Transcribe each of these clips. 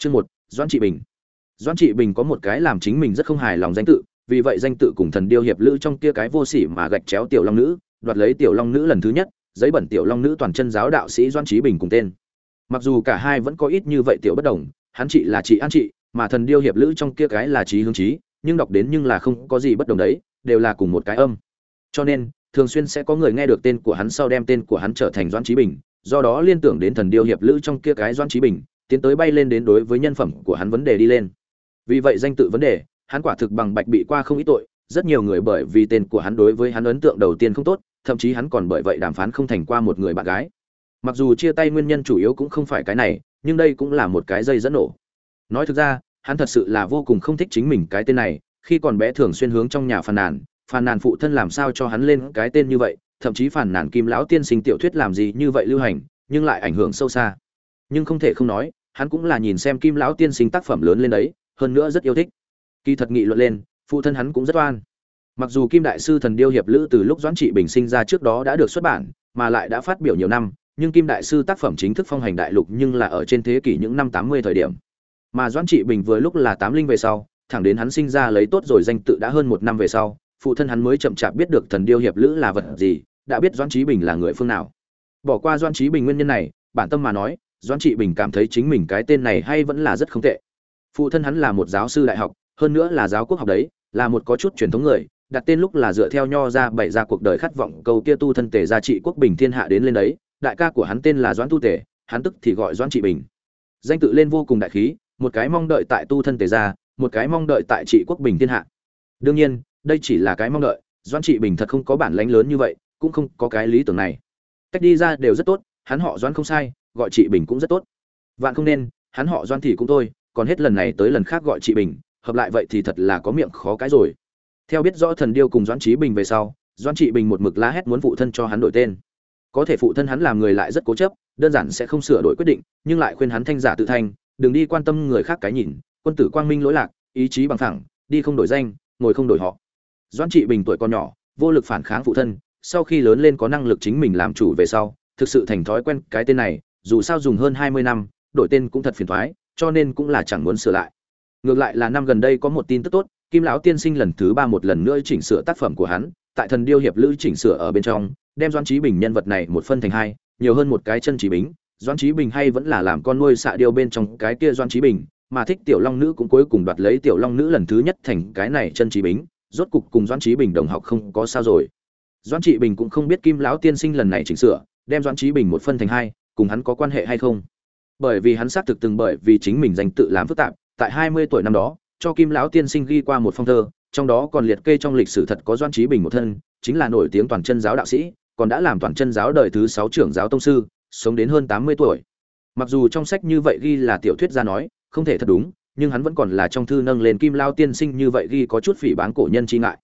Chương một, Doãn Trị Bình. Doãn Trị Bình có một cái làm chính mình rất không hài lòng danh tự, vì vậy danh tự cùng thần điêu hiệp lữ trong kia cái vô sỉ mà gạch chéo tiểu long nữ, đoạt lấy tiểu long nữ lần thứ nhất, giấy bẩn tiểu long nữ toàn chân giáo đạo sĩ Doãn Trị Bình cùng tên. Mặc dù cả hai vẫn có ít như vậy tiểu bất đồng, hắn trị là trị an trị, mà thần điêu hiệp lữ trong kia cái là trí hướng trí, nhưng đọc đến nhưng là không có gì bất đồng đấy, đều là cùng một cái âm. Cho nên, thường xuyên sẽ có người nghe được tên của hắn sau đem tên của hắn trở thành Doãn Chí Bình, do đó liên tưởng đến thần điêu hiệp lữ trong kia cái Doãn Chí Bình, tiến tới bay lên đến đối với nhân phẩm của hắn vấn đề đi lên. Vì vậy danh tự vấn đề, hắn quả thực bằng bạch bị qua không ít tội, rất nhiều người bởi vì tên của hắn đối với hắn ấn tượng đầu tiên không tốt, thậm chí hắn còn bởi vậy đàm phán không thành qua một người bạn gái. Mặc dù chia tay nguyên nhân chủ yếu cũng không phải cái này, nhưng đây cũng là một cái dây dẫn nổ. Nói thực ra, hắn thật sự là vô cùng không thích chính mình cái tên này, khi còn bé thường xuyên hướng trong nhà phàn nàn, phàn nàn phụ thân làm sao cho hắn lên cái tên như vậy, thậm chí phàn nàn Kim lão tiên sinh tiểu thuyết làm gì như vậy lưu hành, nhưng lại ảnh hưởng sâu xa. Nhưng không thể không nói, hắn cũng là nhìn xem Kim lão tiên sinh tác phẩm lớn lên đấy, hơn nữa rất yêu thích. Kỳ thật nghị luận lên, phụ thân hắn cũng rất oan. Mặc dù Kim đại sư thần điêu hiệp lữ từ lúc Doãn Trị Bình sinh ra trước đó đã được xuất bản, mà lại đã phát biểu nhiều năm, nhưng Kim đại sư tác phẩm chính thức phong hành đại lục nhưng là ở trên thế kỷ những năm 80 thời điểm. Mà Doãn Trị Bình vừa lúc là tám linh về sau, thẳng đến hắn sinh ra lấy tốt rồi danh tự đã hơn một năm về sau, phụ thân hắn mới chậm chạp biết được thần điêu hiệp lữ là vật gì, đã biết Doãn trí Bình là người phương nào. Bỏ qua Doãn trí Bình nguyên nhân này, bản tâm mà nói, Doãn Trị Bình cảm thấy chính mình cái tên này hay vẫn là rất không tệ. Phụ thân hắn là một giáo sư đại học, hơn nữa là giáo quốc học đấy, là một có chút truyền thống người, đặt tên lúc là dựa theo nho ra bảy ra cuộc đời khát vọng cầu kia tu thân tề gia trị quốc bình thiên hạ đến lên đấy, đại ca của hắn tên là Doãn Tu Tề, hắn tức thì gọi Doãn Trị Bình. Danh tự lên vô cùng đại khí, một cái mong đợi tại tu thân tề gia, một cái mong đợi tại trị quốc bình thiên hạ. Đương nhiên, đây chỉ là cái mong đợi Doãn trị bình thật không có bản lãnh lớn như vậy cũng không có cái lý tưởng này cách đi ra đều rất tốt hắn họ Doãn không sai gọi chị bình cũng rất tốt. Vạn không nên, hắn họ doan thì cũng thôi, còn hết lần này tới lần khác gọi chị bình, hợp lại vậy thì thật là có miệng khó cái rồi. Theo biết rõ thần điêu cùng doan trí bình về sau doan trị bình một mực la hét muốn phụ thân cho hắn đổi tên. Có thể phụ thân hắn làm người lại rất cố chấp, đơn giản sẽ không sửa đổi quyết định, nhưng lại khuyên hắn thanh giả tự thanh, đừng đi quan tâm người khác cái nhìn, quân tử quang minh lỗi lạc, ý chí bằng thẳng đi không đổi danh, ngồi không đổi họ. Doãn trị bình tuổi còn nhỏ, vô lực phản kháng phụ thân, sau khi lớn lên có năng lực chính mình làm chủ về sau, thực sự thành thói quen cái tên này dù sao dùng hơn hai mươi năm, đổi tên cũng thật phiền thoái, cho nên cũng là chẳng muốn sửa lại. Ngược lại là năm gần đây có một tin tức tốt, kim lão tiên sinh lần thứ ba một lần nữa chỉnh sửa tác phẩm của hắn, tại thần điêu hiệp lữ chỉnh sửa ở bên trong, đem doãn trí bình nhân vật này một phân thành hai, nhiều hơn một cái chân trí bình doãn trí bình hay vẫn là làm con nuôi xạ điêu bên trong cái kia doãn trí bình, mà thích tiểu long nữ cũng cuối cùng đoạt lấy tiểu long nữ lần thứ nhất thành cái này chân trí bình rốt cục cùng doãn trí bình đồng học không có sao rồi. Doãn trị bình cũng không biết kim lão tiên sinh lần này chỉnh sửa, đem doãn trí bình một phân thành hai cùng hắn có quan hệ hay không? Bởi vì hắn xác thực từng bởi vì chính mình danh tự làm phức tạp, tại hai mươi tuổi năm đó, cho kim lão tiên sinh ghi qua một phong thơ, trong đó còn liệt kê trong lịch sử thật có Doan trí bình một thân, chính là nổi tiếng toàn chân giáo đạo sĩ, còn đã làm toàn chân giáo đời thứ sáu trưởng giáo tông sư, sống đến hơn tám mươi tuổi. Mặc dù trong sách như vậy ghi là tiểu thuyết gia nói, không thể thật đúng, nhưng hắn vẫn còn là trong thư nâng lên kim lao tiên sinh như vậy ghi có chút phỉ bán cổ nhân chi ngại.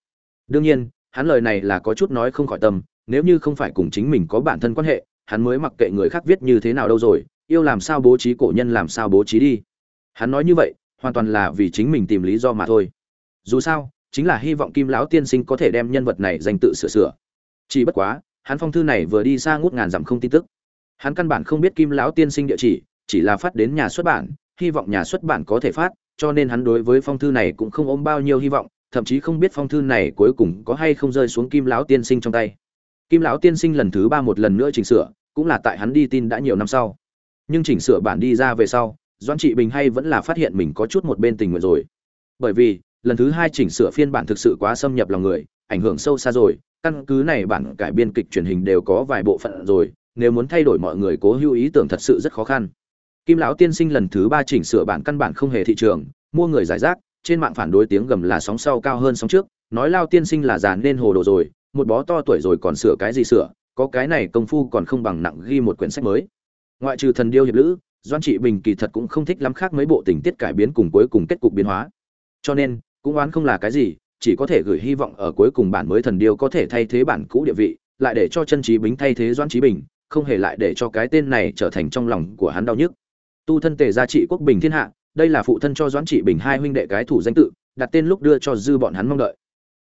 Đương nhiên, hắn lời này là có chút nói không khỏi tâm, nếu như không phải cùng chính mình có bản thân quan hệ hắn mới mặc kệ người khác viết như thế nào đâu rồi yêu làm sao bố trí cổ nhân làm sao bố trí đi. Hắn nói như vậy hoàn toàn là vì chính mình tìm lý do mà thôi. Dù sao chính là hy vọng kim lão tiên sinh có thể đem nhân vật này danh tự sửa sửa. Chỉ bất quá hắn phong thư này vừa đi xa ngút ngàn dặm không tin tức. Hắn căn bản không biết kim lão tiên sinh địa chỉ chỉ là phát đến nhà xuất bản hy vọng nhà xuất bản có thể phát, cho nên hắn đối với phong thư này cũng không ôm bao nhiêu hy vọng, thậm chí không biết phong thư này cuối cùng có hay không rơi xuống Kim lão tiên sinh trong tay. Kim lão tiên sinh lần thứ ba một lần nữa chỉnh sửa, cũng là tại hắn đi tin đã nhiều năm sau. Nhưng chỉnh sửa bản đi ra về sau, Doãn Trị Bình hay vẫn là phát hiện mình có chút một bên tình nguyện rồi. Bởi vì, lần thứ hai chỉnh sửa phiên bản thực sự quá xâm nhập lòng người, ảnh hưởng sâu xa rồi, căn cứ này bản cải biên kịch truyền hình đều có vài bộ phận rồi, nếu muốn thay đổi mọi người cố hữu ý tưởng thật sự rất khó khăn kim lão tiên sinh lần thứ ba chỉnh sửa bản căn bản không hề thị trường mua người giải rác trên mạng phản đối tiếng gầm là sóng sau cao hơn sóng trước nói lao tiên sinh là già nên hồ đồ rồi một bó to tuổi rồi còn sửa cái gì sửa, có cái này công phu còn không bằng nặng ghi một quyển sách mới. Ngoại trừ thần điêu hiệp lữ, doan trị bình kỳ thật cũng không thích lắm khác mấy bộ tình tiết cải biến cùng cuối cùng kết cục biến hóa. Cho nên, cũng oán không là cái gì, chỉ có thể gửi hy vọng ở cuối cùng bản mới thần điêu có thể thay thế bản cũ địa vị, lại để cho chân trí bính thay thế doan trí bình, không hề lại để cho cái tên này trở thành trong lòng của hắn đau nhức. Tu thân tề gia trị quốc bình thiên hạ, đây là phụ thân cho doãn trị bình hai huynh đệ cái thủ danh tự, đặt tên lúc đưa cho dư bọn hắn mong đợi.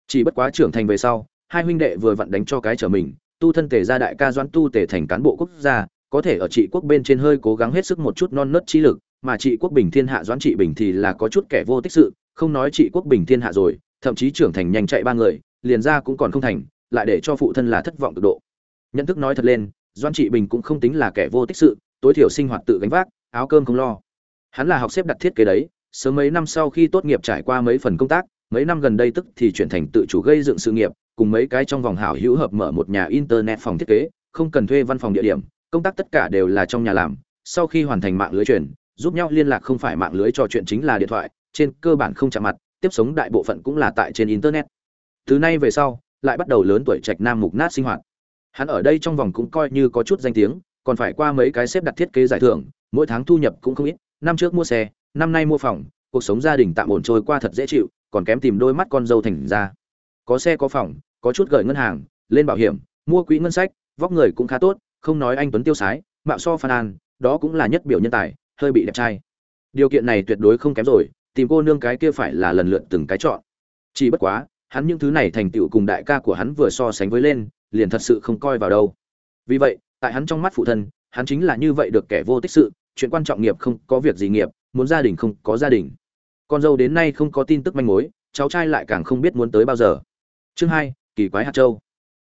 Chỉ bất quá trưởng thành về sau hai huynh đệ vừa vặn đánh cho cái trở mình, tu thân tề ra đại ca doãn tu tề thành cán bộ quốc gia, có thể ở trị quốc bên trên hơi cố gắng hết sức một chút non nớt trí lực, mà trị quốc bình thiên hạ doãn trị bình thì là có chút kẻ vô tích sự, không nói trị quốc bình thiên hạ rồi, thậm chí trưởng thành nhanh chạy ba người, liền ra cũng còn không thành, lại để cho phụ thân là thất vọng cực độ. Nhận thức nói thật lên, doãn trị bình cũng không tính là kẻ vô tích sự, tối thiểu sinh hoạt tự gánh vác, áo cơm không lo. Hắn là học xếp đặt thiết kế đấy, sớm mấy năm sau khi tốt nghiệp trải qua mấy phần công tác mấy năm gần đây tức thì chuyển thành tự chủ gây dựng sự nghiệp, cùng mấy cái trong vòng hảo hữu hợp mở một nhà internet phòng thiết kế, không cần thuê văn phòng địa điểm, công tác tất cả đều là trong nhà làm. Sau khi hoàn thành mạng lưới truyền, giúp nhau liên lạc không phải mạng lưới trò chuyện chính là điện thoại, trên cơ bản không chạm mặt, tiếp sống đại bộ phận cũng là tại trên internet. Từ nay về sau, lại bắt đầu lớn tuổi trạch nam mục nát sinh hoạt. Hắn ở đây trong vòng cũng coi như có chút danh tiếng, còn phải qua mấy cái xếp đặt thiết kế giải thưởng, mỗi tháng thu nhập cũng không ít. Năm trước mua xe, năm nay mua phòng, cuộc sống gia đình tạm ổn trôi qua thật dễ chịu còn kém tìm đôi mắt con dâu thành ra. Có xe, có phòng, có chút gửi ngân hàng, lên bảo hiểm, mua quỹ ngân sách, vóc người cũng khá tốt, không nói anh tuấn tiêu sái, mạo so phan an, đó cũng là nhất biểu nhân tài, hơi bị đẹp trai. Điều kiện này tuyệt đối không kém rồi, tìm cô nương cái kia phải là lần lượt từng cái chọn. Chỉ bất quá, hắn những thứ này thành tựu cùng đại ca của hắn vừa so sánh với lên, liền thật sự không coi vào đâu. Vì vậy, tại hắn trong mắt phụ thân, hắn chính là như vậy được kẻ vô tích sự, chuyện quan trọng nghiệp không có việc gì nghiệp, muốn gia đình không có gia đình con dâu đến nay không có tin tức manh mối, cháu trai lại càng không biết muốn tới bao giờ. Chương hai, kỳ quái hạt châu.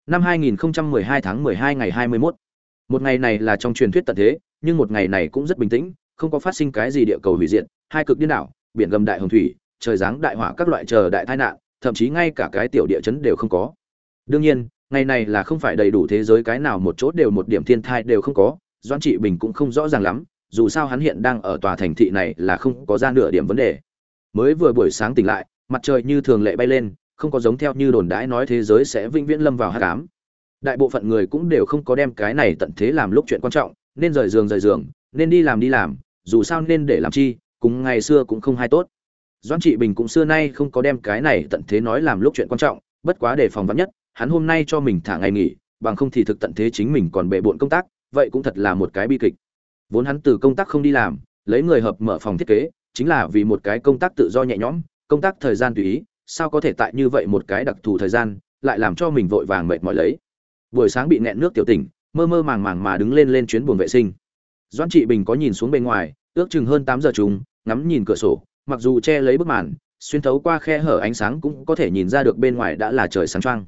Năm 2012 tháng 12 ngày 21. một ngày này là trong truyền thuyết tận thế, nhưng một ngày này cũng rất bình tĩnh, không có phát sinh cái gì địa cầu hủy diệt, hai cực điên đảo, biển gầm đại hồng thủy, trời giáng đại hỏa các loại chờ đại tai nạn, thậm chí ngay cả cái tiểu địa chấn đều không có. Đương nhiên, ngày này là không phải đầy đủ thế giới cái nào một chỗ đều một điểm thiên thai đều không có, doãn trị bình cũng không rõ ràng lắm, dù sao hắn hiện đang ở tòa thành thị này là không có ra nửa điểm vấn đề mới vừa buổi sáng tỉnh lại, mặt trời như thường lệ bay lên, không có giống theo như đồn đãi nói thế giới sẽ vĩnh viễn lâm vào hát cám đại bộ phận người cũng đều không có đem cái này tận thế làm lúc chuyện quan trọng, nên rời giường rời giường, nên đi làm đi làm, dù sao nên để làm chi, cùng ngày xưa cũng không hay tốt. Doãn trị bình cũng xưa nay không có đem cái này tận thế nói làm lúc chuyện quan trọng, bất quá để phòng vắn nhất, hắn hôm nay cho mình thả ngày nghỉ, bằng không thì thực tận thế chính mình còn bệ bộn công tác, vậy cũng thật là một cái bi kịch. Vốn hắn từ công tác không đi làm, lấy người hợp mở phòng thiết kế chính là vì một cái công tác tự do nhẹ nhõm, công tác thời gian tùy ý, sao có thể tại như vậy một cái đặc thù thời gian, lại làm cho mình vội vàng mệt mỏi lấy? Buổi sáng bị nẹn nước tiểu tỉnh, mơ mơ màng màng mà đứng lên lên chuyến buồng vệ sinh. Doãn trị bình có nhìn xuống bên ngoài, ước chừng hơn tám giờ trùng, ngắm nhìn cửa sổ, mặc dù che lấy bức màn, xuyên thấu qua khe hở ánh sáng cũng có thể nhìn ra được bên ngoài đã là trời sáng trăng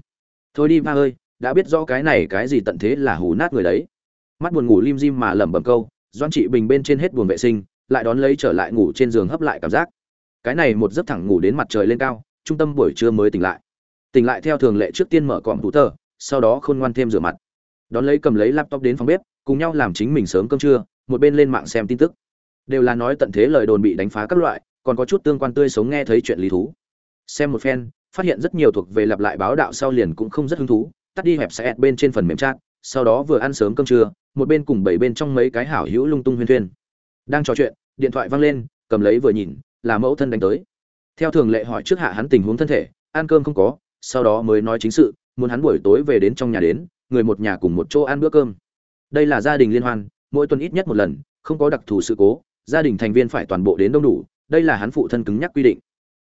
thôi đi ba ơi, đã biết rõ cái này cái gì tận thế là hù nát người đấy. Mắt buồn ngủ lim dim mà lẩm bẩm câu doan trị bình bên trên hết buồn vệ sinh lại đón lấy trở lại ngủ trên giường hấp lại cảm giác. Cái này một giấc thẳng ngủ đến mặt trời lên cao, trung tâm buổi trưa mới tỉnh lại. Tỉnh lại theo thường lệ trước tiên mở cọm tủ tờ, sau đó khôn ngoan thêm rửa mặt. Đón lấy cầm lấy laptop đến phòng bếp, cùng nhau làm chính mình sớm cơm trưa, một bên lên mạng xem tin tức. Đều là nói tận thế lời đồn bị đánh phá các loại, còn có chút tương quan tươi sống nghe thấy chuyện lý thú. Xem một phen, phát hiện rất nhiều thuộc về lặp lại báo đạo sau liền cũng không rất hứng thú, tắt đi hẹp sẽ bên trên phần mềm chat, sau đó vừa ăn sớm cơm trưa, một bên cùng bảy bên trong mấy cái hảo hữu lung tung huyên thuyên. Đang trò chuyện điện thoại văng lên, cầm lấy vừa nhìn, là mẫu thân đánh tới. Theo thường lệ hỏi trước hạ hắn tình huống thân thể, ăn cơm không có, sau đó mới nói chính sự, muốn hắn buổi tối về đến trong nhà đến, người một nhà cùng một chỗ ăn bữa cơm. Đây là gia đình liên hoan, mỗi tuần ít nhất một lần, không có đặc thù sự cố, gia đình thành viên phải toàn bộ đến đông đủ, đây là hắn phụ thân cứng nhắc quy định.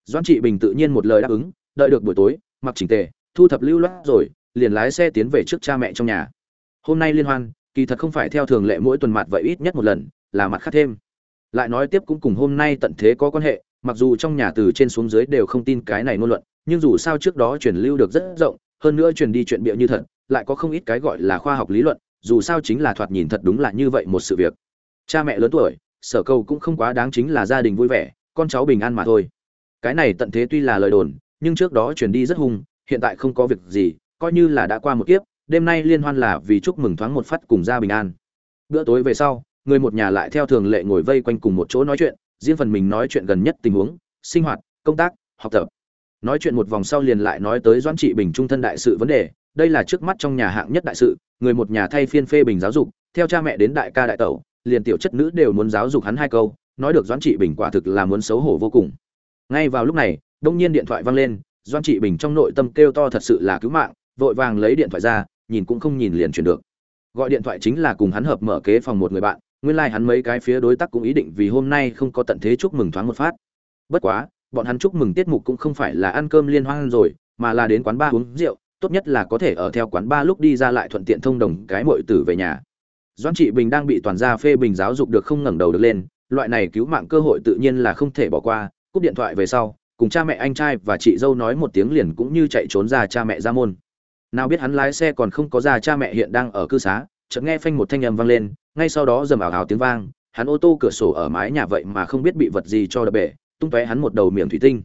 Doan trị bình tự nhiên một lời đáp ứng, đợi được buổi tối, mặc chỉnh tề, thu thập lưu loát rồi, liền lái xe tiến về trước cha mẹ trong nhà. Hôm nay liên hoan, kỳ thật không phải theo thường lệ mỗi tuần mặt vậy ít nhất một lần, là mặt khác thêm lại nói tiếp cũng cùng hôm nay tận thế có quan hệ, mặc dù trong nhà từ trên xuống dưới đều không tin cái này ngôn luận, nhưng dù sao trước đó truyền lưu được rất rộng, hơn nữa truyền đi chuyện bịa như thật, lại có không ít cái gọi là khoa học lý luận, dù sao chính là thoạt nhìn thật đúng là như vậy một sự việc. Cha mẹ lớn tuổi, sở cầu cũng không quá đáng chính là gia đình vui vẻ, con cháu bình an mà thôi. Cái này tận thế tuy là lời đồn, nhưng trước đó truyền đi rất hung, hiện tại không có việc gì, coi như là đã qua một kiếp, đêm nay liên hoan là vì chúc mừng thoáng một phát cùng gia bình an. Bữa tối về sau người một nhà lại theo thường lệ ngồi vây quanh cùng một chỗ nói chuyện, riêng phần mình nói chuyện gần nhất tình huống, sinh hoạt, công tác, học tập. Nói chuyện một vòng sau liền lại nói tới doãn trị bình trung thân đại sự vấn đề, đây là trước mắt trong nhà hạng nhất đại sự, người một nhà thay phiên phê bình giáo dục, theo cha mẹ đến đại ca đại tẩu, liền tiểu chất nữ đều muốn giáo dục hắn hai câu, nói được doãn trị bình quả thực là muốn xấu hổ vô cùng. Ngay vào lúc này, đông nhiên điện thoại vang lên, doãn trị bình trong nội tâm kêu to thật sự là cứu mạng, vội vàng lấy điện thoại ra, nhìn cũng không nhìn liền chuyển được. Gọi điện thoại chính là cùng hắn hợp mở kế phòng một người bạn nguyên lai like hắn mấy cái phía đối tác cũng ý định vì hôm nay không có tận thế chúc mừng thoáng một phát. Bất quá, bọn hắn chúc mừng tiết mục cũng không phải là ăn cơm liên hoan rồi, mà là đến quán ba uống rượu, tốt nhất là có thể ở theo quán ba lúc đi ra lại thuận tiện thông đồng cái muội tử về nhà. Doãn trị bình đang bị toàn gia phê bình giáo dục được không ngẩng đầu được lên, loại này cứu mạng cơ hội tự nhiên là không thể bỏ qua, cúp điện thoại về sau, cùng cha mẹ anh trai và chị dâu nói một tiếng liền cũng như chạy trốn ra cha mẹ ra môn. Nào biết hắn lái xe còn không có ra cha mẹ hiện đang ở cư xá, chợt nghe phanh một thanh âm vang lên ngay sau đó dầm ảo ảo tiếng vang, hắn ô tô cửa sổ ở mái nhà vậy mà không biết bị vật gì cho đập bể, tung tóe hắn một đầu miệng thủy tinh.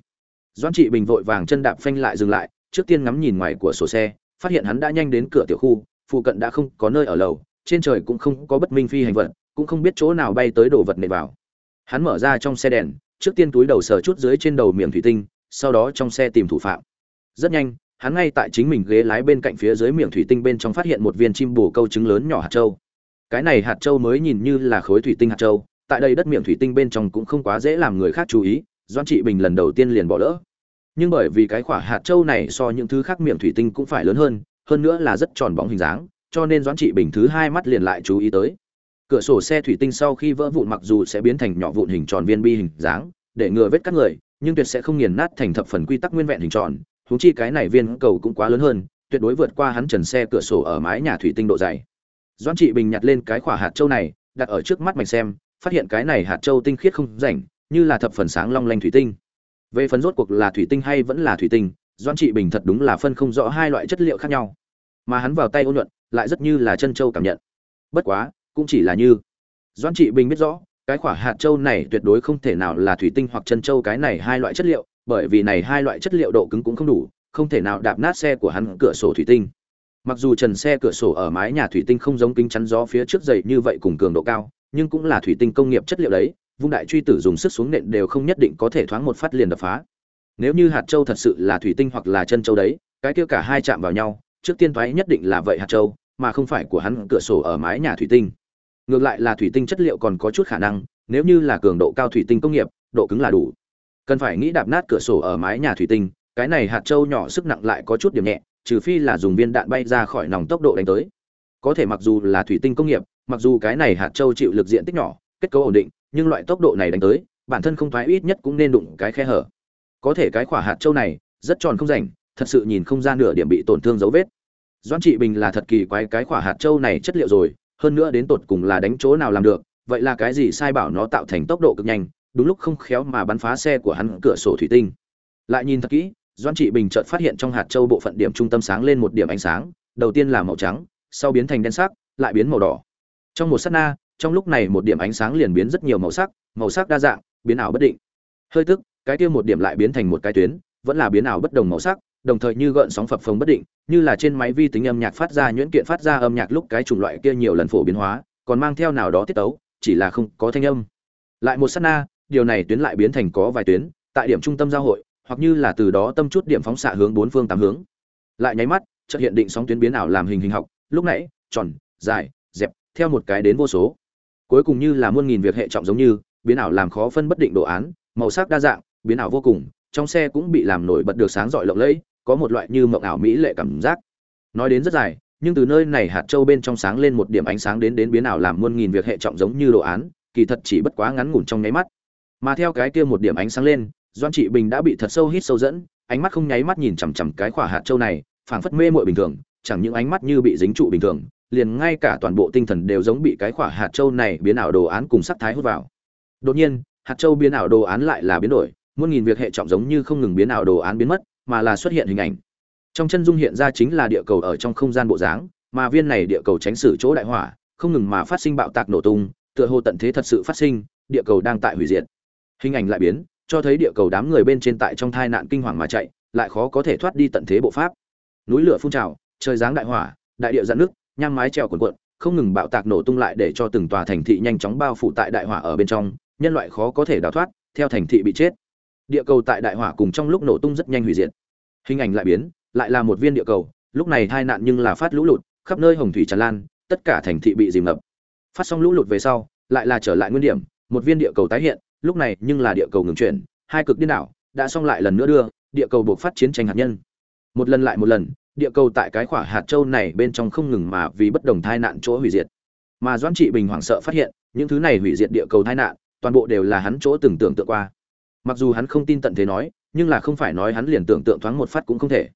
Doãn trị bình vội vàng chân đạp phanh lại dừng lại, trước tiên ngắm nhìn ngoài của sổ xe, phát hiện hắn đã nhanh đến cửa tiểu khu, phụ cận đã không có nơi ở lầu, trên trời cũng không có bất minh phi hành vật, cũng không biết chỗ nào bay tới đổ vật nện vào. Hắn mở ra trong xe đèn, trước tiên túi đầu sờ chút dưới trên đầu miệng thủy tinh, sau đó trong xe tìm thủ phạm. Rất nhanh, hắn ngay tại chính mình ghế lái bên cạnh phía dưới miệng thủy tinh bên trong phát hiện một viên chim bồ câu trứng lớn nhỏ hạt châu cái này hạt châu mới nhìn như là khối thủy tinh hạt châu, tại đây đất miệng thủy tinh bên trong cũng không quá dễ làm người khác chú ý doan trị bình lần đầu tiên liền bỏ lỡ. Nhưng bởi vì cái quả hạt châu này so những thứ khác miệng thủy tinh cũng phải lớn hơn hơn nữa là rất tròn bóng hình dáng, cho nên doãn trị bình thứ hai mắt liền lại chú ý tới. Cửa sổ xe thủy tinh sau khi vỡ vụn mặc dù sẽ biến thành nhỏ vụn hình tròn viên bi hình dáng, để ngừa vết cắt người, nhưng tuyệt sẽ không nghiền nát thành thập phần quy tắc nguyên vẹn hình tròn, huống chi cái này viên cầu cũng quá lớn hơn, tuyệt đối vượt qua hắn trần xe cửa sổ ở mái nhà thủy tinh độ dày doãn trị bình nhặt lên cái quả hạt châu này, đặt ở trước mắt mạch xem, phát hiện cái này hạt châu tinh khiết không rảnh, như là thập phần sáng long lanh thủy tinh. Về phần rốt cuộc là thủy tinh hay vẫn là thủy tinh, doãn trị bình thật đúng là phân không rõ hai loại chất liệu khác nhau. Mà hắn vào tay ôn nhuận, lại rất như là chân châu cảm nhận. Bất quá, cũng chỉ là như. Doãn trị bình biết rõ, cái quả hạt châu này tuyệt đối không thể nào là thủy tinh hoặc chân châu cái này hai loại chất liệu, bởi vì này hai loại chất liệu độ cứng cũng không đủ, không thể nào đạp nát xe của hắn cửa sổ thủy tinh mặc dù trần xe cửa sổ ở mái nhà thủy tinh không giống kính chắn gió phía trước dày như vậy cùng cường độ cao, nhưng cũng là thủy tinh công nghiệp chất liệu đấy, vung đại truy tử dùng sức xuống nện đều không nhất định có thể thoáng một phát liền đập phá. Nếu như hạt châu thật sự là thủy tinh hoặc là chân châu đấy, cái kia cả hai chạm vào nhau, trước tiên thoái nhất định là vậy hạt châu, mà không phải của hắn cửa sổ ở mái nhà thủy tinh. Ngược lại là thủy tinh chất liệu còn có chút khả năng, nếu như là cường độ cao thủy tinh công nghiệp, độ cứng là đủ. Cần phải nghĩ đạp nát cửa sổ ở mái nhà thủy tinh, cái này hạt châu nhỏ sức nặng lại có chút điểm nhẹ trừ phi là dùng viên đạn bay ra khỏi nòng tốc độ đánh tới. Có thể mặc dù là thủy tinh công nghiệp, mặc dù cái này hạt châu chịu lực diện tích nhỏ, kết cấu ổn định, nhưng loại tốc độ này đánh tới, bản thân không thoái ít nhất cũng nên đụng cái khe hở. Có thể cái quả hạt châu này, rất tròn không rảnh, thật sự nhìn không ra nửa điểm bị tổn thương dấu vết. Doan trị bình là thật kỳ quái cái quả hạt châu này chất liệu rồi, hơn nữa đến tột cùng là đánh chỗ nào làm được, vậy là cái gì sai bảo nó tạo thành tốc độ cực nhanh, đúng lúc không khéo mà bắn phá xe của hắn cửa sổ thủy tinh. Lại nhìn thật kỹ doan trị bình chợt phát hiện trong hạt châu bộ phận điểm trung tâm sáng lên một điểm ánh sáng, đầu tiên là màu trắng, sau biến thành đen sắc, lại biến màu đỏ. Trong một sát na, trong lúc này một điểm ánh sáng liền biến rất nhiều màu sắc màu sắc đa dạng, biến ảo bất định. Hơi tức, cái kia một điểm lại biến thành một cái tuyến, vẫn là biến ảo bất đồng màu sắc, đồng thời như gợn sóng phập phồng bất định, như là trên máy vi tính âm nhạc phát ra nhuyễn kiện phát ra âm nhạc lúc cái chủng loại kia nhiều lần phổ biến hóa, còn mang theo nào đó tiết tấu, chỉ là không có thanh âm. Lại một sát na, điều này tuyến lại biến thành có vài tuyến, tại điểm trung tâm giao hội hoặc như là từ đó tâm chút điểm phóng xạ hướng bốn phương tám hướng. Lại nháy mắt, chợt hiện định sóng tuyến biến ảo làm hình hình học, lúc nãy, tròn, dài, dẹp, theo một cái đến vô số. Cuối cùng như là muôn nghìn việc hệ trọng giống như, biến ảo làm khó phân bất định đồ án, màu sắc đa dạng, biến ảo vô cùng, trong xe cũng bị làm nổi bật được sáng rọi lộng lẫy, có một loại như mộng ảo mỹ lệ cảm giác. Nói đến rất dài, nhưng từ nơi này hạt châu bên trong sáng lên một điểm ánh sáng đến đến biến ảo làm muôn nghìn việc hệ trọng giống như đồ án, kỳ thật chỉ bất quá ngắn ngủn trong nháy mắt. Mà theo cái kia một điểm ánh sáng lên doan trị bình đã bị thật sâu hít sâu dẫn, ánh mắt không nháy mắt nhìn chằm chằm cái quả hạt châu này, phảng phất mê muội bình thường, chẳng những ánh mắt như bị dính trụ bình thường, liền ngay cả toàn bộ tinh thần đều giống bị cái quả hạt châu này biến ảo đồ án cùng sắc thái hút vào. Đột nhiên, hạt châu biến ảo đồ án lại là biến đổi, muôn nghìn việc hệ trọng giống như không ngừng biến ảo đồ án biến mất, mà là xuất hiện hình ảnh. Trong chân dung hiện ra chính là địa cầu ở trong không gian bộ dáng, mà viên này địa cầu tránh sử chỗ đại hỏa, không ngừng mà phát sinh bạo tạc nổ tung, tựa hồ tận thế thật sự phát sinh, địa cầu đang tại hủy diệt. Hình ảnh lại biến cho thấy địa cầu đám người bên trên tại trong thai nạn kinh hoàng mà chạy, lại khó có thể thoát đi tận thế bộ pháp. Núi lửa phun trào, trời giáng đại hỏa, đại địa dạn nước nhang mái treo cuộn cuộn, không ngừng bạo tạc nổ tung lại để cho từng tòa thành thị nhanh chóng bao phủ tại đại hỏa ở bên trong, nhân loại khó có thể đào thoát, theo thành thị bị chết. Địa cầu tại đại hỏa cùng trong lúc nổ tung rất nhanh hủy diệt. Hình ảnh lại biến, lại là một viên địa cầu, lúc này tai nạn nhưng là phát lũ lụt, khắp nơi hồng thủy tràn lan, tất cả thành thị bị dìm ngập. Phát xong lũ lụt về sau, lại là trở lại nguyên điểm, một viên địa cầu tái hiện lúc này nhưng là địa cầu ngừng chuyển, hai cực điên đảo, đã xong lại lần nữa đưa, địa cầu buộc phát chiến tranh hạt nhân. Một lần lại một lần, địa cầu tại cái khỏa hạt châu này bên trong không ngừng mà vì bất đồng tai nạn chỗ hủy diệt. Mà doãn trị bình hoảng sợ phát hiện, những thứ này hủy diệt địa cầu tai nạn, toàn bộ đều là hắn chỗ tưởng tượng tượng qua. Mặc dù hắn không tin tận thế nói, nhưng là không phải nói hắn liền tưởng tượng thoáng một phát cũng không thể.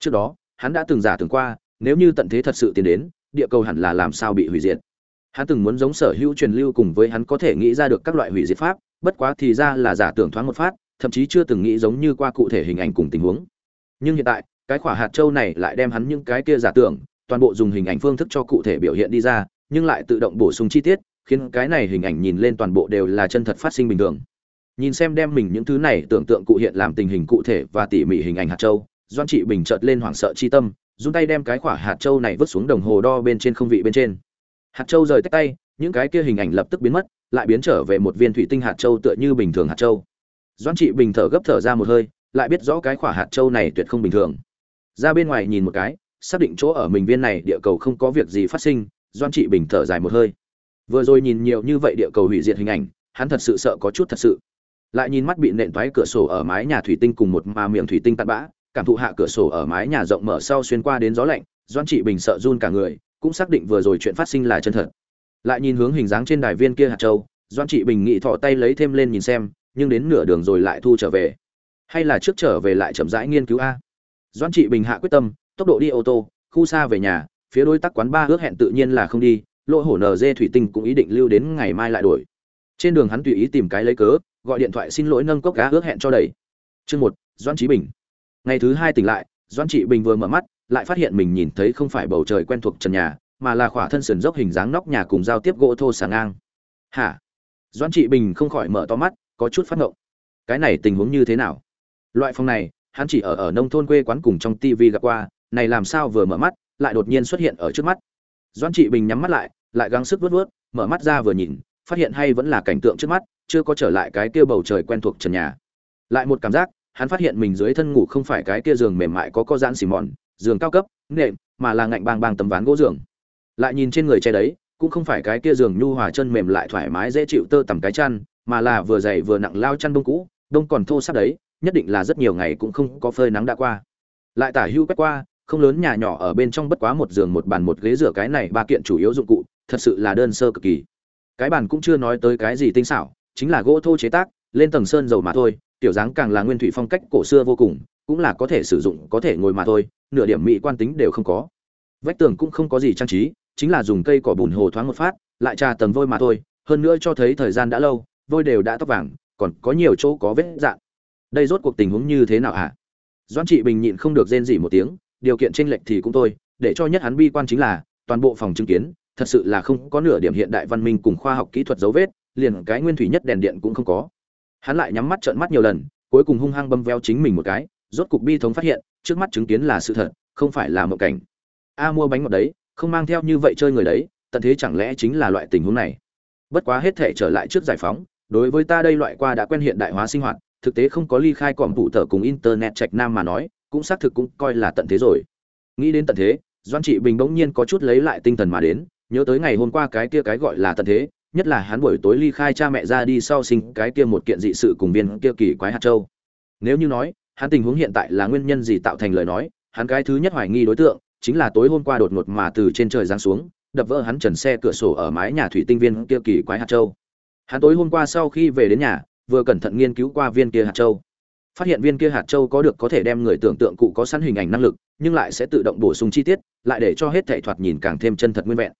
Trước đó, hắn đã từng giả tưởng qua, nếu như tận thế thật sự tiến đến, địa cầu hẳn là làm sao bị hủy diệt. Hắn từng muốn giống sở hữu truyền lưu cùng với hắn có thể nghĩ ra được các loại hủy diệt pháp bất quá thì ra là giả tưởng thoáng một phát, thậm chí chưa từng nghĩ giống như qua cụ thể hình ảnh cùng tình huống. Nhưng hiện tại, cái quả hạt châu này lại đem hắn những cái kia giả tưởng, toàn bộ dùng hình ảnh phương thức cho cụ thể biểu hiện đi ra, nhưng lại tự động bổ sung chi tiết, khiến cái này hình ảnh nhìn lên toàn bộ đều là chân thật phát sinh bình thường. Nhìn xem đem mình những thứ này tưởng tượng cụ hiện làm tình hình cụ thể và tỉ mỉ hình ảnh hạt châu doan trị bình chợt lên hoảng sợ chi tâm dùng tay đem cái quả hạt châu này vứt xuống đồng hồ đo bên trên không vị bên trên. Hạt châu rời tách tay, những cái kia hình ảnh lập tức biến mất lại biến trở về một viên thủy tinh hạt châu tựa như bình thường hạt châu. Doãn trị bình thở gấp thở ra một hơi, lại biết rõ cái quả hạt châu này tuyệt không bình thường. Ra bên ngoài nhìn một cái, xác định chỗ ở mình viên này địa cầu không có việc gì phát sinh, Doãn trị bình thở dài một hơi. Vừa rồi nhìn nhiều như vậy địa cầu hủy diệt hình ảnh, hắn thật sự sợ có chút thật sự. Lại nhìn mắt bị nện toái cửa sổ ở mái nhà thủy tinh cùng một mà miệng thủy tinh tạt bã, cảm thụ hạ cửa sổ ở mái nhà rộng mở sau xuyên qua đến gió lạnh, Doãn trị bình sợ run cả người, cũng xác định vừa rồi chuyện phát sinh là chân thật lại nhìn hướng hình dáng trên đài viên kia hạt châu doan trị bình nghị thọ tay lấy thêm lên nhìn xem, nhưng đến nửa đường rồi lại thu trở về. Hay là trước trở về lại chậm rãi nghiên cứu a? Doan trị bình hạ quyết tâm, tốc độ đi ô tô, khu xa về nhà, phía đối tác quán ba ước hẹn tự nhiên là không đi, lỗ hổ nd thủy tinh cũng ý định lưu đến ngày mai lại đổi. Trên đường hắn tùy ý tìm cái lấy cớ, gọi điện thoại xin lỗi nâng cốc cá ước hẹn cho đầy. Chương một doan trí bình. Ngày thứ hai tỉnh lại doan trị bình vừa mở mắt, lại phát hiện mình nhìn thấy không phải bầu trời quen thuộc trần nhà mà là khỏa thân sườn dốc hình dáng nóc nhà cùng giao tiếp gỗ thô sàn ngang. Hả? Doãn trị bình không khỏi mở to mắt, có chút phát ngộng. Cái này tình huống như thế nào? Loại phòng này, hắn chỉ ở ở nông thôn quê quán cùng trong tivi gặp qua, này làm sao vừa mở mắt, lại đột nhiên xuất hiện ở trước mắt. Doãn trị bình nhắm mắt lại lại gắng sức vớt vớt mở mắt ra vừa nhìn, phát hiện hay vẫn là cảnh tượng trước mắt, chưa có trở lại cái kia bầu trời quen thuộc trần nhà. Lại một cảm giác, hắn phát hiện mình dưới thân ngủ không phải cái kia giường mềm mại có co giãn xì mòn, giường cao cấp, nệm, mà là ngạnh bang bang tấm ván gỗ giường lại nhìn trên người che đấy, cũng không phải cái kia giường nhu hòa chân mềm lại thoải mái dễ chịu tơ tầm cái chăn, mà là vừa dày vừa nặng lao chăn bông cũ, đông còn thô sáp đấy, nhất định là rất nhiều ngày cũng không có phơi nắng đã qua. Lại tả hưu quét qua, không lớn nhà nhỏ ở bên trong bất quá một giường một bàn một ghế rửa cái này ba kiện chủ yếu dụng cụ, thật sự là đơn sơ cực kỳ. Cái bàn cũng chưa nói tới cái gì tinh xảo, chính là gỗ thô chế tác, lên tầng sơn dầu mà thôi, tiểu dáng càng là nguyên thủy phong cách cổ xưa vô cùng, cũng là có thể sử dụng, có thể ngồi mà thôi, nửa điểm mỹ quan tính đều không có. Vách tường cũng không có gì trang trí chính là dùng cây cỏ bùn hồ thoáng một phát, lại trà tầng vôi mà thôi, hơn nữa cho thấy thời gian đã lâu, vôi đều đã tóc vàng, còn có nhiều chỗ có vết dạn. Đây rốt cuộc tình huống như thế nào hả? Doan trị bình nhịn không được rên rỉ một tiếng, điều kiện tranh lệch thì cũng thôi, để cho nhất hắn bi quan chính là, toàn bộ phòng chứng kiến, thật sự là không có nửa điểm hiện đại văn minh cùng khoa học kỹ thuật dấu vết, liền cái nguyên thủy nhất đèn điện cũng không có. Hắn lại nhắm mắt trợn mắt nhiều lần, cuối cùng hung hăng bâm veo chính mình một cái, rốt cục bi thống phát hiện, trước mắt chứng kiến là sự thật, không phải là một cảnh. A mua bánh ngọt đấy không mang theo như vậy chơi người đấy, tận thế chẳng lẽ chính là loại tình huống này? Bất quá hết thể trở lại trước giải phóng, đối với ta đây loại qua đã quen hiện đại hóa sinh hoạt, thực tế không có ly khai còm phụ tở cùng internet trạch nam mà nói, cũng xác thực cũng coi là tận thế rồi. Nghĩ đến tận thế, doan trị bình bỗng nhiên có chút lấy lại tinh thần mà đến, nhớ tới ngày hôm qua cái kia cái gọi là tận thế, nhất là hắn buổi tối ly khai cha mẹ ra đi sau sinh cái kia một kiện dị sự cùng viên kia kỳ quái hạt châu. Nếu như nói, hắn tình huống hiện tại là nguyên nhân gì tạo thành lời nói, hắn cái thứ nhất hoài nghi đối tượng chính là tối hôm qua đột ngột mà từ trên trời giáng xuống, đập vỡ hắn trần xe cửa sổ ở mái nhà thủy tinh viên kia kỳ quái hạt châu. Hắn tối hôm qua sau khi về đến nhà, vừa cẩn thận nghiên cứu qua viên kia hạt châu. Phát hiện viên kia hạt châu có được có thể đem người tưởng tượng cụ có sẵn hình ảnh năng lực, nhưng lại sẽ tự động bổ sung chi tiết, lại để cho hết thảy thoạt nhìn càng thêm chân thật nguyên vẹn.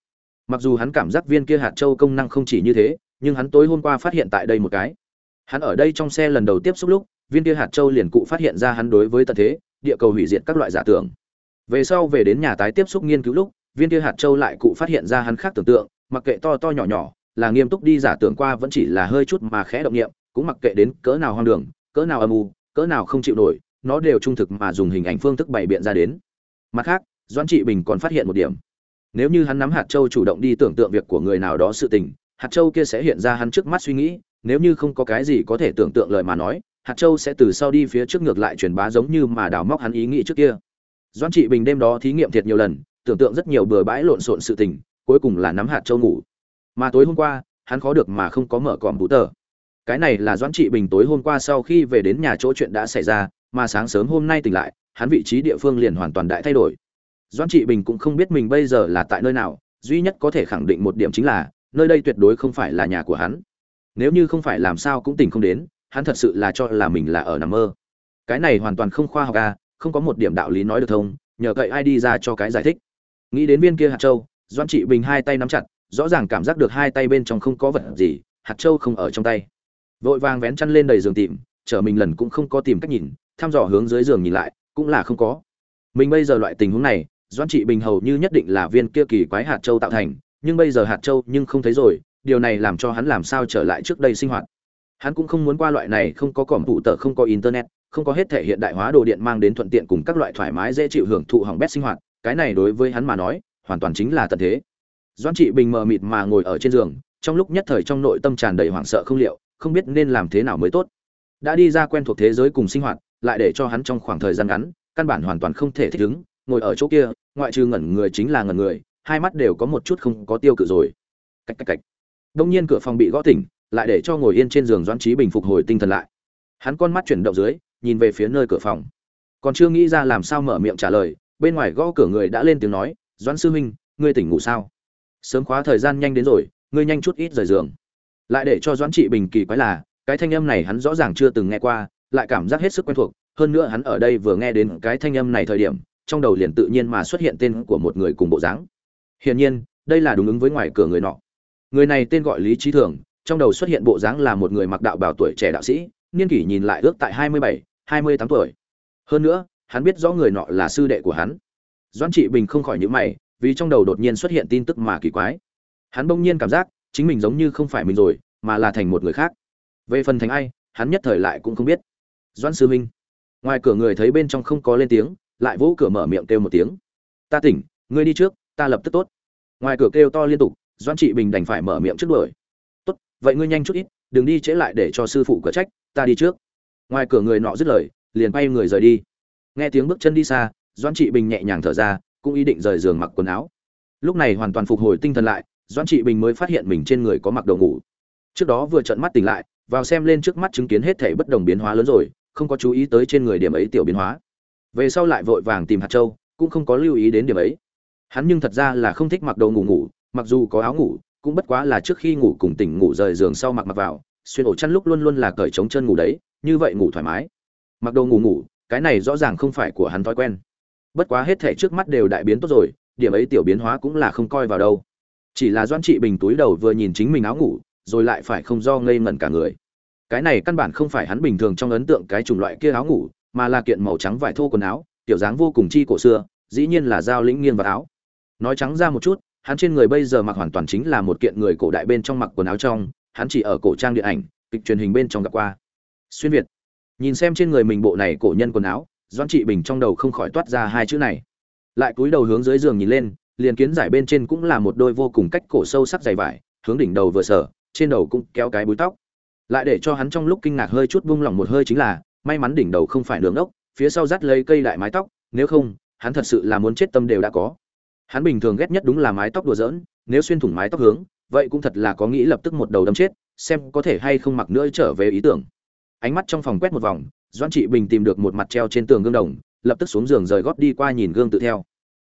Mặc dù hắn cảm giác viên kia hạt châu công năng không chỉ như thế, nhưng hắn tối hôm qua phát hiện tại đây một cái. Hắn ở đây trong xe lần đầu tiếp xúc lúc, viên kia hạt châu liền cụ phát hiện ra hắn đối với tận thế, địa cầu hủy diệt các loại giả tưởng về sau về đến nhà tái tiếp xúc nghiên cứu lúc, viên kia hạt châu lại cụ phát hiện ra hắn khác tưởng tượng, mặc kệ to to nhỏ nhỏ, là nghiêm túc đi giả tưởng qua vẫn chỉ là hơi chút mà khẽ động nghiệm cũng mặc kệ đến cỡ nào hoang đường, cỡ nào âm u, cỡ nào không chịu nổi, nó đều trung thực mà dùng hình ảnh phương thức bày biện ra đến. Mặt khác, doãn trị bình còn phát hiện một điểm. Nếu như hắn nắm hạt châu chủ động đi tưởng tượng việc của người nào đó sự tình, hạt châu kia sẽ hiện ra hắn trước mắt suy nghĩ, nếu như không có cái gì có thể tưởng tượng lời mà nói, hạt châu sẽ từ sau đi phía trước ngược lại truyền bá giống như mà đào móc hắn ý nghĩ trước kia doãn trị bình đêm đó thí nghiệm thiệt nhiều lần, tưởng tượng rất nhiều bừa bãi lộn xộn sự tình, cuối cùng là nắm hạt châu ngủ. Mà tối hôm qua, hắn khó được mà không có mở còm bú tờ. Cái này là doãn trị bình tối hôm qua sau khi về đến nhà chỗ chuyện đã xảy ra, mà sáng sớm hôm nay tỉnh lại, hắn vị trí địa phương liền hoàn toàn đại thay đổi. Doãn trị bình cũng không biết mình bây giờ là tại nơi nào, duy nhất có thể khẳng định một điểm chính là, nơi đây tuyệt đối không phải là nhà của hắn. Nếu như không phải làm sao cũng tỉnh không đến, hắn thật sự là cho là mình là ở nằm mơ. Cái này hoàn toàn không khoa học à không có một điểm đạo lý nói được thông, nhờ cậy ai đi ra cho cái giải thích. Nghĩ đến viên kia hạt châu, doãn trị bình hai tay nắm chặt, rõ ràng cảm giác được hai tay bên trong không có vật gì, hạt châu không ở trong tay. Vội vàng vén chăn lên đầy giường tìm chở mình lần cũng không có tìm cách nhìn, thăm dò hướng dưới giường nhìn lại, cũng là không có. Mình bây giờ loại tình huống này, doãn trị bình hầu như nhất định là viên kia kỳ quái hạt châu tạo thành, nhưng bây giờ hạt châu nhưng không thấy rồi, điều này làm cho hắn làm sao trở lại trước đây sinh hoạt. Hắn cũng không muốn qua loại này không có còm phụ tờ, không có internet không có hết thể hiện đại hóa đồ điện mang đến thuận tiện cùng các loại thoải mái dễ chịu hưởng thụ hỏng bét sinh hoạt, cái này đối với hắn mà nói, hoàn toàn chính là tận thế. Doãn trị bình mờ mịt mà ngồi ở trên giường, trong lúc nhất thời trong nội tâm tràn đầy hoảng sợ không liệu, không biết nên làm thế nào mới tốt. Đã đi ra quen thuộc thế giới cùng sinh hoạt, lại để cho hắn trong khoảng thời gian ngắn, căn bản hoàn toàn không thể thích ứng, ngồi ở chỗ kia, ngoại trừ ngẩn người chính là ngẩn người, hai mắt đều có một chút không có tiêu cự rồi. Cách cách cách đông nhiên cửa phòng bị gõ tỉnh, lại để cho ngồi yên trên giường doãn trí bình phục hồi tinh thần lại. Hắn con mắt chuyển động dưới nhìn về phía nơi cửa phòng. Còn chưa nghĩ ra làm sao mở miệng trả lời, bên ngoài gõ cửa người đã lên tiếng nói, doãn sư huynh, ngươi tỉnh ngủ sao? Sớm khóa thời gian nhanh đến rồi, ngươi nhanh chút ít rời giường. Lại để cho doãn trị bình kỳ quái là, cái thanh âm này hắn rõ ràng chưa từng nghe qua, lại cảm giác hết sức quen thuộc, hơn nữa hắn ở đây vừa nghe đến cái thanh âm này thời điểm, trong đầu liền tự nhiên mà xuất hiện tên của một người cùng bộ dáng. Hiển nhiên, đây là đúng ứng với ngoài cửa người nọ. Người này tên gọi lý trí thường, trong đầu xuất hiện bộ dáng là một người mặc đạo bào tuổi trẻ đạo sĩ, niên kỷ nhìn lại ước tại hai mươi bảy hai mươi tám tuổi. Hơn nữa hắn biết rõ người nọ là sư đệ của hắn. Doãn trị bình không khỏi nhíu mày vì trong đầu đột nhiên xuất hiện tin tức mà kỳ quái. Hắn bỗng nhiên cảm giác chính mình giống như không phải mình rồi mà là thành một người khác. Về phần thành ai hắn nhất thời lại cũng không biết. Doãn sư huynh, ngoài cửa người thấy bên trong không có lên tiếng lại vỗ cửa mở miệng kêu một tiếng. Ta tỉnh ngươi đi trước ta lập tức tốt. Ngoài cửa kêu to liên tục doãn trị bình đành phải mở miệng trước đuổi. Tốt vậy ngươi nhanh chút ít đừng đi trễ lại để cho sư phụ cửa trách ta đi trước ngoài cửa người nọ dứt lời, liền bay người rời đi. Nghe tiếng bước chân đi xa, doãn trị bình nhẹ nhàng thở ra, cũng ý định rời giường mặc quần áo. Lúc này hoàn toàn phục hồi tinh thần lại, doãn trị bình mới phát hiện mình trên người có mặc đồ ngủ. Trước đó vừa trợn mắt tỉnh lại, vào xem lên trước mắt chứng kiến hết thể bất đồng biến hóa lớn rồi, không có chú ý tới trên người điểm ấy tiểu biến hóa. Về sau lại vội vàng tìm hạt châu, cũng không có lưu ý đến điểm ấy. Hắn nhưng thật ra là không thích mặc đồ ngủ ngủ, mặc dù có áo ngủ, cũng bất quá là trước khi ngủ cùng tỉnh ngủ rời giường sau mặc mặc vào, xuyên ổ chăn lúc luôn luôn là cởi trống chân ngủ đấy như vậy ngủ thoải mái. Mặc đồ ngủ ngủ, cái này rõ ràng không phải của hắn thói quen. Bất quá hết thể trước mắt đều đại biến tốt rồi, điểm ấy tiểu biến hóa cũng là không coi vào đâu. Chỉ là doan trị bình túi đầu vừa nhìn chính mình áo ngủ, rồi lại phải không do ngây ngẩn cả người. Cái này căn bản không phải hắn bình thường trong ấn tượng cái chủng loại kia áo ngủ, mà là kiện màu trắng vải thô quần áo tiểu dáng vô cùng chi cổ xưa, dĩ nhiên là dao lĩnh nghiêng vào áo. Nói trắng ra một chút, hắn trên người bây giờ mặc hoàn toàn chính là một kiện người cổ đại bên trong mặc quần áo trong, hắn chỉ ở cổ trang điện ảnh, kịch truyền hình bên trong gặp qua xuyên việt. Nhìn xem trên người mình bộ này cổ nhân quần áo doan trị bình trong đầu không khỏi toát ra hai chữ này. Lại cúi đầu hướng dưới giường nhìn lên, liền kiến giải bên trên cũng là một đôi vô cùng cách cổ sâu sắc dày vải, hướng đỉnh đầu vừa sở, trên đầu cũng kéo cái búi tóc. Lại để cho hắn trong lúc kinh ngạc hơi chút vung lỏng một hơi chính là, may mắn đỉnh đầu không phải đường ốc, phía sau dắt lấy cây đại mái tóc, nếu không, hắn thật sự là muốn chết tâm đều đã có. Hắn bình thường ghét nhất đúng là mái tóc đùa giỡn, nếu xuyên thủng mái tóc hướng, vậy cũng thật là có nghĩ lập tức một đầu đâm chết, xem có thể hay không mặc nữa trở về ý tưởng ánh mắt trong phòng quét một vòng doan trị bình tìm được một mặt treo trên tường gương đồng, lập tức xuống giường rời gót đi qua nhìn gương tự theo.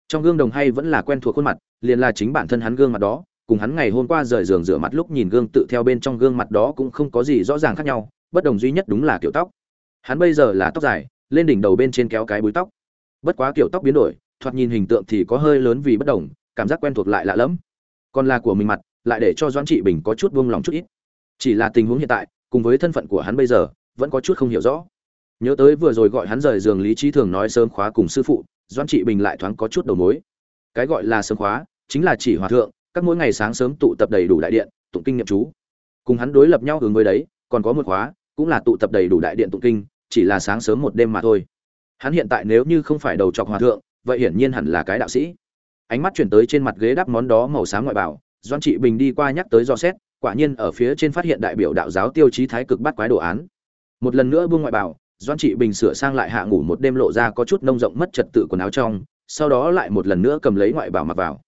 Trong gương đồng hay vẫn là quen thuộc khuôn mặt, liền là chính bản thân hắn gương mặt đó, cùng hắn ngày hôm qua rời giường rửa mặt lúc nhìn gương tự theo bên trong gương mặt đó cũng không có gì rõ ràng khác nhau, bất đồng duy nhất đúng là kiểu tóc. Hắn bây giờ là tóc dài, lên đỉnh đầu bên trên kéo cái búi tóc. Bất quá kiểu tóc biến đổi, thoạt nhìn hình tượng thì có hơi lớn vì bất đồng, cảm giác quen thuộc lại lạ lẫm. Còn là của mình mặt, lại để cho doãn trị bình có chút buông lòng chút ít. Chỉ là tình huống hiện tại, cùng với thân phận của hắn bây giờ vẫn có chút không hiểu rõ. Nhớ tới vừa rồi gọi hắn rời giường lý trí thường nói sớm khóa cùng sư phụ, doãn trị bình lại thoáng có chút đầu mối. Cái gọi là sớm khóa, chính là chỉ hòa thượng, các mỗi ngày sáng sớm tụ tập đầy đủ đại điện, tụng kinh nghiệm chú. Cùng hắn đối lập nhau hướng với đấy, còn có một khóa, cũng là tụ tập đầy đủ đại điện tụng kinh, chỉ là sáng sớm một đêm mà thôi. Hắn hiện tại nếu như không phải đầu chọc hòa thượng, vậy hiển nhiên hẳn là cái đạo sĩ. Ánh mắt chuyển tới trên mặt ghế đắp món đó màu xám ngoại bảo doan trị bình đi qua nhắc tới do xét, quả nhiên ở phía trên phát hiện đại biểu đạo giáo tiêu chí thái cực bắt quái đồ án một lần nữa buông ngoại bảo doan trị bình sửa sang lại hạ ngủ một đêm lộ ra có chút nông rộng mất trật tự quần áo trong, sau đó lại một lần nữa cầm lấy ngoại bảo mặc vào.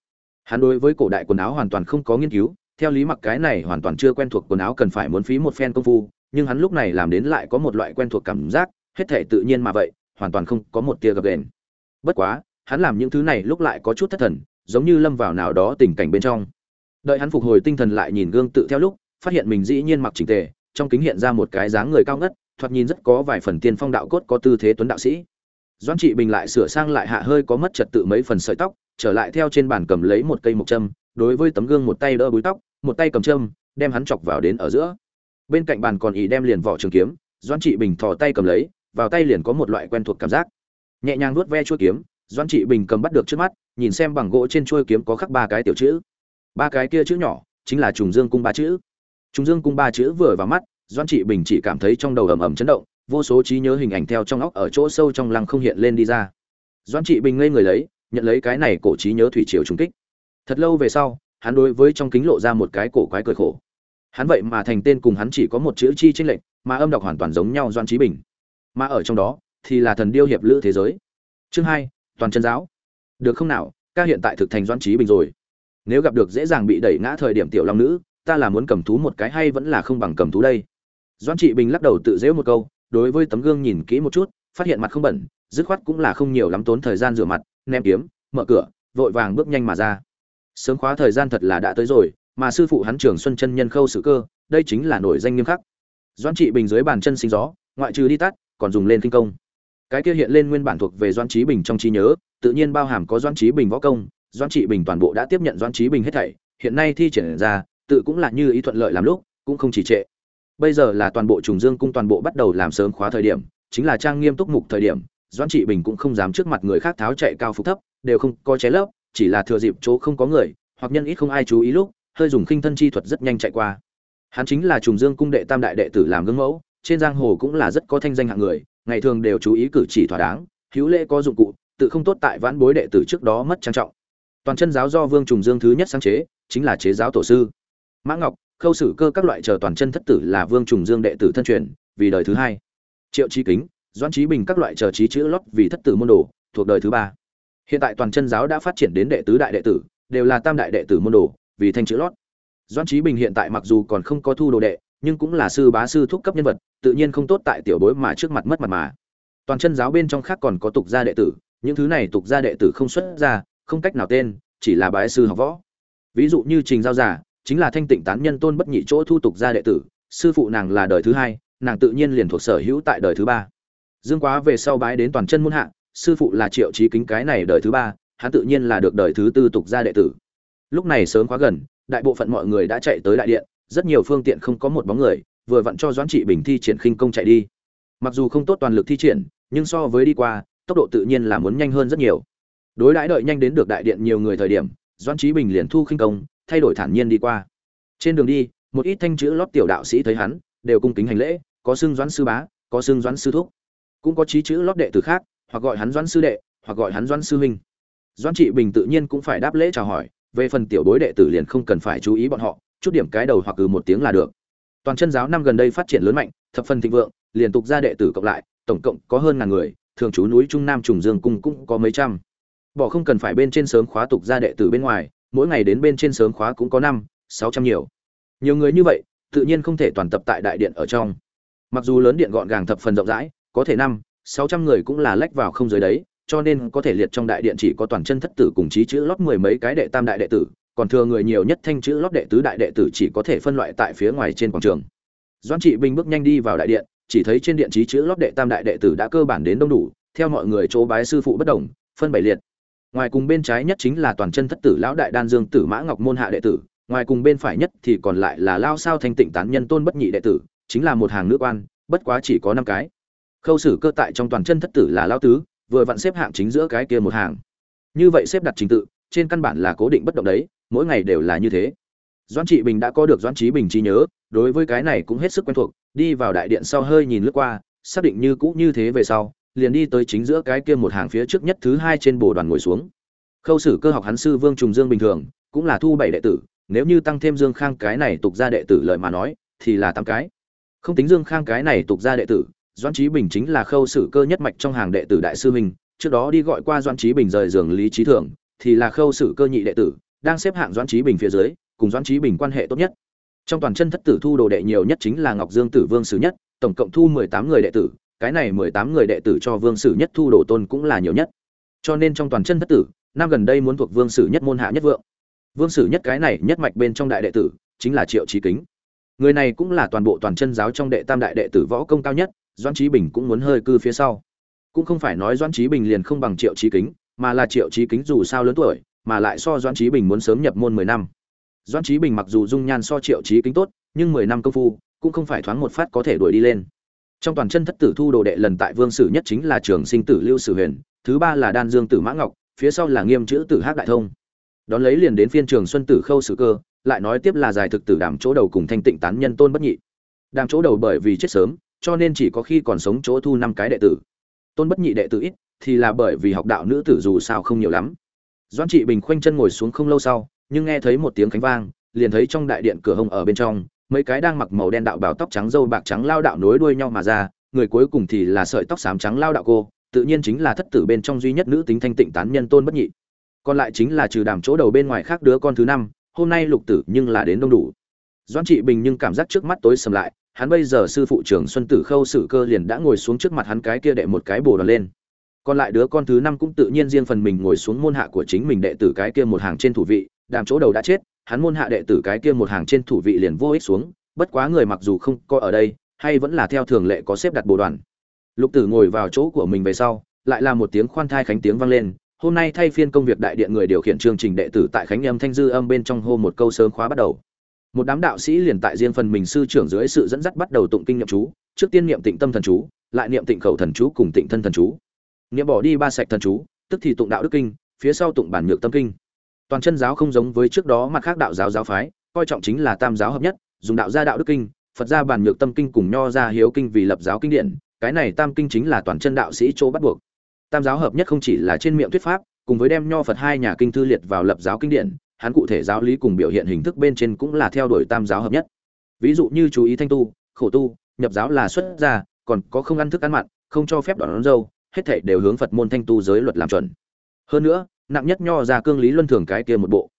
Hắn đối với cổ đại quần áo hoàn toàn không có nghiên cứu, theo lý mặc cái này hoàn toàn chưa quen thuộc quần áo cần phải muốn phí một phen công phu, nhưng hắn lúc này làm đến lại có một loại quen thuộc cảm giác, hết thể tự nhiên mà vậy, hoàn toàn không có một tia gập đền bất quá, hắn làm những thứ này lúc lại có chút thất thần, giống như lâm vào nào đó tình cảnh bên trong. Đợi hắn phục hồi tinh thần lại nhìn gương tự theo lúc, phát hiện mình dĩ nhiên mặc chỉnh tề, trong kính hiện ra một cái dáng người cao ngất thoạt nhìn rất có vài phần tiên phong đạo cốt có tư thế tuấn đạo sĩ. Doãn trị bình lại sửa sang lại hạ hơi có mất trật tự mấy phần sợi tóc, trở lại theo trên bàn cầm lấy một cây mộc châm, đối với tấm gương một tay đỡ búi tóc, một tay cầm châm, đem hắn chọc vào đến ở giữa. Bên cạnh bàn còn ý đem liền vỏ trường kiếm, Doãn trị bình thò tay cầm lấy, vào tay liền có một loại quen thuộc cảm giác. Nhẹ nhàng nuốt ve chuôi kiếm, Doãn trị bình cầm bắt được trước mắt, nhìn xem bằng gỗ trên chuôi kiếm có khắc ba cái tiểu chữ. Ba cái kia chữ nhỏ, chính là trùng dương cung ba chữ. Trùng dương cung ba chữ vừa vào mắt doan trị bình chỉ cảm thấy trong đầu ầm ầm chấn động, vô số trí nhớ hình ảnh theo trong óc ở chỗ sâu trong lăng không hiện lên đi ra. Doan trị bình ngây người lấy, nhận lấy cái này cổ trí nhớ thủy triều trùng kích. Thật lâu về sau, hắn đối với trong kính lộ ra một cái cổ quái cười khổ. Hắn vậy mà thành tên cùng hắn chỉ có một chữ chi tranh lệch, mà âm đọc hoàn toàn giống nhau doan trí bình. Mà ở trong đó, thì là thần điêu hiệp lữ thế giới. Chương hai, toàn chân giáo. Được không nào, ca hiện tại thực thành doan trí bình rồi. Nếu gặp được dễ dàng bị đẩy ngã thời điểm tiểu long nữ, ta là muốn cầm thú một cái hay vẫn là không bằng cầm thú đây? Doan trị bình lắc đầu tự dễu một câu, đối với tấm gương nhìn kỹ một chút, phát hiện mặt không bẩn, dứt khoát cũng là không nhiều lắm tốn thời gian rửa mặt, ném kiếm, mở cửa, vội vàng bước nhanh mà ra. Sớm khóa thời gian thật là đã tới rồi, mà sư phụ hắn trường xuân chân nhân khâu sự cơ, đây chính là nổi danh nghiêm khắc. Doan trị bình dưới bàn chân sinh gió, ngoại trừ đi tắt, còn dùng lên kinh công. Cái kia hiện lên nguyên bản thuộc về doan trí bình trong trí nhớ, tự nhiên bao hàm có doan trí bình võ công doan trị bình toàn bộ đã tiếp nhận doan trí bình hết thảy, hiện nay thi triển ra, tự cũng là như ý thuận lợi làm lúc, cũng không chỉ trệ bây giờ là toàn bộ trùng dương cung toàn bộ bắt đầu làm sớm khóa thời điểm, chính là trang nghiêm túc mục thời điểm, Doãn trị bình cũng không dám trước mặt người khác tháo chạy cao phục thấp, đều không có cháy lớp chỉ là thừa dịp chỗ không có người, hoặc nhân ít không ai chú ý lúc, hơi dùng khinh thân chi thuật rất nhanh chạy qua. Hắn chính là trùng dương cung đệ tam đại đệ tử làm gương mẫu, trên giang hồ cũng là rất có thanh danh hạng người, ngày thường đều chú ý cử chỉ thỏa đáng, hữu lễ có dụng cụ, tự không tốt tại vãn bối đệ tử trước đó mất trang trọng. Toàn chân giáo do vương trùng dương thứ nhất sáng chế, chính là chế giáo tổ sư. Mã ngọc khâu sử cơ các loại chờ toàn chân thất tử là vương trùng dương đệ tử thân truyền, vì đời thứ hai. Triệu trí kính, doãn trí bình các loại chờ trí chữ lót vì thất tử môn đồ, thuộc đời thứ ba. Hiện tại toàn chân giáo đã phát triển đến đệ tứ đại đệ tử, đều là tam đại đệ tử môn đồ, vì thanh chữ lót. Doãn trí bình hiện tại mặc dù còn không có thu đồ đệ, nhưng cũng là sư bá sư thúc cấp nhân vật, tự nhiên không tốt tại tiểu bối mà trước mặt mất mặt mà. Toàn chân giáo bên trong khác còn có tục gia đệ tử, những thứ này tục gia đệ tử không xuất ra, không cách nào tên, chỉ là bái sư học võ. Ví dụ như trình giao giả chính là thanh tịnh tán nhân tôn bất nhị chỗ thu tục gia đệ tử, sư phụ nàng là đời thứ hai, nàng tự nhiên liền thuộc sở hữu tại đời thứ ba. Dương quá về sau bái đến toàn chân muôn hạ, sư phụ là triệu trí kính cái này đời thứ ba, hắn tự nhiên là được đời thứ tư tục gia đệ tử. Lúc này sớm quá gần, đại bộ phận mọi người đã chạy tới đại điện, rất nhiều phương tiện không có một bóng người, vừa vặn cho doãn trị bình thi triển khinh công chạy đi. Mặc dù không tốt toàn lực thi triển, nhưng so với đi qua, tốc độ tự nhiên là muốn nhanh hơn rất nhiều. Đối đãi đợi nhanh đến được đại điện nhiều người thời điểm, doãn trí bình liền thu khinh công thay đổi thản nhiên đi qua. Trên đường đi, một ít thanh chữ lót tiểu đạo sĩ thấy hắn, đều cung kính hành lễ, có xưng doãn sư bá, có xưng doãn sư thúc. Cũng có trí chữ lót đệ tử khác, hoặc gọi hắn doãn sư đệ, hoặc gọi hắn doãn sư huynh. Doãn trị bình tự nhiên cũng phải đáp lễ chào hỏi, về phần tiểu bối đệ tử liền không cần phải chú ý bọn họ, chút điểm cái đầu hoặc ừ một tiếng là được. Toàn chân giáo năm gần đây phát triển lớn mạnh, thập phần thịnh vượng liên tục ra đệ tử cộng lại, tổng cộng có hơn ngàn người, thường trú núi trung nam trùng dương cung cũng có mấy trăm. Bỏ không cần phải bên trên sớm khóa tục ra đệ tử bên ngoài mỗi ngày đến bên trên sớm khóa cũng có năm, sáu trăm nhiều. Nhiều người như vậy, tự nhiên không thể toàn tập tại đại điện ở trong. Mặc dù lớn điện gọn gàng thập phần rộng rãi, có thể năm, sáu trăm người cũng là lách vào không dưới đấy, cho nên có thể liệt trong đại điện chỉ có toàn chân thất tử cùng trí chữ lót mười mấy cái đệ tam đại đệ tử, còn thừa người nhiều nhất thanh chữ lót đệ tứ đại đệ tử chỉ có thể phân loại tại phía ngoài trên quảng trường. Doan trị bình bước nhanh đi vào đại điện, chỉ thấy trên điện trí chữ lót đệ tam đại đệ tử đã cơ bản đến đông đủ, theo mọi người chỗ bái sư phụ bất đồng, phân bảy liệt ngoài cùng bên trái nhất chính là toàn chân thất tử lão đại đan dương tử mã ngọc môn hạ đệ tử, ngoài cùng bên phải nhất thì còn lại là lao sao thanh tịnh tán nhân tôn bất nhị đệ tử, chính là một hàng nữ quan, bất quá chỉ có năm cái. Khâu sử cơ tại trong toàn chân thất tử là lao tứ, vừa vặn xếp hạng chính giữa cái kia một hàng. Như vậy xếp đặt trình tự, trên căn bản là cố định bất động đấy, mỗi ngày đều là như thế. Doãn trị bình đã có được doãn trí bình trí nhớ, đối với cái này cũng hết sức quen thuộc, đi vào đại điện sau hơi nhìn lướt qua, xác định như cũ như thế về sau liền đi tới chính giữa cái kia một hàng phía trước nhất thứ hai trên bồ đoàn ngồi xuống. Khâu sử cơ học hắn sư vương trùng dương bình thường, cũng là thu bảy đệ tử, nếu như tăng thêm dương khang cái này tục ra đệ tử lời mà nói, thì là tám cái. Không tính dương khang cái này tục ra đệ tử, doãn trí bình chính là khâu sử cơ nhất mạch trong hàng đệ tử đại sư minh trước đó đi gọi qua doãn trí bình rời giường lý trí thường thì là khâu sử cơ nhị đệ tử, đang xếp hạng doãn trí bình phía dưới, cùng doãn trí bình quan hệ tốt nhất. Trong toàn chân thất tử thu đồ đệ nhiều nhất chính là ngọc dương tử vương sử nhất, tổng cộng thu mười tám người đệ tử cái này mười tám người đệ tử cho vương sử nhất thu đồ tôn cũng là nhiều nhất. Cho nên trong toàn chân thất tử, năm gần đây muốn thuộc vương sử nhất môn hạ nhất vượng. Vương sử nhất cái này nhất mạch bên trong đại đệ tử, chính là triệu trí kính. Người này cũng là toàn bộ toàn chân giáo trong đệ tam đại đệ tử võ công cao nhất, doãn trí bình cũng muốn hơi cư phía sau. Cũng không phải nói doãn trí bình liền không bằng triệu trí kính, mà là triệu trí kính dù sao lớn tuổi, mà lại so doãn trí bình muốn sớm nhập môn mười năm. Doãn trí bình mặc dù dung nhan so triệu trí kính tốt, nhưng mười năm công phu, cũng không phải thoáng một phát có thể đuổi đi lên trong toàn chân thất tử thu đồ đệ lần tại vương sử nhất chính là trường sinh tử lưu sử huyền, thứ ba là đan dương tử mã ngọc, phía sau là nghiêm chữ tử hát đại thông. Đón lấy liền đến phiên trường xuân tử khâu sử cơ, lại nói tiếp là giải thực tử đàm chỗ đầu cùng thanh tịnh tán nhân tôn bất nhị. Đàm chỗ đầu bởi vì chết sớm, cho nên chỉ có khi còn sống chỗ thu năm cái đệ tử. Tôn bất nhị đệ tử ít, thì là bởi vì học đạo nữ tử dù sao không nhiều lắm. Doãn trị bình khoanh chân ngồi xuống không lâu sau, nhưng nghe thấy một tiếng khánh vang, liền thấy trong đại điện cửa hông ở bên trong mấy cái đang mặc màu đen đạo bào tóc trắng dâu bạc trắng lao đạo nối đuôi nhau mà ra, người cuối cùng thì là sợi tóc xám trắng lao đạo cô, tự nhiên chính là thất tử bên trong duy nhất nữ tính thanh tịnh tán nhân tôn bất nhị. Còn lại chính là trừ đàm chỗ đầu bên ngoài khác đứa con thứ năm, hôm nay lục tử nhưng là đến đông đủ. Doãn trị bình nhưng cảm giác trước mắt tối sầm lại, hắn bây giờ sư phụ trưởng xuân tử khâu sử cơ liền đã ngồi xuống trước mặt hắn cái kia đệ một cái bồ đòn lên. Còn lại đứa con thứ năm cũng tự nhiên riêng phần mình ngồi xuống môn hạ của chính mình đệ tử cái kia một hàng trên thủ vị, đàm chỗ đầu đã chết hắn môn hạ đệ tử cái kia một hàng trên thủ vị liền vô ích xuống, bất quá người mặc dù không có ở đây, hay vẫn là theo thường lệ có xếp đặt bộ đoàn. Lục tử ngồi vào chỗ của mình về sau, lại là một tiếng khoan thai khánh tiếng vang lên, hôm nay thay phiên công việc đại điện người điều khiển chương trình đệ tử tại khánh âm thanh dư âm bên trong hô một câu sớm khóa bắt đầu. Một đám đạo sĩ liền tại riêng phần mình sư trưởng dưới sự dẫn dắt bắt đầu tụng kinh niệm chú, trước tiên niệm tịnh tâm thần chú, lại niệm tịnh khẩu thần chú cùng tịnh thân thần chú. Niệm bỏ đi ba sạch thần chú, tức thì tụng đạo đức kinh, phía sau tụng bản nhược tâm kinh toàn chân giáo không giống với trước đó mặt khác đạo giáo giáo phái coi trọng chính là tam giáo hợp nhất dùng đạo gia đạo đức kinh phật gia bản nhược tâm kinh cùng nho gia hiếu kinh vì lập giáo kinh điển cái này tam kinh chính là toàn chân đạo sĩ chỗ bắt buộc. Tam giáo hợp nhất không chỉ là trên miệng thuyết pháp cùng với đem nho phật hai nhà kinh thư liệt vào lập giáo kinh điển hắn cụ thể giáo lý cùng biểu hiện hình thức bên trên cũng là theo đuổi tam giáo hợp nhất. Ví dụ như chú ý thanh tu khổ tu nhập giáo là xuất gia còn có không ăn thức ăn mặn không cho phép đón, đón dâu hết thảy đều hướng phật môn thanh tu giới luật làm chuẩn. Hơn nữa nặng nhất nho ra cương lý luân thường cái kia một bộ.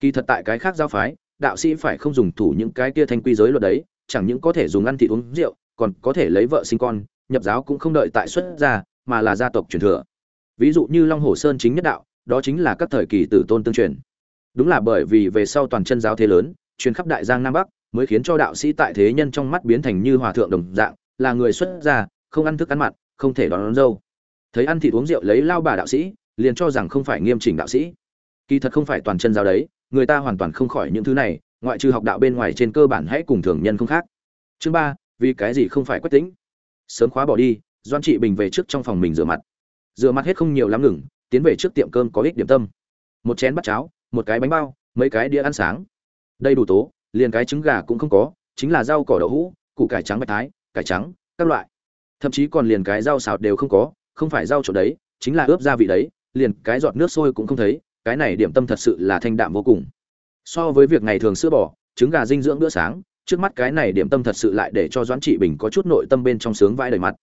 Kỳ thật tại cái khác giáo phái đạo sĩ phải không dùng thủ những cái kia thanh quy giới luật đấy chẳng những có thể dùng ăn thịt uống rượu còn có thể lấy vợ sinh con nhập giáo cũng không đợi tại xuất gia mà là gia tộc truyền thừa. Ví dụ như long hồ sơn chính nhất đạo đó chính là các thời kỳ tử tôn tương truyền. Đúng là bởi vì về sau toàn chân giáo thế lớn truyền khắp đại giang nam bắc mới khiến cho đạo sĩ tại thế nhân trong mắt biến thành như hòa thượng đồng dạng là người xuất gia không ăn thức ăn mặn không thể đón, đón dâu. Thấy ăn thịt uống rượu lấy lao bà đạo sĩ liền cho rằng không phải nghiêm chỉnh đạo sĩ. Kỳ thật không phải toàn chân giáo đấy, người ta hoàn toàn không khỏi những thứ này, ngoại trừ học đạo bên ngoài trên cơ bản hãy cùng thường nhân không khác. Chương ba, vì cái gì không phải quách tính sớm khóa bỏ đi doan trị bình về trước trong phòng mình rửa mặt. Rửa mặt hết không nhiều lắm ngừng, tiến về trước tiệm cơm có ích điểm tâm. Một chén bát cháo, một cái bánh bao, mấy cái đĩa ăn sáng. Đây đủ tố, liền cái trứng gà cũng không có, chính là rau cỏ đậu hũ, củ cải trắng bạch thái, cải trắng, các loại. Thậm chí còn liền cái rau xào đều không có, không phải rau trộn đấy, chính là ướp gia vị đấy liền cái giọt nước sôi cũng không thấy, cái này điểm tâm thật sự là thanh đạm vô cùng. So với việc ngày thường sữa bò, trứng gà dinh dưỡng bữa sáng, trước mắt cái này điểm tâm thật sự lại để cho doãn trị bình có chút nội tâm bên trong sướng vãi đầy mặt.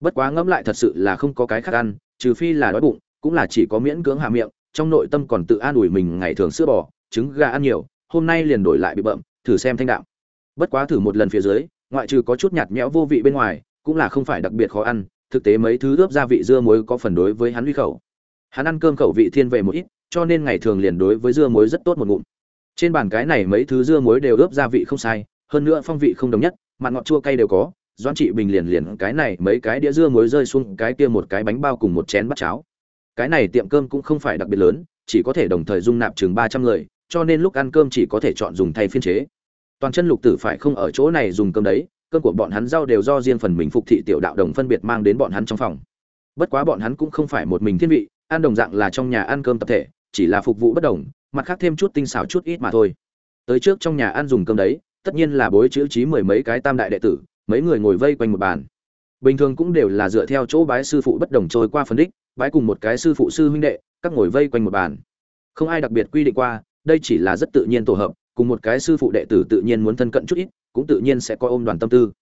Bất quá ngẫm lại thật sự là không có cái khác ăn, trừ phi là đói bụng, cũng là chỉ có miễn cưỡng hạ miệng, trong nội tâm còn tự an ủi mình ngày thường sữa bò, trứng gà ăn nhiều, hôm nay liền đổi lại bị bậm thử xem thanh đạm. Bất quá thử một lần phía dưới, ngoại trừ có chút nhạt nhẽo vô vị bên ngoài, cũng là không phải đặc biệt khó ăn, thực tế mấy thứ ướp gia vị dưa muối có phần đối với hắn uy khẩu hắn ăn cơm khẩu vị thiên về một ít, cho nên ngày thường liền đối với dưa muối rất tốt một ngụm. Trên bàn cái này mấy thứ dưa muối đều ướp gia vị không sai, hơn nữa phong vị không đồng nhất, mặn ngọt chua cay đều có. Doãn trị bình liền liền cái này mấy cái đĩa dưa muối rơi xuống, cái kia một cái bánh bao cùng một chén bát cháo. Cái này tiệm cơm cũng không phải đặc biệt lớn, chỉ có thể đồng thời dung nạp chừng ba trăm người, cho nên lúc ăn cơm chỉ có thể chọn dùng thay phiên chế. Toàn chân lục tử phải không ở chỗ này dùng cơm đấy, cơm của bọn hắn rau đều do riêng phần mình phục thị tiểu đạo đồng phân biệt mang đến bọn hắn trong phòng. Bất quá bọn hắn cũng không phải một mình thiên vị ăn đồng dạng là trong nhà ăn cơm tập thể, chỉ là phục vụ bất đồng, mặt khác thêm chút tinh xảo chút ít mà thôi. Tới trước trong nhà ăn dùng cơm đấy, tất nhiên là bối chữ trí mười mấy cái tam đại đệ tử, mấy người ngồi vây quanh một bàn. Bình thường cũng đều là dựa theo chỗ bái sư phụ bất đồng trôi qua phân đích, bái cùng một cái sư phụ sư huynh đệ, các ngồi vây quanh một bàn. Không ai đặc biệt quy định qua, đây chỉ là rất tự nhiên tổ hợp, cùng một cái sư phụ đệ tử tự nhiên muốn thân cận chút ít, cũng tự nhiên sẽ coi ôm đoàn tâm tư.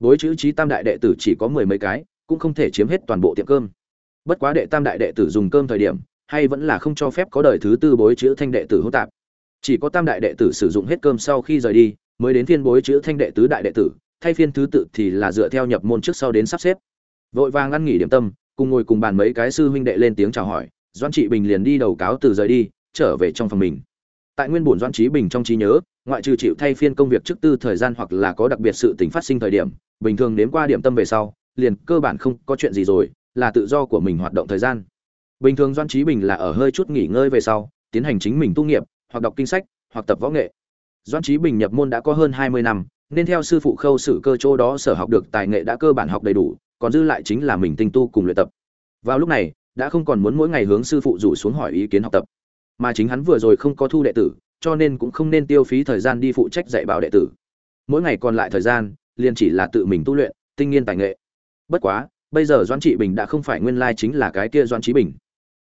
Bối chữ trí tam đại đệ tử chỉ có mười mấy cái, cũng không thể chiếm hết toàn bộ tiệm cơm bất quá đệ tam đại đệ tử dùng cơm thời điểm, hay vẫn là không cho phép có đời thứ tư bối chữ thanh đệ tử hỗn tạp. Chỉ có tam đại đệ tử sử dụng hết cơm sau khi rời đi, mới đến phiên bối chữ thanh đệ tứ đại đệ tử, thay phiên thứ tự thì là dựa theo nhập môn trước sau đến sắp xếp. Vội vàng ăn nghỉ điểm tâm, cùng ngồi cùng bàn mấy cái sư huynh đệ lên tiếng chào hỏi doan trị bình liền đi đầu cáo từ rời đi, trở về trong phòng mình. Tại nguyên bổn doan trí bình trong trí nhớ, ngoại trừ chịu thay phiên công việc trước tư thời gian hoặc là có đặc biệt sự tình phát sinh thời điểm, bình thường đến qua điểm tâm về sau, liền cơ bản không có chuyện gì rồi là tự do của mình hoạt động thời gian. Bình thường doan trí bình là ở hơi chút nghỉ ngơi về sau, tiến hành chính mình tu nghiệp, hoặc đọc kinh sách, hoặc tập võ nghệ. Doan trí bình nhập môn đã có hơn hai mươi năm, nên theo sư phụ khâu sử cơ chỗ đó sở học được tài nghệ đã cơ bản học đầy đủ, còn dư lại chính là mình tinh tu cùng luyện tập. Vào lúc này, đã không còn muốn mỗi ngày hướng sư phụ rủ xuống hỏi ý kiến học tập. Mà chính hắn vừa rồi không có thu đệ tử, cho nên cũng không nên tiêu phí thời gian đi phụ trách dạy bảo đệ tử. Mỗi ngày còn lại thời gian, liền chỉ là tự mình tu luyện, tinh nghiên tài nghệ. Bất quá bây giờ doãn trị bình đã không phải nguyên lai chính là cái kia doãn trí bình.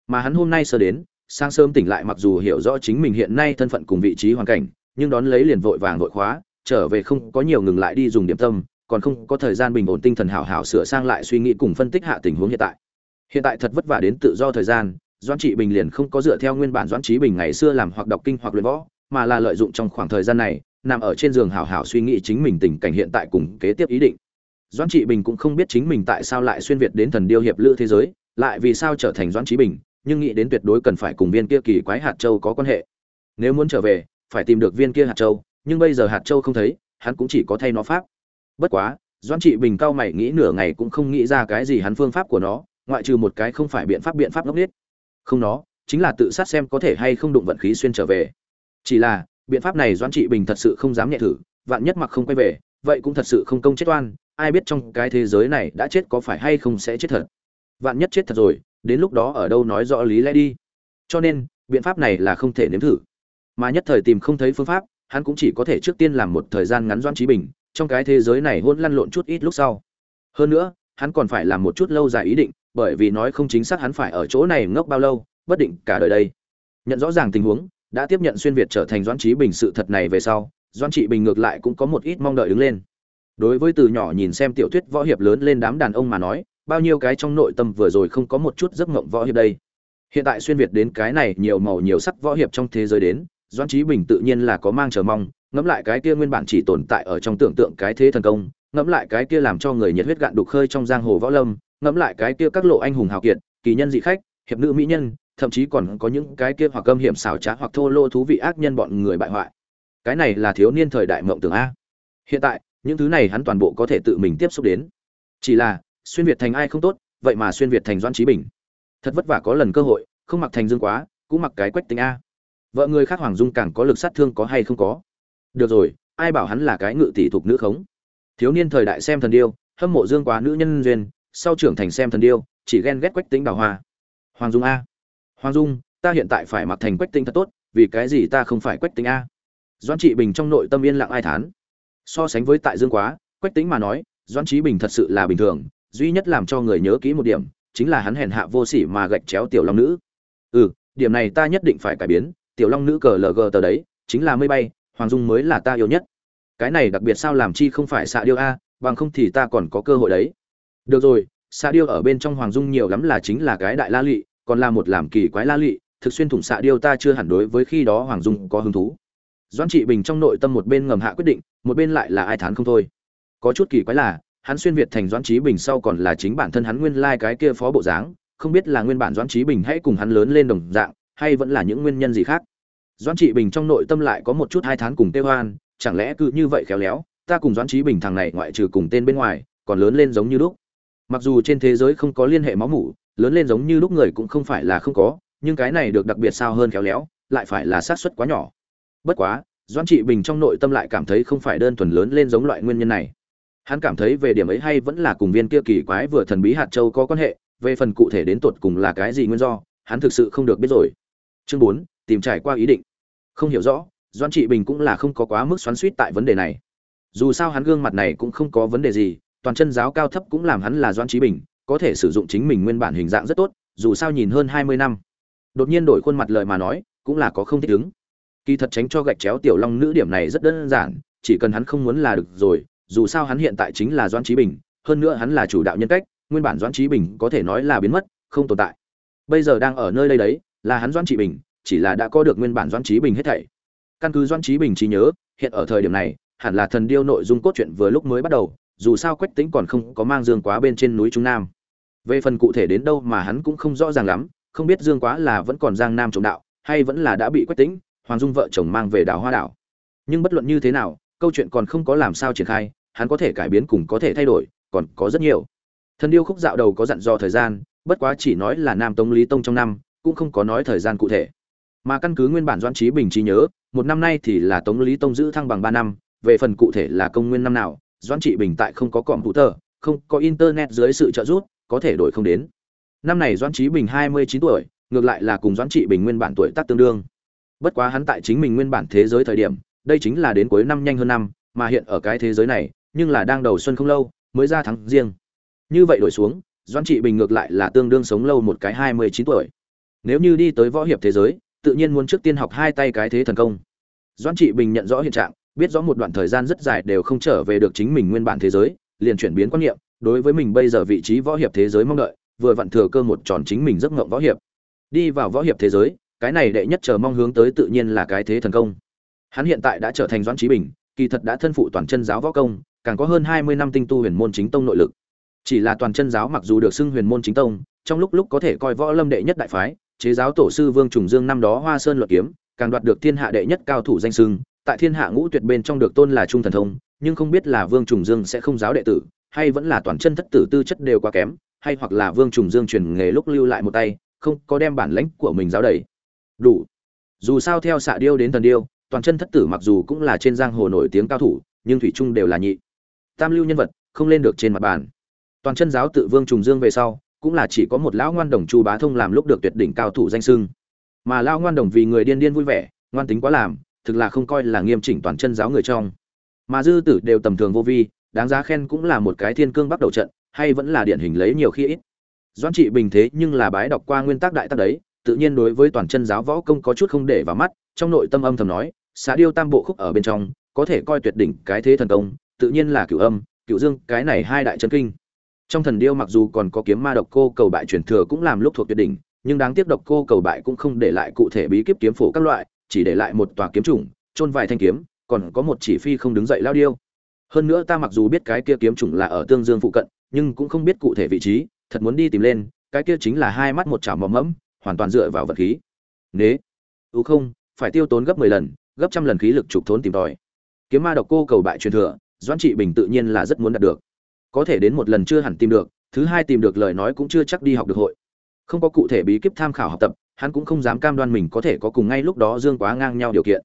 Mà hắn hôm nay sơ đến, sáng sớm tỉnh lại mặc dù hiểu rõ chính mình hiện nay thân phận cùng vị trí hoàn cảnh, nhưng đón lấy liền vội vàng vội khóa, trở về không có nhiều ngừng lại đi dùng điểm tâm, còn không có thời gian bình ổn tinh thần hảo hảo sửa sang lại suy nghĩ cùng phân tích hạ tình huống hiện tại. Hiện tại thật vất vả đến tự do thời gian, doãn trị bình liền không có dựa theo nguyên bản doãn trí bình ngày xưa làm hoặc đọc kinh hoặc luyện võ, mà là lợi dụng trong khoảng thời gian này, nằm ở trên giường hảo hảo suy nghĩ chính mình tình cảnh hiện tại cùng kế tiếp ý định doãn trị bình cũng không biết chính mình tại sao lại xuyên việt đến thần điêu hiệp lữ thế giới, lại vì sao trở thành doãn trí bình, nhưng nghĩ đến tuyệt đối cần phải cùng viên kia kỳ quái hạt châu có quan hệ. Nếu muốn trở về, phải tìm được viên kia hạt châu, nhưng bây giờ hạt châu không thấy, hắn cũng chỉ có thay nó pháp. Bất quá, doãn trị bình cao mày nghĩ nửa ngày cũng không nghĩ ra cái gì hắn phương pháp của nó, ngoại trừ một cái không phải biện pháp biện pháp ngốc nghếch. Không nó, chính là tự sát xem có thể hay không đụng vận khí xuyên trở về. Chỉ là, biện pháp này doãn trị bình thật sự không dám nhẹ thử, vạn nhất mặc không quay về, vậy cũng thật sự không công chết oan ai biết trong cái thế giới này đã chết có phải hay không sẽ chết thật. Vạn nhất chết thật rồi, đến lúc đó ở đâu nói rõ lý lẽ đi. Cho nên, biện pháp này là không thể nếm thử. Mà nhất thời tìm không thấy phương pháp, hắn cũng chỉ có thể trước tiên làm một thời gian ngắn doãn trí bình, trong cái thế giới này hôn lăn lộn chút ít lúc sau. Hơn nữa, hắn còn phải làm một chút lâu dài ý định, bởi vì nói không chính xác hắn phải ở chỗ này ngốc bao lâu, bất định cả đời đây. Nhận rõ ràng tình huống, đã tiếp nhận xuyên việt trở thành doãn trí bình sự thật này về sau, doãn trị bình ngược lại cũng có một ít mong đợi đứng lên đối với từ nhỏ nhìn xem tiểu thuyết võ hiệp lớn lên đám đàn ông mà nói, bao nhiêu cái trong nội tâm vừa rồi không có một chút giấc mộng võ hiệp đây. Hiện tại xuyên việt đến cái này nhiều màu nhiều sắc võ hiệp trong thế giới đến, doãn trí bình tự nhiên là có mang chờ mong, ngẫm lại cái kia nguyên bản chỉ tồn tại ở trong tưởng tượng cái thế thần công, ngẫm lại cái kia làm cho người nhiệt huyết gạn đục khơi trong giang hồ võ lâm, ngẫm lại cái kia các lộ anh hùng hào kiệt, kỳ nhân dị khách, hiệp nữ mỹ nhân, thậm chí còn có những cái kia hoặc âm hiểm xảo trá hoặc thô lô thú vị ác nhân bọn người bại hoại. Cái này là thiếu niên thời đại mộng tưởng a. Hiện tại những thứ này hắn toàn bộ có thể tự mình tiếp xúc đến. Chỉ là, xuyên việt thành ai không tốt, vậy mà xuyên việt thành doãn trí bình. Thật vất vả có lần cơ hội, không mặc thành dương quá, cũng mặc cái quách tính a. Vợ người khác hoàng dung càng có lực sát thương có hay không có. Được rồi, ai bảo hắn là cái ngự tỷ thuộc nữ khống? Thiếu niên thời đại xem thần điêu, hâm mộ dương quá nữ nhân duyên, sau trưởng thành xem thần điêu, chỉ ghen ghét quách tính đào hoa. Hoàng dung a. Hoàng dung, ta hiện tại phải mặc thành quách tính thật tốt, vì cái gì ta không phải quách tính a? Doãn trị bình trong nội tâm yên lặng ai thán so sánh với tại dương quá, quách tính mà nói, doãn trí bình thật sự là bình thường, duy nhất làm cho người nhớ kỹ một điểm, chính là hắn hèn hạ vô sỉ mà gạch chéo tiểu long nữ. Ừ điểm này ta nhất định phải cải biến, tiểu long nữ cờ lg tờ đấy, chính là mây bay, hoàng dung mới là ta yêu nhất. Cái này đặc biệt sao làm chi không phải xạ điêu a, bằng không thì ta còn có cơ hội đấy. Được rồi xạ điêu ở bên trong hoàng dung nhiều lắm là chính là cái đại la lị, còn là một làm kỳ quái la lị, thực xuyên thủng xạ điêu ta chưa hẳn đối với khi đó hoàng dung có hứng thú doãn trị bình trong nội tâm một bên ngầm hạ quyết định, một bên lại là ai thán không thôi. Có chút kỳ quái là, hắn xuyên việt thành doãn trí bình sau còn là chính bản thân hắn nguyên lai cái kia phó bộ dáng, không biết là nguyên bản doãn trí bình hãy cùng hắn lớn lên đồng dạng, hay vẫn là những nguyên nhân gì khác. Doãn trị bình trong nội tâm lại có một chút hai thán cùng tê hoan, chẳng lẽ cứ như vậy khéo léo, ta cùng doãn trí bình thằng này ngoại trừ cùng tên bên ngoài, còn lớn lên giống như lúc. Mặc dù trên thế giới không có liên hệ máu mủ, lớn lên giống như lúc người cũng không phải là không có, nhưng cái này được đặc biệt sao hơn khéo léo, lại phải là xác suất quá nhỏ bất quá, doãn trị bình trong nội tâm lại cảm thấy không phải đơn thuần lớn lên giống loại nguyên nhân này. Hắn cảm thấy về điểm ấy hay vẫn là cùng viên kia kỳ quái vừa thần bí hạt châu có quan hệ, về phần cụ thể đến tột cùng là cái gì nguyên do, hắn thực sự không được biết rồi. Chương bốn, tìm trải qua ý định. Không hiểu rõ doan trị bình cũng là không có quá mức xoắn suýt tại vấn đề này. Dù sao hắn gương mặt này cũng không có vấn đề gì, toàn chân giáo cao thấp cũng làm hắn là doan trí bình, có thể sử dụng chính mình nguyên bản hình dạng rất tốt, dù sao nhìn hơn hai mươi năm. Đột nhiên đổi khuôn mặt lời mà nói, cũng là có không thích ứng kỳ thật tránh cho gạch chéo tiểu long nữ điểm này rất đơn giản, chỉ cần hắn không muốn là được rồi, dù sao hắn hiện tại chính là doãn trí bình, hơn nữa hắn là chủ đạo nhân cách, nguyên bản doãn trí bình có thể nói là biến mất, không tồn tại. Bây giờ đang ở nơi đây đấy, là hắn doãn trị bình, chỉ là đã có được nguyên bản doãn trí bình hết thảy. Căn cứ doãn trí bình trí nhớ, hiện ở thời điểm này, hẳn là thần điêu nội dung cốt truyện vừa lúc mới bắt đầu, dù sao quách tính còn không có mang dương quá bên trên núi trung nam. Về phần cụ thể đến đâu mà hắn cũng không rõ ràng lắm, không biết dương quá là vẫn còn giang nam trộm đạo, hay vẫn là đã bị quách tính hoàng dung vợ chồng mang về đảo hoa đảo. Nhưng bất luận như thế nào, câu chuyện còn không có làm sao triển khai, hắn có thể cải biến cùng có thể thay đổi, còn có rất nhiều. Thần điêu khúc dạo đầu có dặn dò thời gian, bất quá chỉ nói là nam tống lý tông trong năm, cũng không có nói thời gian cụ thể. Mà căn cứ nguyên bản doãn trí bình trí nhớ, một năm nay thì là tống lý tông giữ thăng bằng ba năm, về phần cụ thể là công nguyên năm nào, doãn trị bình tại không có cọm hữu tờ, không có internet dưới sự trợ giúp, có thể đổi không đến. Năm này doãn trí bình hai mươi chín tuổi, ngược lại là cùng doãn trị bình nguyên bản tuổi tác tương đương bất quá hắn tại chính mình nguyên bản thế giới thời điểm, đây chính là đến cuối năm nhanh hơn năm, mà hiện ở cái thế giới này, nhưng là đang đầu xuân không lâu, mới ra tháng riêng. Như vậy đổi xuống, doãn trị bình ngược lại là tương đương sống lâu một cái hai mươi chín tuổi. Nếu như đi tới võ hiệp thế giới, tự nhiên muốn trước tiên học hai tay cái thế thần công. Doãn trị bình nhận rõ hiện trạng, biết rõ một đoạn thời gian rất dài đều không trở về được chính mình nguyên bản thế giới, liền chuyển biến quan niệm, đối với mình bây giờ vị trí võ hiệp thế giới mong đợi, vừa vặn thừa cơ một tròn chính mình giấc ngộng võ hiệp. Đi vào võ hiệp thế giới cái này đệ nhất chờ mong hướng tới tự nhiên là cái thế thần công. Hắn hiện tại đã trở thành doãn chí bình kỳ thật đã thân phụ toàn chân giáo võ công càng có hơn hai mươi năm tinh tu huyền môn chính tông nội lực. Chỉ là toàn chân giáo mặc dù được xưng huyền môn chính tông trong lúc lúc có thể coi võ lâm đệ nhất đại phái chế giáo tổ sư vương trùng dương năm đó hoa sơn luật kiếm càng đoạt được thiên hạ đệ nhất cao thủ danh xưng, tại thiên hạ ngũ tuyệt bên trong được tôn là trung thần thông nhưng không biết là vương trùng dương sẽ không giáo đệ tử hay vẫn là toàn chân thất tử tư chất đều quá kém hay hoặc là vương trùng dương truyền nghề lúc lưu lại một tay không có đem bản lãnh của mình giáo đầy đủ. Dù sao theo xạ điêu đến thần điêu, toàn chân thất tử mặc dù cũng là trên giang hồ nổi tiếng cao thủ, nhưng thủy trung đều là nhị. Tam lưu nhân vật, không lên được trên mặt bàn. Toàn chân giáo tự vương trùng dương về sau, cũng là chỉ có một lão ngoan đồng chu bá thông làm lúc được tuyệt đỉnh cao thủ danh sưng mà lão ngoan đồng vì người điên điên vui vẻ, ngoan tính quá làm, thực là không coi là nghiêm chỉnh toàn chân giáo người trong. Mà dư tử đều tầm thường vô vi, đáng giá khen cũng là một cái thiên cương bắt đầu trận, hay vẫn là điển hình lấy nhiều khi ít. Doãn trị bình thế nhưng là bái đọc qua nguyên tắc đại tắc đấy tự nhiên đối với toàn chân giáo võ công có chút không để vào mắt, trong nội tâm âm thầm nói, xá điêu tam bộ khúc ở bên trong, có thể coi tuyệt đỉnh cái thế thần công, tự nhiên là cửu âm, cửu dương, cái này hai đại chân kinh. Trong thần điêu mặc dù còn có kiếm ma độc cô cầu bại truyền thừa cũng làm lúc thuộc tuyệt đỉnh, nhưng đáng tiếc độc cô cầu bại cũng không để lại cụ thể bí kíp kiếm phổ các loại, chỉ để lại một tòa kiếm chủng, chôn vài thanh kiếm, còn có một chỉ phi không đứng dậy lao điêu. Hơn nữa ta mặc dù biết cái kia kiếm chủng là ở tương dương phụ cận, nhưng cũng không biết cụ thể vị trí, thật muốn đi tìm lên, cái kia chính là hai mắt một chảo mỏm mẫm hoàn toàn dựa vào vật khí. Nế. Ưu không, phải tiêu tốn gấp mười lần, gấp trăm lần khí lực trục thốn tìm tòi. Kiếm ma độc cô cầu bại truyền thừa, doãn trị bình tự nhiên là rất muốn đạt được. Có thể đến một lần chưa hẳn tìm được, thứ hai tìm được lời nói cũng chưa chắc đi học được hội. Không có cụ thể bí kíp tham khảo học tập, hắn cũng không dám cam đoan mình có thể có cùng ngay lúc đó dương quá ngang nhau điều kiện.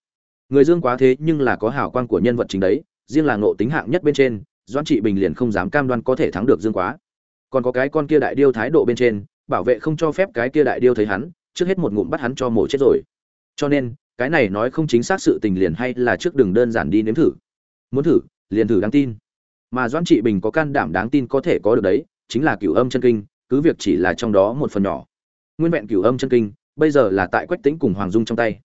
Người dương quá thế nhưng là có hảo quan của nhân vật chính đấy, riêng là ngộ tính hạng nhất bên trên, doãn trị bình liền không dám cam đoan có thể thắng được dương quá. Còn có cái con kia đại điêu thái độ bên trên bảo vệ không cho phép cái kia đại điêu thấy hắn, trước hết một ngụm bắt hắn cho mổ chết rồi. Cho nên, cái này nói không chính xác sự tình liền hay là trước đường đơn giản đi nếm thử. Muốn thử, liền thử đáng tin. Mà doãn trị bình có can đảm đáng tin có thể có được đấy, chính là cửu âm chân kinh, cứ việc chỉ là trong đó một phần nhỏ. Nguyên vẹn cửu âm chân kinh, bây giờ là tại quách tĩnh cùng hoàng dung trong tay.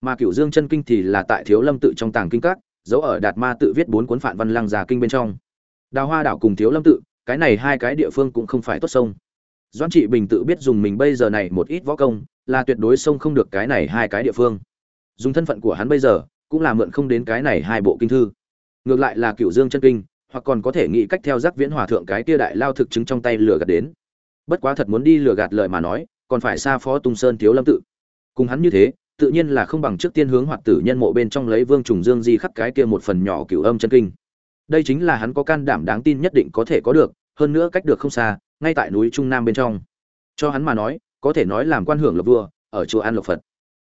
Mà cửu dương chân kinh thì là tại thiếu lâm tự trong tàng kinh các giấu ở đạt ma tự viết bốn cuốn phản văn lăng già kinh bên trong. Đào hoa đảo cùng thiếu lâm tự, cái này hai cái địa phương cũng không phải tốt sông doãn trị bình tự biết dùng mình bây giờ này một ít võ công, là tuyệt đối sông không được cái này hai cái địa phương. Dùng thân phận của hắn bây giờ, cũng là mượn không đến cái này hai bộ kinh thư. Ngược lại là cựu dương chân kinh, hoặc còn có thể nghĩ cách theo giác viễn hòa thượng cái tia đại lao thực chứng trong tay lừa gạt đến. Bất quá thật muốn đi lừa gạt lời mà nói, còn phải xa phó tung sơn thiếu lâm tự. Cùng hắn như thế, tự nhiên là không bằng trước tiên hướng hoạt tử nhân mộ bên trong lấy vương trùng dương di khắc cái kia một phần nhỏ cửu âm chân kinh. Đây chính là hắn có can đảm đáng tin nhất định có thể có được, hơn nữa cách được không xa ngay tại núi trung nam bên trong. Cho hắn mà nói, có thể nói làm quan hưởng lộc vua, ở chùa an lộc phật.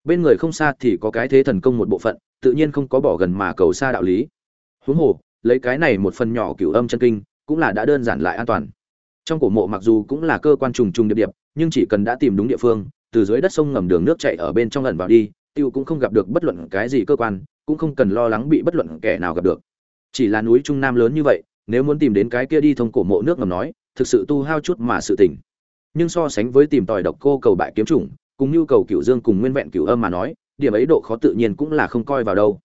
Bên người không xa thì có cái thế thần công một bộ phận, tự nhiên không có bỏ gần mà cầu xa đạo lý. Huống hồ, lấy cái này một phần nhỏ cửu âm chân kinh, cũng là đã đơn giản lại an toàn. Trong cổ mộ mặc dù cũng là cơ quan trùng trùng điệp điệp, nhưng chỉ cần đã tìm đúng địa phương, từ dưới đất sông ngầm đường nước chảy ở bên trong lần vào đi, tiêu cũng không gặp được bất luận cái gì cơ quan, cũng không cần lo lắng bị bất luận kẻ nào gặp được. Chỉ là núi trung nam lớn như vậy, nếu muốn tìm đến cái kia đi thông cổ mộ nước ngầm nói thực sự tu hao chút mà sự tỉnh. Nhưng so sánh với tìm tòi độc cô cầu bại kiếm chủng, cùng nhu cầu cửu dương cùng nguyên vẹn cửu âm mà nói, điểm ấy độ khó tự nhiên cũng là không coi vào đâu.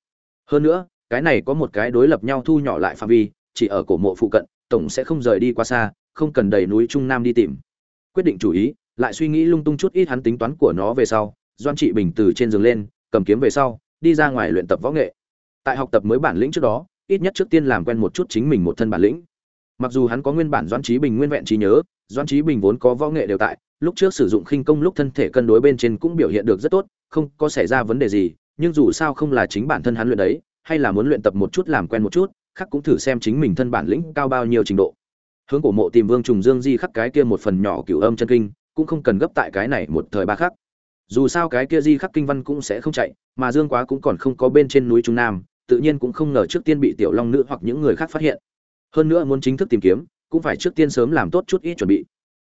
Hơn nữa, cái này có một cái đối lập nhau thu nhỏ lại phạm vi, chỉ ở cổ mộ phụ cận, tổng sẽ không rời đi qua xa, không cần đầy núi trung nam đi tìm. Quyết định chủ ý, lại suy nghĩ lung tung chút ít hắn tính toán của nó về sau, doan trị bình từ trên giường lên, cầm kiếm về sau, đi ra ngoài luyện tập võ nghệ. Tại học tập mới bản lĩnh trước đó, ít nhất trước tiên làm quen một chút chính mình một thân bản lĩnh mặc dù hắn có nguyên bản doan trí bình nguyên vẹn trí nhớ doan trí bình vốn có võ nghệ đều tại, lúc trước sử dụng khinh công lúc thân thể cân đối bên trên cũng biểu hiện được rất tốt, không có xảy ra vấn đề gì, nhưng dù sao không là chính bản thân hắn luyện đấy, hay là muốn luyện tập một chút làm quen một chút, khác cũng thử xem chính mình thân bản lĩnh cao bao nhiêu trình độ. Hướng cổ mộ tìm vương trùng dương di khắc cái kia một phần nhỏ cửu âm chân kinh, cũng không cần gấp tại cái này một thời ba khắc. Dù sao cái kia di khắc kinh văn cũng sẽ không chạy, mà dương quá cũng còn không có bên trên núi trung nam, tự nhiên cũng không ngờ trước tiên bị tiểu long nữ hoặc những người khác phát hiện hơn nữa muốn chính thức tìm kiếm, cũng phải trước tiên sớm làm tốt chút ít chuẩn bị.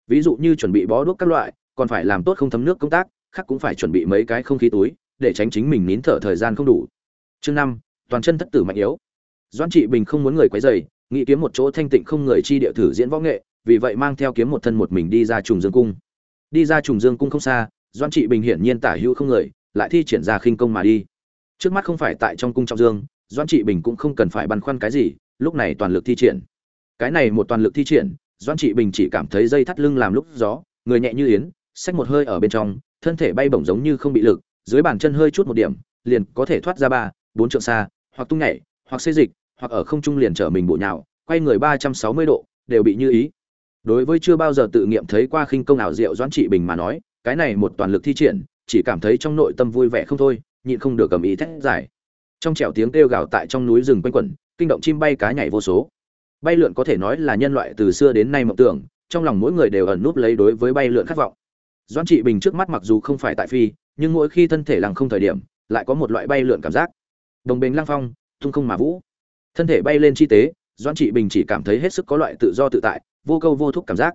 Ví dụ như chuẩn bị bó đuốc các loại, còn phải làm tốt không thấm nước công tác, khác cũng phải chuẩn bị mấy cái không khí túi, để tránh chính mình nín thở thời gian không đủ. Chương năm, toàn chân thất tử mạnh yếu. Doan trị bình không muốn người quấy dày nghĩ kiếm một chỗ thanh tịnh không người chi địa thử diễn võ nghệ, vì vậy mang theo kiếm một thân một mình đi ra trùng dương cung. Đi ra trùng dương cung không xa doan trị bình hiển nhiên tả hữu không người, lại thi triển ra khinh công mà đi. Trước mắt không phải tại trong cung trọng dương doan trị bình cũng không cần phải băn khoăn cái gì lúc này toàn lực thi triển. Cái này một toàn lực thi triển doan trị bình chỉ cảm thấy dây thắt lưng làm lúc gió, người nhẹ như yến, xách một hơi ở bên trong, thân thể bay bổng giống như không bị lực, dưới bàn chân hơi chút một điểm, liền có thể thoát ra ba, bốn trượng xa, hoặc tung nhảy, hoặc xây dịch, hoặc ở không trung liền trở mình bộ nhào, quay người ba trăm sáu mươi độ, đều bị như ý. Đối với chưa bao giờ tự nghiệm thấy qua khinh công ảo diệu doãn trị bình mà nói, cái này một toàn lực thi triển, chỉ cảm thấy trong nội tâm vui vẻ không thôi, nhịn không được cầm ý thét giải trong trẻo tiếng kêu gào tại trong núi rừng quanh quẩn kinh động chim bay cá nhảy vô số. Bay lượn có thể nói là nhân loại từ xưa đến nay mộng tưởng, trong lòng mỗi người đều ẩn núp lấy đối với bay lượn khát vọng. Doãn trị bình trước mắt mặc dù không phải tại phi, nhưng mỗi khi thân thể lằng không thời điểm, lại có một loại bay lượn cảm giác. Đồng bền lang phong, tung không mà vũ. Thân thể bay lên chi tế, doãn trị bình chỉ cảm thấy hết sức có loại tự do tự tại, vô câu vô thúc cảm giác.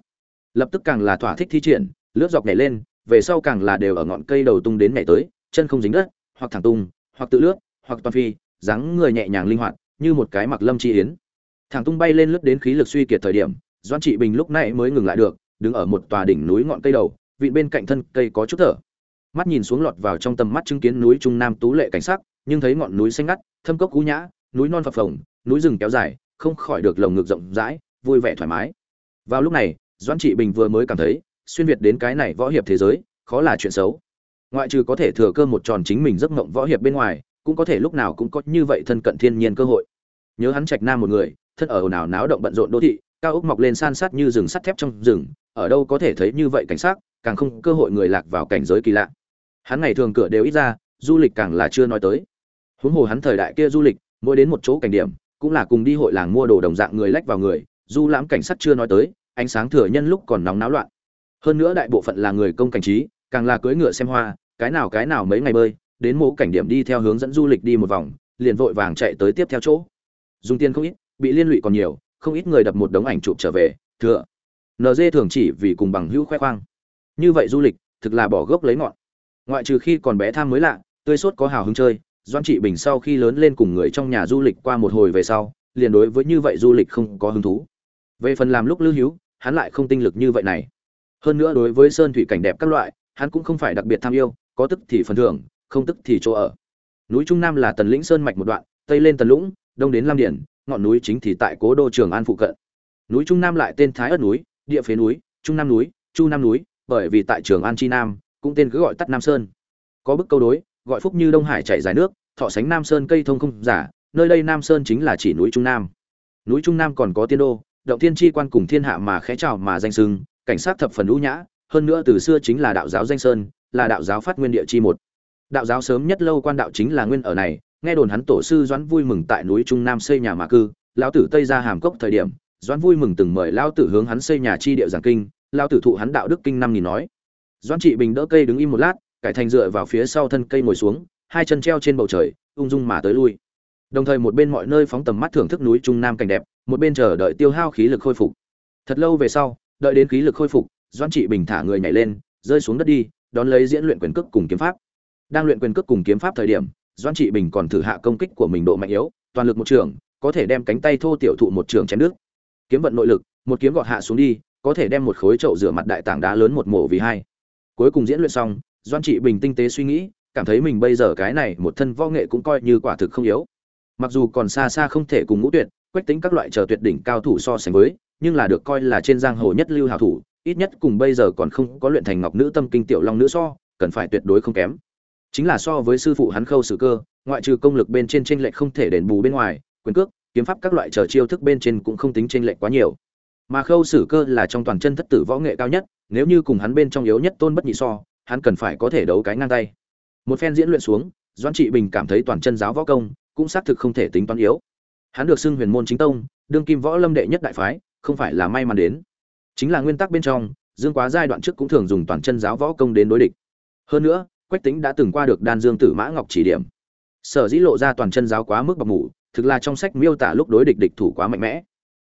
Lập tức càng là thỏa thích thi triển, lướt dọc nhảy lên, về sau càng là đều ở ngọn cây đầu tung đến nhảy tới, chân không dính đất, hoặc thẳng tung, hoặc tự lướt, hoặc toàn phi, dáng người nhẹ nhàng linh hoạt như một cái mặc lâm chi yến. Thẳng tung bay lên lướt đến khí lực suy kiệt thời điểm, doãn trị bình lúc này mới ngừng lại được, đứng ở một tòa đỉnh núi ngọn cây đầu vị bên cạnh thân cây có chút thở. Mắt nhìn xuống lọt vào trong tầm mắt chứng kiến núi trung nam tú lệ cảnh sắc, nhưng thấy ngọn núi xanh ngắt, thâm cốc cú nhã, núi non phập phồng, núi rừng kéo dài, không khỏi được lồng ngực rộng rãi, vui vẻ thoải mái. Vào lúc này, doãn trị bình vừa mới cảm thấy, xuyên việt đến cái này võ hiệp thế giới, khó là chuyện xấu. Ngoại trừ có thể thừa cơ một tròn chính mình giấc mộng võ hiệp bên ngoài, cũng có thể lúc nào cũng có như vậy thân cận thiên nhiên cơ hội nhớ hắn trạch nam một người, thân ở ồn ào náo động bận rộn đô thị, cao ốc mọc lên san sát như rừng sắt thép trong rừng, ở đâu có thể thấy như vậy cảnh sát càng không cơ hội người lạc vào cảnh giới kỳ lạ. Hắn ngày thường cửa đều ít ra, du lịch càng là chưa nói tới. Huống hồ hắn thời đại kia du lịch, mỗi đến một chỗ cảnh điểm, cũng là cùng đi hội làng mua đồ đồng dạng người lách vào người, du lãm cảnh sát chưa nói tới, ánh sáng thừa nhân lúc còn nóng náo loạn. Hơn nữa đại bộ phận là người công cảnh trí, càng là cưỡi ngựa xem hoa, cái nào cái nào mấy ngày bơi, đến mỗi cảnh điểm đi theo hướng dẫn du lịch đi một vòng, liền vội vàng chạy tới tiếp theo chỗ dùng tiền không ít, bị liên lụy còn nhiều, không ít người đập một đống ảnh chụp trở về, thừa. Nd thường chỉ vì cùng bằng hữu khoe khoang. Như vậy du lịch, thực là bỏ gốc lấy ngọn. Ngoại trừ khi còn bé tham mới lạ, tươi sốt có hào hứng chơi doan trị bình sau khi lớn lên cùng người trong nhà du lịch qua một hồi về sau, liền đối với như vậy du lịch không có hứng thú. Về phần làm lúc lưu hữu, hắn lại không tinh lực như vậy này. Hơn nữa đối với sơn thủy cảnh đẹp các loại, hắn cũng không phải đặc biệt tham yêu, có tức thì phần thưởng, không tức thì chỗ ở. Núi trung nam là tần lĩnh sơn mạch một đoạn, tây lên tần lũng đông đến lam điển, ngọn núi chính thì tại cố đô trường an phụ cận. Núi trung nam lại tên thái ất núi, địa phế núi, trung nam núi, chu nam núi, bởi vì tại trường an chi nam, cũng tên cứ gọi tắt nam sơn. Có bức câu đối, gọi phúc như đông hải chạy dài nước, thọ sánh nam sơn cây thông không giả, nơi đây nam sơn chính là chỉ núi trung nam. Núi trung nam còn có tiên đô, động thiên chi quan cùng thiên hạ mà khẽ chào mà danh sưng, cảnh sát thập phần ưu nhã, hơn nữa từ xưa chính là đạo giáo danh sơn, là đạo giáo phát nguyên địa chi một. Đạo giáo sớm nhất lâu quan đạo chính là nguyên ở này nghe đồn hắn tổ sư doãn vui mừng tại núi trung nam xây nhà mà cư, lão tử tây ra hàm cốc thời điểm, doãn vui mừng từng mời lão tử hướng hắn xây nhà chi địa giảng kinh, lão tử thụ hắn đạo đức kinh năm nghìn nói. Doãn trị bình đỡ cây đứng im một lát, cải thành dựa vào phía sau thân cây ngồi xuống, hai chân treo trên bầu trời, ung dung mà tới lui. Đồng thời một bên mọi nơi phóng tầm mắt thưởng thức núi trung nam cảnh đẹp, một bên chờ đợi tiêu hao khí lực khôi phục. Thật lâu về sau, đợi đến khí lực khôi phục, Doãn trị bình thả người nhảy lên, rơi xuống đất đi, đón lấy diễn luyện quyền cước cùng kiếm pháp. Đang luyện quyền cước cùng kiếm pháp thời điểm doan trị bình còn thử hạ công kích của mình độ mạnh yếu, toàn lực một trường, có thể đem cánh tay thô tiểu thụ một trường chém nước kiếm vận nội lực, một kiếm gọt hạ xuống đi, có thể đem một khối chậu rửa mặt đại tảng đá lớn một mổ vì hai. Cuối cùng diễn luyện xong doan trị bình tinh tế suy nghĩ, cảm thấy mình bây giờ cái này một thân võ nghệ cũng coi như quả thực không yếu. Mặc dù còn xa xa không thể cùng ngũ tuyệt, quách tính các loại chờ tuyệt đỉnh cao thủ so sánh với, nhưng là được coi là trên giang hồ nhất lưu hào thủ, ít nhất cùng bây giờ còn không có luyện thành ngọc nữ tâm kinh tiểu long nữ so, cần phải tuyệt đối không kém chính là so với sư phụ hắn khâu sử cơ, ngoại trừ công lực bên trên tranh lệch không thể đền bù bên ngoài, quyền cước, kiếm pháp các loại chờ chiêu thức bên trên cũng không tính tranh lệch quá nhiều. Mà khâu sử cơ là trong toàn chân thất tử võ nghệ cao nhất, nếu như cùng hắn bên trong yếu nhất tôn bất nhị so, hắn cần phải có thể đấu cái ngang tay. Một phen diễn luyện xuống, doãn trị bình cảm thấy toàn chân giáo võ công, cũng xác thực không thể tính toán yếu. Hắn được xưng huyền môn chính tông, đương kim võ lâm đệ nhất đại phái, không phải là may mắn đến. Chính là nguyên tắc bên trong, dương quá giai đoạn trước cũng thường dùng toàn chân giáo võ công đến đối địch. Hơn nữa quách tính đã từng qua được đan dương tử mã ngọc chỉ điểm. Sở dĩ lộ ra toàn chân giáo quá mức bọc mủ thực là trong sách miêu tả lúc đối địch địch thủ quá mạnh mẽ.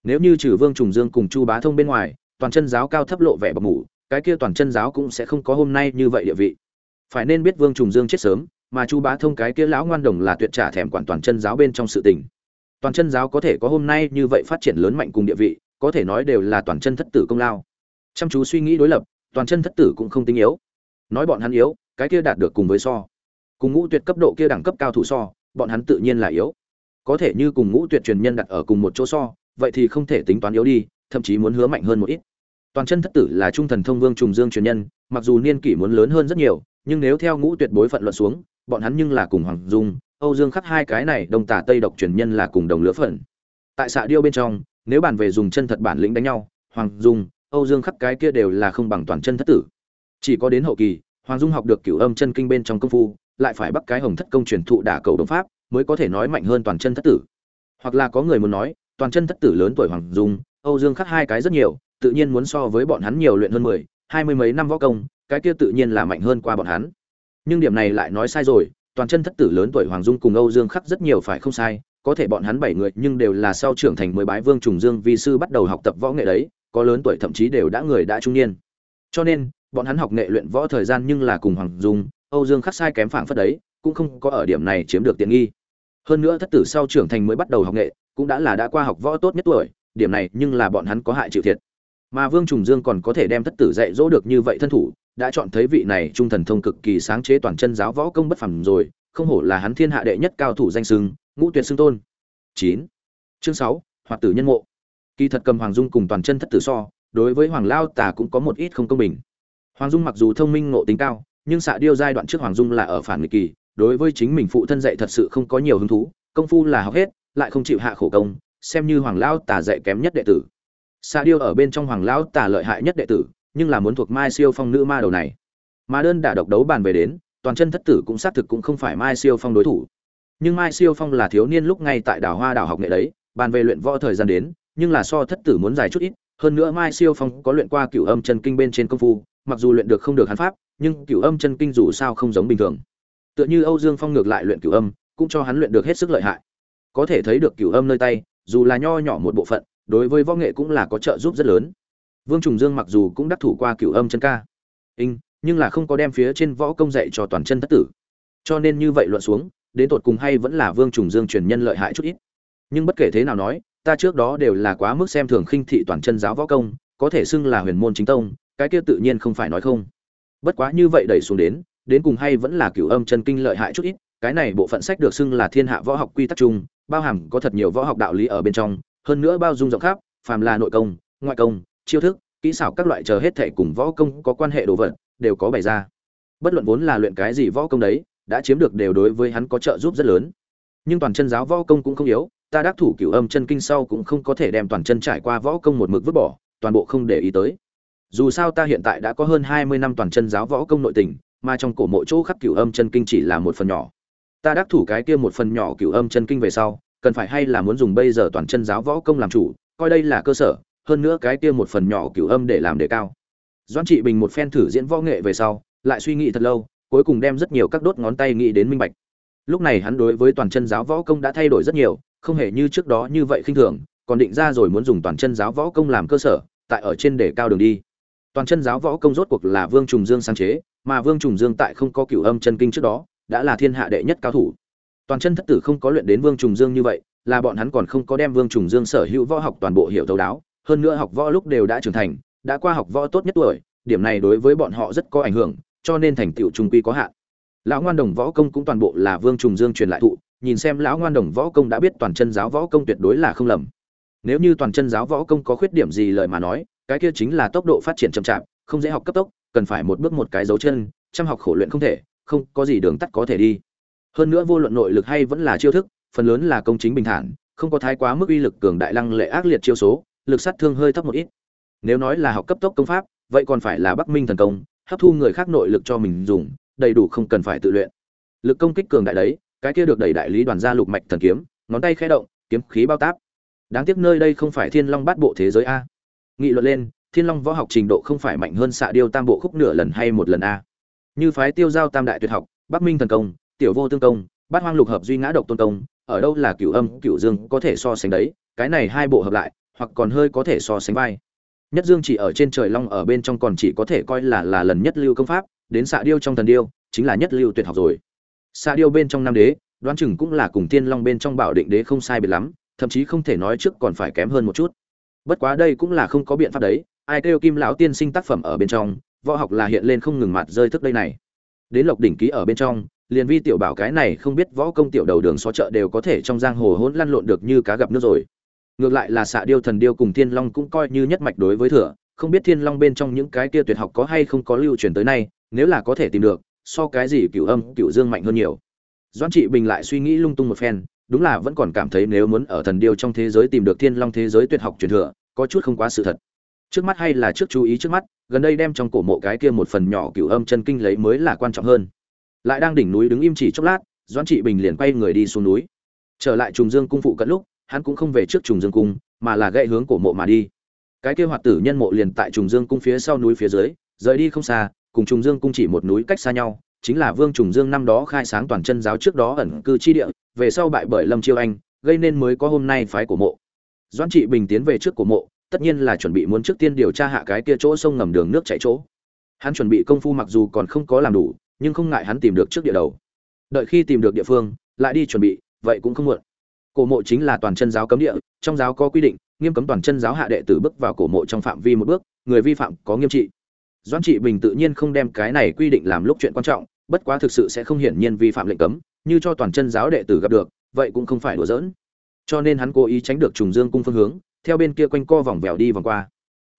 Nếu như trừ vương trùng dương cùng chu bá thông bên ngoài, toàn chân giáo cao thấp lộ vẻ bọc mủ cái kia toàn chân giáo cũng sẽ không có hôm nay như vậy địa vị. Phải nên biết vương trùng dương chết sớm, mà chu bá thông cái kia lão ngoan đồng là tuyệt trả thèm quản toàn chân giáo bên trong sự tình. Toàn chân giáo có thể có hôm nay như vậy phát triển lớn mạnh cùng địa vị, có thể nói đều là toàn chân thất tử công lao. Chăm chú suy nghĩ đối lập, toàn chân thất tử cũng không tinh yếu. Nói bọn hắn yếu cái kia đạt được cùng với so. Cùng ngũ tuyệt cấp độ kia đẳng cấp cao thủ so, bọn hắn tự nhiên là yếu. Có thể như cùng ngũ tuyệt truyền nhân đặt ở cùng một chỗ so, vậy thì không thể tính toán yếu đi, thậm chí muốn hứa mạnh hơn một ít. Toàn chân thất tử là trung thần thông vương trùng dương truyền nhân, mặc dù niên kỷ muốn lớn hơn rất nhiều, nhưng nếu theo ngũ tuyệt bối phận luận xuống, bọn hắn nhưng là cùng hoàng dung, âu dương khắc hai cái này đông tả tây độc truyền nhân là cùng đồng lứa phận. Tại xạ điêu bên trong, nếu bàn về dùng chân thật bản lĩnh đánh nhau, hoàng dung, âu dương khắc cái kia đều là không bằng toàn chân thất tử. Chỉ có đến hậu kỳ hoàng dung học được cửu âm chân kinh bên trong công phu, lại phải bắt cái hồng thất công truyền thụ đả cầu đồng pháp, mới có thể nói mạnh hơn toàn chân thất tử. Hoặc là có người muốn nói, toàn chân thất tử lớn tuổi hoàng dung, âu dương khắc hai cái rất nhiều, tự nhiên muốn so với bọn hắn nhiều luyện hơn mười, hai mươi mấy năm võ công, cái kia tự nhiên là mạnh hơn qua bọn hắn. Nhưng điểm này lại nói sai rồi, toàn chân thất tử lớn tuổi hoàng dung cùng âu dương khắc rất nhiều phải không sai, có thể bọn hắn bảy người nhưng đều là sau trưởng thành mới bái vương trùng dương vi sư bắt đầu học tập võ nghệ đấy, có lớn tuổi thậm chí đều đã người đã trung niên. Cho nên bọn hắn học nghệ luyện võ thời gian nhưng là cùng hoàng dung, âu dương khắc sai kém phảng phất đấy, cũng không có ở điểm này chiếm được tiện nghi. Hơn nữa thất tử sau trưởng thành mới bắt đầu học nghệ, cũng đã là đã qua học võ tốt nhất tuổi, điểm này nhưng là bọn hắn có hại chịu thiệt. Mà vương trùng dương còn có thể đem thất tử dạy dỗ được như vậy thân thủ, đã chọn thấy vị này trung thần thông cực kỳ sáng chế toàn chân giáo võ công bất phẳng rồi, không hổ là hắn thiên hạ đệ nhất cao thủ danh sưng ngũ tuyệt xưng tôn. Chín. Chương sáu, hoạt tử nhân mộ. Kỳ thật cầm hoàng dung cùng toàn chân thất tử so, đối với hoàng lao tà cũng có một ít không công bình hoàng dung mặc dù thông minh ngộ tính cao, nhưng xạ điêu giai đoạn trước hoàng dung là ở phản nghịch kỳ, đối với chính mình phụ thân dạy thật sự không có nhiều hứng thú, công phu là học hết, lại không chịu hạ khổ công, xem như hoàng Lão tà dạy kém nhất đệ tử. Xạ điêu ở bên trong hoàng Lão tà lợi hại nhất đệ tử, nhưng là muốn thuộc mai siêu phong nữ ma đầu này. Mà đơn đả độc đấu bàn về đến, toàn chân thất tử cũng xác thực cũng không phải mai siêu phong đối thủ. Nhưng mai siêu phong là thiếu niên lúc ngay tại đảo hoa đảo học nghệ đấy, bàn về luyện võ thời gian đến, nhưng là so thất tử muốn dài chút ít, hơn nữa mai siêu phong có luyện qua cửu âm chân kinh bên trên công phu mặc dù luyện được không được hắn pháp, nhưng cửu âm chân kinh dù sao không giống bình thường. Tựa như âu dương phong ngược lại luyện cửu âm, cũng cho hắn luyện được hết sức lợi hại. Có thể thấy được cửu âm nơi tay, dù là nho nhỏ một bộ phận, đối với võ nghệ cũng là có trợ giúp rất lớn. Vương trùng dương mặc dù cũng đắc thủ qua cửu âm chân ca. In nhưng là không có đem phía trên võ công dạy cho toàn chân thất tử. Cho nên như vậy luận xuống, đến tột cùng hay vẫn là vương trùng dương truyền nhân lợi hại chút ít. Nhưng bất kể thế nào nói, ta trước đó đều là quá mức xem thường khinh thị toàn chân giáo võ công, có thể xưng là huyền môn chính tông cái kia tự nhiên không phải nói không. Bất quá như vậy đẩy xuống đến đến cùng hay vẫn là cửu âm chân kinh lợi hại chút ít, cái này bộ phận sách được xưng là thiên hạ võ học quy tắc chung, bao hàm có thật nhiều võ học đạo lý ở bên trong, hơn nữa bao dung rộng khắp, phàm là nội công, ngoại công, chiêu thức, kỹ xảo các loại chờ hết thể cùng võ công có quan hệ đồ vật, đều có bày ra. Bất luận vốn là luyện cái gì võ công đấy, đã chiếm được đều đối với hắn có trợ giúp rất lớn. Nhưng toàn chân giáo võ công cũng không yếu, ta đắc thủ cửu âm chân kinh sau cũng không có thể đem toàn chân trải qua võ công một mực vứt bỏ, toàn bộ không để ý tới dù sao ta hiện tại đã có hơn hai mươi năm toàn chân giáo võ công nội tình, mà trong cổ mộ chỗ khắc cửu âm chân kinh chỉ là một phần nhỏ. Ta đắc thủ cái kia một phần nhỏ cửu âm chân kinh về sau, cần phải hay là muốn dùng bây giờ toàn chân giáo võ công làm chủ, coi đây là cơ sở, hơn nữa cái kia một phần nhỏ cửu âm để làm đề cao. Doãn trị bình một phen thử diễn võ nghệ về sau, lại suy nghĩ thật lâu, cuối cùng đem rất nhiều các đốt ngón tay nghĩ đến minh bạch. Lúc này hắn đối với toàn chân giáo võ công đã thay đổi rất nhiều, không hề như trước đó như vậy khinh thường, còn định ra rồi muốn dùng toàn chân giáo võ công làm cơ sở, tại ở trên để cao đường đi toàn chân giáo võ công rốt cuộc là vương trùng dương sáng chế, mà vương trùng dương tại không có cửu âm chân kinh trước đó, đã là thiên hạ đệ nhất cao thủ. Toàn chân thất tử không có luyện đến vương trùng dương như vậy, là bọn hắn còn không có đem vương trùng dương sở hữu võ học toàn bộ hiểu thấu đáo, hơn nữa học võ lúc đều đã trưởng thành, đã qua học võ tốt nhất tuổi, điểm này đối với bọn họ rất có ảnh hưởng, cho nên thành tựu trung quy có hạn. Lão ngoan đồng võ công cũng toàn bộ là vương trùng dương truyền lại thụ, nhìn xem lão ngoan đồng võ công đã biết toàn chân giáo võ công tuyệt đối là không lầm. Nếu như toàn chân giáo võ công có khuyết điểm gì lời mà nói cái kia chính là tốc độ phát triển chậm chạp, không dễ học cấp tốc, cần phải một bước một cái dấu chân, chăm học khổ luyện không thể, không có gì đường tắt có thể đi. Hơn nữa vô luận nội lực hay vẫn là chiêu thức, phần lớn là công chính bình thản, không có thái quá mức uy lực cường đại lăng lệ ác liệt chiêu số, lực sát thương hơi thấp một ít. Nếu nói là học cấp tốc công pháp, vậy còn phải là bắc minh thần công, hấp thu người khác nội lực cho mình dùng, đầy đủ không cần phải tự luyện. Lực công kích cường đại đấy, cái kia được đẩy đại lý đoàn gia lục mạch thần kiếm, ngón tay khẽ động, kiếm khí bao táp. Đáng tiếc nơi đây không phải thiên long bát bộ thế giới a nghị luận lên, thiên long võ học trình độ không phải mạnh hơn xạ điêu tam bộ khúc nửa lần hay một lần a. Như phái tiêu giao tam đại tuyệt học, bắc minh thần công, tiểu vô tương công, bát hoang lục hợp duy ngã độc tôn công, ở đâu là cửu âm, cửu dương có thể so sánh đấy, cái này hai bộ hợp lại, hoặc còn hơi có thể so sánh vai. Nhất dương chỉ ở trên trời long ở bên trong còn chỉ có thể coi là là lần nhất lưu công pháp, đến xạ điêu trong thần điêu, chính là nhất lưu tuyệt học rồi. Xạ điêu bên trong nam đế, đoán chừng cũng là cùng tiên long bên trong bảo định đế không sai biệt lắm, thậm chí không thể nói trước còn phải kém hơn một chút bất quá đây cũng là không có biện pháp đấy, ai kêu kim lão tiên sinh tác phẩm ở bên trong, võ học là hiện lên không ngừng mặt rơi thức đây này. Đến lộc đỉnh ký ở bên trong, liền vi tiểu bảo cái này không biết võ công tiểu đầu đường xó chợ đều có thể trong giang hồ hỗn lăn lộn được như cá gặp nước rồi. Ngược lại là xạ điêu thần điêu cùng thiên long cũng coi như nhất mạch đối với thừa, không biết thiên long bên trong những cái kia tuyệt học có hay không có lưu truyền tới nay, nếu là có thể tìm được, so cái gì cửu âm, cửu dương mạnh hơn nhiều. Doan trị bình lại suy nghĩ lung tung một phen, đúng là vẫn còn cảm thấy nếu muốn ở thần điêu trong thế giới tìm được thiên long thế giới tuyệt học truyền thừa có chút không quá sự thật. Trước mắt hay là trước chú ý trước mắt, gần đây đem trong cổ mộ cái kia một phần nhỏ cửu âm chân kinh lấy mới là quan trọng hơn. Lại đang đỉnh núi đứng im chỉ chốc lát, doãn trị bình liền quay người đi xuống núi. Trở lại trùng dương cung phụ cận lúc, hắn cũng không về trước trùng dương cung, mà là gậy hướng cổ mộ mà đi. Cái kia hoạt tử nhân mộ liền tại trùng dương cung phía sau núi phía dưới, rời đi không xa, cùng trùng dương cung chỉ một núi cách xa nhau, chính là vương trùng dương năm đó khai sáng toàn chân giáo trước đó ẩn cư chi địa, về sau bại bởi lâm chiêu anh, gây nên mới có hôm nay phái cổ mộ doan trị bình tiến về trước cổ mộ, tất nhiên là chuẩn bị muốn trước tiên điều tra hạ cái kia chỗ sông ngầm đường nước chảy chỗ. Hắn chuẩn bị công phu mặc dù còn không có làm đủ, nhưng không ngại hắn tìm được trước địa đầu. Đợi khi tìm được địa phương, lại đi chuẩn bị, vậy cũng không muộn. Cổ mộ chính là toàn chân giáo cấm địa, trong giáo có quy định, nghiêm cấm toàn chân giáo hạ đệ tử bước vào cổ mộ trong phạm vi một bước, người vi phạm có nghiêm trị. Doãn trị bình tự nhiên không đem cái này quy định làm lúc chuyện quan trọng, bất quá thực sự sẽ không hiển nhiên vi phạm lệnh cấm, như cho toàn chân giáo đệ tử gặp được, vậy cũng không phải đùa giỡn cho nên hắn cố ý tránh được trùng dương cung phương hướng, theo bên kia quanh co vòng vèo đi vòng qua.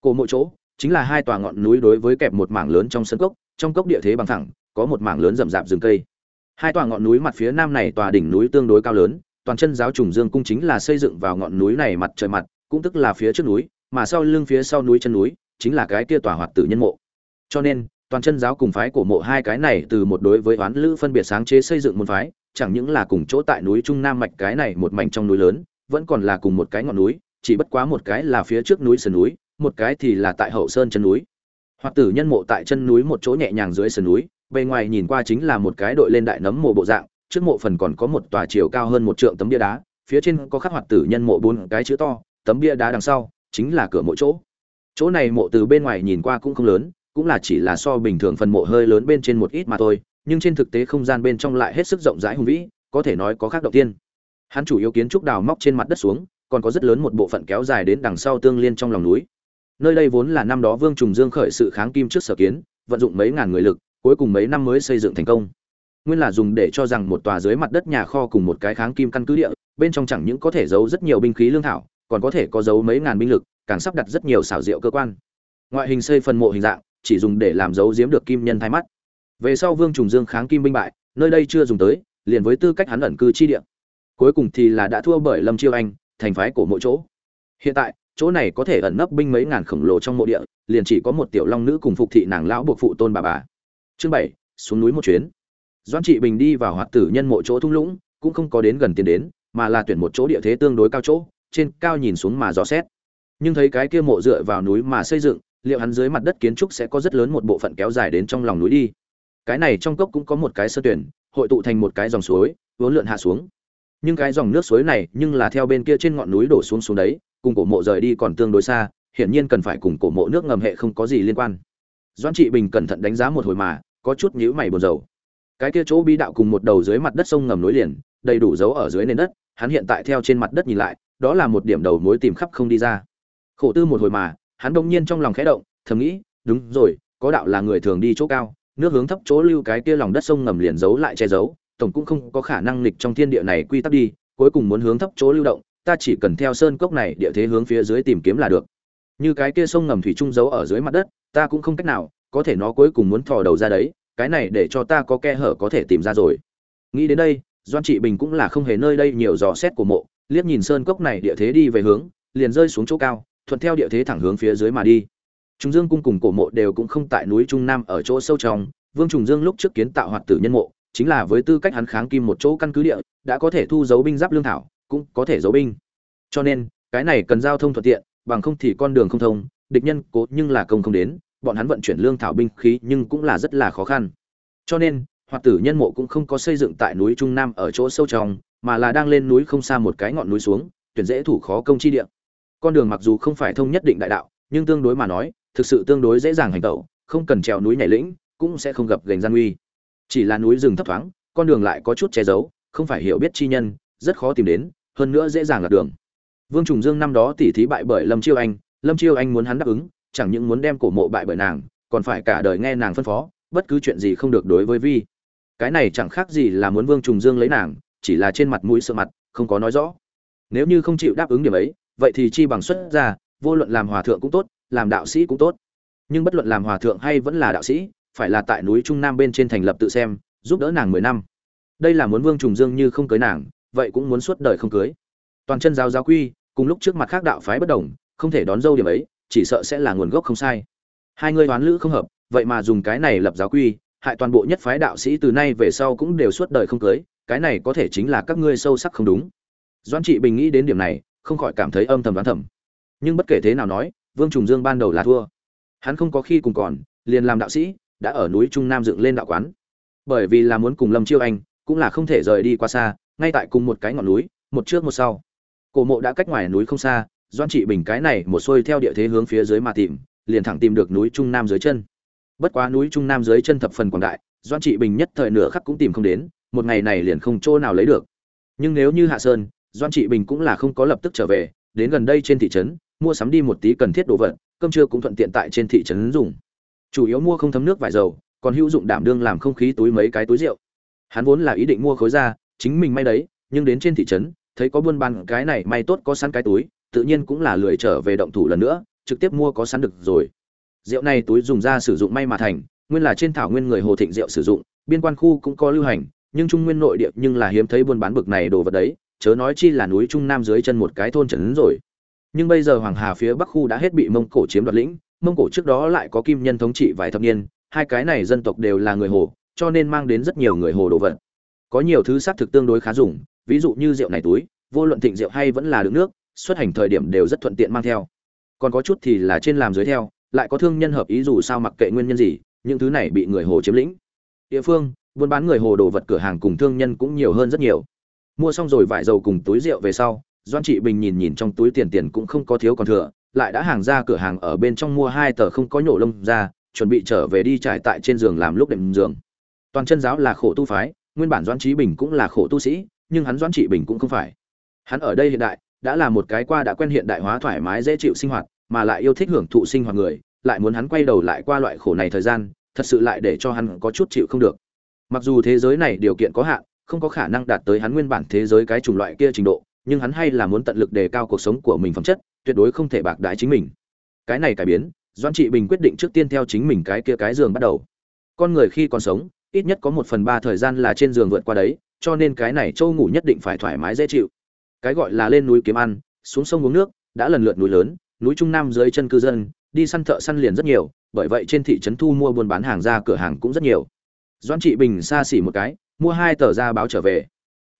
Cổ mộ chỗ, chính là hai tòa ngọn núi đối với kẹp một mảng lớn trong sân cốc, trong cốc địa thế bằng thẳng, có một mảng lớn rậm rạp rừng cây. Hai tòa ngọn núi mặt phía nam này tòa đỉnh núi tương đối cao lớn, toàn chân giáo trùng dương cung chính là xây dựng vào ngọn núi này mặt trời mặt, cũng tức là phía trước núi, mà sau lưng phía sau núi chân núi, chính là cái kia tòa hoạt tử nhân mộ. Cho nên, toàn chân giáo cùng phái cổ mộ hai cái này từ một đối với oán lữ phân biệt sáng chế xây dựng môn phái chẳng những là cùng chỗ tại núi trung nam mạch cái này một mảnh trong núi lớn, vẫn còn là cùng một cái ngọn núi, chỉ bất quá một cái là phía trước núi sườn núi, một cái thì là tại hậu sơn chân núi. Hoạt tử nhân mộ tại chân núi một chỗ nhẹ nhàng dưới sườn núi, bề ngoài nhìn qua chính là một cái đội lên đại nấm mộ bộ dạng, trước mộ phần còn có một tòa chiều cao hơn một trượng tấm bia đá, phía trên có khắc hoạt tử nhân mộ bốn cái chữ to, tấm bia đá đằng sau chính là cửa mộ chỗ. Chỗ này mộ từ bên ngoài nhìn qua cũng không lớn, cũng là chỉ là so bình thường phần mộ hơi lớn bên trên một ít mà thôi nhưng trên thực tế không gian bên trong lại hết sức rộng rãi hùng vĩ, có thể nói có khác động tiên. Hắn chủ yếu kiến trúc đào móc trên mặt đất xuống, còn có rất lớn một bộ phận kéo dài đến đằng sau tương liên trong lòng núi. Nơi đây vốn là năm đó vương trùng dương khởi sự kháng kim trước sở kiến, vận dụng mấy ngàn người lực, cuối cùng mấy năm mới xây dựng thành công. Nguyên là dùng để cho rằng một tòa dưới mặt đất nhà kho cùng một cái kháng kim căn cứ địa, bên trong chẳng những có thể giấu rất nhiều binh khí lương thảo, còn có thể có giấu mấy ngàn binh lực, càng sắp đặt rất nhiều xảo diệu cơ quan. Ngoại hình xây phần mộ hình dạng, chỉ dùng để làm giấu giếm được kim nhân thay mắt về sau vương trùng dương kháng kim binh bại, nơi đây chưa dùng tới, liền với tư cách hắn ẩn cư chi địa. Cuối cùng thì là đã thua bởi lâm chiêu anh, thành phái của mỗi chỗ. Hiện tại, chỗ này có thể ẩn nấp binh mấy ngàn khổng lồ trong mộ địa, liền chỉ có một tiểu long nữ cùng phục thị nàng lão buộc phụ tôn bà bà. Chương bảy, xuống núi một chuyến. Doãn trị bình đi vào hoạt tử nhân mộ chỗ thung lũng, cũng không có đến gần tiền đến, mà là tuyển một chỗ địa thế tương đối cao chỗ, trên cao nhìn xuống mà dò xét. Nhưng thấy cái kia mộ dựa vào núi mà xây dựng, liệu hắn dưới mặt đất kiến trúc sẽ có rất lớn một bộ phận kéo dài đến trong lòng núi đi cái này trong cốc cũng có một cái sơ tuyển, hội tụ thành một cái dòng suối, vốn lượn hạ xuống. Nhưng cái dòng nước suối này nhưng là theo bên kia trên ngọn núi đổ xuống xuống đấy, cùng cổ mộ rời đi còn tương đối xa, hiển nhiên cần phải cùng cổ mộ nước ngầm hệ không có gì liên quan. Doan trị bình cẩn thận đánh giá một hồi mà, có chút nhíu mày buồn rầu. Cái kia chỗ bí đạo cùng một đầu dưới mặt đất sông ngầm nối liền, đầy đủ dấu ở dưới nền đất, hắn hiện tại theo trên mặt đất nhìn lại, đó là một điểm đầu mối tìm khắp không đi ra. Khổ tư một hồi mà, hắn đông nhiên trong lòng khẽ động, thầm nghĩ, đúng rồi, có đạo là người thường đi chỗ cao nước hướng thấp chỗ lưu cái kia lòng đất sông ngầm liền giấu lại che giấu, tổng cũng không có khả năng nghịch trong thiên địa này quy tắc đi, cuối cùng muốn hướng thấp chỗ lưu động, ta chỉ cần theo sơn cốc này địa thế hướng phía dưới tìm kiếm là được. Như cái kia sông ngầm thủy trung giấu ở dưới mặt đất, ta cũng không cách nào, có thể nó cuối cùng muốn thò đầu ra đấy, cái này để cho ta có kẽ hở có thể tìm ra rồi. Nghĩ đến đây, doan trị bình cũng là không hề nơi đây nhiều dò xét của mộ, liếc nhìn sơn cốc này địa thế đi về hướng, liền rơi xuống chỗ cao, thuận theo địa thế thẳng hướng phía dưới mà đi. Trùng Dương cung cùng cổ mộ đều cũng không tại núi Trung Nam ở chỗ sâu trong, Vương Trùng Dương lúc trước kiến tạo hoạt tử nhân mộ, chính là với tư cách hắn kháng kim một chỗ căn cứ địa, đã có thể thu dấu binh giáp lương thảo, cũng có thể giấu binh. Cho nên, cái này cần giao thông thuận tiện, bằng không thì con đường không thông, địch nhân cố nhưng là công không đến, bọn hắn vận chuyển lương thảo binh khí nhưng cũng là rất là khó khăn. cho nên hoạt tử nhân mộ cũng không có xây dựng tại núi trung nam ở chỗ sâu trong mà là đang lên núi không xa một cái ngọn núi xuống tuyển dễ thủ khó công chi địa con đường mặc dù không phải thông nhất định đại đạo nhưng tương đối mà nói thực sự tương đối dễ dàng hành tẩu, không cần trèo núi nhảy lĩnh, cũng sẽ không gặp gành gian nguy. Chỉ là núi rừng thấp thoáng, con đường lại có chút che giấu, không phải hiểu biết chi nhân, rất khó tìm đến, hơn nữa dễ dàng lạc đường. Vương trùng dương năm đó tỉ thí bại bởi lâm chiêu anh, lâm chiêu anh muốn hắn đáp ứng, chẳng những muốn đem cổ mộ bại bởi nàng, còn phải cả đời nghe nàng phân phó, bất cứ chuyện gì không được đối với vi. Cái này chẳng khác gì là muốn vương trùng dương lấy nàng, chỉ là trên mặt mũi sợ mặt, không có nói rõ. Nếu như không chịu đáp ứng điểm ấy, vậy thì chi bằng xuất ra, vô luận làm hòa thượng cũng tốt làm đạo sĩ cũng tốt. Nhưng bất luận làm hòa thượng hay vẫn là đạo sĩ, phải là tại núi trung nam bên trên thành lập tự xem, giúp đỡ nàng mười năm. Đây là muốn vương trùng dương như không cưới nàng, vậy cũng muốn suốt đời không cưới. Toàn chân giáo giáo quy, cùng lúc trước mặt khác đạo phái bất đồng, không thể đón dâu điểm ấy, chỉ sợ sẽ là nguồn gốc không sai. Hai người đoán lữ không hợp, vậy mà dùng cái này lập giáo quy, hại toàn bộ nhất phái đạo sĩ từ nay về sau cũng đều suốt đời không cưới, cái này có thể chính là các ngươi sâu sắc không đúng. Doan trị bình nghĩ đến điểm này, không khỏi cảm thấy âm thầm đoán thầm. Nhưng bất kể thế nào nói vương trùng dương ban đầu là thua. Hắn không có khi cùng còn, liền làm đạo sĩ, đã ở núi trung nam dựng lên đạo quán. Bởi vì là muốn cùng lâm chiêu anh, cũng là không thể rời đi quá xa, ngay tại cùng một cái ngọn núi, một trước một sau. Cổ mộ đã cách ngoài núi không xa, doan trị bình cái này một xuôi theo địa thế hướng phía dưới mà tìm, liền thẳng tìm được núi trung nam dưới chân. Bất quá núi trung nam dưới chân thập phần quảng đại, doan trị bình nhất thời nửa khắc cũng tìm không đến, một ngày này liền không chỗ nào lấy được. Nhưng nếu như hạ sơn, doan trị bình cũng là không có lập tức trở về, đến gần đây trên thị trấn mua sắm đi một tí cần thiết đồ vật, cơm trưa cũng thuận tiện tại trên thị trấn dùng. Chủ yếu mua không thấm nước vải dầu, còn hữu dụng đảm đương làm không khí túi mấy cái túi rượu. Hắn vốn là ý định mua khối ra chính mình may đấy, nhưng đến trên thị trấn, thấy có buôn bán cái này may tốt có sẵn cái túi, tự nhiên cũng là lười trở về động thủ lần nữa, trực tiếp mua có sẵn được rồi. Rượu này túi dùng ra sử dụng may mà thành, nguyên là trên thảo nguyên người hồ thịnh rượu sử dụng, biên quan khu cũng có lưu hành, nhưng trung nguyên nội địa nhưng là hiếm thấy buôn bán bực này đồ vật đấy, chớ nói chi là núi trung nam dưới chân một cái thôn trấn rồi nhưng bây giờ hoàng hà phía bắc khu đã hết bị mông cổ chiếm đoạt lĩnh, mông cổ trước đó lại có kim nhân thống trị vài thập niên, hai cái này dân tộc đều là người hồ, cho nên mang đến rất nhiều người hồ đồ vật. Có nhiều thứ xác thực tương đối khá dùng, ví dụ như rượu này túi, vô luận thịnh rượu hay vẫn là đựng nước, xuất hành thời điểm đều rất thuận tiện mang theo. Còn có chút thì là trên làm dưới theo, lại có thương nhân hợp ý dù sao mặc kệ nguyên nhân gì, những thứ này bị người hồ chiếm lĩnh. Địa phương, buôn bán người hồ đồ vật cửa hàng cùng thương nhân cũng nhiều hơn rất nhiều. Mua xong rồi vải dầu cùng túi rượu về sau doan trị bình nhìn nhìn trong túi tiền tiền cũng không có thiếu còn thừa, lại đã hàng ra cửa hàng ở bên trong mua hai tờ không có nhổ lông ra, chuẩn bị trở về đi trải tại trên giường làm lúc đệm giường. Toàn chân giáo là khổ tu phái, nguyên bản doan trí bình cũng là khổ tu sĩ, nhưng hắn doan trị bình cũng không phải. Hắn ở đây hiện đại, đã là một cái qua đã quen hiện đại hóa thoải mái dễ chịu sinh hoạt, mà lại yêu thích hưởng thụ sinh hoạt người, lại muốn hắn quay đầu lại qua loại khổ này thời gian, thật sự lại để cho hắn có chút chịu không được. Mặc dù thế giới này điều kiện có hạn, không có khả năng đạt tới hắn nguyên bản thế giới cái chủng loại kia trình độ nhưng hắn hay là muốn tận lực đề cao cuộc sống của mình phẩm chất, tuyệt đối không thể bạc đái chính mình. Cái này cải biến doan trị bình quyết định trước tiên theo chính mình cái kia cái giường bắt đầu. Con người khi còn sống, ít nhất có một phần ba thời gian là trên giường vượt qua đấy, cho nên cái này châu ngủ nhất định phải thoải mái dễ chịu. Cái gọi là lên núi kiếm ăn, xuống sông uống nước, đã lần lượt núi lớn, núi trung nam dưới chân cư dân, đi săn thợ săn liền rất nhiều, bởi vậy trên thị trấn thu mua buôn bán hàng ra cửa hàng cũng rất nhiều. Doan trị bình xa xỉ một cái, mua hai tờ ra báo trở về.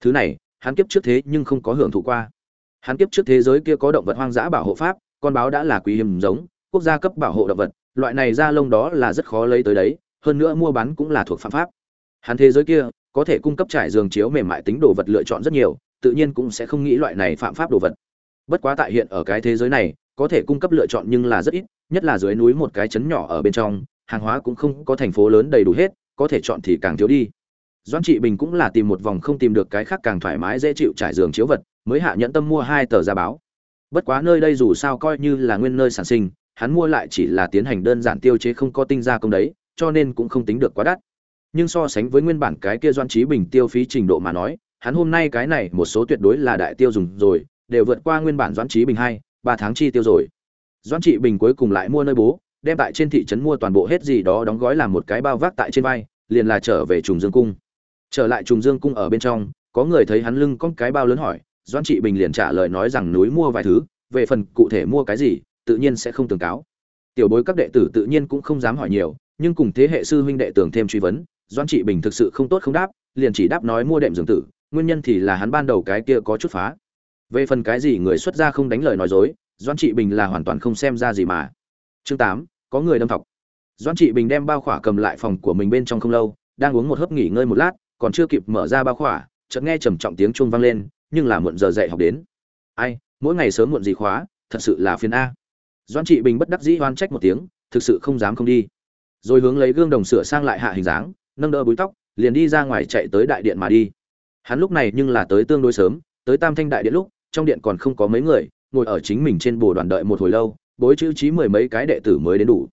Thứ này hắn kiếp trước thế nhưng không có hưởng thụ qua. Hắn kiếp trước thế giới kia có động vật hoang dã bảo hộ pháp, con báo đã là quý hiếm giống, quốc gia cấp bảo hộ động vật, loại này da lông đó là rất khó lấy tới đấy, hơn nữa mua bán cũng là thuộc phạm pháp. Hắn thế giới kia, có thể cung cấp trải giường chiếu mềm mại tính đồ vật lựa chọn rất nhiều, tự nhiên cũng sẽ không nghĩ loại này phạm pháp đồ vật. Bất quá tại hiện ở cái thế giới này, có thể cung cấp lựa chọn nhưng là rất ít, nhất là dưới núi một cái trấn nhỏ ở bên trong, hàng hóa cũng không có thành phố lớn đầy đủ hết, có thể chọn thì càng thiếu đi doan trị bình cũng là tìm một vòng không tìm được cái khác càng thoải mái dễ chịu trải giường chiếu vật, mới hạ nhẫn tâm mua hai tờ ra báo. Bất quá nơi đây dù sao coi như là nguyên nơi sản sinh, hắn mua lại chỉ là tiến hành đơn giản tiêu chế không có tinh gia công đấy, cho nên cũng không tính được quá đắt. Nhưng so sánh với nguyên bản cái kia doan trí bình tiêu phí trình độ mà nói, hắn hôm nay cái này một số tuyệt đối là đại tiêu dùng rồi, đều vượt qua nguyên bản doan trí bình hai, ba tháng chi tiêu rồi. Doan trị bình cuối cùng lại mua nơi bố, đem tại trên thị trấn mua toàn bộ hết gì đó đóng gói làm một cái bao vác tại trên vai, liền là trở về trùng dương cung trở lại trùng dương cung ở bên trong, có người thấy hắn lưng con cái bao lớn hỏi doan trị bình liền trả lời nói rằng núi mua vài thứ, về phần cụ thể mua cái gì, tự nhiên sẽ không tường cáo. Tiểu bối các đệ tử tự nhiên cũng không dám hỏi nhiều, nhưng cùng thế hệ sư huynh đệ tưởng thêm truy vấn doan trị bình thực sự không tốt không đáp, liền chỉ đáp nói mua đệm dường tử, nguyên nhân thì là hắn ban đầu cái kia có chút phá. Về phần cái gì người xuất gia không đánh lời nói dối doan trị bình là hoàn toàn không xem ra gì mà. Chương tám, có người đâm thọc. Doan trị bình đem bao khỏa cầm lại phòng của mình bên trong không lâu, đang uống một hớp nghỉ ngơi một lát còn chưa kịp mở ra bao khỏa, chợt nghe trầm trọng tiếng chuông vang lên, nhưng là muộn giờ dạy học đến. Ai, mỗi ngày sớm muộn gì khóa, thật sự là phiền a. Doan trị bình bất đắc dĩ oan trách một tiếng, thực sự không dám không đi. Rồi hướng lấy gương đồng sửa sang lại hạ hình dáng, nâng đỡ búi tóc, liền đi ra ngoài chạy tới đại điện mà đi. Hắn lúc này nhưng là tới tương đối sớm, tới tam thanh đại điện lúc, trong điện còn không có mấy người, ngồi ở chính mình trên bồ đoàn đợi một hồi lâu, bối chữ trí mười mấy cái đệ tử mới đến đủ.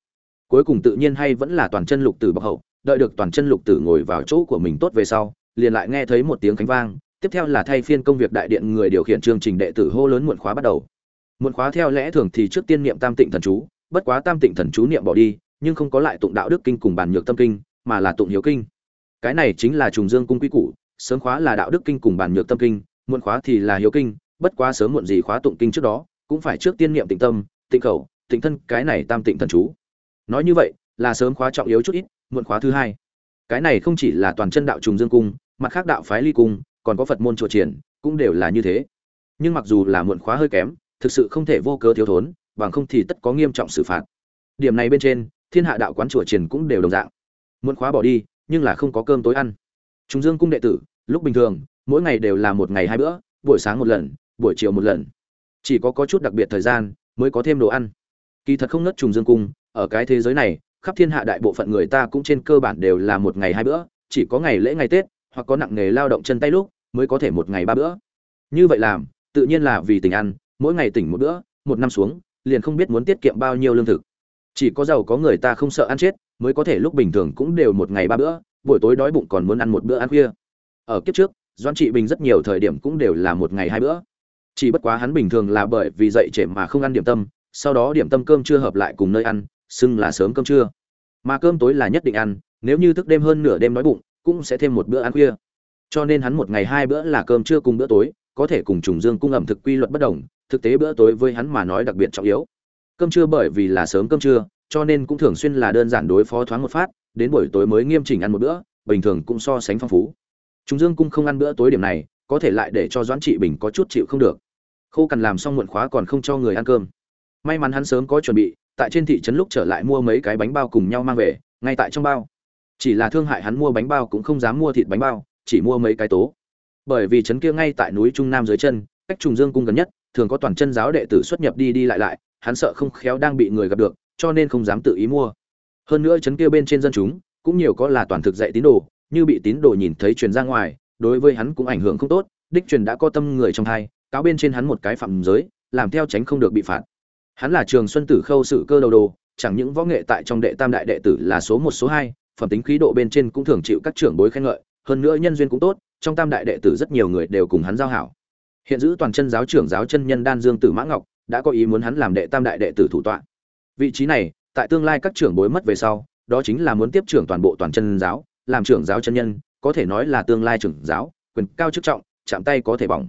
Cuối cùng tự nhiên hay vẫn là toàn chân lục tử bọc hậu đợi được toàn chân lục tử ngồi vào chỗ của mình tốt về sau, liền lại nghe thấy một tiếng khánh vang, tiếp theo là thay phiên công việc đại điện người điều khiển chương trình đệ tử hô lớn muộn khóa bắt đầu. Muộn khóa theo lẽ thường thì trước tiên niệm tam tịnh thần chú, bất quá tam tịnh thần chú niệm bỏ đi, nhưng không có lại tụng đạo đức kinh cùng bàn nhược tâm kinh, mà là tụng hiếu kinh. Cái này chính là trùng dương cung quy củ, sớm khóa là đạo đức kinh cùng bàn nhược tâm kinh, muộn khóa thì là hiếu kinh, bất quá sớm muộn gì khóa tụng kinh trước đó, cũng phải trước tiên niệm tịnh tâm, tịnh khẩu, tịnh thân, cái này tam tịnh thần chú. Nói như vậy, là sớm khóa trọng yếu chút ít muộn khóa thứ hai. Cái này không chỉ là toàn chân đạo trùng dương cung, mặt khác đạo phái ly cung, còn có phật môn chùa triển, cũng đều là như thế. Nhưng mặc dù là muộn khóa hơi kém, thực sự không thể vô cớ thiếu thốn, bằng không thì tất có nghiêm trọng xử phạt. Điểm này bên trên, thiên hạ đạo quán chùa triển cũng đều đồng dạng. Muộn khóa bỏ đi, nhưng là không có cơm tối ăn. Trùng dương cung đệ tử, lúc bình thường, mỗi ngày đều là một ngày hai bữa, buổi sáng một lần, buổi chiều một lần. Chỉ có có chút đặc biệt thời gian, mới có thêm đồ ăn. Kỳ thật không nớt trùng dương cung, ở cái thế giới này khắp thiên hạ đại bộ phận người ta cũng trên cơ bản đều là một ngày hai bữa, chỉ có ngày lễ ngày tết, hoặc có nặng nghề lao động chân tay lúc, mới có thể một ngày ba bữa. Như vậy làm, tự nhiên là vì tình ăn, mỗi ngày tỉnh một bữa, một năm xuống, liền không biết muốn tiết kiệm bao nhiêu lương thực. Chỉ có giàu có người ta không sợ ăn chết, mới có thể lúc bình thường cũng đều một ngày ba bữa, buổi tối đói bụng còn muốn ăn một bữa ăn khuya. Ở kiếp trước doan trị bình rất nhiều thời điểm cũng đều là một ngày hai bữa. Chỉ bất quá hắn bình thường là bởi vì dậy trễ mà không ăn điểm tâm, sau đó điểm tâm cơm chưa hợp lại cùng nơi ăn xưng là sớm cơm trưa. Mà cơm tối là nhất định ăn, nếu như thức đêm hơn nửa đêm đói bụng, cũng sẽ thêm một bữa ăn khuya. Cho nên hắn một ngày hai bữa là cơm trưa cùng bữa tối, có thể cùng trùng dương cung ẩm thực quy luật bất đồng, thực tế bữa tối với hắn mà nói đặc biệt trọng yếu. Cơm trưa bởi vì là sớm cơm trưa, cho nên cũng thường xuyên là đơn giản đối phó thoáng một phát, đến buổi tối mới nghiêm chỉnh ăn một bữa, bình thường cũng so sánh phong phú. Trùng dương cung không ăn bữa tối điểm này, có thể lại để cho doãn trị bình có chút chịu không được. Khô cằn làm xong muộn khóa còn không cho người ăn cơm. May mắn hắn sớm có chuẩn bị tại trên thị trấn lúc trở lại mua mấy cái bánh bao cùng nhau mang về, ngay tại trong bao. Chỉ là thương hại hắn mua bánh bao cũng không dám mua thịt bánh bao, chỉ mua mấy cái tố. Bởi vì trấn kia ngay tại núi trung nam dưới chân, cách trùng dương cung gần nhất, thường có toàn chân giáo đệ tử xuất nhập đi đi lại lại, hắn sợ không khéo đang bị người gặp được, cho nên không dám tự ý mua. Hơn nữa trấn kia bên trên dân chúng, cũng nhiều có là toàn thực dạy tín đồ, như bị tín đồ nhìn thấy truyền ra ngoài, đối với hắn cũng ảnh hưởng không tốt, đích truyền đã có tâm người trong thai cáo bên trên hắn một cái phạm giới, làm theo tránh không được bị phạt hắn là trường xuân tử khâu sự cơ đầu đồ, chẳng những võ nghệ tại trong đệ tam đại đệ tử là số một, số hai, phẩm tính khí độ bên trên cũng thường chịu các trưởng bối khen ngợi, hơn nữa nhân duyên cũng tốt, trong tam đại đệ tử rất nhiều người đều cùng hắn giao hảo. Hiện giữ toàn chân giáo trưởng giáo chân nhân đan dương tử mã ngọc, đã có ý muốn hắn làm đệ tam đại đệ tử thủ tọa. Vị trí này, tại tương lai các trưởng bối mất về sau, đó chính là muốn tiếp trưởng toàn bộ toàn chân giáo, làm trưởng giáo chân nhân, có thể nói là tương lai trưởng giáo, quyền cao chức trọng, chạm tay có thể bỏng.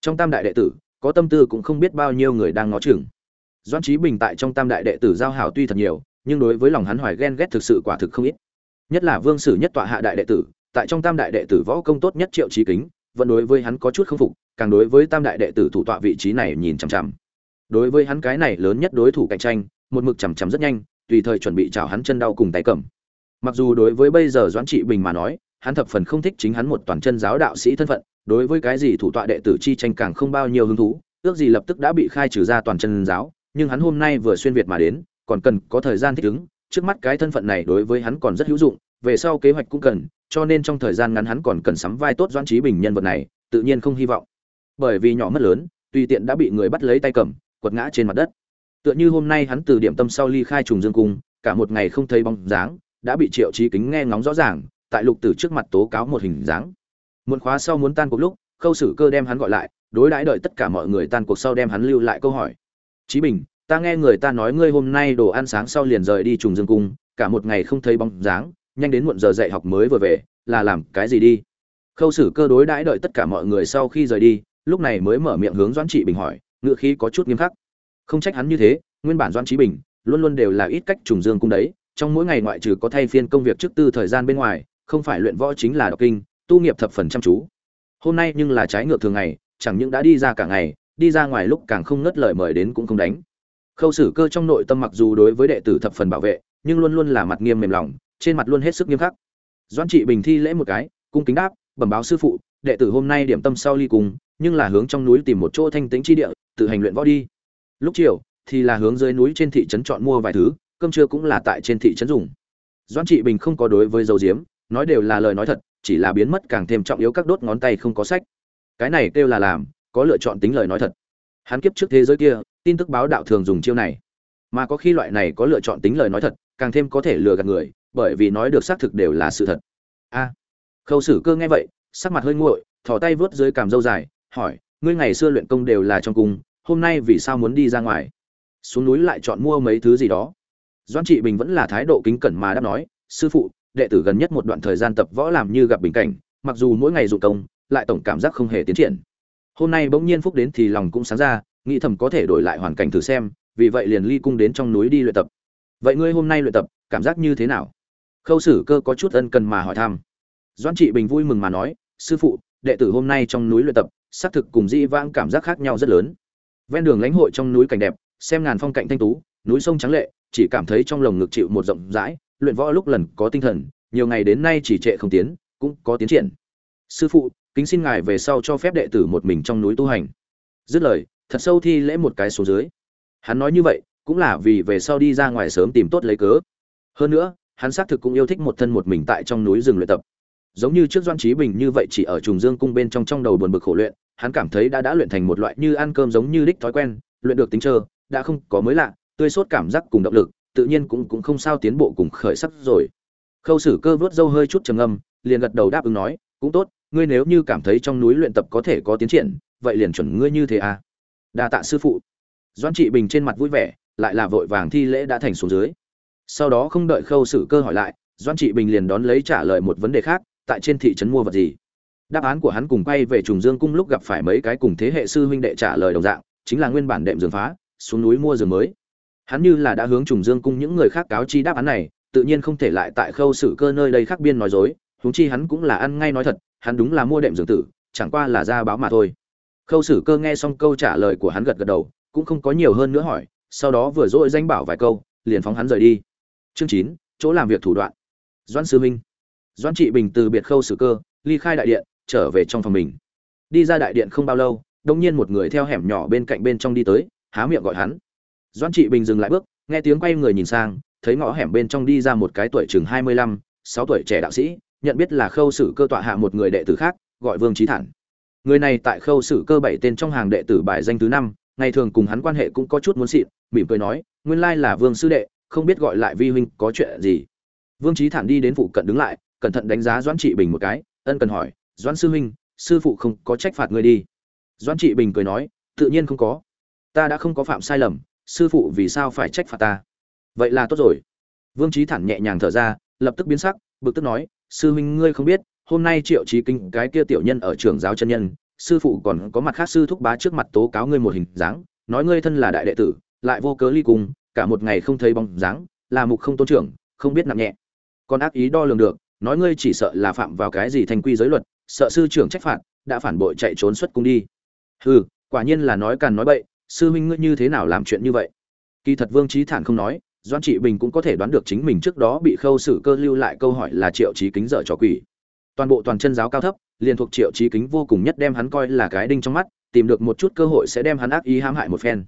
Trong tam đại đệ tử, có tâm tư cũng không biết bao nhiêu người đang ngó chừng doan trí bình tại trong tam đại đệ tử giao hảo tuy thật nhiều, nhưng đối với lòng hắn hoài ghen ghét thực sự quả thực không ít. Nhất là vương sử nhất tọa hạ đại đệ tử, tại trong tam đại đệ tử võ công tốt nhất triệu trí kính, vẫn đối với hắn có chút không phục, càng đối với tam đại đệ tử thủ tọa vị trí này nhìn chằm chằm. Đối với hắn cái này lớn nhất đối thủ cạnh tranh, một mực chằm chằm rất nhanh, tùy thời chuẩn bị chào hắn chân đau cùng tay cầm. Mặc dù đối với bây giờ doãn trị bình mà nói, hắn thập phần không thích chính hắn một toàn chân giáo đạo sĩ thân phận, đối với cái gì thủ tọa đệ tử chi tranh càng không bao nhiêu hứng thú, ước gì lập tức đã bị khai trừ ra toàn chân giáo nhưng hắn hôm nay vừa xuyên việt mà đến, còn cần có thời gian thích ứng. Trước mắt cái thân phận này đối với hắn còn rất hữu dụng, về sau kế hoạch cũng cần, cho nên trong thời gian ngắn hắn còn cần sắm vai tốt doãn trí bình nhân vật này, tự nhiên không hy vọng. Bởi vì nhỏ mất lớn, tùy tiện đã bị người bắt lấy tay cầm, quật ngã trên mặt đất. Tựa như hôm nay hắn từ điểm tâm sau ly khai trùng dương cung, cả một ngày không thấy bóng dáng, đã bị triệu Chí kính nghe ngóng rõ ràng, tại lục tử trước mặt tố cáo một hình dáng. Muốn khóa sau muốn tan cuộc lúc, khâu sử cơ đem hắn gọi lại, đối đãi đợi tất cả mọi người tan cuộc sau đem hắn lưu lại câu hỏi trí bình, ta nghe người ta nói ngươi hôm nay đồ ăn sáng sau liền rời đi trùng dương cung, cả một ngày không thấy bóng dáng, nhanh đến muộn giờ dạy học mới vừa về, là làm cái gì đi? Khâu sử cơ đối đãi đợi tất cả mọi người sau khi rời đi, lúc này mới mở miệng hướng doãn trị bình hỏi ngựa khí có chút nghiêm khắc. Không trách hắn như thế, nguyên bản doãn Trị bình luôn luôn đều là ít cách trùng dương cung đấy, trong mỗi ngày ngoại trừ có thay phiên công việc trước tư thời gian bên ngoài, không phải luyện võ chính là đọc kinh, tu nghiệp thập phần chăm chú. Hôm nay nhưng là trái ngược thường ngày, chẳng những đã đi ra cả ngày đi ra ngoài lúc càng không ngớt lời mời đến cũng không đánh. Khâu sử cơ trong nội tâm mặc dù đối với đệ tử thập phần bảo vệ, nhưng luôn luôn là mặt nghiêm mềm lòng, trên mặt luôn hết sức nghiêm khắc. Doãn trị bình thi lễ một cái, cung kính đáp, bẩm báo sư phụ, đệ tử hôm nay điểm tâm sau ly cùng, nhưng là hướng trong núi tìm một chỗ thanh tĩnh chi địa, tự hành luyện võ đi. Lúc chiều, thì là hướng dưới núi trên thị trấn chọn mua vài thứ, cơm trưa cũng là tại trên thị trấn dùng. Doãn trị bình không có đối với dầu diếm, nói đều là lời nói thật, chỉ là biến mất càng thêm trọng yếu các đốt ngón tay không có sách. Cái này kêu là làm có lựa chọn tính lời nói thật. Hắn kiếp trước thế giới kia, tin tức báo đạo thường dùng chiêu này. Mà có khi loại này có lựa chọn tính lời nói thật, càng thêm có thể lừa gạt người, bởi vì nói được xác thực đều là sự thật. A. À, khâu sử cơ nghe vậy, sắc mặt hơi nguội, thò tay vớt dưới cảm râu dài, hỏi, ngươi ngày xưa luyện công đều là trong cung, hôm nay vì sao muốn đi ra ngoài? Xuống núi lại chọn mua mấy thứ gì đó? Doan trị bình vẫn là thái độ kính cẩn mà đáp nói, sư phụ, đệ tử gần nhất một đoạn thời gian tập võ làm như gặp bình cảnh, mặc dù mỗi ngày dụng công, lại tổng cảm giác không hề tiến triển hôm nay bỗng nhiên phúc đến thì lòng cũng sáng ra, nghĩ thầm có thể đổi lại hoàn cảnh thử xem, vì vậy liền ly cung đến trong núi đi luyện tập. Vậy ngươi hôm nay luyện tập, cảm giác như thế nào? Khâu sử cơ có chút ân cần mà hỏi thăm. Doan trị bình vui mừng mà nói, sư phụ, đệ tử hôm nay trong núi luyện tập, xác thực cùng dĩ vãng cảm giác khác nhau rất lớn. Ven đường lãnh hội trong núi cảnh đẹp, xem ngàn phong cảnh thanh tú, núi sông trắng lệ, chỉ cảm thấy trong lồng ngực chịu một rộng rãi, luyện võ lúc lần có tinh thần, nhiều ngày đến nay chỉ trệ không tiến, cũng có tiến triển. Sư phụ kính xin ngài về sau cho phép đệ tử một mình trong núi tu hành. Dứt lời, thật sâu thi lễ một cái xuống dưới. Hắn nói như vậy, cũng là vì về sau đi ra ngoài sớm tìm tốt lấy cớ. Hơn nữa, hắn xác thực cũng yêu thích một thân một mình tại trong núi rừng luyện tập. Giống như trước doan trí bình như vậy chỉ ở trùng dương cung bên trong trong đầu buồn bực khổ luyện, hắn cảm thấy đã đã luyện thành một loại như ăn cơm giống như đích thói quen, luyện được tính trơ, đã không có mới lạ, tươi sốt cảm giác cùng động lực, tự nhiên cũng cũng không sao tiến bộ cùng khởi sắc rồi. Khâu sử cơ vớt dâu hơi chút trầm ngâm, liền gật đầu đáp ứng nói, cũng tốt ngươi nếu như cảm thấy trong núi luyện tập có thể có tiến triển, vậy liền chuẩn ngươi như thế à? Đa tạ sư phụ. Doan trị bình trên mặt vui vẻ, lại là vội vàng thi lễ đã thành xuống dưới. Sau đó không đợi khâu sử cơ hỏi lại doan trị bình liền đón lấy trả lời một vấn đề khác, tại trên thị trấn mua vật gì? Đáp án của hắn cùng quay về trùng dương cung lúc gặp phải mấy cái cùng thế hệ sư huynh đệ trả lời đồng dạng, chính là nguyên bản đệm giường phá, xuống núi mua giường mới. Hắn như là đã hướng trùng dương cung những người khác cáo chi đáp án này, tự nhiên không thể lại tại khâu sử cơ nơi đây khác biên nói dối, huống chi hắn cũng là ăn ngay nói thật hắn đúng là mua đệm dường tử, chẳng qua là ra báo mà thôi. Khâu sử cơ nghe xong câu trả lời của hắn gật gật đầu, cũng không có nhiều hơn nữa hỏi, sau đó vừa dội danh bảo vài câu, liền phóng hắn rời đi. Chương chín, chỗ làm việc thủ đoạn. Doãn sư minh. Doãn trị bình từ biệt khâu sử cơ, ly khai đại điện, trở về trong phòng mình. Đi ra đại điện không bao lâu đông nhiên một người theo hẻm nhỏ bên cạnh bên trong đi tới, há miệng gọi hắn. Doãn trị bình dừng lại bước, nghe tiếng quay người nhìn sang, thấy ngõ hẻm bên trong đi ra một cái tuổi chừng hai mươi lăm, sáu tuổi trẻ đạo sĩ nhận biết là khâu sử cơ tọa hạ một người đệ tử khác, gọi vương trí thản. Người này tại khâu sử cơ bảy tên trong hàng đệ tử bài danh thứ năm, ngày thường cùng hắn quan hệ cũng có chút muốn xịn, mỉm cười nói, nguyên lai là vương sư đệ, không biết gọi lại vi huynh có chuyện gì? Vương trí thản đi đến phụ cận đứng lại, cẩn thận đánh giá doãn trị bình một cái, ân cần hỏi, doãn sư huynh, sư phụ không có trách phạt ngươi đi? Doãn trị bình cười nói, tự nhiên không có. Ta đã không có phạm sai lầm, sư phụ vì sao phải trách phạt ta? Vậy là tốt rồi. Vương trí thản nhẹ nhàng thở ra, lập tức biến sắc, bực tức nói sư huynh ngươi không biết, hôm nay triệu trí kinh cái kia tiểu nhân ở trường giáo chân nhân, sư phụ còn có mặt khác sư thúc bá trước mặt tố cáo ngươi một hình dáng, nói ngươi thân là đại đệ tử, lại vô cớ ly cùng, cả một ngày không thấy bóng dáng, là mục không tôn trưởng, không biết nặng nhẹ. Còn ác ý đo lường được, nói ngươi chỉ sợ là phạm vào cái gì thành quy giới luật, sợ sư trưởng trách phạt, đã phản bội chạy trốn xuất cung đi. Hừ, quả nhiên là nói càn nói bậy, sư huynh ngươi như thế nào làm chuyện như vậy? Kỳ thật vương trí thản không nói doan trị bình cũng có thể đoán được chính mình trước đó bị khâu xử cơ lưu lại câu hỏi là triệu trí kính dở trò quỷ. Toàn bộ toàn chân giáo cao thấp, liền thuộc triệu trí kính vô cùng nhất đem hắn coi là cái đinh trong mắt, tìm được một chút cơ hội sẽ đem hắn ác ý hãm hại một phen.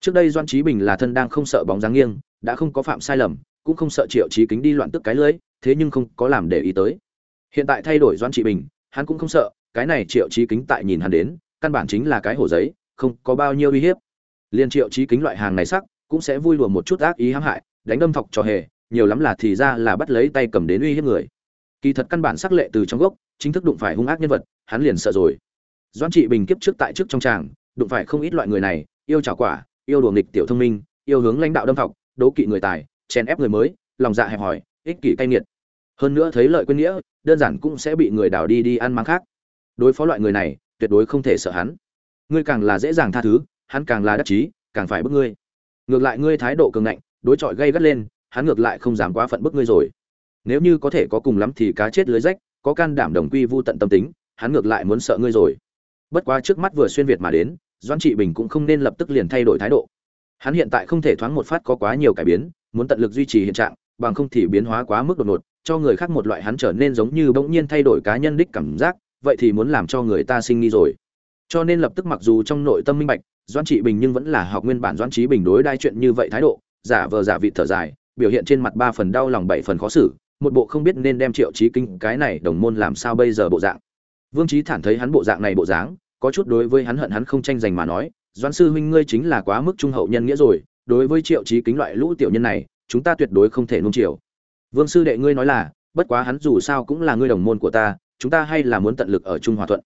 Trước đây doan trí bình là thân đang không sợ bóng dáng nghiêng, đã không có phạm sai lầm, cũng không sợ triệu trí kính đi loạn tức cái lưới, thế nhưng không có làm để ý tới. Hiện tại thay đổi doan trị bình, hắn cũng không sợ, cái này triệu trí kính tại nhìn hắn đến, căn bản chính là cái hổ giấy, không có bao nhiêu uy hiếp. Liên triệu trí kính loại hàng này sắc cũng sẽ vui lùa một chút ác ý hãm hại, đánh đâm thọc trò hề, nhiều lắm là thì ra là bắt lấy tay cầm đến uy hiếp người. Kỳ thật căn bản sắc lệ từ trong gốc, chính thức đụng phải hung ác nhân vật, hắn liền sợ rồi. Doan trị bình kiếp trước tại trước trong tràng, đụng phải không ít loại người này, yêu trả quả, yêu đùa nghịch tiểu thông minh, yêu hướng lãnh đạo đâm thọc, đố kỵ người tài, chèn ép người mới, lòng dạ hẹp hòi, ích kỷ cay nghiệt. Hơn nữa thấy lợi quên nghĩa, đơn giản cũng sẽ bị người đào đi đi ăn mang khác. Đối phó loại người này, tuyệt đối không thể sợ hắn. Ngươi càng là dễ dàng tha thứ, hắn càng là đắc chí, càng phải bức ngươi ngược lại ngươi thái độ cường ngạnh, đối chọi gây gắt lên, hắn ngược lại không dám quá phận bức ngươi rồi. Nếu như có thể có cùng lắm thì cá chết lưới rách, có can đảm đồng quy vu tận tâm tính, hắn ngược lại muốn sợ ngươi rồi. Bất quá trước mắt vừa xuyên việt mà đến doan trị bình cũng không nên lập tức liền thay đổi thái độ. Hắn hiện tại không thể thoáng một phát có quá nhiều cải biến, muốn tận lực duy trì hiện trạng, bằng không thì biến hóa quá mức đột ngột, cho người khác một loại hắn trở nên giống như bỗng nhiên thay đổi cá nhân đích cảm giác, vậy thì muốn làm cho người ta sinh nghi rồi. Cho nên lập tức mặc dù trong nội tâm minh bạch doãn trị bình nhưng vẫn là học nguyên bản doãn trí bình đối đai chuyện như vậy thái độ, giả vờ giả vị thở dài, biểu hiện trên mặt ba phần đau lòng bảy phần khó xử, một bộ không biết nên đem triệu trí kinh, cái này đồng môn làm sao bây giờ bộ dạng. Vương trí thản thấy hắn bộ dạng này bộ dáng, có chút đối với hắn hận hắn không tranh giành mà nói, doãn sư huynh ngươi chính là quá mức trung hậu nhân nghĩa rồi, đối với triệu trí kính loại lũ tiểu nhân này, chúng ta tuyệt đối không thể nung chiều. Vương sư đệ ngươi nói là, bất quá hắn dù sao cũng là ngươi đồng môn của ta, chúng ta hay là muốn tận lực ở Trung hòa thuận.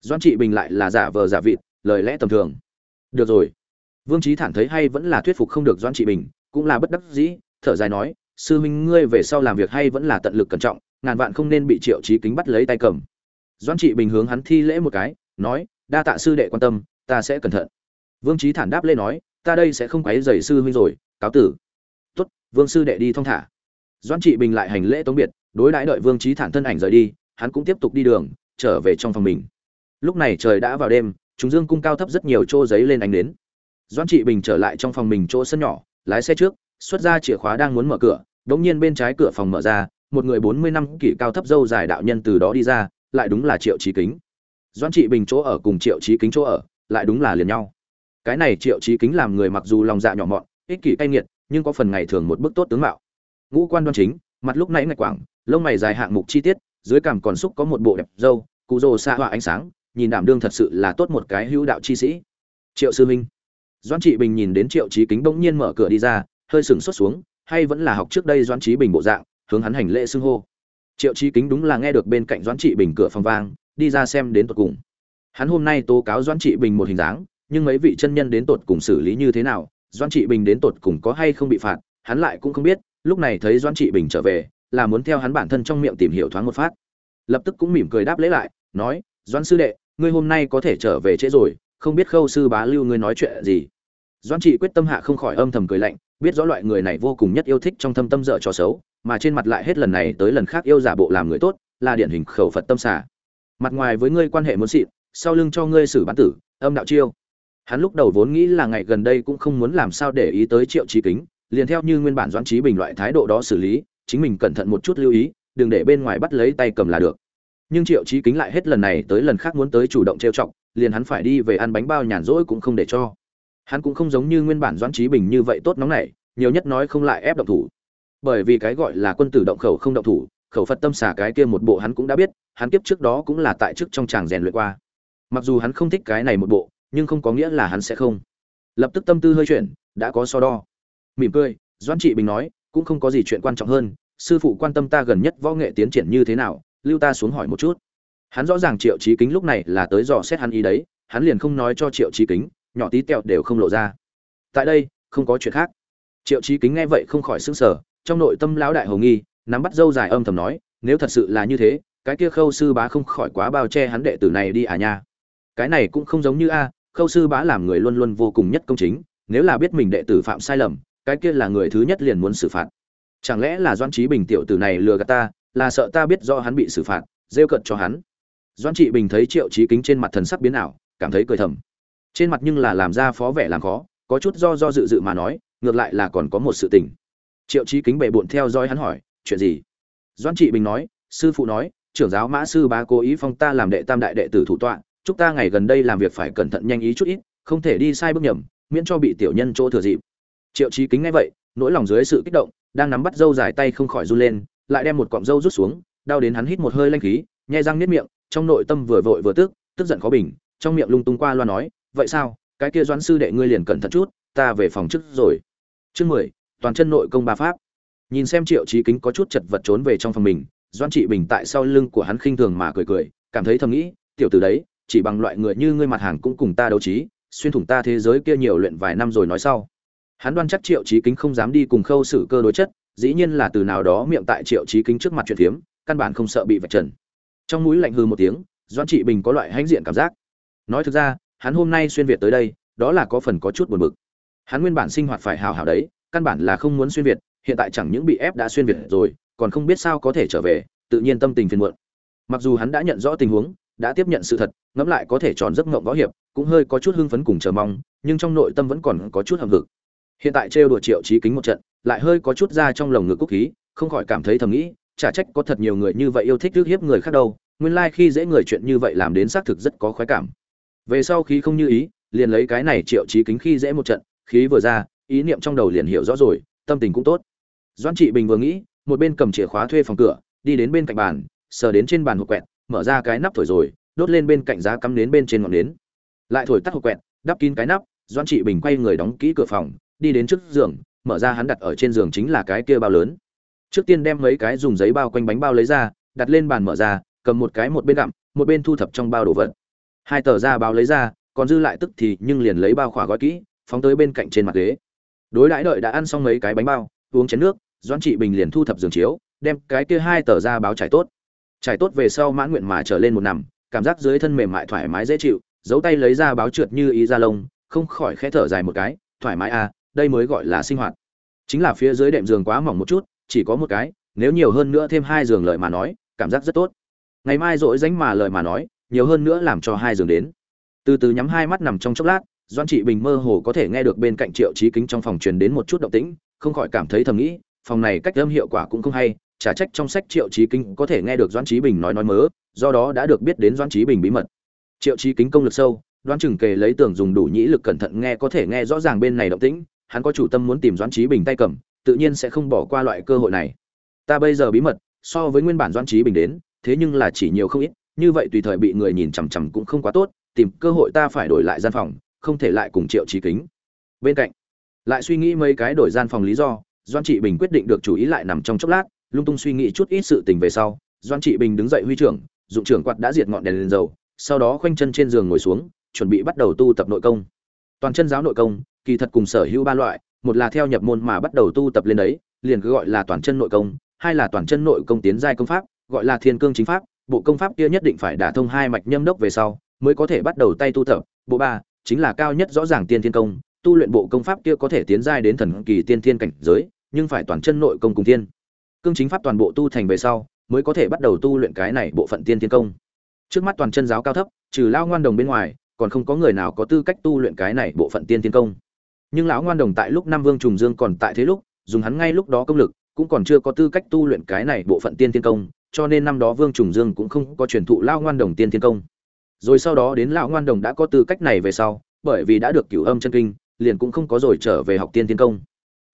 Doãn trị bình lại là giả vờ giả vịt, lời lẽ tầm thường được rồi. Vương trí thản thấy hay vẫn là thuyết phục không được doãn trị bình cũng là bất đắc dĩ thở dài nói sư huynh ngươi về sau làm việc hay vẫn là tận lực cẩn trọng ngàn vạn không nên bị triệu trí kính bắt lấy tay cầm. Doãn trị bình hướng hắn thi lễ một cái nói đa tạ sư đệ quan tâm ta sẽ cẩn thận. Vương trí thản đáp lên nói ta đây sẽ không quấy dày sư huynh rồi cáo tử. Tuất, vương sư đệ đi thong thả. Doãn trị bình lại hành lễ tống biệt đối đãi đợi vương trí thản thân ảnh rời đi hắn cũng tiếp tục đi đường trở về trong phòng mình. Lúc này trời đã vào đêm chúng dương cung cao thấp rất nhiều chỗ giấy lên ánh đến doãn trị bình trở lại trong phòng mình chỗ sân nhỏ, lái xe trước, xuất ra chìa khóa đang muốn mở cửa, đống nhiên bên trái cửa phòng mở ra, một người bốn mươi năm kỷ cao thấp dâu dài đạo nhân từ đó đi ra, lại đúng là triệu trí kính. Doãn trị bình chỗ ở cùng triệu trí kính chỗ ở, lại đúng là liền nhau. Cái này triệu trí kính làm người mặc dù lòng dạ nhỏ mọn, ích kỷ cay nghiệt, nhưng có phần ngày thường một bức tốt tướng mạo. Ngũ quan đoan chính, mặt lúc nãy ngạch quảng, lông mày dài hạng mục chi tiết, dưới cằm còn xúc có một bộ đẹp dâu, cụ rồ xa hoa ánh sáng nhìn đảm đương thật sự là tốt một cái hữu đạo chi sĩ. Triệu sư minh doãn trị bình nhìn đến triệu trí kính bỗng nhiên mở cửa đi ra, hơi sừng xuất xuống, hay vẫn là học trước đây doãn trí bình bộ dạng, hướng hắn hành lễ xưng hô. Triệu trí kính đúng là nghe được bên cạnh doãn trị bình cửa phòng vang, đi ra xem đến tột cùng. Hắn hôm nay tố cáo doãn trị bình một hình dáng, nhưng mấy vị chân nhân đến tột cùng xử lý như thế nào, doãn trị bình đến tột cùng có hay không bị phạt, hắn lại cũng không biết, lúc này thấy doãn trị bình trở về, là muốn theo hắn bản thân trong miệng tìm hiểu thoáng một phát. Lập tức cũng mỉm cười đáp lễ lại, nói, doãn sư đệ ngươi hôm nay có thể trở về trễ rồi, không biết khâu sư bá lưu ngươi nói chuyện gì. Doãn trị quyết tâm hạ không khỏi âm thầm cười lạnh, biết rõ loại người này vô cùng nhất yêu thích trong thâm tâm dở trò xấu, mà trên mặt lại hết lần này tới lần khác yêu giả bộ làm người tốt, là điển hình khẩu phật tâm xả mặt ngoài với ngươi quan hệ muốn xịn, sau lưng cho ngươi xử bán tử, âm đạo chiêu. Hắn lúc đầu vốn nghĩ là ngày gần đây cũng không muốn làm sao để ý tới triệu trí kính, liền theo như nguyên bản doãn trí bình loại thái độ đó xử lý, chính mình cẩn thận một chút lưu ý, đừng để bên ngoài bắt lấy tay cầm là được nhưng triệu trí kính lại hết lần này tới lần khác muốn tới chủ động trêu chọc, liền hắn phải đi về ăn bánh bao nhàn rỗi cũng không để cho. Hắn cũng không giống như nguyên bản doãn trí bình như vậy tốt nóng này nhiều nhất nói không lại ép động thủ. Bởi vì cái gọi là quân tử động khẩu không động thủ, khẩu phật tâm xả cái kia một bộ hắn cũng đã biết, hắn kiếp trước đó cũng là tại chức trong tràng rèn luyện qua. Mặc dù hắn không thích cái này một bộ, nhưng không có nghĩa là hắn sẽ không. Lập tức tâm tư hơi chuyển, đã có so đo. Mỉm cười, doãn trị bình nói, cũng không có gì chuyện quan trọng hơn, sư phụ quan tâm ta gần nhất võ nghệ tiến triển như thế nào lưu ta xuống hỏi một chút. Hắn rõ ràng triệu trí kính lúc này là tới dò xét hắn ý đấy, hắn liền không nói cho triệu trí kính, nhỏ tí tẹo đều không lộ ra. Tại đây, không có chuyện khác. Triệu trí kính nghe vậy không khỏi sững sờ, trong nội tâm lão đại hầu nghi, nắm bắt dâu dài âm thầm nói, nếu thật sự là như thế, cái kia khâu sư bá không khỏi quá bao che hắn đệ tử này đi à nha. Cái này cũng không giống như a, khâu sư bá làm người luôn luôn vô cùng nhất công chính, nếu là biết mình đệ tử phạm sai lầm, cái kia là người thứ nhất liền muốn xử phạt. Chẳng lẽ là doan trí bình tiểu tử này lừa gạt ta là sợ ta biết do hắn bị xử phạt, rêu cận cho hắn. Doan trị bình thấy triệu trí kính trên mặt thần sắc biến ảo, cảm thấy cười thầm. Trên mặt nhưng là làm ra phó vẻ làm khó, có chút do do dự dự mà nói, ngược lại là còn có một sự tình. Triệu trí kính bệ bộn theo dõi hắn hỏi, chuyện gì? Doan trị bình nói, sư phụ nói, trưởng giáo mã sư bá cố ý phong ta làm đệ tam đại đệ tử thủ tọa, chúc ta ngày gần đây làm việc phải cẩn thận nhanh ý chút ít, không thể đi sai bước nhầm, miễn cho bị tiểu nhân chỗ thừa dịp. Triệu trí kính nghe vậy, nỗi lòng dưới sự kích động, đang nắm bắt dâu dài tay không khỏi run lên lại đem một cọng dâu rút xuống, đau đến hắn hít một hơi lanh khí, nhai răng niết miệng, trong nội tâm vừa vội vừa tức tức giận khó bình, trong miệng lung tung qua loa nói, vậy sao? Cái kia doãn sư đệ ngươi liền cẩn thận chút, ta về phòng trước rồi. Chương mười, toàn chân nội công ba pháp. Nhìn xem triệu trí kính có chút chật vật trốn về trong phòng mình, doãn trị bình tại sau lưng của hắn khinh thường mà cười cười, cảm thấy thầm nghĩ, tiểu tử đấy, chỉ bằng loại người như ngươi mặt hàng cũng cùng ta đấu trí, xuyên thủng ta thế giới kia nhiều luyện vài năm rồi nói sau. Hắn đoan chắc triệu trí kính không dám đi cùng khâu xử cơ đối chất dĩ nhiên là từ nào đó miệng tại triệu trí kính trước mặt chuyện phiếm căn bản không sợ bị vạch trần. Trong mũi lạnh hư một tiếng, doãn trị bình có loại hãnh diện cảm giác. Nói thực ra, hắn hôm nay xuyên việt tới đây, đó là có phần có chút buồn bực. Hắn nguyên bản sinh hoạt phải hào hào đấy, căn bản là không muốn xuyên việt, hiện tại chẳng những bị ép đã xuyên việt rồi, còn không biết sao có thể trở về, tự nhiên tâm tình phiền muộn. Mặc dù hắn đã nhận rõ tình huống, đã tiếp nhận sự thật, ngẫm lại có thể tròn giấc ngộng võ hiệp, cũng hơi có chút hưng phấn cùng chờ mong, nhưng trong nội tâm vẫn còn có chút hậm hực hiện tại trêu đùa triệu trí kính một trận, lại hơi có chút ra trong lồng ngực cúc khí, không khỏi cảm thấy thầm nghĩ, chả trách có thật nhiều người như vậy yêu thích rước hiếp người khác đâu, nguyên lai khi dễ người chuyện như vậy làm đến xác thực rất có khoái cảm. Về sau khi không như ý, liền lấy cái này triệu trí kính khi dễ một trận, khí vừa ra, ý niệm trong đầu liền hiểu rõ rồi, tâm tình cũng tốt. Doãn trị bình vừa nghĩ, một bên cầm chìa khóa thuê phòng cửa, đi đến bên cạnh bàn, sờ đến trên bàn hộp quẹt, mở ra cái nắp thổi rồi, đốt lên bên cạnh giá cắm nến bên trên ngọn nến. Lại thổi tắt hộp quẹt, đắp kín cái nắp, doãn trị bình quay người đóng kỹ cửa phòng đi đến trước giường, mở ra hắn đặt ở trên giường chính là cái kia bao lớn. Trước tiên đem mấy cái dùng giấy bao quanh bánh bao lấy ra, đặt lên bàn mở ra, cầm một cái một bên gặm, một bên thu thập trong bao đồ vật. Hai tờ ra bao lấy ra, còn dư lại tức thì nhưng liền lấy bao khỏa gói kỹ, phóng tới bên cạnh trên mặt ghế. Đối đãi đợi đã ăn xong mấy cái bánh bao, uống chén nước, doãn trị bình liền thu thập giường chiếu, đem cái kia hai tờ ra báo trải tốt. Trải tốt về sau mãn nguyện mà trở lên một nằm, cảm giác dưới thân mềm mại thoải mái dễ chịu, giấu tay lấy ra báo trượt như ý da lông, không khỏi khẽ thở dài một cái, thoải mái à đây mới gọi là sinh hoạt. Chính là phía dưới đệm giường quá mỏng một chút, chỉ có một cái, nếu nhiều hơn nữa thêm hai giường lợi mà nói, cảm giác rất tốt. Ngày mai rỗi dánh mà lời mà nói, nhiều hơn nữa làm cho hai giường đến. Từ từ nhắm hai mắt nằm trong chốc lát doan trị bình mơ hồ có thể nghe được bên cạnh triệu trí kính trong phòng truyền đến một chút động tĩnh, không khỏi cảm thấy thầm nghĩ, phòng này cách âm hiệu quả cũng không hay trả trách trong sách triệu trí kính có thể nghe được doan trí bình nói nói mớ, do đó đã được biết đến doan trí bình bí mật. Triệu trí kính công lực sâu, đoán chừng kề lấy tưởng dùng đủ nhĩ lực cẩn thận nghe có thể nghe rõ ràng bên này động tĩnh hắn có chủ tâm muốn tìm Doãn trí bình tay cầm, tự nhiên sẽ không bỏ qua loại cơ hội này. Ta bây giờ bí mật, so với nguyên bản Doãn trí bình đến, thế nhưng là chỉ nhiều không ít, như vậy tùy thời bị người nhìn chằm chằm cũng không quá tốt, tìm cơ hội ta phải đổi lại gian phòng, không thể lại cùng triệu trí kính. Bên cạnh, lại suy nghĩ mấy cái đổi gian phòng lý do doan trị bình quyết định được chú ý lại nằm trong chốc lát, lung tung suy nghĩ chút ít sự tình về sau doan trị bình đứng dậy huy trưởng, dụng trưởng quạt đã diệt ngọn đèn lên dầu, sau đó khoanh chân trên giường ngồi xuống, chuẩn bị bắt đầu tu tập nội công. Toàn chân giáo nội công kỳ thật cùng sở hữu ba loại, một là theo nhập môn mà bắt đầu tu tập lên đấy, liền cứ gọi là toàn chân nội công, hai là toàn chân nội công tiến giai công pháp, gọi là thiên cương chính pháp, bộ công pháp kia nhất định phải đả thông hai mạch nhâm đốc về sau, mới có thể bắt đầu tay tu tập. Bộ ba, chính là cao nhất rõ ràng tiên thiên công, tu luyện bộ công pháp kia có thể tiến giai đến thần kỳ tiên thiên cảnh giới, nhưng phải toàn chân nội công cùng tiên cương chính pháp toàn bộ tu thành về sau, mới có thể bắt đầu tu luyện cái này bộ phận tiên thiên công. Trước mắt toàn chân giáo cao thấp, trừ lao ngoan đồng bên ngoài, còn không có người nào có tư cách tu luyện cái này bộ phận tiên thiên công nhưng lão ngoan đồng tại lúc năm vương trùng dương còn tại thế lúc dùng hắn ngay lúc đó công lực cũng còn chưa có tư cách tu luyện cái này bộ phận tiên thiên công cho nên năm đó Vương Trùng Dương cũng không có truyền thụ Lão Ngoan Đồng Tiên Thiên Công. Rồi sau đó đến Lão Ngoan Đồng đã có tư cách này về sau, bởi vì đã được Cửu Âm chân kinh, liền cũng không có rồi trở về học Tiên Thiên Công.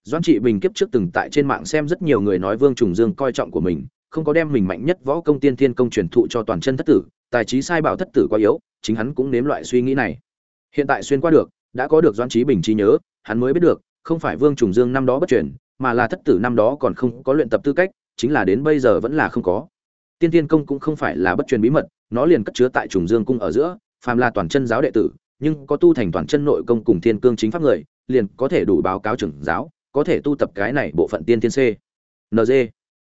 Doãn Trị Bình kiếp trước từng tại trên mạng xem rất nhiều người nói Vương Trùng Dương coi trọng của mình, không có đem mình mạnh nhất võ công Tiên Thiên Công truyền thụ cho toàn chân thất tử, tài trí sai bảo thất tử quá yếu, chính hắn cũng nếm loại suy nghĩ này. Hiện tại xuyên qua được, đã có được Doãn trí Bình trí nhớ, hắn mới biết được, không phải Vương Trùng Dương năm đó bất truyền, mà là thất tử năm đó còn không có luyện tập tư cách, chính là đến bây giờ vẫn là không có. Tiên Tiên công cũng không phải là bất truyền bí mật, nó liền cất chứa tại Trùng Dương cung ở giữa, phàm là toàn chân giáo đệ tử, nhưng có tu thành toàn chân nội công cùng thiên cương chính pháp người, liền có thể đủ báo cáo trưởng giáo, có thể tu tập cái này bộ phận tiên tiên c. NG.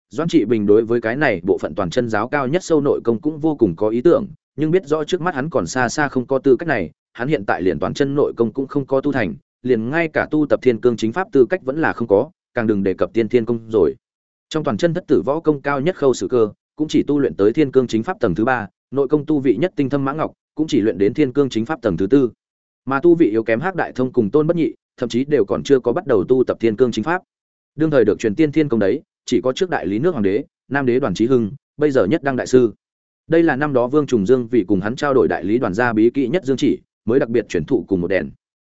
Doãn Trị Bình đối với cái này bộ phận toàn chân giáo cao nhất sâu nội công cũng vô cùng có ý tưởng, nhưng biết rõ trước mắt hắn còn xa xa không có tư cách này, hắn hiện tại liền toàn chân nội công cũng không có tu thành, liền ngay cả tu tập thiên cương chính pháp tư cách vẫn là không có, càng đừng đề cập tiên thiên công rồi. Trong toàn chân thất tử võ công cao nhất khâu sử cơ, cũng chỉ tu luyện tới thiên cương chính pháp tầng thứ ba nội công tu vị nhất tinh thâm mã ngọc cũng chỉ luyện đến thiên cương chính pháp tầng thứ tư. Mà tu vị yếu kém hắc đại thông cùng tôn bất nhị thậm chí đều còn chưa có bắt đầu tu tập thiên cương chính pháp. Đương thời được truyền tiên thiên công đấy chỉ có trước đại lý nước hoàng đế nam đế đoàn trí hưng bây giờ nhất đăng đại sư. Đây là năm đó vương trùng dương vì cùng hắn trao đổi đại lý đoàn gia bí kỹ nhất dương chỉ mới đặc biệt chuyển thụ cùng một đèn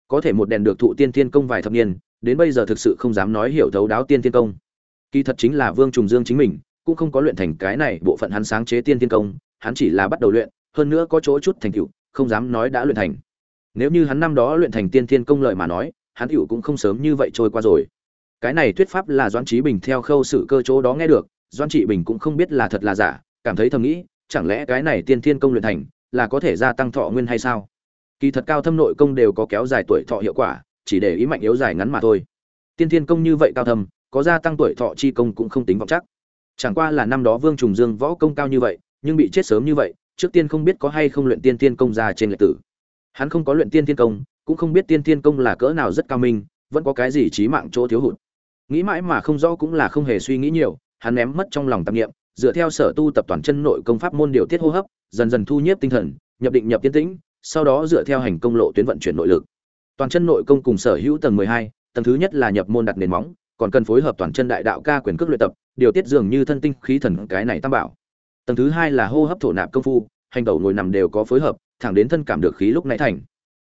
có thể một đèn được thụ tiên thiên công vài thập niên đến bây giờ thực sự không dám nói hiểu thấu đáo tiên thiên công kỳ thật chính là vương trùng dương chính mình cũng không có luyện thành cái này bộ phận hắn sáng chế tiên tiên công, hắn chỉ là bắt đầu luyện, hơn nữa có chỗ chút thành tựu, không dám nói đã luyện thành. Nếu như hắn năm đó luyện thành tiên tiên công lợi mà nói, hắn hữu cũng không sớm như vậy trôi qua rồi. Cái này thuyết pháp là Doãn Chí Bình theo khâu sự cơ chỗ đó nghe được, Doãn Trị Bình cũng không biết là thật là giả, cảm thấy thầm nghĩ, chẳng lẽ cái này tiên tiên công luyện thành là có thể gia tăng thọ nguyên hay sao? Kỳ thật cao thâm nội công đều có kéo dài tuổi thọ hiệu quả, chỉ để ý mạnh yếu dài ngắn mà thôi. Tiên Thiên công như vậy cao thâm, có gia tăng tuổi thọ chi công cũng không tính vọng chắc. Chẳng qua là năm đó Vương Trùng Dương võ công cao như vậy, nhưng bị chết sớm như vậy, trước tiên không biết có hay không luyện tiên Thiên công ra trên lệ tử. Hắn không có luyện tiên Thiên công, cũng không biết tiên Thiên công là cỡ nào rất cao minh, vẫn có cái gì chí mạng chỗ thiếu hụt. Nghĩ mãi mà không rõ cũng là không hề suy nghĩ nhiều, hắn ném mất trong lòng tâm niệm, dựa theo sở tu tập toàn chân nội công pháp môn điều tiết hô hấp, dần dần thu nhiếp tinh thần, nhập định nhập tiên tĩnh, sau đó dựa theo hành công lộ tuyến vận chuyển nội lực. Toàn chân nội công cùng sở hữu tầng 12, tầng thứ nhất là nhập môn đặt nền móng, còn cần phối hợp toàn chân đại đạo ca quyền cước luyện tập, điều tiết dường như thân tinh khí thần cái này tam bảo. Tầng thứ hai là hô hấp thổ nạp công phu hành đầu ngồi nằm đều có phối hợp thẳng đến thân cảm được khí lúc nãy thành.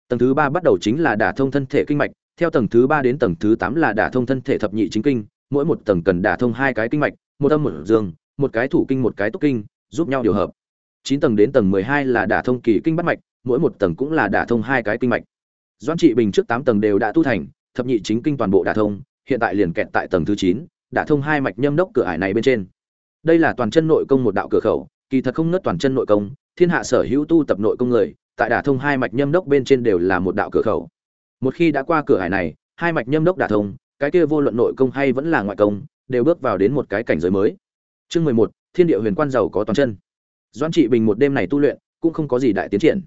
Tầng thứ ba bắt đầu chính là đả thông thân thể kinh mạch theo tầng thứ ba đến tầng thứ tám là đả thông thân thể thập nhị chính kinh mỗi một tầng cần đả thông hai cái kinh mạch một âm một dương một cái thủ kinh một cái túc kinh giúp nhau điều hợp. Chín tầng đến tầng mười hai là đả thông kỳ kinh bắt mạch mỗi một tầng cũng là đả thông hai cái kinh mạch. Doãn trị bình trước tám tầng đều đã tu thành, thập nhị chính kinh toàn bộ đả thông, hiện tại liền kẹt tại tầng thứ chín, đả thông hai mạch nhâm đốc cửa ải này bên trên. Đây là toàn chân nội công một đạo cửa khẩu, kỳ thật không nớt toàn chân nội công, thiên hạ sở hữu tu tập nội công người, tại đả thông hai mạch nhâm đốc bên trên đều là một đạo cửa khẩu. Một khi đã qua cửa ải này, hai mạch nhâm đốc đả thông, cái kia vô luận nội công hay vẫn là ngoại công, đều bước vào đến một cái cảnh giới mới. Chương mười một, thiên địa huyền quan giàu có toàn chân. Doãn trị bình một đêm này tu luyện, cũng không có gì đại tiến triển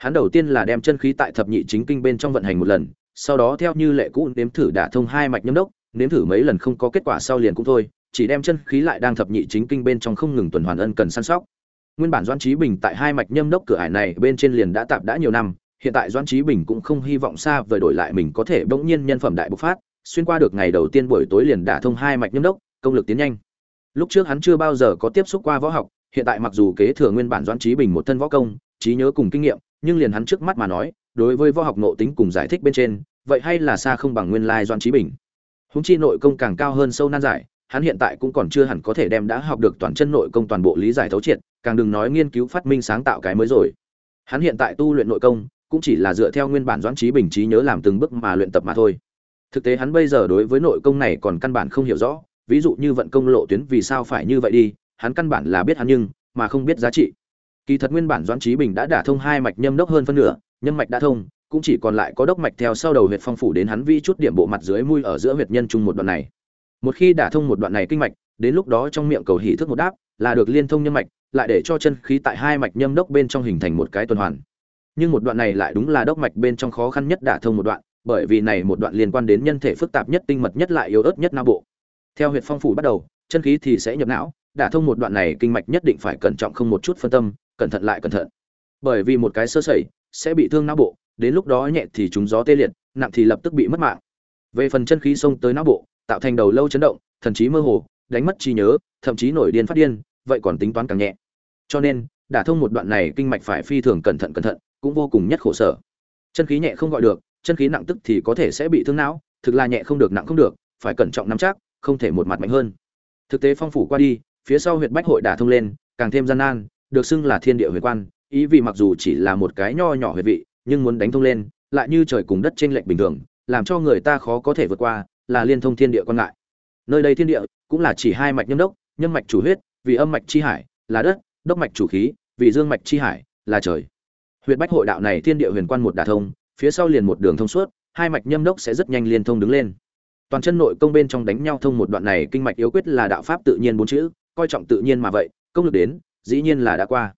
hắn đầu tiên là đem chân khí tại thập nhị chính kinh bên trong vận hành một lần, sau đó theo như lệ cũ nếm thử đả thông hai mạch nhâm đốc, nếm thử mấy lần không có kết quả sau liền cũng thôi, chỉ đem chân khí lại đang thập nhị chính kinh bên trong không ngừng tuần hoàn ân cần săn sóc. Nguyên bản doãn trí bình tại hai mạch nhâm đốc cửa ải này bên trên liền đã tạp đã nhiều năm, hiện tại doãn trí bình cũng không hy vọng xa vời đổi lại mình có thể bỗng nhiên nhân phẩm đại bộc phát, xuyên qua được ngày đầu tiên buổi tối liền đả thông hai mạch nhâm đốc, công lực tiến nhanh. Lúc trước hắn chưa bao giờ có tiếp xúc qua võ học, hiện tại mặc dù kế thừa nguyên bản doãn trí bình một thân võ công, trí nhớ cùng kinh nghiệm nhưng liền hắn trước mắt mà nói, đối với võ học nội tính cùng giải thích bên trên, vậy hay là xa không bằng nguyên lai doan trí bình. Húng chi nội công càng cao hơn sâu nan giải, hắn hiện tại cũng còn chưa hẳn có thể đem đã học được toàn chân nội công toàn bộ lý giải thấu triệt, càng đừng nói nghiên cứu phát minh sáng tạo cái mới rồi. Hắn hiện tại tu luyện nội công, cũng chỉ là dựa theo nguyên bản doãn trí bình trí nhớ làm từng bước mà luyện tập mà thôi. Thực tế hắn bây giờ đối với nội công này còn căn bản không hiểu rõ, ví dụ như vận công lộ tuyến vì sao phải như vậy đi, hắn căn bản là biết hắn nhưng mà không biết giá trị kỳ thật nguyên bản doãn trí bình đã đả thông hai mạch nhâm đốc hơn phân nửa, nhâm mạch đã thông, cũng chỉ còn lại có đốc mạch theo sau đầu huyệt phong phủ đến hắn vi chút điểm bộ mặt dưới mũi ở giữa huyệt nhân chung một đoạn này. Một khi đả thông một đoạn này kinh mạch, đến lúc đó trong miệng cầu hỉ thức một đáp, là được liên thông nhâm mạch, lại để cho chân khí tại hai mạch nhâm đốc bên trong hình thành một cái tuần hoàn. Nhưng một đoạn này lại đúng là đốc mạch bên trong khó khăn nhất đả thông một đoạn, bởi vì này một đoạn liên quan đến nhân thể phức tạp nhất tinh mật nhất lại yếu ớt nhất não bộ. Theo huyệt phong phủ bắt đầu, chân khí thì sẽ nhập não, đả thông một đoạn này kinh mạch nhất định phải cẩn trọng không một chút phân tâm cẩn thận lại cẩn thận. Bởi vì một cái sơ sẩy sẽ bị thương não bộ, đến lúc đó nhẹ thì chúng gió tê liệt, nặng thì lập tức bị mất mạng. Về phần chân khí xông tới não bộ, tạo thành đầu lâu chấn động, thần trí mơ hồ, đánh mất trí nhớ, thậm chí nổi điên phát điên, vậy còn tính toán càng nhẹ. Cho nên, đả thông một đoạn này kinh mạch phải phi thường cẩn thận cẩn thận, cũng vô cùng nhất khổ sở. Chân khí nhẹ không gọi được, chân khí nặng tức thì có thể sẽ bị thương não, thực là nhẹ không được, nặng không được, phải cẩn trọng nắm chắc, không thể một mặt mạnh hơn. Thực tế phong phủ qua đi, phía sau huyệt bách hội đả thông lên, càng thêm gian nan được xưng là thiên địa huyền quan, ý vì mặc dù chỉ là một cái nho nhỏ huyệt vị, nhưng muốn đánh thông lên, lại như trời cùng đất trên lệch bình thường, làm cho người ta khó có thể vượt qua, là liên thông thiên địa quan ngại. Nơi đây thiên địa, cũng là chỉ hai mạch nhâm đốc, nhâm mạch chủ huyết, vì âm mạch chi hải, là đất, đốc mạch chủ khí, vì dương mạch chi hải, là trời. Huyệt bách hội đạo này thiên địa huyền quan một đả thông, phía sau liền một đường thông suốt, hai mạch nhâm đốc sẽ rất nhanh liên thông đứng lên. Toàn chân nội công bên trong đánh nhau thông một đoạn này kinh mạch yếu quyết là đạo pháp tự nhiên bốn chữ, coi trọng tự nhiên mà vậy, công lực đến dĩ nhiên là đã qua.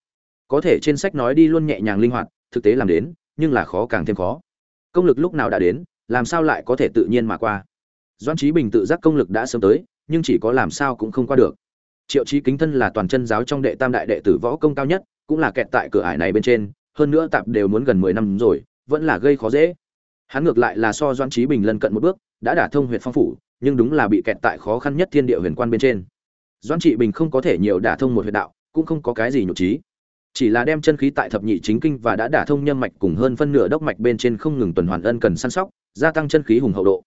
Có thể trên sách nói đi luôn nhẹ nhàng linh hoạt, thực tế làm đến, nhưng là khó càng thêm khó. Công lực lúc nào đã đến, làm sao lại có thể tự nhiên mà qua? Doan trí bình tự giác công lực đã sớm tới, nhưng chỉ có làm sao cũng không qua được. Triệu trí kính thân là toàn chân giáo trong đệ tam đại đệ tử võ công cao nhất, cũng là kẹt tại cửa ải này bên trên, hơn nữa tạp đều muốn gần mười năm rồi, vẫn là gây khó dễ. Hắn ngược lại là so doan trí bình lân cận một bước, đã đả thông huyện phong phủ, nhưng đúng là bị kẹt tại khó khăn nhất thiên địa huyền quan bên trên. Doan trị bình không có thể nhiều đả thông một huyệt đạo cũng không có cái gì nhục trí. Chỉ là đem chân khí tại thập nhị chính kinh và đã đả thông nhâm mạch cùng hơn phân nửa đốc mạch bên trên không ngừng tuần hoàn ân cần săn sóc, gia tăng chân khí hùng hậu độ.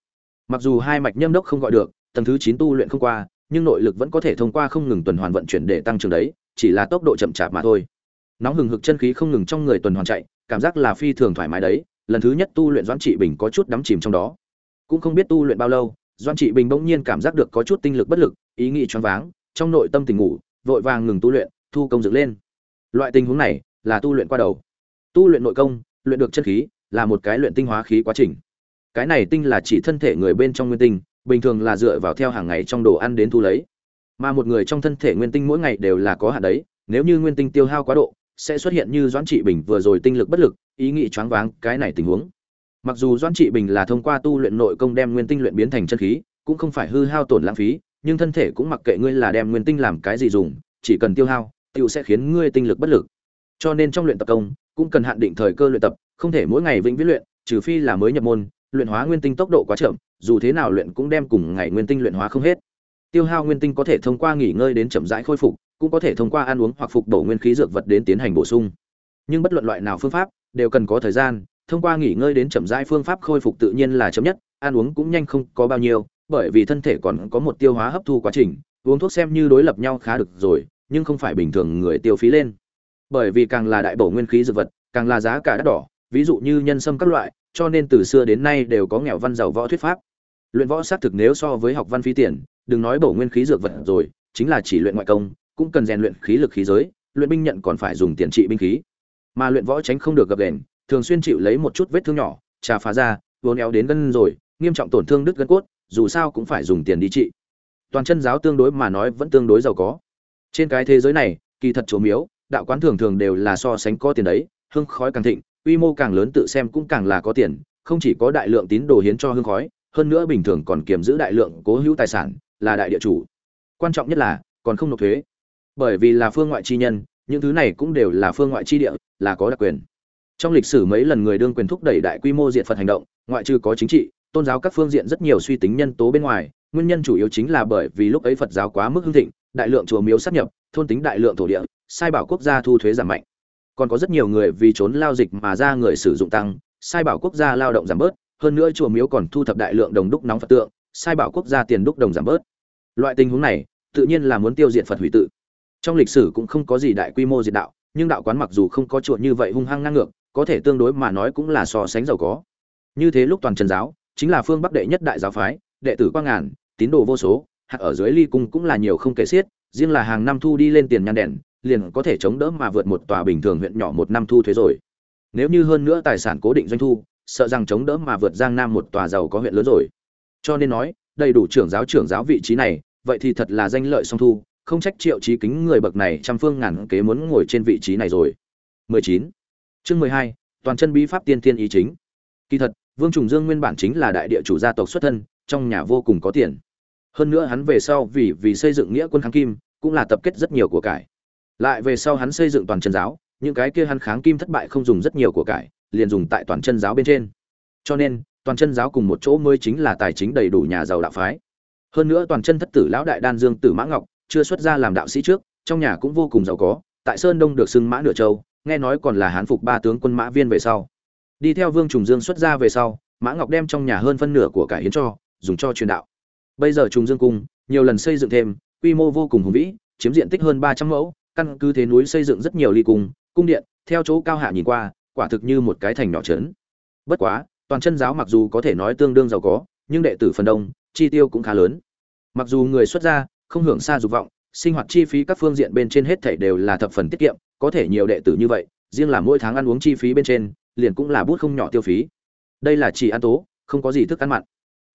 Mặc dù hai mạch nhâm đốc không gọi được, tầng thứ chín tu luyện không qua, nhưng nội lực vẫn có thể thông qua không ngừng tuần hoàn vận chuyển để tăng trưởng đấy, chỉ là tốc độ chậm chạp mà thôi. Nóng hừng hực chân khí không ngừng trong người tuần hoàn chạy, cảm giác là phi thường thoải mái đấy, lần thứ nhất tu luyện doãn trị bình có chút đắm chìm trong đó. Cũng không biết tu luyện bao lâu, doãn trị bình bỗng nhiên cảm giác được có chút tinh lực bất lực, ý nghĩ choáng váng, trong nội tâm tình ngủ, vội vàng ngừng tu luyện thu công dựng lên. Loại tình huống này là tu luyện qua đầu. Tu luyện nội công, luyện được chân khí là một cái luyện tinh hóa khí quá trình. Cái này tinh là chỉ thân thể người bên trong nguyên tinh, bình thường là dựa vào theo hàng ngày trong đồ ăn đến thu lấy. Mà một người trong thân thể nguyên tinh mỗi ngày đều là có hạn đấy, nếu như nguyên tinh tiêu hao quá độ, sẽ xuất hiện như doãn trị bình vừa rồi tinh lực bất lực, ý nghĩ choáng váng cái này tình huống. Mặc dù doãn trị bình là thông qua tu luyện nội công đem nguyên tinh luyện biến thành chân khí, cũng không phải hư hao tổn lãng phí, nhưng thân thể cũng mặc kệ ngươi là đem nguyên tinh làm cái gì dùng, chỉ cần tiêu hao tiêu sẽ khiến ngươi tinh lực bất lực. Cho nên trong luyện tập công, cũng cần hạn định thời cơ luyện tập, không thể mỗi ngày vĩnh viễn luyện, trừ phi là mới nhập môn, luyện hóa nguyên tinh tốc độ quá chậm, dù thế nào luyện cũng đem cùng ngày nguyên tinh luyện hóa không hết. Tiêu hao nguyên tinh có thể thông qua nghỉ ngơi đến chậm rãi khôi phục, cũng có thể thông qua ăn uống hoặc phục bổ nguyên khí dược vật đến tiến hành bổ sung. Nhưng bất luận loại nào phương pháp, đều cần có thời gian, thông qua nghỉ ngơi đến chậm rãi phương pháp khôi phục tự nhiên là chậm nhất, ăn uống cũng nhanh không có bao nhiêu, bởi vì thân thể còn có một tiêu hóa hấp thu quá trình, uống thuốc xem như đối lập nhau khá được rồi nhưng không phải bình thường người tiêu phí lên. Bởi vì càng là đại bổ nguyên khí dược vật càng là giá cả đắt đỏ ví dụ như nhân sâm các loại cho nên từ xưa đến nay đều có nghèo văn giàu võ thuyết pháp. Luyện võ xác thực nếu so với học văn phí tiền đừng nói bổ nguyên khí dược vật rồi chính là chỉ luyện ngoại công cũng cần rèn luyện khí lực khí giới luyện binh nhận còn phải dùng tiền trị binh khí. Mà luyện võ tránh không được gặp đèn, thường xuyên chịu lấy một chút vết thương nhỏ trà phá ra vốn éo đến gân rồi nghiêm trọng tổn thương đứt gân cốt dù sao cũng phải dùng tiền đi trị. Toàn chân giáo tương đối mà nói vẫn tương đối giàu có trên cái thế giới này, kỳ thật chỗ miếu, đạo quán thường thường đều là so sánh có tiền đấy, hương khói càng thịnh, quy mô càng lớn tự xem cũng càng là có tiền, không chỉ có đại lượng tín đồ hiến cho hương khói, hơn nữa bình thường còn kiềm giữ đại lượng cố hữu tài sản, là đại địa chủ. Quan trọng nhất là, còn không nộp thuế. Bởi vì là phương ngoại chi nhân, những thứ này cũng đều là phương ngoại chi địa, là có đặc quyền. Trong lịch sử mấy lần người đương quyền thúc đẩy đại quy mô diện phật hành động, ngoại trừ có chính trị, tôn giáo các phương diện rất nhiều suy tính nhân tố bên ngoài, nguyên nhân chủ yếu chính là bởi vì lúc ấy phật giáo quá mức hưng thịnh đại lượng chùa miếu sát nhập, thôn tính đại lượng thổ địa, sai bảo quốc gia thu thuế giảm mạnh. Còn có rất nhiều người vì trốn lao dịch mà ra người sử dụng tăng, sai bảo quốc gia lao động giảm bớt, hơn nữa chùa miếu còn thu thập đại lượng đồng đúc nóng phật tượng, sai bảo quốc gia tiền đúc đồng giảm bớt. Loại tình huống này, tự nhiên là muốn tiêu diệt phật hủy tự. Trong lịch sử cũng không có gì đại quy mô diệt đạo, nhưng đạo quán mặc dù không có chùa như vậy hung hăng ngang ngược, có thể tương đối mà nói cũng là so sánh giàu có. Như thế lúc toàn trần giáo, chính là phương bắc đệ nhất đại giáo phái, đệ tử quang ngàn, tín đồ vô số hạt ở dưới ly cung cũng là nhiều không kể xiết riêng là hàng năm thu đi lên tiền nhan đèn liền có thể chống đỡ mà vượt một tòa bình thường huyện nhỏ một năm thu thuế rồi. Nếu như hơn nữa tài sản cố định doanh thu sợ rằng chống đỡ mà vượt giang nam một tòa giàu có huyện lớn rồi. Cho nên nói đầy đủ trưởng giáo trưởng giáo vị trí này vậy thì thật là danh lợi song thu không trách triệu trí kính người bậc này trăm phương ngàn kế muốn ngồi trên vị trí này rồi. 19. chương 12, toàn chân bí pháp tiên tiên ý chính. Kỳ thật vương trùng dương nguyên bản chính là đại địa chủ gia tộc xuất thân trong nhà vô cùng có tiền hơn nữa hắn về sau vì vì xây dựng nghĩa quân kháng kim, cũng là tập kết rất nhiều của cải. Lại về sau hắn xây dựng toàn chân giáo, những cái kia hắn kháng kim thất bại không dùng rất nhiều của cải, liền dùng tại toàn chân giáo bên trên. Cho nên, toàn chân giáo cùng một chỗ mới chính là tài chính đầy đủ nhà giàu đạo phái. Hơn nữa toàn chân thất tử lão đại đan dương tử mã ngọc, chưa xuất ra làm đạo sĩ trước, trong nhà cũng vô cùng giàu có, tại sơn đông được xưng mã nửa châu, nghe nói còn là hán phục ba tướng quân mã viên về sau. Đi theo vương trùng dương xuất ra về sau, mã ngọc đem trong nhà hơn phân nửa của cải hiến cho, dùng cho truyền đạo bây giờ trùng dương cung, nhiều lần xây dựng thêm, quy mô vô cùng hùng vĩ, chiếm diện tích hơn ba trăm mẫu, căn cứ thế núi xây dựng rất nhiều ly cung cung điện, theo chỗ cao hạ nhìn qua, quả thực như một cái thành nhỏ trấn. Bất quá, toàn chân giáo mặc dù có thể nói tương đương giàu có, nhưng đệ tử phần đông, chi tiêu cũng khá lớn. Mặc dù người xuất gia, không hưởng xa dục vọng, sinh hoạt chi phí các phương diện bên trên hết thảy đều là thập phần tiết kiệm, có thể nhiều đệ tử như vậy, riêng là mỗi tháng ăn uống chi phí bên trên, liền cũng là bút không nhỏ tiêu phí. Đây là chỉ ăn tố, không có gì thức ăn mặn.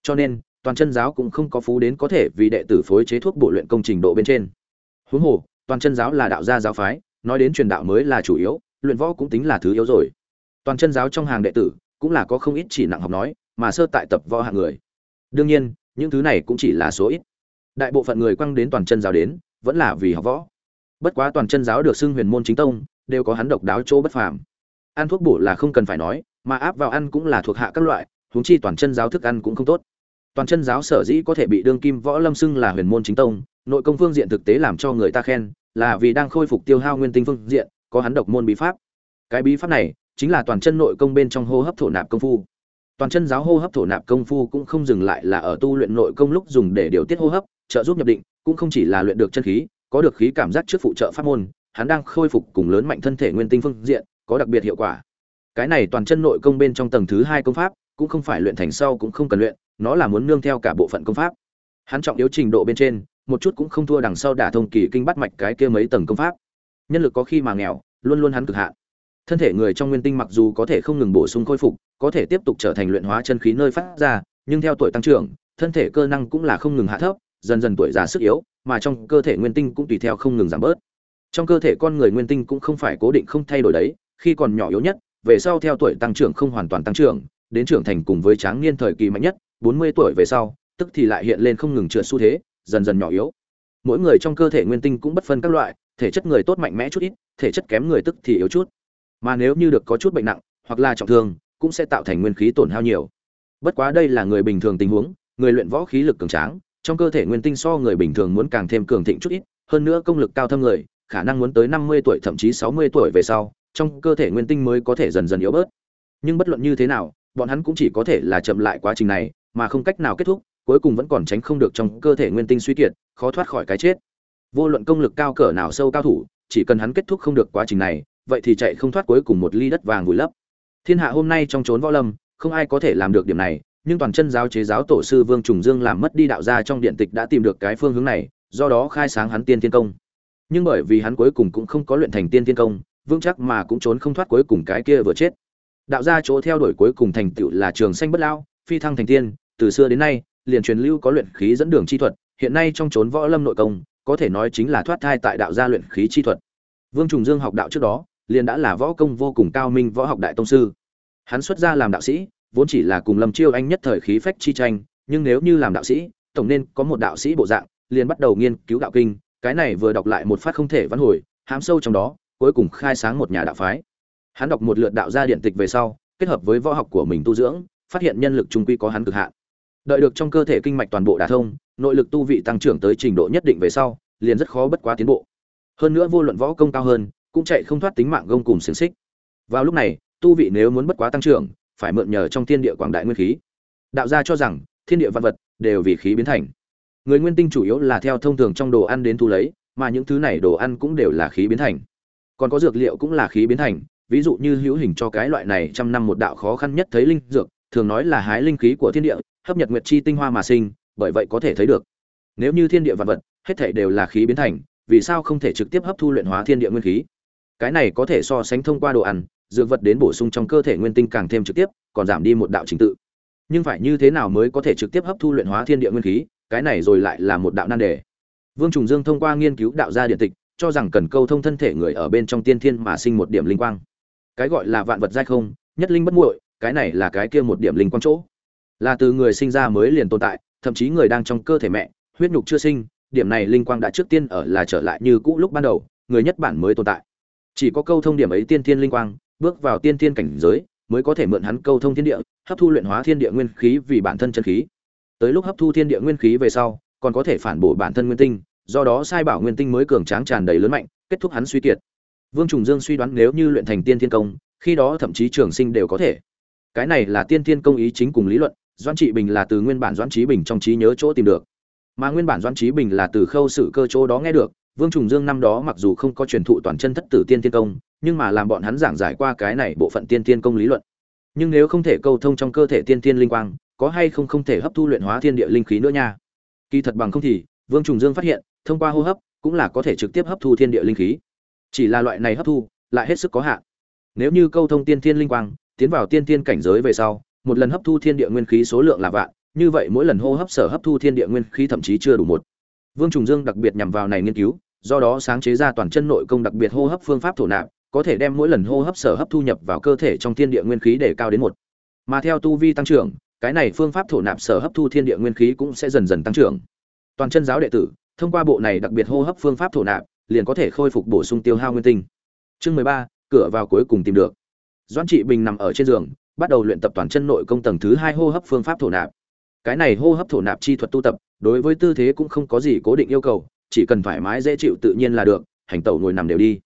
Cho nên toàn chân giáo cũng không có phú đến có thể vì đệ tử phối chế thuốc bộ luyện công trình độ bên trên. Huống hồ, toàn chân giáo là đạo gia giáo phái, nói đến truyền đạo mới là chủ yếu, luyện võ cũng tính là thứ yếu rồi. Toàn chân giáo trong hàng đệ tử cũng là có không ít chỉ nặng học nói, mà sơ tại tập võ hạng người. Đương nhiên, những thứ này cũng chỉ là số ít. Đại bộ phận người quăng đến toàn chân giáo đến, vẫn là vì học võ. Bất quá toàn chân giáo được xưng huyền môn chính tông, đều có hắn độc đáo chỗ bất phàm. Ăn thuốc bổ là không cần phải nói, mà áp vào ăn cũng là thuộc hạ các loại, huống chi toàn chân giáo thức ăn cũng không tốt toàn chân giáo sở dĩ có thể bị đương kim võ lâm xưng là huyền môn chính tông, nội công phương diện thực tế làm cho người ta khen, là vì đang khôi phục tiêu hao nguyên tinh phương diện, có hắn độc môn bí pháp. Cái bí pháp này chính là toàn chân nội công bên trong hô hấp thổ nạp công phu. Toàn chân giáo hô hấp thổ nạp công phu cũng không dừng lại là ở tu luyện nội công lúc dùng để điều tiết hô hấp, trợ giúp nhập định, cũng không chỉ là luyện được chân khí, có được khí cảm giác trước phụ trợ pháp môn, hắn đang khôi phục cùng lớn mạnh thân thể nguyên tinh phương diện, có đặc biệt hiệu quả. Cái này toàn chân nội công bên trong tầng thứ hai công pháp, cũng không phải luyện thành sau cũng không cần luyện nó là muốn nương theo cả bộ phận công pháp. Hắn trọng yếu trình độ bên trên, một chút cũng không thua đằng sau đả thông kỳ kinh bắt mạch cái kia mấy tầng công pháp. Nhân lực có khi mà nghèo, luôn luôn hắn cực hạn. Thân thể người trong nguyên tinh mặc dù có thể không ngừng bổ sung khôi phục, có thể tiếp tục trở thành luyện hóa chân khí nơi phát ra, nhưng theo tuổi tăng trưởng, thân thể cơ năng cũng là không ngừng hạ thấp, dần dần tuổi già sức yếu, mà trong cơ thể nguyên tinh cũng tùy theo không ngừng giảm bớt. Trong cơ thể con người nguyên tinh cũng không phải cố định không thay đổi đấy, khi còn nhỏ yếu nhất, về sau theo tuổi tăng trưởng không hoàn toàn tăng trưởng, đến trưởng thành cùng với tráng niên thời kỳ mạnh nhất 40 tuổi về sau, tức thì lại hiện lên không ngừng trượt xu thế, dần dần nhỏ yếu. Mỗi người trong cơ thể nguyên tinh cũng bất phân các loại, thể chất người tốt mạnh mẽ chút ít, thể chất kém người tức thì yếu chút. Mà nếu như được có chút bệnh nặng, hoặc là trọng thương, cũng sẽ tạo thành nguyên khí tổn hao nhiều. Bất quá đây là người bình thường tình huống, người luyện võ khí lực cường tráng, trong cơ thể nguyên tinh so người bình thường muốn càng thêm cường thịnh chút ít, hơn nữa công lực cao thâm người, khả năng muốn tới năm mươi tuổi, thậm chí sáu mươi tuổi về sau, trong cơ thể nguyên tinh mới có thể dần dần yếu bớt. Nhưng bất luận như thế nào, bọn hắn cũng chỉ có thể là chậm lại quá trình này mà không cách nào kết thúc, cuối cùng vẫn còn tránh không được trong cơ thể nguyên tinh suy kiệt, khó thoát khỏi cái chết. Vô luận công lực cao cỡ nào sâu cao thủ, chỉ cần hắn kết thúc không được quá trình này, vậy thì chạy không thoát cuối cùng một ly đất vàng vùi lấp. Thiên hạ hôm nay trong trốn võ lâm, không ai có thể làm được điểm này, nhưng toàn chân giáo chế giáo tổ sư vương trùng dương làm mất đi đạo gia trong điện tịch đã tìm được cái phương hướng này, do đó khai sáng hắn tiên thiên công. Nhưng bởi vì hắn cuối cùng cũng không có luyện thành tiên thiên công, vững chắc mà cũng trốn không thoát cuối cùng cái kia vừa chết. Đạo gia chỗ theo đuổi cuối cùng thành tựu là trường sanh bất lao, phi thăng thành tiên từ xưa đến nay, liền truyền lưu có luyện khí dẫn đường chi thuật, hiện nay trong chốn võ lâm nội công, có thể nói chính là thoát thai tại đạo gia luyện khí chi thuật. Vương trùng dương học đạo trước đó, liền đã là võ công vô cùng cao minh võ học đại tông sư. Hắn xuất gia làm đạo sĩ, vốn chỉ là cùng lâm chiêu anh nhất thời khí phách chi tranh, nhưng nếu như làm đạo sĩ, tổng nên có một đạo sĩ bộ dạng, liền bắt đầu nghiên cứu đạo kinh, cái này vừa đọc lại một phát không thể vãn hồi, hám sâu trong đó, cuối cùng khai sáng một nhà đạo phái. Hắn đọc một lượt đạo gia điện tịch về sau, kết hợp với võ học của mình tu dưỡng, phát hiện nhân lực trung quy có hắn cực hạn đợi được trong cơ thể kinh mạch toàn bộ đả thông, nội lực tu vị tăng trưởng tới trình độ nhất định về sau, liền rất khó bất quá tiến bộ. Hơn nữa vô luận võ công cao hơn, cũng chạy không thoát tính mạng gông cùng xiềng xích. Vào lúc này, tu vị nếu muốn bất quá tăng trưởng, phải mượn nhờ trong thiên địa quảng đại nguyên khí. Đạo gia cho rằng, thiên địa văn vật đều vì khí biến thành. Người nguyên tinh chủ yếu là theo thông thường trong đồ ăn đến thu lấy, mà những thứ này đồ ăn cũng đều là khí biến thành. Còn có dược liệu cũng là khí biến thành, ví dụ như hữu hình cho cái loại này trăm năm một đạo khó khăn nhất thấy linh dược, thường nói là hái linh khí của thiên địa hấp nhật nguyệt chi tinh hoa mà sinh, bởi vậy có thể thấy được. Nếu như thiên địa vật vật, hết thảy đều là khí biến thành, vì sao không thể trực tiếp hấp thu luyện hóa thiên địa nguyên khí? Cái này có thể so sánh thông qua đồ ăn, dược vật đến bổ sung trong cơ thể nguyên tinh càng thêm trực tiếp, còn giảm đi một đạo trình tự. Nhưng phải như thế nào mới có thể trực tiếp hấp thu luyện hóa thiên địa nguyên khí? Cái này rồi lại là một đạo nan đề. Vương trùng dương thông qua nghiên cứu đạo gia điện tịch, cho rằng cần câu thông thân thể người ở bên trong tiên thiên mà sinh một điểm linh quang. Cái gọi là vạn vật giai không, nhất linh bất muội, cái này là cái kia một điểm linh quang chỗ là từ người sinh ra mới liền tồn tại, thậm chí người đang trong cơ thể mẹ, huyết nhục chưa sinh, điểm này linh quang đã trước tiên ở là trở lại như cũ lúc ban đầu, người nhất bản mới tồn tại. Chỉ có câu thông điểm ấy tiên thiên linh quang, bước vào tiên thiên cảnh giới, mới có thể mượn hắn câu thông thiên địa, hấp thu luyện hóa thiên địa nguyên khí vì bản thân chân khí. Tới lúc hấp thu thiên địa nguyên khí về sau, còn có thể phản bổ bản thân nguyên tinh, do đó sai bảo nguyên tinh mới cường tráng tràn đầy lớn mạnh, kết thúc hắn suy kiệt. Vương trùng dương suy đoán nếu như luyện thành tiên thiên công, khi đó thậm chí trường sinh đều có thể. Cái này là tiên thiên công ý chính cùng lý luận doãn trị bình là từ nguyên bản doãn trí bình trong trí nhớ chỗ tìm được. Mà nguyên bản doãn trí bình là từ khâu sự cơ chỗ đó nghe được, vương trùng dương năm đó mặc dù không có truyền thụ toàn chân thất tử tiên tiên công, nhưng mà làm bọn hắn giảng giải qua cái này bộ phận tiên tiên công lý luận. Nhưng nếu không thể câu thông trong cơ thể tiên tiên linh quang, có hay không không thể hấp thu luyện hóa thiên địa linh khí nữa nha? Kỳ thật bằng không thì, vương trùng dương phát hiện, thông qua hô hấp, cũng là có thể trực tiếp hấp thu thiên địa linh khí. Chỉ là loại này hấp thu, lại hết sức có hạn. Nếu như câu thông tiên thiên linh quang, tiến vào tiên thiên cảnh giới về sau một lần hấp thu thiên địa nguyên khí số lượng là vạn, như vậy mỗi lần hô hấp sở hấp thu thiên địa nguyên khí thậm chí chưa đủ một. Vương trùng dương đặc biệt nhằm vào này nghiên cứu, do đó sáng chế ra toàn chân nội công đặc biệt hô hấp phương pháp thổ nạp, có thể đem mỗi lần hô hấp sở hấp thu nhập vào cơ thể trong thiên địa nguyên khí để cao đến một. Mà theo tu vi tăng trưởng, cái này phương pháp thổ nạp sở hấp thu thiên địa nguyên khí cũng sẽ dần dần tăng trưởng. Toàn chân giáo đệ tử, thông qua bộ này đặc biệt hô hấp phương pháp thổ nạp, liền có thể khôi phục bổ sung tiêu hao nguyên tinh. Chương mười ba, cửa vào cuối cùng tìm được. Doãn trị bình nằm ở trên giường bắt đầu luyện tập toàn chân nội công tầng thứ hai hô hấp phương pháp thổ nạp. Cái này hô hấp thổ nạp chi thuật tu tập, đối với tư thế cũng không có gì cố định yêu cầu, chỉ cần thoải mái dễ chịu tự nhiên là được, hành tẩu ngồi nằm đều đi.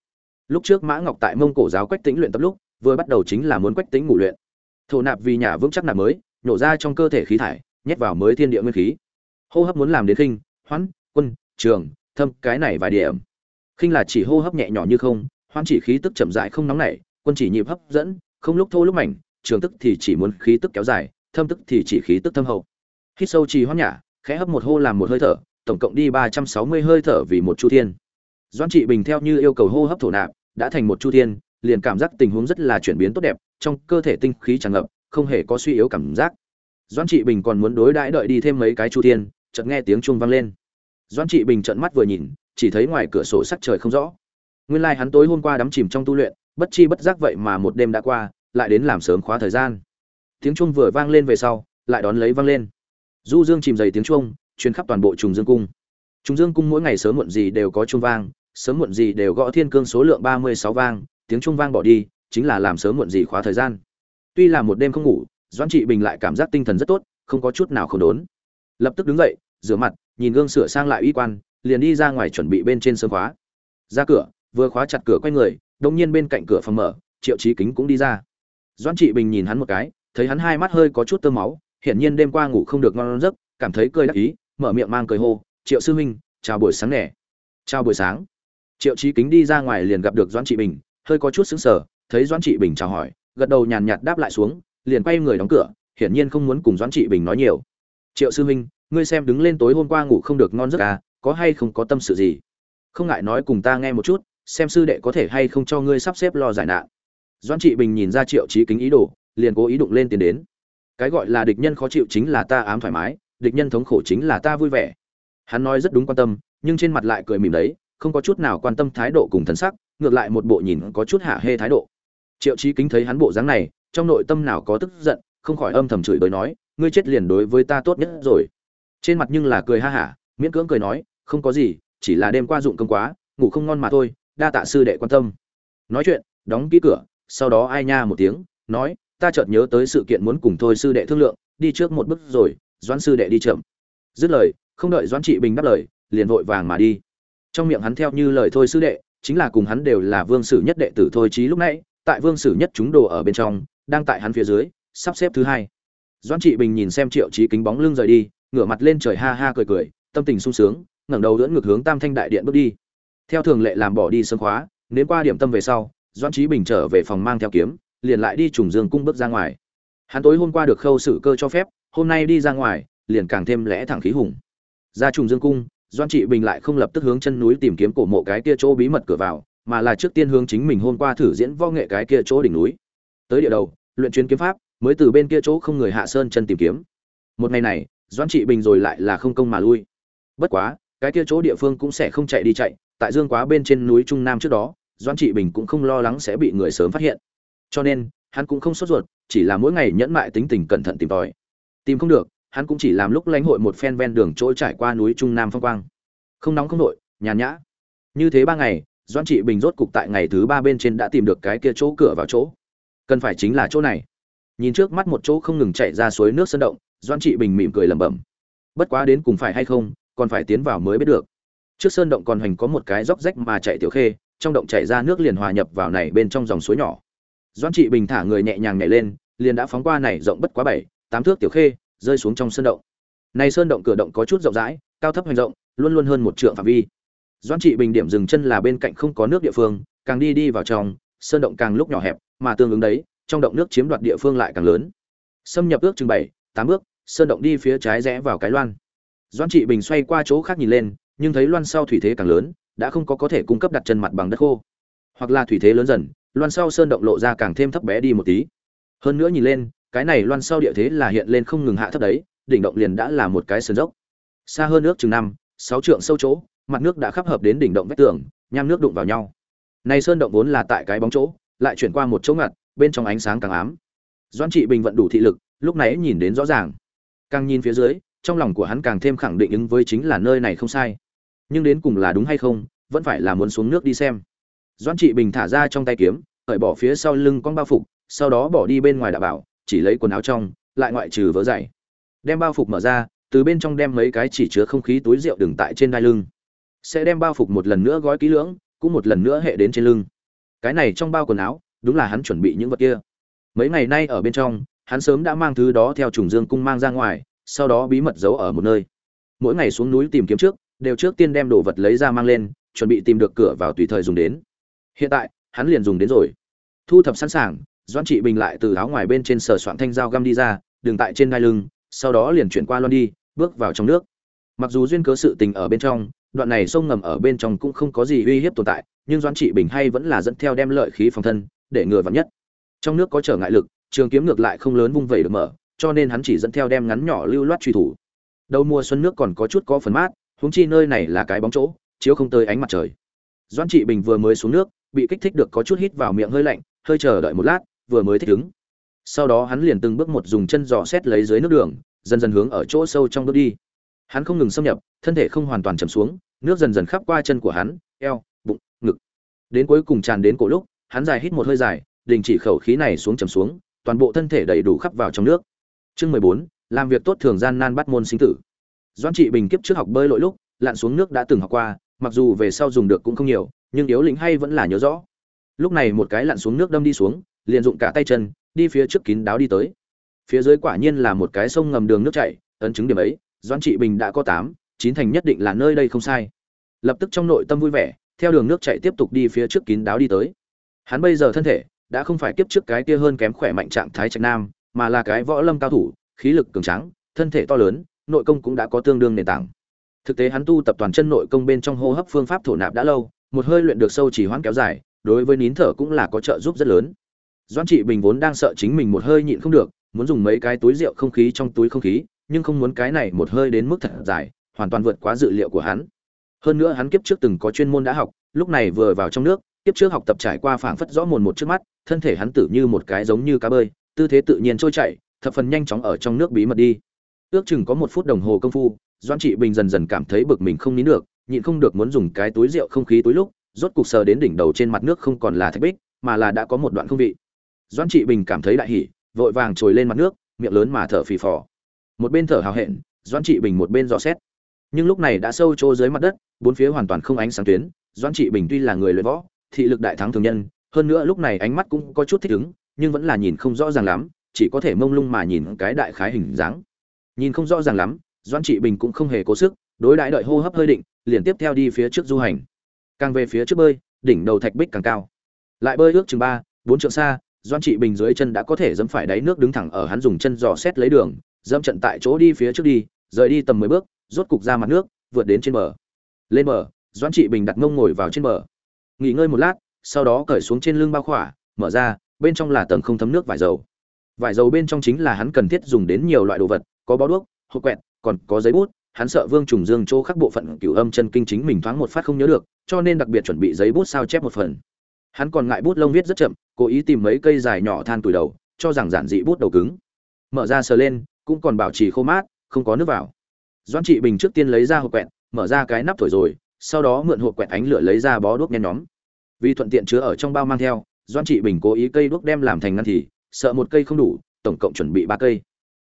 Lúc trước mã ngọc tại mông cổ giáo quách tính luyện tập lúc, vừa bắt đầu chính là muốn quách tính ngủ luyện. Thổ nạp vì nhà vững chắc nạp mới, nhổ ra trong cơ thể khí thải, nhét vào mới thiên địa nguyên khí. Hô hấp muốn làm đến khinh, hoãn, quân, trường, thâm, cái này vài điểm. Khinh là chỉ hô hấp nhẹ nhỏ như không, hoãn chỉ khí tức chậm dại không nóng nảy, quân chỉ nhịp hấp dẫn, không lúc thô lúc mảnh trường tức thì chỉ muốn khí tức kéo dài, thâm tức thì chỉ khí tức thâm hậu. Hít sâu trì hoãn nhả, khẽ hấp một hô làm một hơi thở, tổng cộng đi ba trăm sáu mươi hơi thở vì một chu thiên. Doãn trị bình theo như yêu cầu hô hấp thổ nạp, đã thành một chu thiên, liền cảm giác tình huống rất là chuyển biến tốt đẹp, trong cơ thể tinh khí tràn ngập, không hề có suy yếu cảm giác. Doãn trị bình còn muốn đối đãi đợi đi thêm mấy cái chu thiên, chợt nghe tiếng chuông vang lên. Doãn trị bình trợn mắt vừa nhìn, chỉ thấy ngoài cửa sổ sắc trời không rõ. Nguyên lai like hắn tối hôm qua đắm chìm trong tu luyện, bất chi bất giác vậy mà một đêm đã qua lại đến làm sớm khóa thời gian. Tiếng chuông vừa vang lên về sau, lại đón lấy vang lên. Du dương chìm dày tiếng chuông, truyền khắp toàn bộ trùng dương cung. Trùng dương cung mỗi ngày sớm muộn gì đều có chuông vang, sớm muộn gì đều gõ thiên cương số lượng ba mươi sáu vang, tiếng chuông vang bỏ đi, chính là làm sớm muộn gì khóa thời gian. Tuy là một đêm không ngủ, doãn trị bình lại cảm giác tinh thần rất tốt, không có chút nào không đốn. Lập tức đứng dậy, rửa mặt, nhìn gương sửa sang lại y quan, liền đi ra ngoài chuẩn bị bên trên sớm khóa. Ra cửa, vừa khóa chặt cửa quay người đông nhiên bên cạnh cửa phòng mở, triệu trí kính cũng đi ra doãn trị bình nhìn hắn một cái, thấy hắn hai mắt hơi có chút tơ máu, hiển nhiên đêm qua ngủ không được ngon giấc, cảm thấy cười đắc ý, mở miệng mang cười hô, triệu sư huynh, chào buổi sáng nè. Chào buổi sáng. Triệu trí kính đi ra ngoài liền gặp được doãn trị bình, hơi có chút sững sờ, thấy doãn trị bình chào hỏi, gật đầu nhàn nhạt đáp lại xuống, liền quay người đóng cửa, hiển nhiên không muốn cùng doãn trị bình nói nhiều. Triệu sư huynh, ngươi xem đứng lên tối hôm qua ngủ không được ngon giấc à có hay không có tâm sự gì? Không ngại nói cùng ta nghe một chút, xem sư đệ có thể hay không cho ngươi sắp xếp lo giải nạn. Doan trị bình nhìn ra triệu trí kính ý đồ, liền cố ý đụng lên tiền đến. Cái gọi là địch nhân khó chịu chính là ta ám thoải mái, địch nhân thống khổ chính là ta vui vẻ. Hắn nói rất đúng quan tâm, nhưng trên mặt lại cười mỉm đấy, không có chút nào quan tâm thái độ cùng thân sắc, ngược lại một bộ nhìn có chút hạ hê thái độ. Triệu trí kính thấy hắn bộ dáng này, trong nội tâm nào có tức giận, không khỏi âm thầm chửi bới nói, ngươi chết liền đối với ta tốt nhất rồi. Trên mặt nhưng là cười ha hả, miễn cưỡng cười nói, không có gì, chỉ là đêm qua dụng công quá, ngủ không ngon mà thôi, đa tạ sư đệ quan tâm. Nói chuyện, đóng ký cửa sau đó ai nha một tiếng, nói, ta chợt nhớ tới sự kiện muốn cùng thôi sư đệ thương lượng, đi trước một bước rồi, doãn sư đệ đi chậm. Dứt lời, không đợi doãn trị bình đáp lời, liền vội vàng mà đi. Trong miệng hắn theo như lời thôi sư đệ, chính là cùng hắn đều là vương sử nhất đệ tử thôi trí lúc nãy, tại vương sử nhất chúng đồ ở bên trong, đang tại hắn phía dưới, sắp xếp thứ hai. Doãn trị bình nhìn xem triệu trí kính bóng lưng rời đi, ngửa mặt lên trời ha ha cười cười, tâm tình sung sướng, ngẩng đầu đỡ ngược hướng tam thanh đại điện bước đi. Theo thường lệ làm bỏ đi sân khóa nếu qua điểm tâm về sau doãn trí bình trở về phòng mang theo kiếm, liền lại đi trùng dương cung bước ra ngoài. Hắn tối hôm qua được khâu sự cơ cho phép, hôm nay đi ra ngoài, liền càng thêm lẽ thẳng khí hùng. Ra trùng dương cung doan trị bình lại không lập tức hướng chân núi tìm kiếm cổ mộ cái kia chỗ bí mật cửa vào, mà là trước tiên hướng chính mình hôm qua thử diễn võ nghệ cái kia chỗ đỉnh núi. Tới địa đầu, luyện chuyên kiếm pháp, mới từ bên kia chỗ không người hạ sơn chân tìm kiếm. Một ngày này doan trị bình rồi lại là không công mà lui. Bất quá, cái kia chỗ địa phương cũng sẽ không chạy đi chạy, tại dương quá bên trên núi trung nam trước đó doan trị bình cũng không lo lắng sẽ bị người sớm phát hiện. Cho nên, hắn cũng không sốt ruột, chỉ là mỗi ngày nhẫn mại tính tình cẩn thận tìm tòi. Tìm không được, hắn cũng chỉ làm lúc lãnh hội một phen ven đường chỗ trải qua núi trung nam phong quang. Không nóng không nội nhàn nhã. Như thế ba ngày doan trị bình rốt cục tại ngày thứ ba bên trên đã tìm được cái kia chỗ cửa vào chỗ. Cần phải chính là chỗ này. Nhìn trước mắt một chỗ không ngừng chạy ra suối nước sơn động doan trị bình mỉm cười lẩm bẩm. Bất quá đến cùng phải hay không, còn phải tiến vào mới biết được. Trước sơn động còn hoành có một cái róc rách mà chạy tiểu khê trong động chảy ra nước liền hòa nhập vào này bên trong dòng suối nhỏ. Doãn trị bình thả người nhẹ nhàng nhảy lên, liền đã phóng qua này rộng bất quá bảy, tám thước tiểu khê, rơi xuống trong sơn động. Này sơn động cửa động có chút rộng rãi, cao thấp hoành rộng, luôn luôn hơn một trượng phạm vi. Doãn trị bình điểm dừng chân là bên cạnh không có nước địa phương, càng đi đi vào trong, sơn động càng lúc nhỏ hẹp, mà tương ứng đấy, trong động nước chiếm đoạt địa phương lại càng lớn. Xâm nhập ước chừng bảy, tám bước, sơn động đi phía trái rẽ vào cái loan. Doãn trị bình xoay qua chỗ khác nhìn lên, nhưng thấy loan sau thủy thế càng lớn đã không có có thể cung cấp đặt chân mặt bằng đất khô. Hoặc là thủy thế lớn dần, loan sau sơn động lộ ra càng thêm thấp bé đi một tí. Hơn nữa nhìn lên, cái này loan sau địa thế là hiện lên không ngừng hạ thấp đấy, đỉnh động liền đã là một cái sườn dốc. Xa hơn nước chừng năm, sáu trượng sâu chỗ, mặt nước đã khắp hợp đến đỉnh động vách tường, nham nước đụng vào nhau. Này sơn động vốn là tại cái bóng chỗ, lại chuyển qua một chỗ ngặt, bên trong ánh sáng càng ám. Doan trị bình vận đủ thị lực, lúc này nhìn đến rõ ràng. Càng nhìn phía dưới, trong lòng của hắn càng thêm khẳng định ứng với chính là nơi này không sai nhưng đến cùng là đúng hay không, vẫn phải là muốn xuống nước đi xem. Doan trị bình thả ra trong tay kiếm, cởi bỏ phía sau lưng con bao phục, sau đó bỏ đi bên ngoài đạo bảo, chỉ lấy quần áo trong, lại ngoại trừ vớ dày. Đem bao phục mở ra, từ bên trong đem mấy cái chỉ chứa không khí túi rượu đừng tại trên đai lưng. Sẽ đem bao phục một lần nữa gói kỹ lưỡng, cũng một lần nữa hệ đến trên lưng. Cái này trong bao quần áo, đúng là hắn chuẩn bị những vật kia. Mấy ngày nay ở bên trong, hắn sớm đã mang thứ đó theo trùng dương cung mang ra ngoài, sau đó bí mật giấu ở một nơi. Mỗi ngày xuống núi tìm kiếm trước đều trước tiên đem đồ vật lấy ra mang lên, chuẩn bị tìm được cửa vào tùy thời dùng đến. Hiện tại, hắn liền dùng đến rồi. Thu thập sẵn sàng doan trị bình lại từ áo ngoài bên trên sờ soạn thanh dao găm đi ra đường tại trên đai lưng, sau đó liền chuyển qua loan đi, bước vào trong nước. Mặc dù duyên cớ sự tình ở bên trong, đoạn này sông ngầm ở bên trong cũng không có gì uy hiếp tồn tại, nhưng doan trị bình hay vẫn là dẫn theo đem lợi khí phòng thân, để ngừa vắn nhất. Trong nước có trở ngại lực, trường kiếm ngược lại không lớn vung vẩy được mở, cho nên hắn chỉ dẫn theo đem ngắn nhỏ lưu loát truy thủ. Đầu mùa xuân nước còn có chút có phần mát huống chi nơi này là cái bóng chỗ, chiếu không tới ánh mặt trời. Doan trị bình vừa mới xuống nước, bị kích thích được có chút hít vào miệng hơi lạnh, hơi chờ đợi một lát, vừa mới thích ứng. Sau đó hắn liền từng bước một dùng chân dò xét lấy dưới nước đường, dần dần hướng ở chỗ sâu trong bước đi. Hắn không ngừng xâm nhập, thân thể không hoàn toàn chầm xuống, nước dần dần khắp qua chân của hắn, eo, bụng, ngực. Đến cuối cùng tràn đến cổ lúc, hắn dài hít một hơi dài, đình chỉ khẩu khí này xuống chầm xuống, toàn bộ thân thể đầy đủ khắp vào trong nước. Chương mười bốn, làm việc tốt thường gian nan bắt môn sinh tử doãn trị bình kiếp trước học bơi lội lúc, lặn xuống nước đã từng học qua, mặc dù về sau dùng được cũng không nhiều, nhưng yếu lĩnh hay vẫn là nhớ rõ. Lúc này một cái lặn xuống nước đâm đi xuống, liền dụng cả tay chân, đi phía trước kín đáo đi tới. Phía dưới quả nhiên là một cái sông ngầm đường nước chảy, ấn chứng điểm ấy, doãn trị bình đã có tám, chín thành nhất định là nơi đây không sai. Lập tức trong nội tâm vui vẻ, theo đường nước chảy tiếp tục đi phía trước kín đáo đi tới. Hắn bây giờ thân thể đã không phải kiếp trước cái kia hơn kém khỏe mạnh trạng thái trạch nam, mà là cái võ lâm cao thủ, khí lực cường tráng, thân thể to lớn nội công cũng đã có tương đương nền tảng. Thực tế hắn tu tập toàn chân nội công bên trong hô hấp phương pháp thổ nạp đã lâu, một hơi luyện được sâu chỉ hoãn kéo dài, đối với nín thở cũng là có trợ giúp rất lớn. Doãn trị bình vốn đang sợ chính mình một hơi nhịn không được, muốn dùng mấy cái túi rượu không khí trong túi không khí, nhưng không muốn cái này một hơi đến mức thật dài, hoàn toàn vượt quá dự liệu của hắn. Hơn nữa hắn kiếp trước từng có chuyên môn đã học, lúc này vừa vào trong nước, kiếp trước học tập trải qua phảng phất rõ mồn một trước mắt, thân thể hắn tử như một cái giống như cá bơi, tư thế tự nhiên trôi chảy, thập phần nhanh chóng ở trong nước bí mật đi ước chừng có một phút đồng hồ công phu doan trị bình dần dần cảm thấy bực mình không nín được, nhịn không được muốn dùng cái túi rượu không khí túi lúc, rốt cục sờ đến đỉnh đầu trên mặt nước không còn là thạch bích, mà là đã có một đoạn không vị. Doan trị bình cảm thấy đại hỉ, vội vàng trồi lên mặt nước, miệng lớn mà thở phì phò. Một bên thở hào hẹn doan trị bình một bên dò xét. Nhưng lúc này đã sâu chỗ dưới mặt đất, bốn phía hoàn toàn không ánh sáng tuyến doan trị bình tuy là người luyện võ, thị lực đại thắng thường nhân, hơn nữa lúc này ánh mắt cũng có chút thích ứng, nhưng vẫn là nhìn không rõ ràng lắm, chỉ có thể mông lung mà nhìn cái đại khái hình dáng nhìn không rõ ràng lắm doan trị bình cũng không hề cố sức, đối đãi đợi hô hấp hơi định, liền tiếp theo đi phía trước du hành. Càng về phía trước bơi, đỉnh đầu thạch bích càng cao. Lại bơi ước chừng ba, bốn trượng xa doan trị bình dưới chân đã có thể dẫm phải đáy nước đứng thẳng ở hắn dùng chân dò xét lấy đường, dẫm trận tại chỗ đi phía trước đi, rời đi tầm mười bước, rốt cục ra mặt nước, vượt đến trên bờ. Lên bờ doan trị bình đặt mông ngồi vào trên bờ. Nghỉ ngơi một lát, sau đó cởi xuống trên lưng bao khỏa, mở ra, bên trong là tầng không thấm nước vải dầu. Vải dầu bên trong chính là hắn cần thiết dùng đến nhiều loại đồ vật có bó đuốc, hộp quẹt, còn có giấy bút. Hắn sợ vương trùng dương chỗ khắc bộ phận cửu âm chân kinh chính mình thoáng một phát không nhớ được, cho nên đặc biệt chuẩn bị giấy bút sao chép một phần. Hắn còn ngại bút lông viết rất chậm, cố ý tìm mấy cây dài nhỏ than tuổi đầu, cho rằng giản dị bút đầu cứng. Mở ra sờ lên, cũng còn bảo trì khô mát, không có nước vào. Doan trị bình trước tiên lấy ra hộp quẹt, mở ra cái nắp thổi rồi, sau đó mượn hộp quẹt ánh lửa lấy ra bó đuốc nhen nhóm. Vì thuận tiện chứa ở trong bao mang theo doan trị bình cố ý cây đuốc đem làm thành ngăn thì, sợ một cây không đủ, tổng cộng chuẩn bị ba cây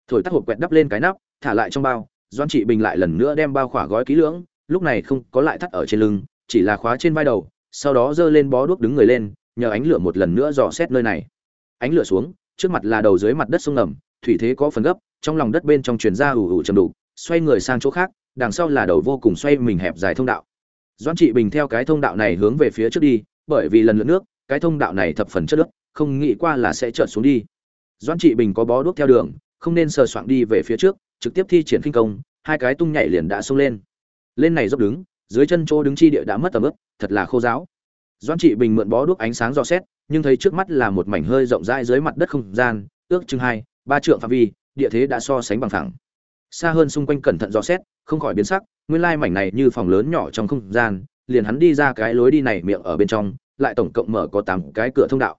thổi tắt hộp quẹt đắp lên cái nắp, thả lại trong bao doan trị bình lại lần nữa đem bao khỏa gói kỹ lưỡng, lúc này không có lại thắt ở trên lưng, chỉ là khóa trên vai đầu, sau đó giơ lên bó đuốc đứng người lên, nhờ ánh lửa một lần nữa dò xét nơi này. Ánh lửa xuống, trước mặt là đầu dưới mặt đất sông ngầm, thủy thế có phần gấp, trong lòng đất bên trong truyền ra ủ ủ chầm đủ xoay người sang chỗ khác, đằng sau là đầu vô cùng xoay mình hẹp dài thông đạo. Doan trị bình theo cái thông đạo này hướng về phía trước đi, bởi vì lần lượt nước, cái thông đạo này thập phần chất nước không nghĩ qua là sẽ trượt xuống đi. Doan trị bình có bó đuốc theo đường không nên sờ soạng đi về phía trước, trực tiếp thi triển khinh công, hai cái tung nhảy liền đã xông lên. Lên này dốc đứng, dưới chân chỗ đứng chi địa đã mất tầm ướp thật là khô giáo. Doan trị bình mượn bó đuốc ánh sáng dò xét, nhưng thấy trước mắt là một mảnh hơi rộng rãi dưới mặt đất không gian, ước chừng hai, ba trượng phạm vi, địa thế đã so sánh bằng thẳng xa hơn xung quanh cẩn thận dò xét, không khỏi biến sắc, nguyên lai mảnh này như phòng lớn nhỏ trong không gian, liền hắn đi ra cái lối đi này miệng ở bên trong, lại tổng cộng mở có tám cái cửa thông đạo.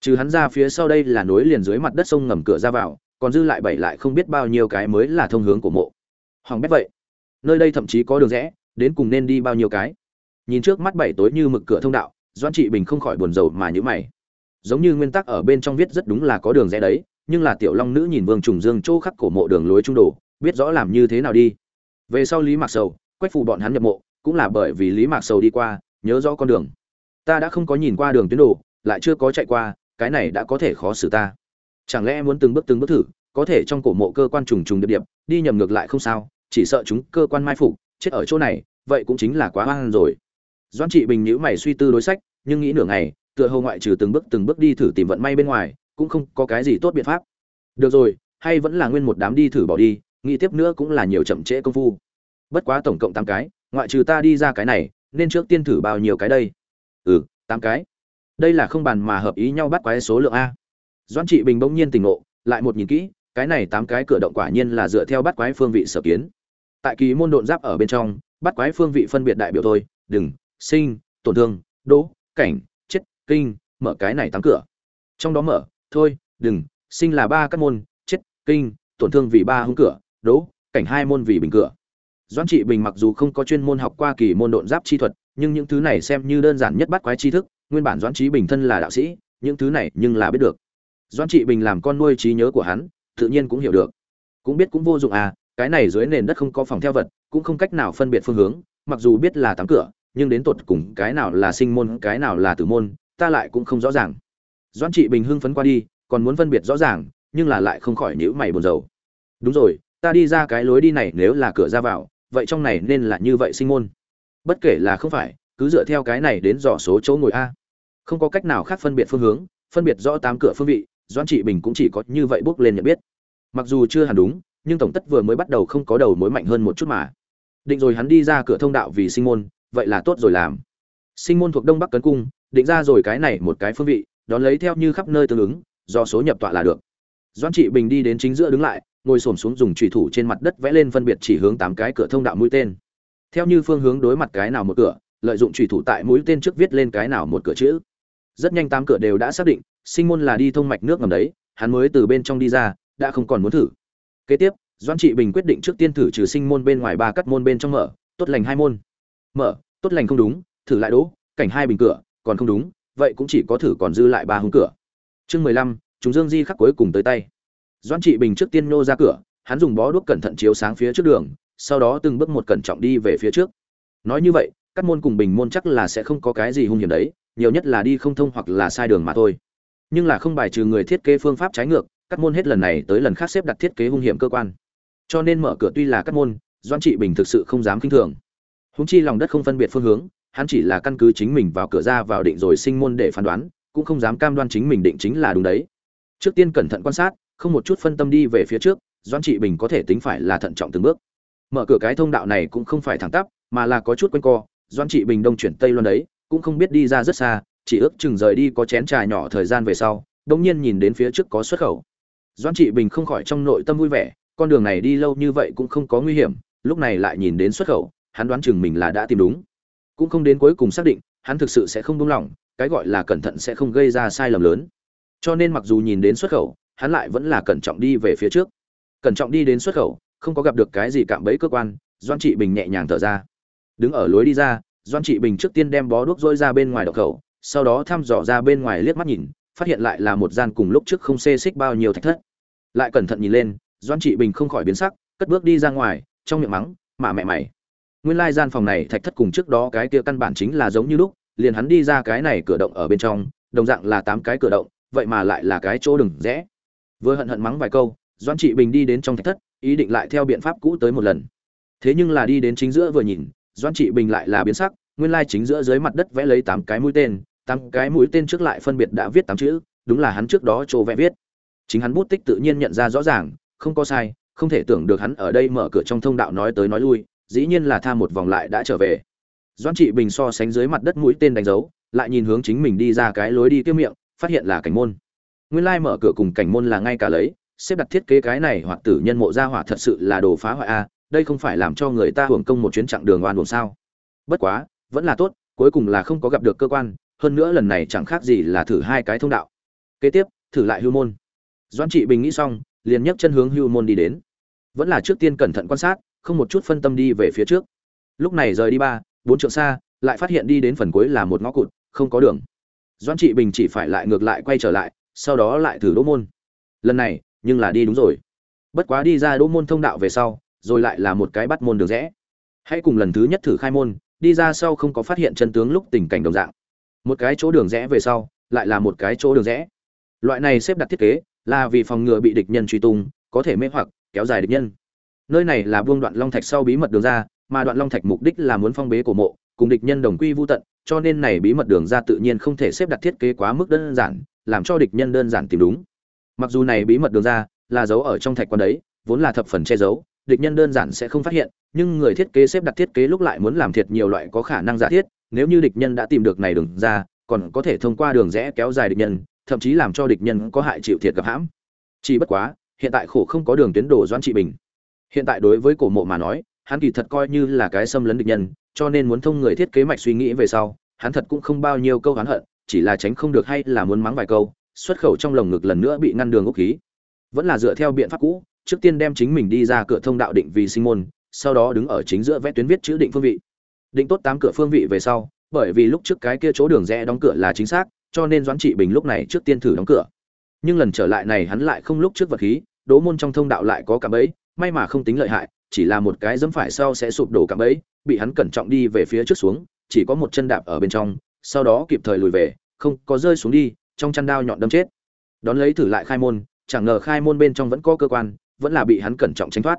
Trừ hắn ra phía sau đây là nối liền dưới mặt đất sông ngầm cửa ra vào còn dư lại bảy lại không biết bao nhiêu cái mới là thông hướng của mộ. Hoàng bét vậy, nơi đây thậm chí có đường rẽ, đến cùng nên đi bao nhiêu cái? Nhìn trước mắt bảy tối như mực cửa thông đạo doan trị bình không khỏi buồn rầu mà nhữ mày. Giống như nguyên tắc ở bên trong viết rất đúng là có đường rẽ đấy, nhưng là tiểu long nữ nhìn vương trùng dương chỗ khắc cổ mộ đường lối trung đồ, biết rõ làm như thế nào đi. Về sau lý mạc sầu, quách phù bọn hắn nhập mộ, cũng là bởi vì lý mạc sầu đi qua, nhớ rõ con đường. Ta đã không có nhìn qua đường tuyến đồ, lại chưa có chạy qua, cái này đã có thể khó xử ta chẳng lẽ muốn từng bước từng bước thử, có thể trong cổ mộ cơ quan trùng trùng điệp điệp, đi nhầm ngược lại không sao, chỉ sợ chúng cơ quan mai phục, chết ở chỗ này, vậy cũng chính là quá hoang rồi. Doan trị bình nhữ mày suy tư đối sách, nhưng nghĩ nửa ngày, tựa hồ ngoại trừ từng bước từng bước đi thử tìm vận may bên ngoài, cũng không có cái gì tốt biện pháp. Được rồi, hay vẫn là nguyên một đám đi thử bỏ đi, nghĩ tiếp nữa cũng là nhiều chậm trễ công phu. Bất quá tổng cộng tám cái, ngoại trừ ta đi ra cái này, nên trước tiên thử bao nhiêu cái đây? Ừ tám cái. Đây là không bàn mà hợp ý nhau bắt quái số lượng a doan trị bình bỗng nhiên tỉnh ngộ, lại một nhìn kỹ, cái này tám cái cửa động quả nhiên là dựa theo bắt quái phương vị sở kiến. Tại kỳ môn độn giáp ở bên trong, bắt quái phương vị phân biệt đại biểu thôi, đừng, sinh, tổn thương đỗ cảnh, chết, kinh, mở cái này tám cửa. Trong đó mở, thôi, đừng, sinh là ba các môn, chết, kinh, tổn thương vì ba hung cửa đỗ cảnh hai môn vì bình cửa. Doãn trị bình mặc dù không có chuyên môn học qua kỳ môn độn giáp chi thuật, nhưng những thứ này xem như đơn giản nhất bắt quái tri thức, nguyên bản doãn trí bình thân là đạo sĩ, những thứ này nhưng là biết được doãn trị bình làm con nuôi trí nhớ của hắn, tự nhiên cũng hiểu được. Cũng biết cũng vô dụng à cái này dưới nền đất không có phòng theo vật, cũng không cách nào phân biệt phương hướng, mặc dù biết là tám cửa, nhưng đến tột cùng cái nào là sinh môn, cái nào là tử môn, ta lại cũng không rõ ràng. Doãn trị bình hưng phấn qua đi, còn muốn phân biệt rõ ràng, nhưng là lại không khỏi nhíu mày buồn rầu. Đúng rồi, ta đi ra cái lối đi này nếu là cửa ra vào, vậy trong này nên là như vậy sinh môn. Bất kể là không phải, cứ dựa theo cái này đến dò số chỗ ngồi a. Không có cách nào khác phân biệt phương hướng, phân biệt rõ tám cửa phương vị doãn trị bình cũng chỉ có như vậy bước lên nhận biết. Mặc dù chưa hẳn đúng, nhưng tổng tất vừa mới bắt đầu không có đầu mối mạnh hơn một chút mà. Định rồi hắn đi ra cửa thông đạo vì sinh môn, vậy là tốt rồi làm. Sinh môn thuộc đông bắc cấn cung, định ra rồi cái này một cái phương vị, đón lấy theo như khắp nơi tương ứng, do số nhập tọa là được. Doãn trị bình đi đến chính giữa đứng lại, ngồi xổm xuống dùng trùy thủ trên mặt đất vẽ lên phân biệt chỉ hướng tám cái cửa thông đạo mũi tên. Theo như phương hướng đối mặt cái nào một cửa, lợi dụng trùy thủ tại mũi tên trước viết lên cái nào một cửa chữ. Rất nhanh tám cửa đều đã xác định sinh môn là đi thông mạch nước ngầm đấy, hắn mới từ bên trong đi ra, đã không còn muốn thử. Kế tiếp, doãn trị bình quyết định trước tiên thử trừ sinh môn bên ngoài ba cắt môn bên trong mở, tốt lành hai môn. Mở, tốt lành không đúng, thử lại đỗ, cảnh hai bình cửa, còn không đúng, vậy cũng chỉ có thử còn dư lại ba hướng cửa. Chương mười lăm chúng dương di khắc cuối cùng tới tay. Doãn trị bình trước tiên nô ra cửa, hắn dùng bó đuốc cẩn thận chiếu sáng phía trước đường, sau đó từng bước một cẩn trọng đi về phía trước. Nói như vậy, các môn cùng bình môn chắc là sẽ không có cái gì hung hiểm đấy, nhiều nhất là đi không thông hoặc là sai đường mà thôi nhưng là không bài trừ người thiết kế phương pháp trái ngược cắt môn hết lần này tới lần khác xếp đặt thiết kế hung hiểm cơ quan. Cho nên mở cửa tuy là cắt môn doan trị bình thực sự không dám kinh thường. Húng chi lòng đất không phân biệt phương hướng, hắn chỉ là căn cứ chính mình vào cửa ra vào định rồi sinh môn để phán đoán, cũng không dám cam đoan chính mình định chính là đúng đấy. Trước tiên cẩn thận quan sát, không một chút phân tâm đi về phía trước doan trị bình có thể tính phải là thận trọng từng bước. Mở cửa cái thông đạo này cũng không phải thẳng tắp, mà là có chút quanh co doan trị bình đông chuyển tây loan đấy, cũng không biết đi ra rất xa chỉ ước chừng rời đi có chén trà nhỏ thời gian về sau đông nhiên nhìn đến phía trước có xuất khẩu. Doan trị bình không khỏi trong nội tâm vui vẻ con đường này đi lâu như vậy cũng không có nguy hiểm lúc này lại nhìn đến xuất khẩu hắn đoán chừng mình là đã tìm đúng. Cũng không đến cuối cùng xác định hắn thực sự sẽ không buông lòng, cái gọi là cẩn thận sẽ không gây ra sai lầm lớn. Cho nên mặc dù nhìn đến xuất khẩu hắn lại vẫn là cẩn trọng đi về phía trước. Cẩn trọng đi đến xuất khẩu không có gặp được cái gì cạm bẫy cơ quan doan trị bình nhẹ nhàng thở ra. Đứng ở lối đi ra doan trị bình trước tiên đem bó đuốc rôi ra bên ngoài độc khẩu sau đó thăm dò ra bên ngoài liếc mắt nhìn, phát hiện lại là một gian cùng lúc trước không xê xích bao nhiêu thạch thất. Lại cẩn thận nhìn lên doan trị bình không khỏi biến sắc, cất bước đi ra ngoài, trong miệng mắng, mà mẹ mày, nguyên lai gian phòng này thạch thất cùng trước đó cái kia căn bản chính là giống như lúc, liền hắn đi ra cái này cửa động ở bên trong, đồng dạng là tám cái cửa động, vậy mà lại là cái chỗ đừng rẽ. Vừa hận hận mắng vài câu doan trị bình đi đến trong thạch thất, ý định lại theo biện pháp cũ tới một lần. Thế nhưng là đi đến chính giữa vừa nhìn doan trị bình lại là biến sắc, nguyên lai chính giữa dưới mặt đất vẽ lấy tám cái mũi tên tám cái mũi tên trước lại phân biệt đã viết tám chữ, đúng là hắn trước đó chỗ vẽ viết. Chính hắn bút tích tự nhiên nhận ra rõ ràng, không có sai, không thể tưởng được hắn ở đây mở cửa trong thông đạo nói tới nói lui, dĩ nhiên là tha một vòng lại đã trở về. Doan trị bình so sánh dưới mặt đất mũi tên đánh dấu, lại nhìn hướng chính mình đi ra cái lối đi tiêu miệng, phát hiện là cảnh môn. Nguyên lai mở cửa cùng cảnh môn là ngay cả lấy, xếp đặt thiết kế cái này hoặc tử nhân mộ ra hỏa thật sự là đồ phá hoại a, đây không phải làm cho người ta hưởng công một chuyến chặng đường oan buồn sao. Bất quá, vẫn là tốt, cuối cùng là không có gặp được cơ quan hơn nữa lần này chẳng khác gì là thử hai cái thông đạo. Kế tiếp, thử lại hưu môn. Doãn trị bình nghĩ xong, liền nhấc chân hướng hưu môn đi đến. Vẫn là trước tiên cẩn thận quan sát, không một chút phân tâm đi về phía trước. Lúc này rời đi ba, bốn trượng xa, lại phát hiện đi đến phần cuối là một ngõ cụt, không có đường. Doãn trị bình chỉ phải lại ngược lại quay trở lại, sau đó lại thử đỗ môn. Lần này, nhưng là đi đúng rồi. Bất quá đi ra đỗ môn thông đạo về sau, rồi lại là một cái bắt môn đường rẽ. Hãy cùng lần thứ nhất thử khai môn, đi ra sau không có phát hiện chân tướng lúc tình cảnh đồng dạng một cái chỗ đường rẽ về sau, lại là một cái chỗ đường rẽ. Loại này xếp đặt thiết kế là vì phòng ngừa bị địch nhân truy tung, có thể mê hoặc, kéo dài địch nhân. Nơi này là buông đoạn long thạch sau bí mật đường ra, mà đoạn long thạch mục đích là muốn phong bế cổ mộ, cùng địch nhân đồng quy vô tận, cho nên này bí mật đường ra tự nhiên không thể xếp đặt thiết kế quá mức đơn giản, làm cho địch nhân đơn giản tìm đúng. Mặc dù này bí mật đường ra là giấu ở trong thạch quan đấy, vốn là thập phần che giấu, địch nhân đơn giản sẽ không phát hiện, nhưng người thiết kế xếp đặt thiết kế lúc lại muốn làm thiệt nhiều loại có khả năng giả thiết nếu như địch nhân đã tìm được này đường ra, còn có thể thông qua đường rẽ kéo dài địch nhân, thậm chí làm cho địch nhân có hại chịu thiệt gặp hãm. Chỉ bất quá, hiện tại khổ không có đường tuyến đổ doãn trị bình. Hiện tại đối với cổ mộ mà nói, hắn kỳ thật coi như là cái xâm lấn địch nhân, cho nên muốn thông người thiết kế mạch suy nghĩ về sau, hắn thật cũng không bao nhiêu câu hắn hận, chỉ là tránh không được hay là muốn mắng vài câu, xuất khẩu trong lồng ngực lần nữa bị ngăn đường ốc khí. Vẫn là dựa theo biện pháp cũ, trước tiên đem chính mình đi ra cửa thông đạo định vì sinh môn, sau đó đứng ở chính giữa vẽ tuyến viết chữ định phương vị định tốt tám cửa phương vị về sau, bởi vì lúc trước cái kia chỗ đường rẽ đóng cửa là chính xác, cho nên doãn trị bình lúc này trước tiên thử đóng cửa. Nhưng lần trở lại này hắn lại không lúc trước vật khí đố môn trong thông đạo lại có cả bẫy, may mà không tính lợi hại, chỉ là một cái dẫm phải sau sẽ sụp đổ cạm ấy bị hắn cẩn trọng đi về phía trước xuống, chỉ có một chân đạp ở bên trong, sau đó kịp thời lùi về, không có rơi xuống đi, trong chăn đao nhọn đâm chết. Đón lấy thử lại khai môn, chẳng ngờ khai môn bên trong vẫn có cơ quan, vẫn là bị hắn cẩn trọng tránh thoát.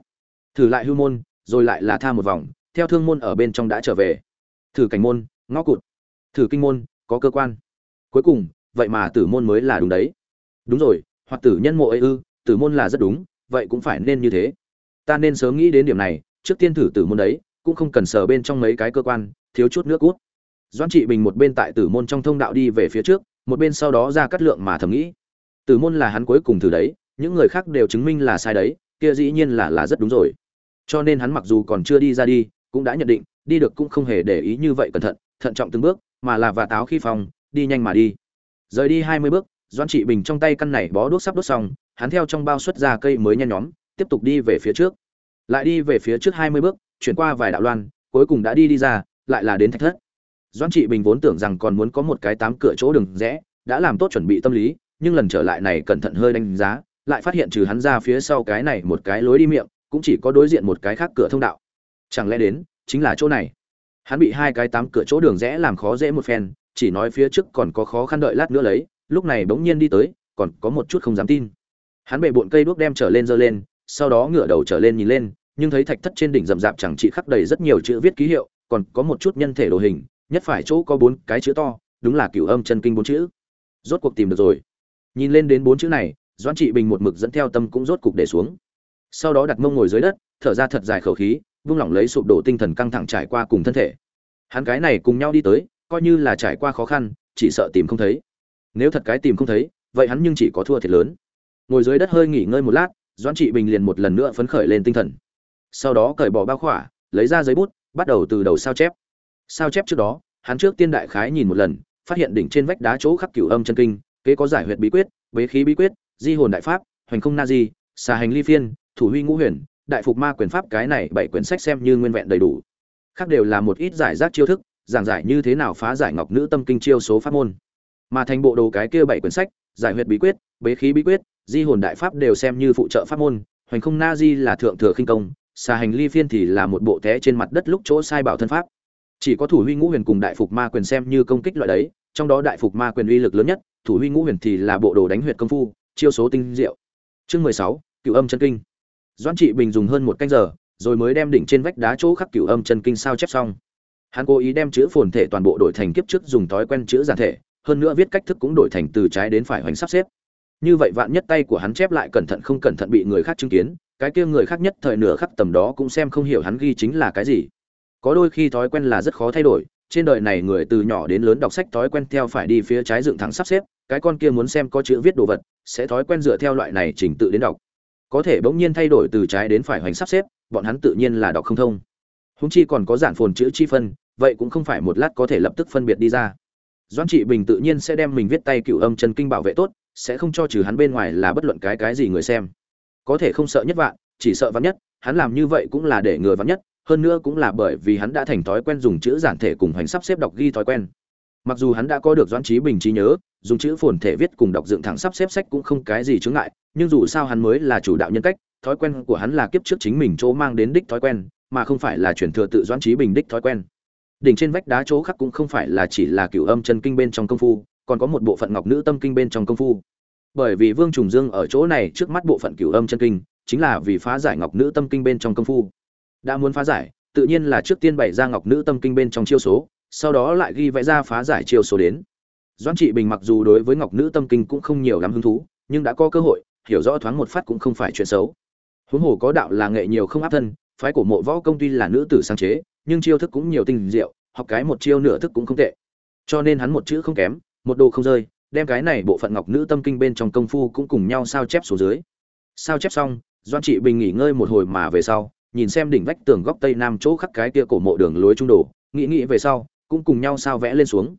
Thử lại hưu môn, rồi lại là tha một vòng theo thương môn ở bên trong đã trở về. Thử cảnh môn, ngõ cụt. Thử kinh môn, có cơ quan. Cuối cùng, vậy mà tử môn mới là đúng đấy. Đúng rồi, hoặc tử nhân mộ ấy ư, tử môn là rất đúng, vậy cũng phải nên như thế. Ta nên sớm nghĩ đến điểm này, trước tiên thử tử môn đấy, cũng không cần sờ bên trong mấy cái cơ quan, thiếu chút nước cút doãn trị bình một bên tại tử môn trong thông đạo đi về phía trước, một bên sau đó ra cắt lượng mà thầm nghĩ. Tử môn là hắn cuối cùng thử đấy, những người khác đều chứng minh là sai đấy, kia dĩ nhiên là là rất đúng rồi. Cho nên hắn mặc dù còn chưa đi ra đi cũng đã nhận định, đi được cũng không hề để ý như vậy cẩn thận thận trọng từng bước, mà là và táo khi phòng, đi nhanh mà đi. Rời đi hai mươi bước doan trị bình trong tay căn này bó đốt sắp đốt xong, hắn theo trong bao xuất ra cây mới nhen nhóm, tiếp tục đi về phía trước. Lại đi về phía trước hai mươi bước, chuyển qua vài đạo loan, cuối cùng đã đi đi ra, lại là đến thạch thất. Doan trị bình vốn tưởng rằng còn muốn có một cái tám cửa chỗ đường rẽ, đã làm tốt chuẩn bị tâm lý, nhưng lần trở lại này cẩn thận hơi đánh giá, lại phát hiện trừ hắn ra phía sau cái này một cái lối đi miệng, cũng chỉ có đối diện một cái khác cửa thông đạo chẳng lẽ đến, chính là chỗ này? Hắn bị hai cái tám cửa chỗ đường rẽ làm khó dễ một phen, chỉ nói phía trước còn có khó khăn đợi lát nữa lấy, lúc này bỗng nhiên đi tới, còn có một chút không dám tin. Hắn bệ bộn cây đuốc đem trở lên giơ lên, sau đó ngửa đầu trở lên nhìn lên, nhưng thấy thạch thất trên đỉnh rậm rạp chẳng chỉ khắc đầy rất nhiều chữ viết ký hiệu, còn có một chút nhân thể đồ hình, nhất phải chỗ có bốn cái chữ to, đúng là cửu âm chân kinh bốn chữ. Rốt cuộc tìm được rồi. Nhìn lên đến bốn chữ này, doãn trị bình một mực dẫn theo tâm cũng rốt cục để xuống. Sau đó đặt mông ngồi dưới đất, thở ra thật dài khẩu khí vung lỏng lấy sụp đổ tinh thần căng thẳng trải qua cùng thân thể. Hắn cái này cùng nhau đi tới, coi như là trải qua khó khăn, chỉ sợ tìm không thấy. Nếu thật cái tìm không thấy, vậy hắn nhưng chỉ có thua thiệt lớn. Ngồi dưới đất hơi nghỉ ngơi một lát, doãn trị bình liền một lần nữa phấn khởi lên tinh thần. Sau đó cởi bỏ bao khỏa, lấy ra giấy bút, bắt đầu từ đầu sao chép. Sao chép trước đó, hắn trước tiên đại khái nhìn một lần, phát hiện đỉnh trên vách đá chỗ khắc cửu âm chân kinh, kế có giải huyệt bí quyết, bế khí bí quyết, di hồn đại pháp, hoành không na di, xà hành ly phiên, thủ huy ngũ huyền đại phục ma quyền pháp cái này bảy quyển sách xem như nguyên vẹn đầy đủ. Khác đều là một ít giải rác chiêu thức, giảng giải như thế nào phá giải ngọc nữ tâm kinh chiêu số pháp môn. Mà thành bộ đồ cái kia bảy quyển sách, giải huyệt bí quyết, bế khí bí quyết, di hồn đại pháp đều xem như phụ trợ pháp môn, hoành không na di là thượng thừa khinh công, xà hành ly phiên thì là một bộ té trên mặt đất lúc chỗ sai bảo thân pháp. Chỉ có thủ huy ngũ huyền cùng đại phục ma quyền xem như công kích loại đấy, trong đó đại phục ma quyền uy lực lớn nhất, thủ huy ngũ huyền thì là bộ đồ đánh huyệt công phu, chiêu số tinh diệu. Chương mười sáu cựu âm chân kinh doãn trị bình dùng hơn một canh giờ, rồi mới đem đỉnh trên vách đá chỗ khắc cửu âm chân kinh sao chép xong. Hắn cố ý đem chữ phồn thể toàn bộ đổi thành kiếp trước dùng thói quen chữ giản thể, hơn nữa viết cách thức cũng đổi thành từ trái đến phải hoành sắp xếp. Như vậy vạn nhất tay của hắn chép lại cẩn thận không cẩn thận bị người khác chứng kiến, cái kia người khác nhất thời nửa khắc tầm đó cũng xem không hiểu hắn ghi chính là cái gì. Có đôi khi thói quen là rất khó thay đổi, trên đời này người từ nhỏ đến lớn đọc sách thói quen theo phải đi phía trái dựng thẳng sắp xếp, cái con kia muốn xem có chữ viết đồ vật, sẽ thói quen dựa theo loại này trình tự đến đọc có thể bỗng nhiên thay đổi từ trái đến phải hoành sắp xếp, bọn hắn tự nhiên là đọc không thông. Húng chi còn có giản phồn chữ chi phân, vậy cũng không phải một lát có thể lập tức phân biệt đi ra. Doãn trị bình tự nhiên sẽ đem mình viết tay cựu âm chân kinh bảo vệ tốt, sẽ không cho trừ hắn bên ngoài là bất luận cái cái gì người xem. Có thể không sợ nhất vạn, chỉ sợ vắn nhất, hắn làm như vậy cũng là để ngừa vắn nhất, hơn nữa cũng là bởi vì hắn đã thành thói quen dùng chữ giản thể cùng hoành sắp xếp đọc ghi thói quen. Mặc dù hắn đã có được doãn trí bình trí nhớ, dùng chữ phồn thể viết cùng đọc dựng thẳng sắp xếp sách cũng không cái gì chướng ngại nhưng dù sao hắn mới là chủ đạo nhân cách, thói quen của hắn là kiếp trước chính mình chỗ mang đến đích thói quen, mà không phải là chuyển thừa tự doãn trí bình đích thói quen. Đỉnh trên vách đá chỗ khác cũng không phải là chỉ là cửu âm chân kinh bên trong công phu, còn có một bộ phận ngọc nữ tâm kinh bên trong công phu. Bởi vì vương trùng dương ở chỗ này trước mắt bộ phận cửu âm chân kinh, chính là vì phá giải ngọc nữ tâm kinh bên trong công phu. Đã muốn phá giải, tự nhiên là trước tiên bày ra ngọc nữ tâm kinh bên trong chiêu số, sau đó lại ghi vẽ ra phá giải chiêu số đến. Doãn trị bình mặc dù đối với ngọc nữ tâm kinh cũng không nhiều lắm hứng thú, nhưng đã có cơ hội hiểu rõ thoáng một phát cũng không phải chuyện xấu. Huống hồ có đạo là nghệ nhiều không áp thân, phái của mộ võ công tuy là nữ tử sáng chế, nhưng chiêu thức cũng nhiều tinh diệu, học cái một chiêu nửa thức cũng không tệ. Cho nên hắn một chữ không kém, một đồ không rơi, đem cái này bộ phận ngọc nữ tâm kinh bên trong công phu cũng cùng nhau sao chép xuống dưới. Sao chép xong doan trị bình nghỉ ngơi một hồi mà về sau, nhìn xem đỉnh vách tường góc tây nam chỗ khắc cái kia cổ mộ đường lối trung đồ, nghĩ nghĩ về sau, cũng cùng nhau sao vẽ lên xuống.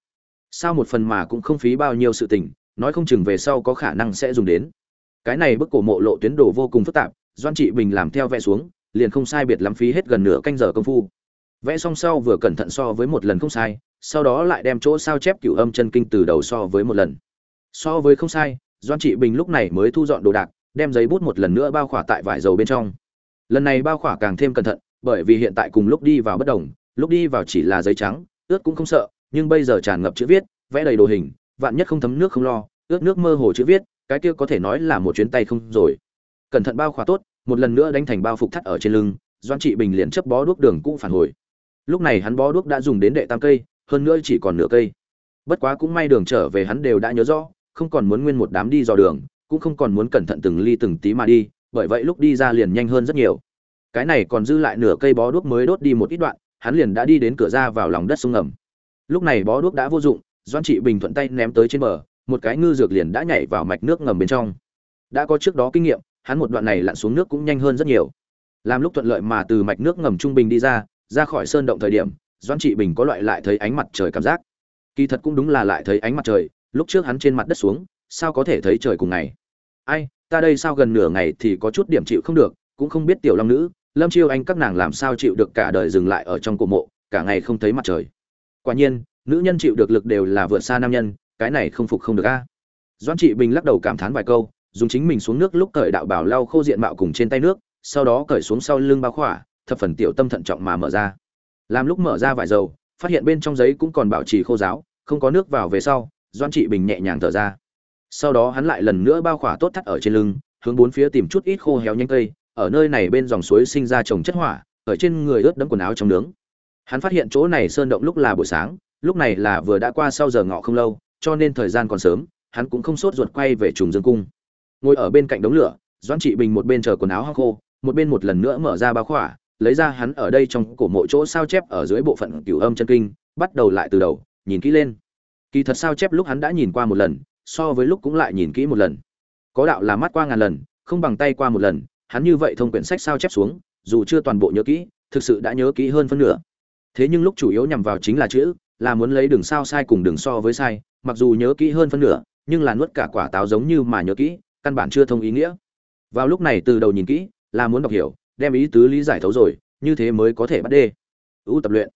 Sao một phần mà cũng không phí bao nhiêu sự tình, nói không chừng về sau có khả năng sẽ dùng đến cái này bức cổ mộ lộ tuyến đồ vô cùng phức tạp doan trị bình làm theo vẽ xuống, liền không sai biệt lắm phí hết gần nửa canh giờ công phu. Vẽ xong sau vừa cẩn thận so với một lần không sai, sau đó lại đem chỗ sao chép cửu âm chân kinh từ đầu so với một lần. So với không sai doan trị bình lúc này mới thu dọn đồ đạc, đem giấy bút một lần nữa bao khỏa tại vải dầu bên trong. Lần này bao khỏa càng thêm cẩn thận, bởi vì hiện tại cùng lúc đi vào bất đồng, lúc đi vào chỉ là giấy trắng, ướt cũng không sợ, nhưng bây giờ tràn ngập chữ viết, vẽ đầy đồ hình, vạn nhất không thấm nước không lo, ướt nước mơ hồ chữ viết cái kia có thể nói là một chuyến tay không rồi. Cẩn thận bao khỏa tốt, một lần nữa đánh thành bao phục thắt ở trên lưng doan trị bình liền chấp bó đuốc đường cũ phản hồi. Lúc này hắn bó đuốc đã dùng đến đệ tam cây, hơn nữa chỉ còn nửa cây. Bất quá cũng may đường trở về hắn đều đã nhớ rõ, không còn muốn nguyên một đám đi dò đường, cũng không còn muốn cẩn thận từng ly từng tí mà đi, bởi vậy lúc đi ra liền nhanh hơn rất nhiều. Cái này còn dư lại nửa cây bó đuốc mới đốt đi một ít đoạn, hắn liền đã đi đến cửa ra vào lòng đất sông ngầm lúc này bó đuốc đã vô dụng doan trị bình thuận tay ném tới trên bờ một cái ngư dược liền đã nhảy vào mạch nước ngầm bên trong. Đã có trước đó kinh nghiệm, hắn một đoạn này lặn xuống nước cũng nhanh hơn rất nhiều. Làm lúc thuận lợi mà từ mạch nước ngầm trung bình đi ra ra khỏi sơn động thời điểm doan trị bình có loại lại thấy ánh mặt trời cảm giác. Kỳ thật cũng đúng là lại thấy ánh mặt trời, lúc trước hắn trên mặt đất xuống, sao có thể thấy trời cùng ngày? Ai, ta đây sao gần nửa ngày thì có chút điểm chịu không được, cũng không biết tiểu long nữ, lâm chiêu anh các nàng làm sao chịu được cả đời dừng lại ở trong cổ mộ, cả ngày không thấy mặt trời. Quả nhiên, nữ nhân chịu được lực đều là vượt xa nam nhân cái này không phục không được a. Doan trị bình lắc đầu cảm thán vài câu, dùng chính mình xuống nước lúc cởi đạo bảo lau khô diện mạo cùng trên tay nước, sau đó cởi xuống sau lưng bao khỏa, thập phần tiểu tâm thận trọng mà mở ra. Làm lúc mở ra vải dầu, phát hiện bên trong giấy cũng còn bảo trì khô giáo không có nước vào về sau doan trị bình nhẹ nhàng thở ra. Sau đó hắn lại lần nữa bao khỏa tốt thắt ở trên lưng, hướng bốn phía tìm chút ít khô héo nhanh cây, ở nơi này bên dòng suối sinh ra trồng chất hỏa, ở trên người ướt đẫm quần áo trong nướng. Hắn phát hiện chỗ này sơn động lúc là buổi sáng, lúc này là vừa đã qua sau giờ ngọ không lâu cho nên thời gian còn sớm, hắn cũng không sốt ruột quay về trùng dương cung. Ngồi ở bên cạnh đống lửa, doãn trị bình một bên chờ quần áo hăng khô, một bên một lần nữa mở ra bao khỏa, lấy ra hắn ở đây trong cổ mộ chỗ sao chép ở dưới bộ phận cửu âm chân kinh, bắt đầu lại từ đầu, nhìn kỹ lên. Kỳ thật sao chép lúc hắn đã nhìn qua một lần, so với lúc cũng lại nhìn kỹ một lần. Có đạo là mắt qua ngàn lần, không bằng tay qua một lần, hắn như vậy thông quyển sách sao chép xuống, dù chưa toàn bộ nhớ kỹ, thực sự đã nhớ kỹ hơn phân nửa. Thế nhưng lúc chủ yếu nhằm vào chính là chữ, là muốn lấy đường sao sai cùng đường so với sai mặc dù nhớ kỹ hơn phân nửa, nhưng là nuốt cả quả táo giống như mà nhớ kỹ, căn bản chưa thông ý nghĩa. Vào lúc này từ đầu nhìn kỹ, là muốn đọc hiểu, đem ý tứ lý giải thấu rồi, như thế mới có thể bắt đê. Ưu tập luyện.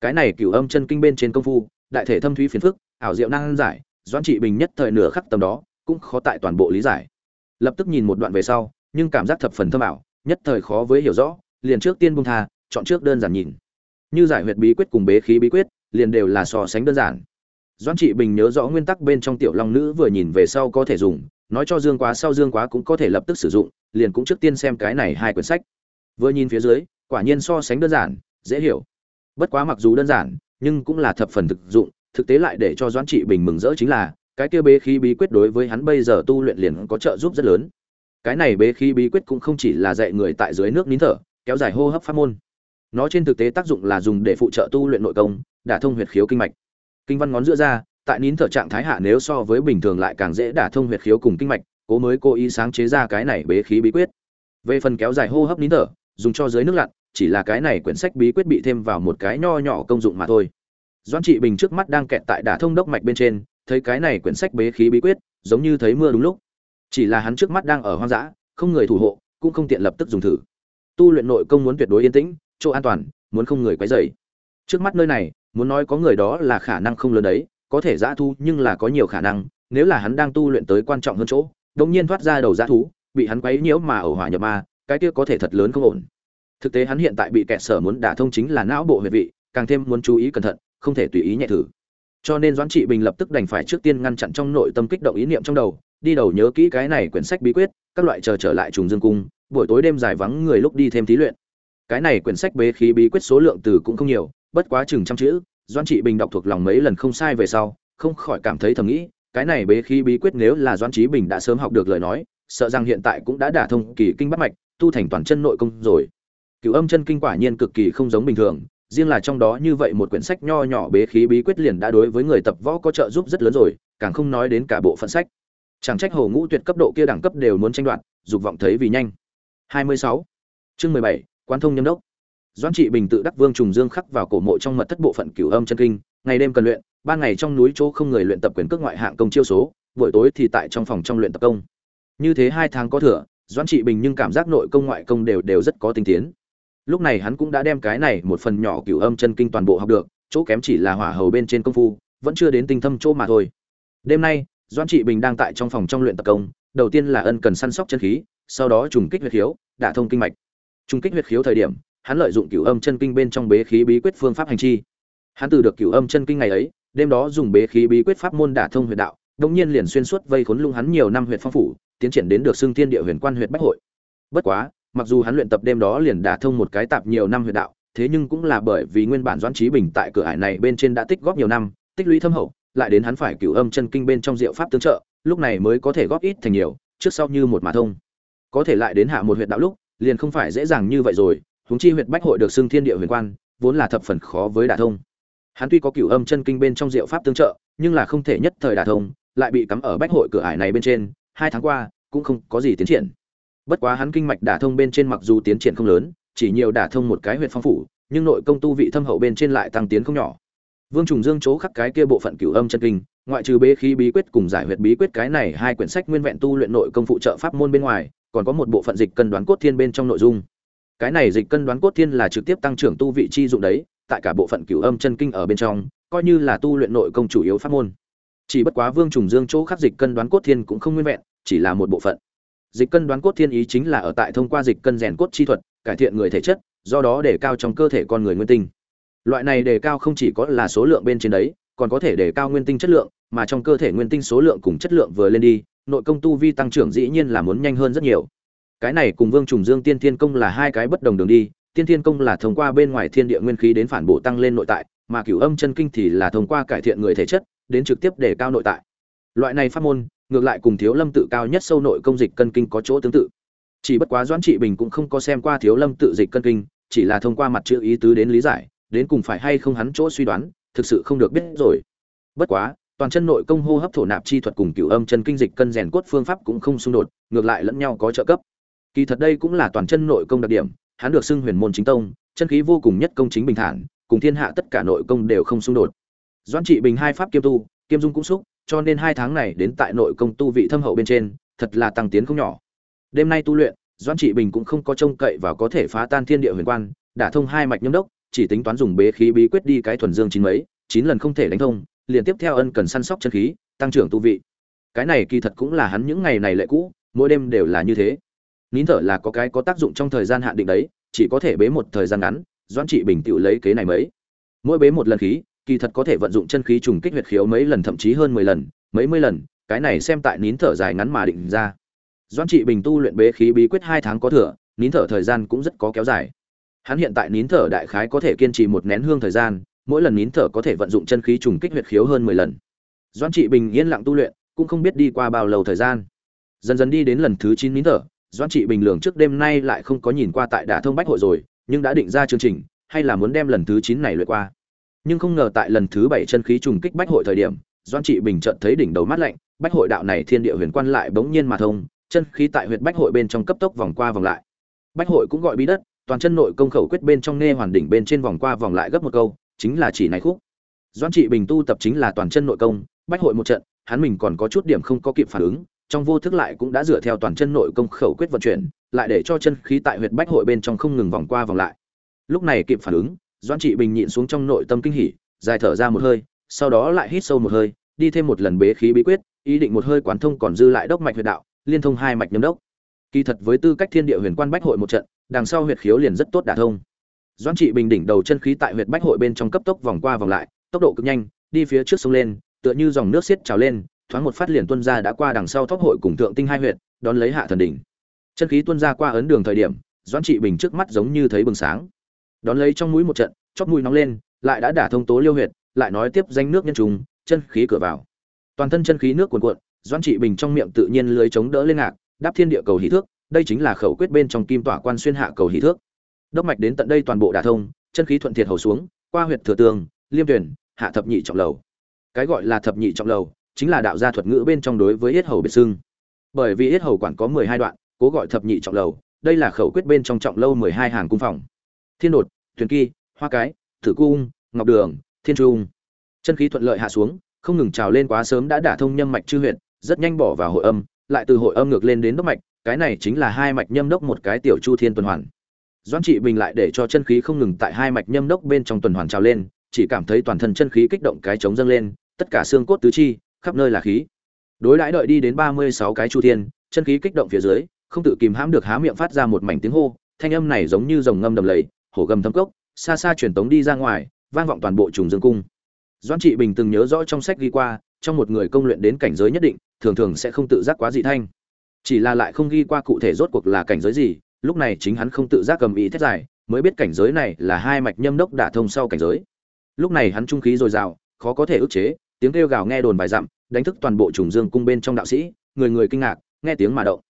Cái này cửu âm chân kinh bên trên công phu, đại thể thâm thúy phiền phức, ảo diệu năng giải, doãn trị bình nhất thời nửa khắc tầm đó, cũng khó tại toàn bộ lý giải. Lập tức nhìn một đoạn về sau, nhưng cảm giác thập phần thâm ảo, nhất thời khó với hiểu rõ, liền trước tiên bung tha, chọn trước đơn giản nhìn. Như giải huyệt bí quyết cùng bế khí bí quyết, liền đều là so sánh đơn giản doãn trị bình nhớ rõ nguyên tắc bên trong tiểu long nữ vừa nhìn về sau có thể dùng, nói cho dương quá sau dương quá cũng có thể lập tức sử dụng, liền cũng trước tiên xem cái này hai quyển sách. Vừa nhìn phía dưới, quả nhiên so sánh đơn giản, dễ hiểu. Bất quá mặc dù đơn giản, nhưng cũng là thập phần thực dụng, thực tế lại để cho doãn trị bình mừng rỡ chính là, cái kia bế khí bí quyết đối với hắn bây giờ tu luyện liền có trợ giúp rất lớn. Cái này bế khí bí quyết cũng không chỉ là dạy người tại dưới nước nín thở, kéo dài hô hấp pháp môn. Nó trên thực tế tác dụng là dùng để phụ trợ tu luyện nội công, đả thông huyệt khiếu kinh mạch kinh văn ngón giữa ra, tại nín thở trạng thái hạ nếu so với bình thường lại càng dễ đả thông huyệt khiếu cùng kinh mạch, cố mới cố ý sáng chế ra cái này bế khí bí quyết. Về phần kéo dài hô hấp nín thở, dùng cho dưới nước lặn, chỉ là cái này quyển sách bí quyết bị thêm vào một cái nho nhỏ công dụng mà thôi. Doan trị bình trước mắt đang kẹt tại đả thông đốc mạch bên trên, thấy cái này quyển sách bế khí bí quyết, giống như thấy mưa đúng lúc. Chỉ là hắn trước mắt đang ở hoang dã, không người thủ hộ, cũng không tiện lập tức dùng thử. Tu luyện nội công muốn tuyệt đối yên tĩnh, chỗ an toàn, muốn không người quấy rầy. Trước mắt nơi này muốn nói có người đó là khả năng không lớn đấy, có thể dã thu nhưng là có nhiều khả năng, nếu là hắn đang tu luyện tới quan trọng hơn chỗ đống nhiên thoát ra đầu dã thú, bị hắn quấy nhiễu mà ở hỏa nhập ma, cái kia có thể thật lớn không ổn. Thực tế hắn hiện tại bị kẹt sở muốn đả thông chính là não bộ huyệt vị, càng thêm muốn chú ý cẩn thận, không thể tùy ý nhẹ thử. Cho nên doãn trị bình lập tức đành phải trước tiên ngăn chặn trong nội tâm kích động ý niệm trong đầu, đi đầu nhớ kỹ cái này quyển sách bí quyết, các loại chờ trở lại trùng dương cung, buổi tối đêm dài vắng người lúc đi thêm thí luyện. Cái này quyển sách bế khí bí quyết số lượng từ cũng không nhiều bất quá chừng trăm chữ doan trị bình đọc thuộc lòng mấy lần không sai về sau không khỏi cảm thấy thầm nghĩ cái này bế khí bí quyết nếu là doan trí bình đã sớm học được lời nói sợ rằng hiện tại cũng đã đả thông kỳ kinh bắt mạch tu thành toàn chân nội công rồi. Cựu âm chân kinh quả nhiên cực kỳ không giống bình thường riêng là trong đó như vậy một quyển sách nho nhỏ bế khí bí quyết liền đã đối với người tập võ có trợ giúp rất lớn rồi càng không nói đến cả bộ phận sách. Chẳng trách hồ ngũ tuyệt cấp độ kia đẳng cấp đều muốn tranh đoạt dục vọng thấy vì nhanh. 26. chương 17, quan thông nhâm đốc doãn trị bình tự đắc vương trùng dương khắc vào cổ mộ trong mật thất bộ phận cửu âm chân kinh, ngày đêm cần luyện, ban ngày trong núi chỗ không người luyện tập quyền cước ngoại hạng công chiêu số, buổi tối thì tại trong phòng trong luyện tập công. Như thế hai tháng có thừa, doãn trị bình nhưng cảm giác nội công ngoại công đều đều rất có tinh tiến. Lúc này hắn cũng đã đem cái này một phần nhỏ cửu âm chân kinh toàn bộ học được, chỗ kém chỉ là hỏa hầu bên trên công phu, vẫn chưa đến tinh thâm chỗ mà thôi. Đêm nay, doãn trị bình đang tại trong phòng trong luyện tập công, đầu tiên là ân cần săn sóc chân khí, sau đó trùng kích huyết khiếu, đả thông kinh mạch. Trùng kích huyệt khiếu thời điểm hắn lợi dụng cửu âm chân kinh bên trong bế khí bí quyết phương pháp hành chi. Hắn từ được cửu âm chân kinh ngày ấy, đêm đó dùng bế khí bí quyết pháp môn đả thông huyệt đạo, đồng nhiên liền xuyên suốt vây khốn lung hắn nhiều năm huyệt phong phủ, tiến triển đến được xương thiên địa huyền quan huyệt bách hội. Bất quá, mặc dù hắn luyện tập đêm đó liền đả thông một cái tạp nhiều năm huyệt đạo, thế nhưng cũng là bởi vì nguyên bản doãn trí bình tại cửa ải này bên trên đã tích góp nhiều năm, tích lũy thâm hậu, lại đến hắn phải cửu âm chân kinh bên trong diệu pháp tương trợ, lúc này mới có thể góp ít thành nhiều, trước sau như một mà thông. Có thể lại đến hạ một huyệt đạo lúc, liền không phải dễ dàng như vậy rồi huống chi huyệt bách hội được xưng thiên địa huyền quan, vốn là thập phần khó với đả thông. Hắn tuy có cửu âm chân kinh bên trong diệu pháp tương trợ, nhưng là không thể nhất thời đả thông, lại bị cắm ở bách hội cửa ải này bên trên, hai tháng qua, cũng không có gì tiến triển. Bất quá hắn kinh mạch đả thông bên trên mặc dù tiến triển không lớn, chỉ nhiều đả thông một cái huyệt phong phủ, nhưng nội công tu vị thâm hậu bên trên lại tăng tiến không nhỏ. Vương trùng dương chỗ khắc cái kia bộ phận cửu âm chân kinh, ngoại trừ bế khí bí quyết cùng giải huyệt bí quyết cái này hai quyển sách nguyên vẹn tu luyện nội công phụ trợ pháp môn bên ngoài, còn có một bộ phận dịch cân đoán cốt thiên bên trong nội dung cái này dịch cân đoán cốt thiên là trực tiếp tăng trưởng tu vị chi dụng đấy, tại cả bộ phận cửu âm chân kinh ở bên trong, coi như là tu luyện nội công chủ yếu pháp môn. Chỉ bất quá vương trùng dương chỗ khắc dịch cân đoán cốt thiên cũng không nguyên vẹn, chỉ là một bộ phận. Dịch cân đoán cốt thiên ý chính là ở tại thông qua dịch cân rèn cốt chi thuật, cải thiện người thể chất, do đó để cao trong cơ thể con người nguyên tinh. Loại này đề cao không chỉ có là số lượng bên trên đấy, còn có thể đề cao nguyên tinh chất lượng, mà trong cơ thể nguyên tinh số lượng cùng chất lượng vừa lên đi, nội công tu vi tăng trưởng dĩ nhiên là muốn nhanh hơn rất nhiều cái này cùng vương trùng dương tiên thiên công là hai cái bất đồng đường đi, tiên thiên công là thông qua bên ngoài thiên địa nguyên khí đến phản bổ tăng lên nội tại, mà cửu âm chân kinh thì là thông qua cải thiện người thể chất, đến trực tiếp để cao nội tại. Loại này pháp môn, ngược lại cùng thiếu lâm tự cao nhất sâu nội công dịch cân kinh có chỗ tương tự. Chỉ bất quá doãn trị bình cũng không có xem qua thiếu lâm tự dịch cân kinh, chỉ là thông qua mặt chữ ý tứ đến lý giải, đến cùng phải hay không hắn chỗ suy đoán, thực sự không được biết rồi. Bất quá, toàn chân nội công hô hấp thổ nạp chi thuật cùng cửu âm chân kinh dịch cân rèn cốt phương pháp cũng không xung đột, ngược lại lẫn nhau có trợ cấp kỳ thật đây cũng là toàn chân nội công đặc điểm, hắn được xưng huyền môn chính tông, chân khí vô cùng nhất công chính bình thản, cùng thiên hạ tất cả nội công đều không xung đột. Doãn trị bình hai pháp kiêm tu, kiêm dung cũng xúc, cho nên hai tháng này đến tại nội công tu vị thâm hậu bên trên, thật là tăng tiến không nhỏ. Đêm nay tu luyện, doãn trị bình cũng không có trông cậy và có thể phá tan thiên địa huyền quan, đã thông hai mạch nhâm đốc, chỉ tính toán dùng bế khí bí quyết đi cái thuần dương chín mấy, chín lần không thể đánh thông, liền tiếp theo ân cần săn sóc chân khí, tăng trưởng tu vị. Cái này kỳ thật cũng là hắn những ngày này lệ cũ, mỗi đêm đều là như thế nín thở là có cái có tác dụng trong thời gian hạn định đấy, chỉ có thể bế một thời gian ngắn, doãn trị bình tự lấy kế này mấy. Mỗi bế một lần khí, kỳ thật có thể vận dụng chân khí trùng kích huyệt khiếu mấy lần thậm chí hơn mười lần, mấy mươi lần, cái này xem tại nín thở dài ngắn mà định ra. Doãn trị bình tu luyện bế khí bí quyết hai tháng có thừa, nín thở thời gian cũng rất có kéo dài. Hắn hiện tại nín thở đại khái có thể kiên trì một nén hương thời gian, mỗi lần nín thở có thể vận dụng chân khí trùng kích huyệt khiếu hơn mười lần. Doãn trị bình yên lặng tu luyện, cũng không biết đi qua bao lâu thời gian. Dần dần đi đến lần thứ chín nín thở doãn trị bình lường trước đêm nay lại không có nhìn qua tại đả thông bách hội rồi, nhưng đã định ra chương trình, hay là muốn đem lần thứ chín này lượt qua. Nhưng không ngờ tại lần thứ bảy chân khí trùng kích bách hội thời điểm, doãn trị bình chợt thấy đỉnh đầu mát lạnh, bách hội đạo này thiên địa huyền quan lại bỗng nhiên mà thông, chân khí tại huyện bách hội bên trong cấp tốc vòng qua vòng lại. Bách hội cũng gọi bí đất, toàn chân nội công khẩu quyết bên trong nghe hoàn đỉnh bên trên vòng qua vòng lại gấp một câu, chính là chỉ này khúc. Doãn trị bình tu tập chính là toàn chân nội công, bách hội một trận, hắn mình còn có chút điểm không có kịp phản ứng trong vô thức lại cũng đã dựa theo toàn chân nội công khẩu quyết vận chuyển, lại để cho chân khí tại huyệt bách hội bên trong không ngừng vòng qua vòng lại. Lúc này kịp phản ứng, doãn trị bình nhịn xuống trong nội tâm kinh hỉ, dài thở ra một hơi, sau đó lại hít sâu một hơi, đi thêm một lần bế khí bí quyết, ý định một hơi quán thông còn dư lại đốc mạch huyệt đạo, liên thông hai mạch nhâm đốc. Kỳ thật với tư cách thiên địa huyền quan bách hội một trận, đằng sau huyệt khiếu liền rất tốt đả thông. Doãn trị bình đỉnh đầu chân khí tại huyệt bách hội bên trong cấp tốc vòng qua vòng lại, tốc độ cực nhanh, đi phía trước sông lên, tựa như dòng nước xiết trào lên thoáng một phát liền tuôn ra đã qua đằng sau thóc hội cùng thượng tinh hai huyệt, đón lấy hạ thần đỉnh. Chân khí tuôn ra qua ấn đường thời điểm, doãn trị bình trước mắt giống như thấy bừng sáng. Đón lấy trong mũi một trận, chóp mũi nóng lên, lại đã đả thông tố liêu huyệt, lại nói tiếp danh nước nhân trùng, chân khí cửa vào. Toàn thân chân khí nước cuồn cuộn, doãn trị bình trong miệng tự nhiên lưới chống đỡ lên ngạc, đáp thiên địa cầu hỷ thước, đây chính là khẩu quyết bên trong kim tỏa quan xuyên hạ cầu hỷ thước. Đốc mạch đến tận đây toàn bộ đả thông, chân khí thuận thiệt hầu xuống, qua huyệt thừa tường, liêm tuyển, hạ thập nhị trọng lầu. Cái gọi là thập nhị trọng lầu chính là đạo gia thuật ngữ bên trong đối với yết hầu biệt xưng. Bởi vì yết hầu quản có mười hai đoạn, cố gọi thập nhị trọng lầu, đây là khẩu quyết bên trong trọng lâu mười hai hàng cung phòng. Thiên đột, thuyền kỳ, hoa cái, thử cung, ngọc đường, thiên trung. Chân khí thuận lợi hạ xuống, không ngừng trào lên quá sớm đã đả thông nhâm mạch chư huyện rất nhanh bỏ vào hội âm, lại từ hội âm ngược lên đến đốc mạch, cái này chính là hai mạch nhâm đốc một cái tiểu chu thiên tuần hoàn. Doãn trị bình lại để cho chân khí không ngừng tại hai mạch nhâm đốc bên trong tuần hoàn trào lên, chỉ cảm thấy toàn thân chân khí kích động cái trống dâng lên, tất cả xương cốt tứ chi khắp nơi là khí. Đối đãi đợi đi đến ba mươi sáu cái chu thiên, chân khí kích động phía dưới, không tự kìm hãm được há miệng phát ra một mảnh tiếng hô, thanh âm này giống như rồng ngâm đầm lầy, hổ gầm thâm cốc, xa xa truyền tống đi ra ngoài, vang vọng toàn bộ trùng dương cung. Doãn trị bình từng nhớ rõ trong sách ghi qua, trong một người công luyện đến cảnh giới nhất định, thường thường sẽ không tự giác quá dị thanh. Chỉ là lại không ghi qua cụ thể rốt cuộc là cảnh giới gì, lúc này chính hắn không tự giác cầm ý thét dài, mới biết cảnh giới này là hai mạch nhâm đốc đả thông sau cảnh giới. Lúc này hắn trung khí dồi dào, khó có thể ức chế tiếng kêu gào nghe đồn vài dặm đánh thức toàn bộ trùng dương cung bên trong đạo sĩ người người kinh ngạc nghe tiếng mà động.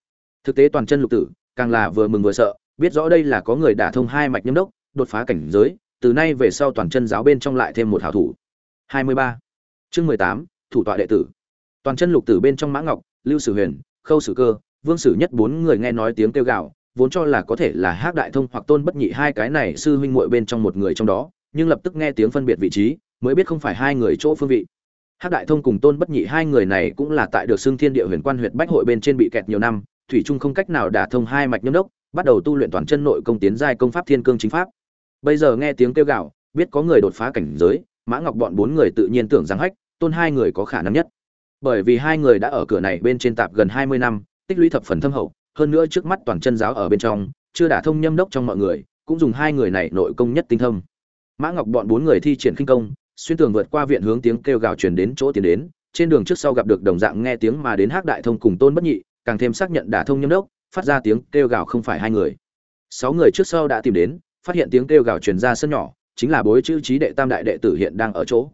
Thực tế toàn chân lục tử càng là vừa mừng vừa sợ biết rõ đây là có người đả thông hai mạch nhâm đốc đột phá cảnh giới từ nay về sau toàn chân giáo bên trong lại thêm một hảo thủ. 23. chương 18, thủ tọa đệ tử. Toàn chân lục tử bên trong mã ngọc lưu sử huyền khâu sử cơ vương sử nhất bốn người nghe nói tiếng kêu gào vốn cho là có thể là hắc đại thông hoặc tôn bất nhị hai cái này sư huynh muội bên trong một người trong đó nhưng lập tức nghe tiếng phân biệt vị trí mới biết không phải hai người chỗ phương vị hắc đại thông cùng tôn bất nhị hai người này cũng là tại được xương thiên địa huyền quan huyện bách hội bên trên bị kẹt nhiều năm, thủy trung không cách nào đả thông hai mạch nhâm đốc, bắt đầu tu luyện toàn chân nội công tiến giai công pháp thiên cương chính pháp. Bây giờ nghe tiếng kêu gào, biết có người đột phá cảnh giới, mã ngọc bọn bốn người tự nhiên tưởng rằng hách, tôn hai người có khả năng nhất. Bởi vì hai người đã ở cửa này bên trên tạp gần hai mươi năm, tích lũy thập phần thâm hậu, hơn nữa trước mắt toàn chân giáo ở bên trong, chưa đả thông nhâm đốc trong mọi người, cũng dùng hai người này nội công nhất tinh thông. Mã ngọc bọn bốn người thi triển khinh công xuyên tường vượt qua viện hướng tiếng kêu gào truyền đến chỗ tiến đến, trên đường trước sau gặp được đồng dạng nghe tiếng mà đến hắc đại thông cùng tôn bất nhị, càng thêm xác nhận đả thông nhâm đốc, phát ra tiếng kêu gào không phải hai người. Sáu người trước sau đã tìm đến, phát hiện tiếng kêu gào truyền ra sân nhỏ, chính là bối chữ trí đệ tam đại đệ tử hiện đang ở chỗ.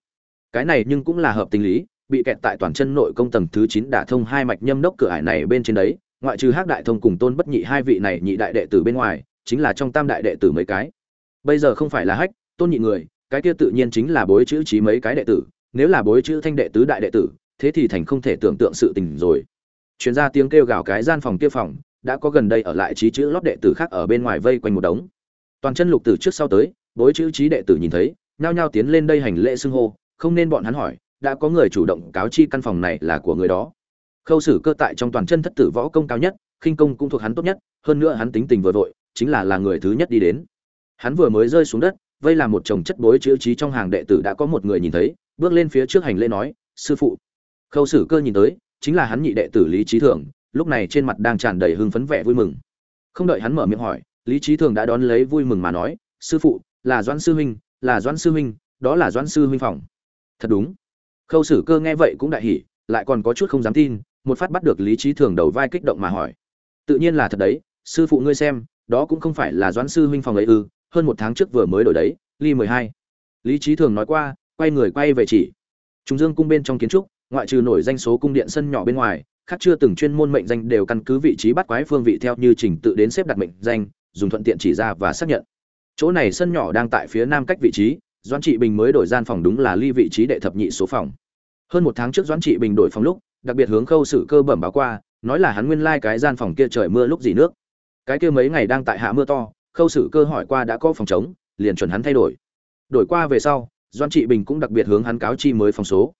Cái này nhưng cũng là hợp tình lý, bị kẹt tại toàn chân nội công tầng thứ chín đả thông hai mạch nhâm đốc cửa ải này bên trên đấy, ngoại trừ hắc đại thông cùng tôn bất nhị hai vị này nhị đại đệ tử bên ngoài, chính là trong tam đại đệ tử mấy cái. Bây giờ không phải là hách, tôn nhị người cái kia tự nhiên chính là bối chữ trí mấy cái đệ tử, nếu là bối chữ thanh đệ tứ đại đệ tử, thế thì thành không thể tưởng tượng sự tình rồi. Chuyên gia tiếng kêu gào cái gian phòng kia phòng, đã có gần đây ở lại trí chữ lót đệ tử khác ở bên ngoài vây quanh một đống. Toàn chân lục tử trước sau tới, bối chữ trí đệ tử nhìn thấy, nhao nhao tiến lên đây hành lễ xưng hô, không nên bọn hắn hỏi, đã có người chủ động cáo chi căn phòng này là của người đó. Khâu sử cơ tại trong toàn chân thất tử võ công cao nhất, khinh công cũng thuộc hắn tốt nhất, hơn nữa hắn tính tình vừa vội, chính là là người thứ nhất đi đến. Hắn vừa mới rơi xuống đất vây là một chồng chất bối chữ trí trong hàng đệ tử đã có một người nhìn thấy, bước lên phía trước hành lễ nói, sư phụ. Khâu sử cơ nhìn tới, chính là hắn nhị đệ tử lý trí thường, lúc này trên mặt đang tràn đầy hưng phấn vẻ vui mừng. Không đợi hắn mở miệng hỏi, lý trí thường đã đón lấy vui mừng mà nói, sư phụ, là doãn sư huynh, là doãn sư huynh, đó là doãn sư huynh phòng. Thật đúng. Khâu sử cơ nghe vậy cũng đại hỉ, lại còn có chút không dám tin, một phát bắt được lý trí thường đầu vai kích động mà hỏi, tự nhiên là thật đấy, sư phụ ngươi xem, đó cũng không phải là doãn sư huynh phòng ấy ư hơn một tháng trước vừa mới đổi đấy, ly mười hai. Lý trí thường nói qua, quay người quay về chỉ. Chúng dương cung bên trong kiến trúc, ngoại trừ nổi danh số cung điện sân nhỏ bên ngoài, khác chưa từng chuyên môn mệnh danh đều căn cứ vị trí bắt quái phương vị theo như trình tự đến xếp đặt mệnh danh, dùng thuận tiện chỉ ra và xác nhận. Chỗ này sân nhỏ đang tại phía nam cách vị trí, doãn trị bình mới đổi gian phòng đúng là ly vị trí đệ thập nhị số phòng. Hơn một tháng trước doãn trị bình đổi phòng lúc, đặc biệt hướng khâu sự cơ bẩm báo qua, nói là hắn nguyên lai cái gian phòng kia trời mưa lúc gì nước. Cái kia mấy ngày đang tại hạ mưa to khâu xử cơ hỏi qua đã có phòng chống, liền chuẩn hắn thay đổi. Đổi qua về sau, doan trị bình cũng đặc biệt hướng hắn cáo chi mới phòng số.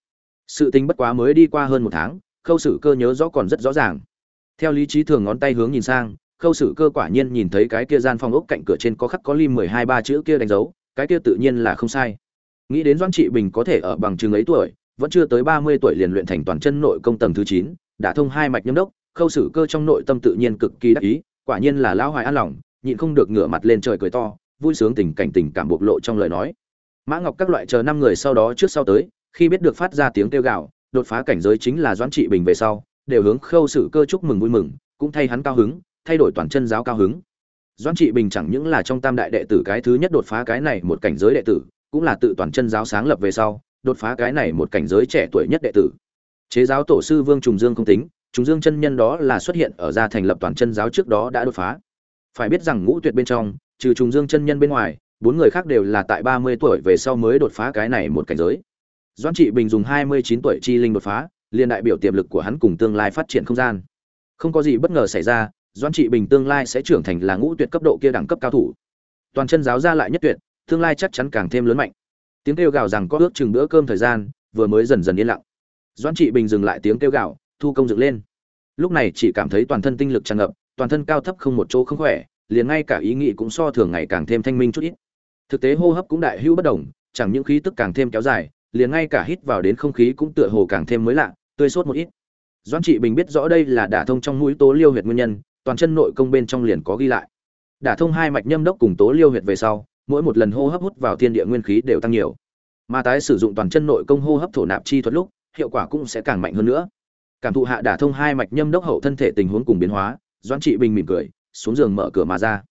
Sự tình bất quá mới đi qua hơn một tháng, khâu xử cơ nhớ rõ còn rất rõ ràng. Theo lý trí thường ngón tay hướng nhìn sang, khâu xử cơ quả nhiên nhìn thấy cái kia gian phòng ốc cạnh cửa trên có khắc có lim mười hai ba chữ kia đánh dấu, cái kia tự nhiên là không sai. Nghĩ đến doan trị bình có thể ở bằng chừng ấy tuổi, vẫn chưa tới ba mươi tuổi liền luyện thành toàn chân nội công tầng thứ chín, đã thông hai mạch nhâm đốc, khâu sử cơ trong nội tâm tự nhiên cực kỳ đắc ý, quả nhiên là lão hoài an lòng nhịn không được ngửa mặt lên trời cười to, vui sướng tình cảnh tình cảm bộc lộ trong lời nói. Mã ngọc các loại chờ năm người sau đó trước sau tới, khi biết được phát ra tiếng kêu gào, đột phá cảnh giới chính là doãn trị bình về sau, đều hướng khâu sự cơ chúc mừng vui mừng, cũng thay hắn cao hứng, thay đổi toàn chân giáo cao hứng. Doãn trị bình chẳng những là trong tam đại đệ tử cái thứ nhất đột phá cái này một cảnh giới đệ tử, cũng là tự toàn chân giáo sáng lập về sau, đột phá cái này một cảnh giới trẻ tuổi nhất đệ tử. Chế giáo tổ sư vương trùng dương không tính, trùng dương chân nhân đó là xuất hiện ở gia thành lập toàn chân giáo trước đó đã đột phá phải biết rằng ngũ tuyệt bên trong, trừ trùng dương chân nhân bên ngoài, bốn người khác đều là tại ba mươi tuổi về sau mới đột phá cái này một cảnh giới. Doãn trị bình dùng hai mươi chín tuổi chi linh đột phá liên đại biểu tiềm lực của hắn cùng tương lai phát triển không gian. Không có gì bất ngờ xảy ra, doãn trị bình tương lai sẽ trưởng thành là ngũ tuyệt cấp độ kia đẳng cấp cao thủ. Toàn chân giáo ra lại nhất tuyệt, tương lai chắc chắn càng thêm lớn mạnh. Tiếng kêu gào rằng có ước chừng bữa cơm thời gian, vừa mới dần dần yên lặng. Doãn trị bình dừng lại tiếng kêu gào, thu công dựng lên. Lúc này chỉ cảm thấy toàn thân tinh lực tràn ngập toàn thân cao thấp không một chỗ không khỏe, liền ngay cả ý nghĩ cũng so thường ngày càng thêm thanh minh chút ít. Thực tế hô hấp cũng đại hữu bất đồng, chẳng những khí tức càng thêm kéo dài, liền ngay cả hít vào đến không khí cũng tựa hồ càng thêm mới lạ, tươi sốt một ít. Doãn trị bình biết rõ đây là đả thông trong mũi tố liêu huyệt nguyên nhân, toàn chân nội công bên trong liền có ghi lại. Đả thông hai mạch nhâm đốc cùng tố liêu huyệt về sau, mỗi một lần hô hấp hút vào thiên địa nguyên khí đều tăng nhiều. Mà tái sử dụng toàn chân nội công hô hấp thổ nạp chi thuật lúc, hiệu quả cũng sẽ càng mạnh hơn nữa. Cảm thụ hạ đả thông hai mạch nhâm đốc hậu thân thể tình huống cùng biến hóa doãn trị bình mỉm cười, xuống giường mở cửa mà ra.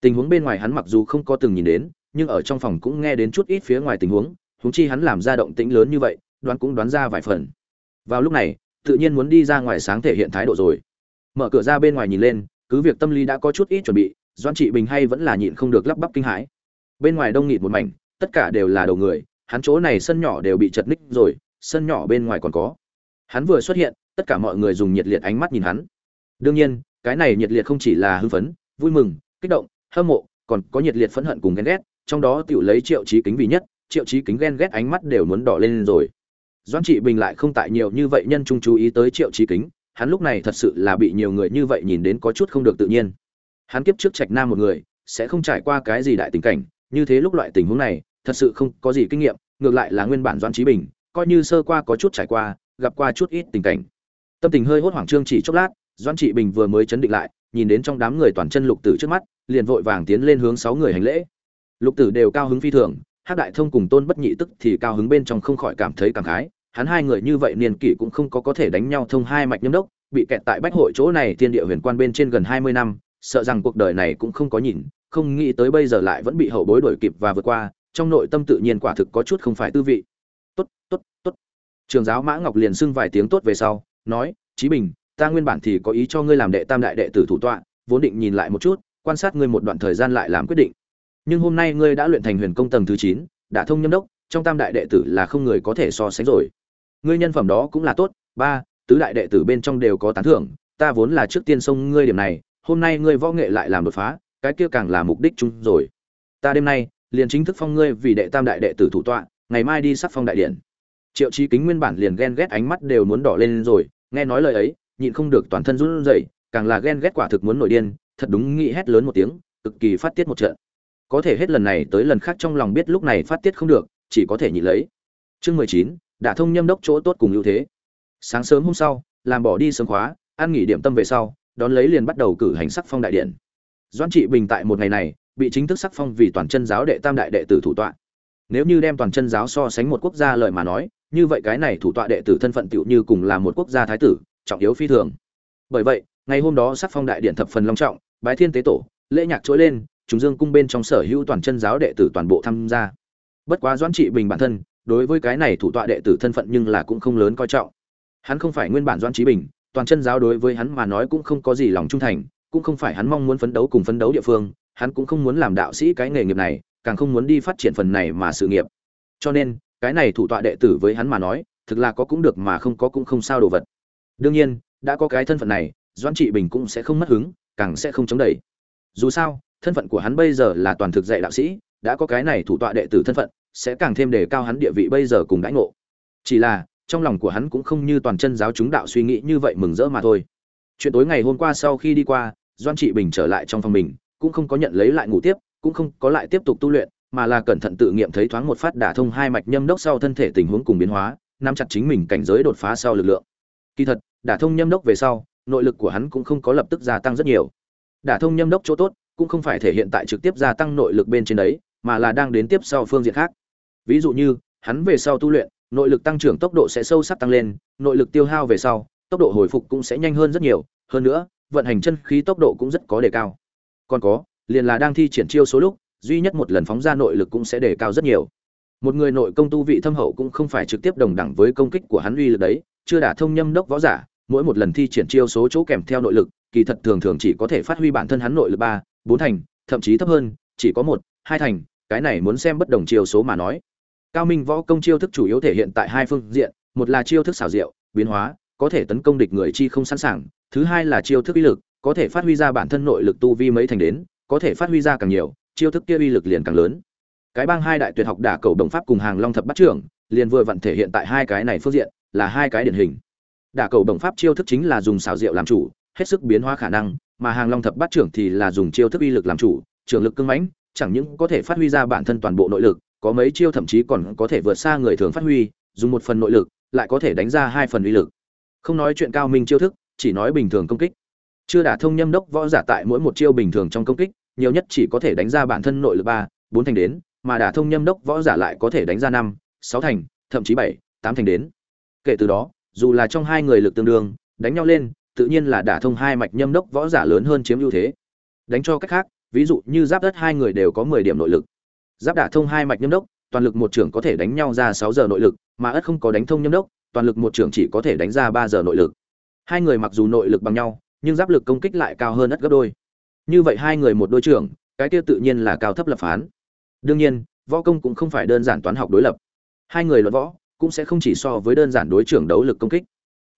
Tình huống bên ngoài hắn mặc dù không có từng nhìn đến, nhưng ở trong phòng cũng nghe đến chút ít phía ngoài tình huống huống chi hắn làm ra động tĩnh lớn như vậy, đoán cũng đoán ra vài phần. Vào lúc này, tự nhiên muốn đi ra ngoài sáng thể hiện thái độ rồi. Mở cửa ra bên ngoài nhìn lên, cứ việc tâm lý đã có chút ít chuẩn bị, doãn trị bình hay vẫn là nhịn không được lắp bắp kinh hãi. Bên ngoài đông nghịt một mảnh, tất cả đều là đầu người, hắn chỗ này sân nhỏ đều bị chật ních rồi, sân nhỏ bên ngoài còn có. Hắn vừa xuất hiện, tất cả mọi người dùng nhiệt liệt ánh mắt nhìn hắn. Đương nhiên cái này nhiệt liệt không chỉ là hưng phấn, vui mừng, kích động, hâm mộ, còn có nhiệt liệt phẫn hận cùng ghen ghét, trong đó tiểu lấy triệu trí kính vì nhất, triệu trí kính ghen ghét ánh mắt đều muốn đỏ lên rồi. Doãn trị bình lại không tại nhiều như vậy nhân trung chú ý tới triệu trí kính, hắn lúc này thật sự là bị nhiều người như vậy nhìn đến có chút không được tự nhiên. Hắn kiếp trước trạch nam một người, sẽ không trải qua cái gì đại tình cảnh, như thế lúc loại tình huống này, thật sự không có gì kinh nghiệm, ngược lại là nguyên bản doãn trí bình, coi như sơ qua có chút trải qua, gặp qua chút ít tình cảnh. Tâm tình hơi hốt hoảng trương chỉ chốc lát doãn trị bình vừa mới chấn định lại, nhìn đến trong đám người toàn chân lục tử trước mắt, liền vội vàng tiến lên hướng sáu người hành lễ. Lục tử đều cao hứng phi thường, hắc đại thông cùng tôn bất nhị tức thì cao hứng bên trong không khỏi cảm thấy cảm khái, hắn hai người như vậy niên kỷ cũng không có có thể đánh nhau thông hai mạch nhâm đốc, bị kẹt tại bách hội chỗ này thiên địa huyền quan bên trên gần hai mươi năm, sợ rằng cuộc đời này cũng không có nhìn, không nghĩ tới bây giờ lại vẫn bị hậu bối đuổi kịp và vượt qua, trong nội tâm tự nhiên quả thực có chút không phải tư vị. Tốt tốt tốt. Trường giáo mã ngọc liền xưng vài tiếng tốt về sau, nói, chí bình ta nguyên bản thì có ý cho ngươi làm đệ tam đại đệ tử thủ tọa, vốn định nhìn lại một chút, quan sát ngươi một đoạn thời gian lại làm quyết định. Nhưng hôm nay ngươi đã luyện thành huyền công tầng thứ chín, đã thông nhâm đốc, trong tam đại đệ tử là không người có thể so sánh rồi. Ngươi nhân phẩm đó cũng là tốt, ba, tứ đại đệ tử bên trong đều có tán thưởng, ta vốn là trước tiên xông ngươi điểm này, hôm nay ngươi võ nghệ lại làm đột phá, cái kia càng là mục đích chung rồi. Ta đêm nay, liền chính thức phong ngươi vì đệ tam đại đệ tử thủ tọa, ngày mai đi sắc phong đại điện. Triệu chí kính nguyên bản liền ghen ghét ánh mắt đều muốn đỏ lên rồi, nghe nói lời ấy nhịn không được toàn thân run rẩy, càng là ghen ghét quả thực muốn nổi điên, thật đúng nghĩ hét lớn một tiếng, cực kỳ phát tiết một trận. Có thể hết lần này tới lần khác trong lòng biết lúc này phát tiết không được, chỉ có thể nhịn lấy. Chương mười chín đã thông nhâm đốc chỗ tốt cùng ưu thế. Sáng sớm hôm sau, làm bỏ đi sớm khóa ăn nghỉ điểm tâm về sau, đón lấy liền bắt đầu cử hành sắc phong đại điện. Doãn trị bình tại một ngày này, bị chính thức sắc phong vì toàn chân giáo đệ tam đại đệ tử thủ tọa. Nếu như đem toàn chân giáo so sánh một quốc gia lời mà nói, như vậy cái này thủ tọa đệ tử thân phận tựu như cùng là một quốc gia thái tử trọng yếu phi thường. Bởi vậy, ngày hôm đó sắc phong đại điện thập phần long trọng, bái thiên tế tổ, lễ nhạc trỗi lên chúng dương cung bên trong sở hữu toàn chân giáo đệ tử toàn bộ tham gia. Bất quá doãn trị bình bản thân, đối với cái này thủ tọa đệ tử thân phận nhưng là cũng không lớn coi trọng. Hắn không phải nguyên bản doãn trí bình, toàn chân giáo đối với hắn mà nói cũng không có gì lòng trung thành, cũng không phải hắn mong muốn phấn đấu cùng phấn đấu địa phương, hắn cũng không muốn làm đạo sĩ cái nghề nghiệp này, càng không muốn đi phát triển phần này mà sự nghiệp. Cho nên, cái này thủ tọa đệ tử với hắn mà nói, thực là có cũng được mà không có cũng không sao đồ vật đương nhiên, đã có cái thân phận này, doãn trị bình cũng sẽ không mất hứng, càng sẽ không chống đẩy. Dù sao, thân phận của hắn bây giờ là toàn thực dạy đạo sĩ, đã có cái này thủ tọa đệ tử thân phận, sẽ càng thêm đề cao hắn địa vị bây giờ cùng đãi ngộ. Chỉ là, trong lòng của hắn cũng không như toàn chân giáo chúng đạo suy nghĩ như vậy mừng rỡ mà thôi. Chuyện tối ngày hôm qua sau khi đi qua doan trị bình trở lại trong phòng mình, cũng không có nhận lấy lại ngủ tiếp, cũng không có lại tiếp tục tu luyện, mà là cẩn thận tự nghiệm thấy thoáng một phát đả thông hai mạch nhâm đốc sau thân thể tình huống cùng biến hóa, nắm chặt chính mình cảnh giới đột phá sau lực lượng kỳ thật, đả thông nhâm đốc về sau, nội lực của hắn cũng không có lập tức gia tăng rất nhiều. Đả thông nhâm đốc chỗ tốt, cũng không phải thể hiện tại trực tiếp gia tăng nội lực bên trên đấy, mà là đang đến tiếp sau phương diện khác. Ví dụ như, hắn về sau tu luyện, nội lực tăng trưởng tốc độ sẽ sâu sắc tăng lên, nội lực tiêu hao về sau, tốc độ hồi phục cũng sẽ nhanh hơn rất nhiều. Hơn nữa, vận hành chân khí tốc độ cũng rất có đề cao. Còn có, liền là đang thi triển chiêu số lúc, duy nhất một lần phóng ra nội lực cũng sẽ đề cao rất nhiều một người nội công tu vị thâm hậu cũng không phải trực tiếp đồng đẳng với công kích của hắn uy lực đấy, chưa đả thông nhâm đốc võ giả, mỗi một lần thi triển chiêu số chỗ kèm theo nội lực, kỳ thật thường thường chỉ có thể phát huy bản thân hắn nội lực ba, bốn thành, thậm chí thấp hơn, chỉ có một, hai thành, cái này muốn xem bất đồng chiêu số mà nói. Cao minh võ công chiêu thức chủ yếu thể hiện tại hai phương diện, một là chiêu thức xảo diệu, biến hóa, có thể tấn công địch người chi không sẵn sàng, thứ hai là chiêu thức uy lực, có thể phát huy ra bản thân nội lực tu vi mấy thành đến, có thể phát huy ra càng nhiều, chiêu thức kia uy lực liền càng lớn cái bang hai đại tuyệt học đả cầu đồng pháp cùng hàng long thập bắt trưởng, liền vừa vặn thể hiện tại hai cái này phương diện, là hai cái điển hình. Đả cầu đồng pháp chiêu thức chính là dùng xảo diệu làm chủ, hết sức biến hóa khả năng, mà hàng long thập bát trưởng thì là dùng chiêu thức uy lực làm chủ, trường lực cưng mãnh, chẳng những có thể phát huy ra bản thân toàn bộ nội lực, có mấy chiêu thậm chí còn có thể vượt xa người thường phát huy, dùng một phần nội lực, lại có thể đánh ra hai phần uy lực. Không nói chuyện cao minh chiêu thức, chỉ nói bình thường công kích. Chưa đả thông nhâm đốc võ giả tại mỗi một chiêu bình thường trong công kích, nhiều nhất chỉ có thể đánh ra bản thân nội lực ba, bốn thành đến mà đả thông nhâm đốc võ giả lại có thể đánh ra năm, sáu thành, thậm chí bảy, tám thành đến. Kể từ đó, dù là trong hai người lực tương đương, đánh nhau lên, tự nhiên là đả thông hai mạch nhâm đốc võ giả lớn hơn chiếm ưu thế. Đánh cho cách khác, ví dụ như giáp đất hai người đều có mười điểm nội lực. Giáp đả thông hai mạch nhâm đốc, toàn lực một trưởng có thể đánh nhau ra sáu giờ nội lực, mà ất không có đánh thông nhâm đốc, toàn lực một trưởng chỉ có thể đánh ra ba giờ nội lực. Hai người mặc dù nội lực bằng nhau, nhưng giáp lực công kích lại cao hơn ất gấp đôi. Như vậy hai người một đôi trưởng, cái kia tự nhiên là cao thấp lập phán đương nhiên, võ công cũng không phải đơn giản toán học đối lập. Hai người luận võ cũng sẽ không chỉ so với đơn giản đối trưởng đấu lực công kích.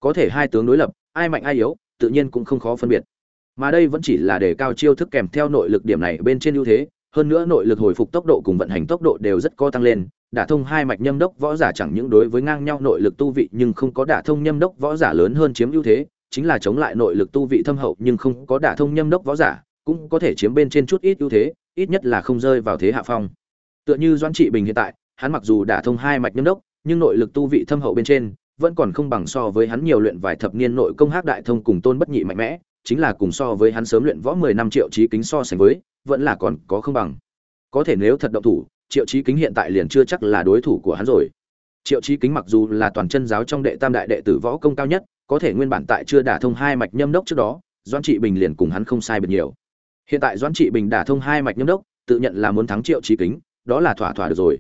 Có thể hai tướng đối lập, ai mạnh ai yếu, tự nhiên cũng không khó phân biệt. Mà đây vẫn chỉ là để cao chiêu thức kèm theo nội lực điểm này bên trên ưu thế, hơn nữa nội lực hồi phục tốc độ cùng vận hành tốc độ đều rất có tăng lên. Đả thông hai mạch nhâm đốc võ giả chẳng những đối với ngang nhau nội lực tu vị nhưng không có đả thông nhâm đốc võ giả lớn hơn chiếm ưu thế, chính là chống lại nội lực tu vị thâm hậu nhưng không có đả thông nhâm đốc võ giả cũng có thể chiếm bên trên chút ít ưu thế ít nhất là không rơi vào thế hạ phong. Tựa như doãn trị bình hiện tại, hắn mặc dù đã thông hai mạch nhâm đốc, nhưng nội lực tu vị thâm hậu bên trên, vẫn còn không bằng so với hắn nhiều luyện vài thập niên nội công hắc đại thông cùng tôn bất nhị mạnh mẽ, chính là cùng so với hắn sớm luyện võ mười năm triệu chí kính so sánh với, vẫn là còn có không bằng. Có thể nếu thật động thủ, triệu chí kính hiện tại liền chưa chắc là đối thủ của hắn rồi. Triệu chí kính mặc dù là toàn chân giáo trong đệ tam đại đệ tử võ công cao nhất, có thể nguyên bản tại chưa đả thông hai mạch nhâm đốc trước đó, doãn trị bình liền cùng hắn không sai biệt nhiều hiện tại doãn trị bình đả thông hai mạch nhâm đốc, tự nhận là muốn thắng triệu chí kính, đó là thỏa thỏa được rồi.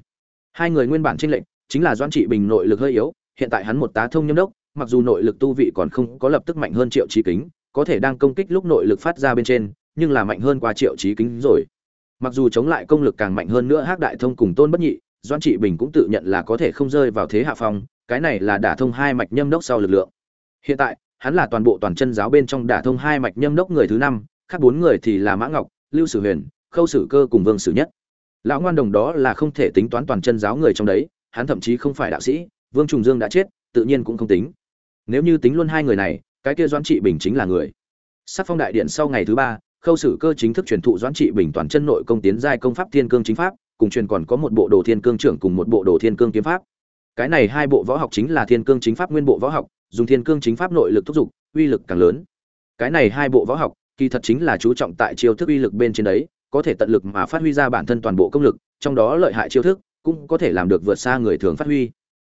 Hai người nguyên bản tranh lệnh chính là doãn trị bình nội lực hơi yếu, hiện tại hắn một tá thông nhâm đốc, mặc dù nội lực tu vị còn không có lập tức mạnh hơn triệu chí kính, có thể đang công kích lúc nội lực phát ra bên trên, nhưng là mạnh hơn qua triệu chí kính rồi. Mặc dù chống lại công lực càng mạnh hơn nữa hắc đại thông cùng tôn bất nhị doan trị bình cũng tự nhận là có thể không rơi vào thế hạ phong, cái này là đả thông hai mạch nhâm đốc sau lực lượng. Hiện tại, hắn là toàn bộ toàn chân giáo bên trong đả thông hai mạch nhâm đốc người thứ năm khác bốn người thì là mã ngọc, lưu sử huyền, khâu sử cơ cùng vương sử nhất. Lão ngoan đồng đó là không thể tính toán toàn chân giáo người trong đấy, hắn thậm chí không phải đạo sĩ, vương trùng dương đã chết, tự nhiên cũng không tính. Nếu như tính luôn hai người này, cái kia doãn trị bình chính là người. Sắc phong đại điện sau ngày thứ ba, khâu sử cơ chính thức truyền thụ doãn trị bình toàn chân nội công tiến giai công pháp thiên cương chính pháp, cùng truyền còn có một bộ đồ thiên cương trưởng cùng một bộ đồ thiên cương kiếm pháp. Cái này hai bộ võ học chính là thiên cương chính pháp nguyên bộ võ học, dùng thiên cương chính pháp nội lực thúc giục uy lực càng lớn. Cái này hai bộ võ học kỳ thật chính là chú trọng tại chiêu thức uy lực bên trên đấy, có thể tận lực mà phát huy ra bản thân toàn bộ công lực, trong đó lợi hại chiêu thức cũng có thể làm được vượt xa người thường phát huy.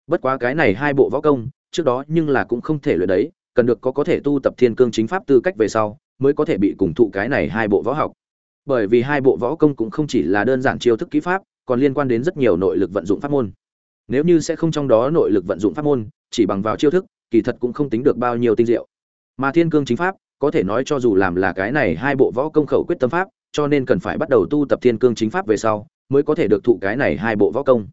Bất quá cái này hai bộ võ công, trước đó nhưng là cũng không thể luyện đấy, cần được có có thể tu tập thiên cương chính pháp tư cách về sau, mới có thể bị cùng thụ cái này hai bộ võ học. Bởi vì hai bộ võ công cũng không chỉ là đơn giản chiêu thức kỹ pháp, còn liên quan đến rất nhiều nội lực vận dụng pháp môn. Nếu như sẽ không trong đó nội lực vận dụng pháp môn, chỉ bằng vào chiêu thức, kỳ thật cũng không tính được bao nhiêu tinh diệu. Mà thiên cương chính pháp có thể nói cho dù làm là cái này hai bộ võ công khẩu quyết tâm pháp, cho nên cần phải bắt đầu tu tập thiên cương chính pháp về sau, mới có thể được thụ cái này hai bộ võ công.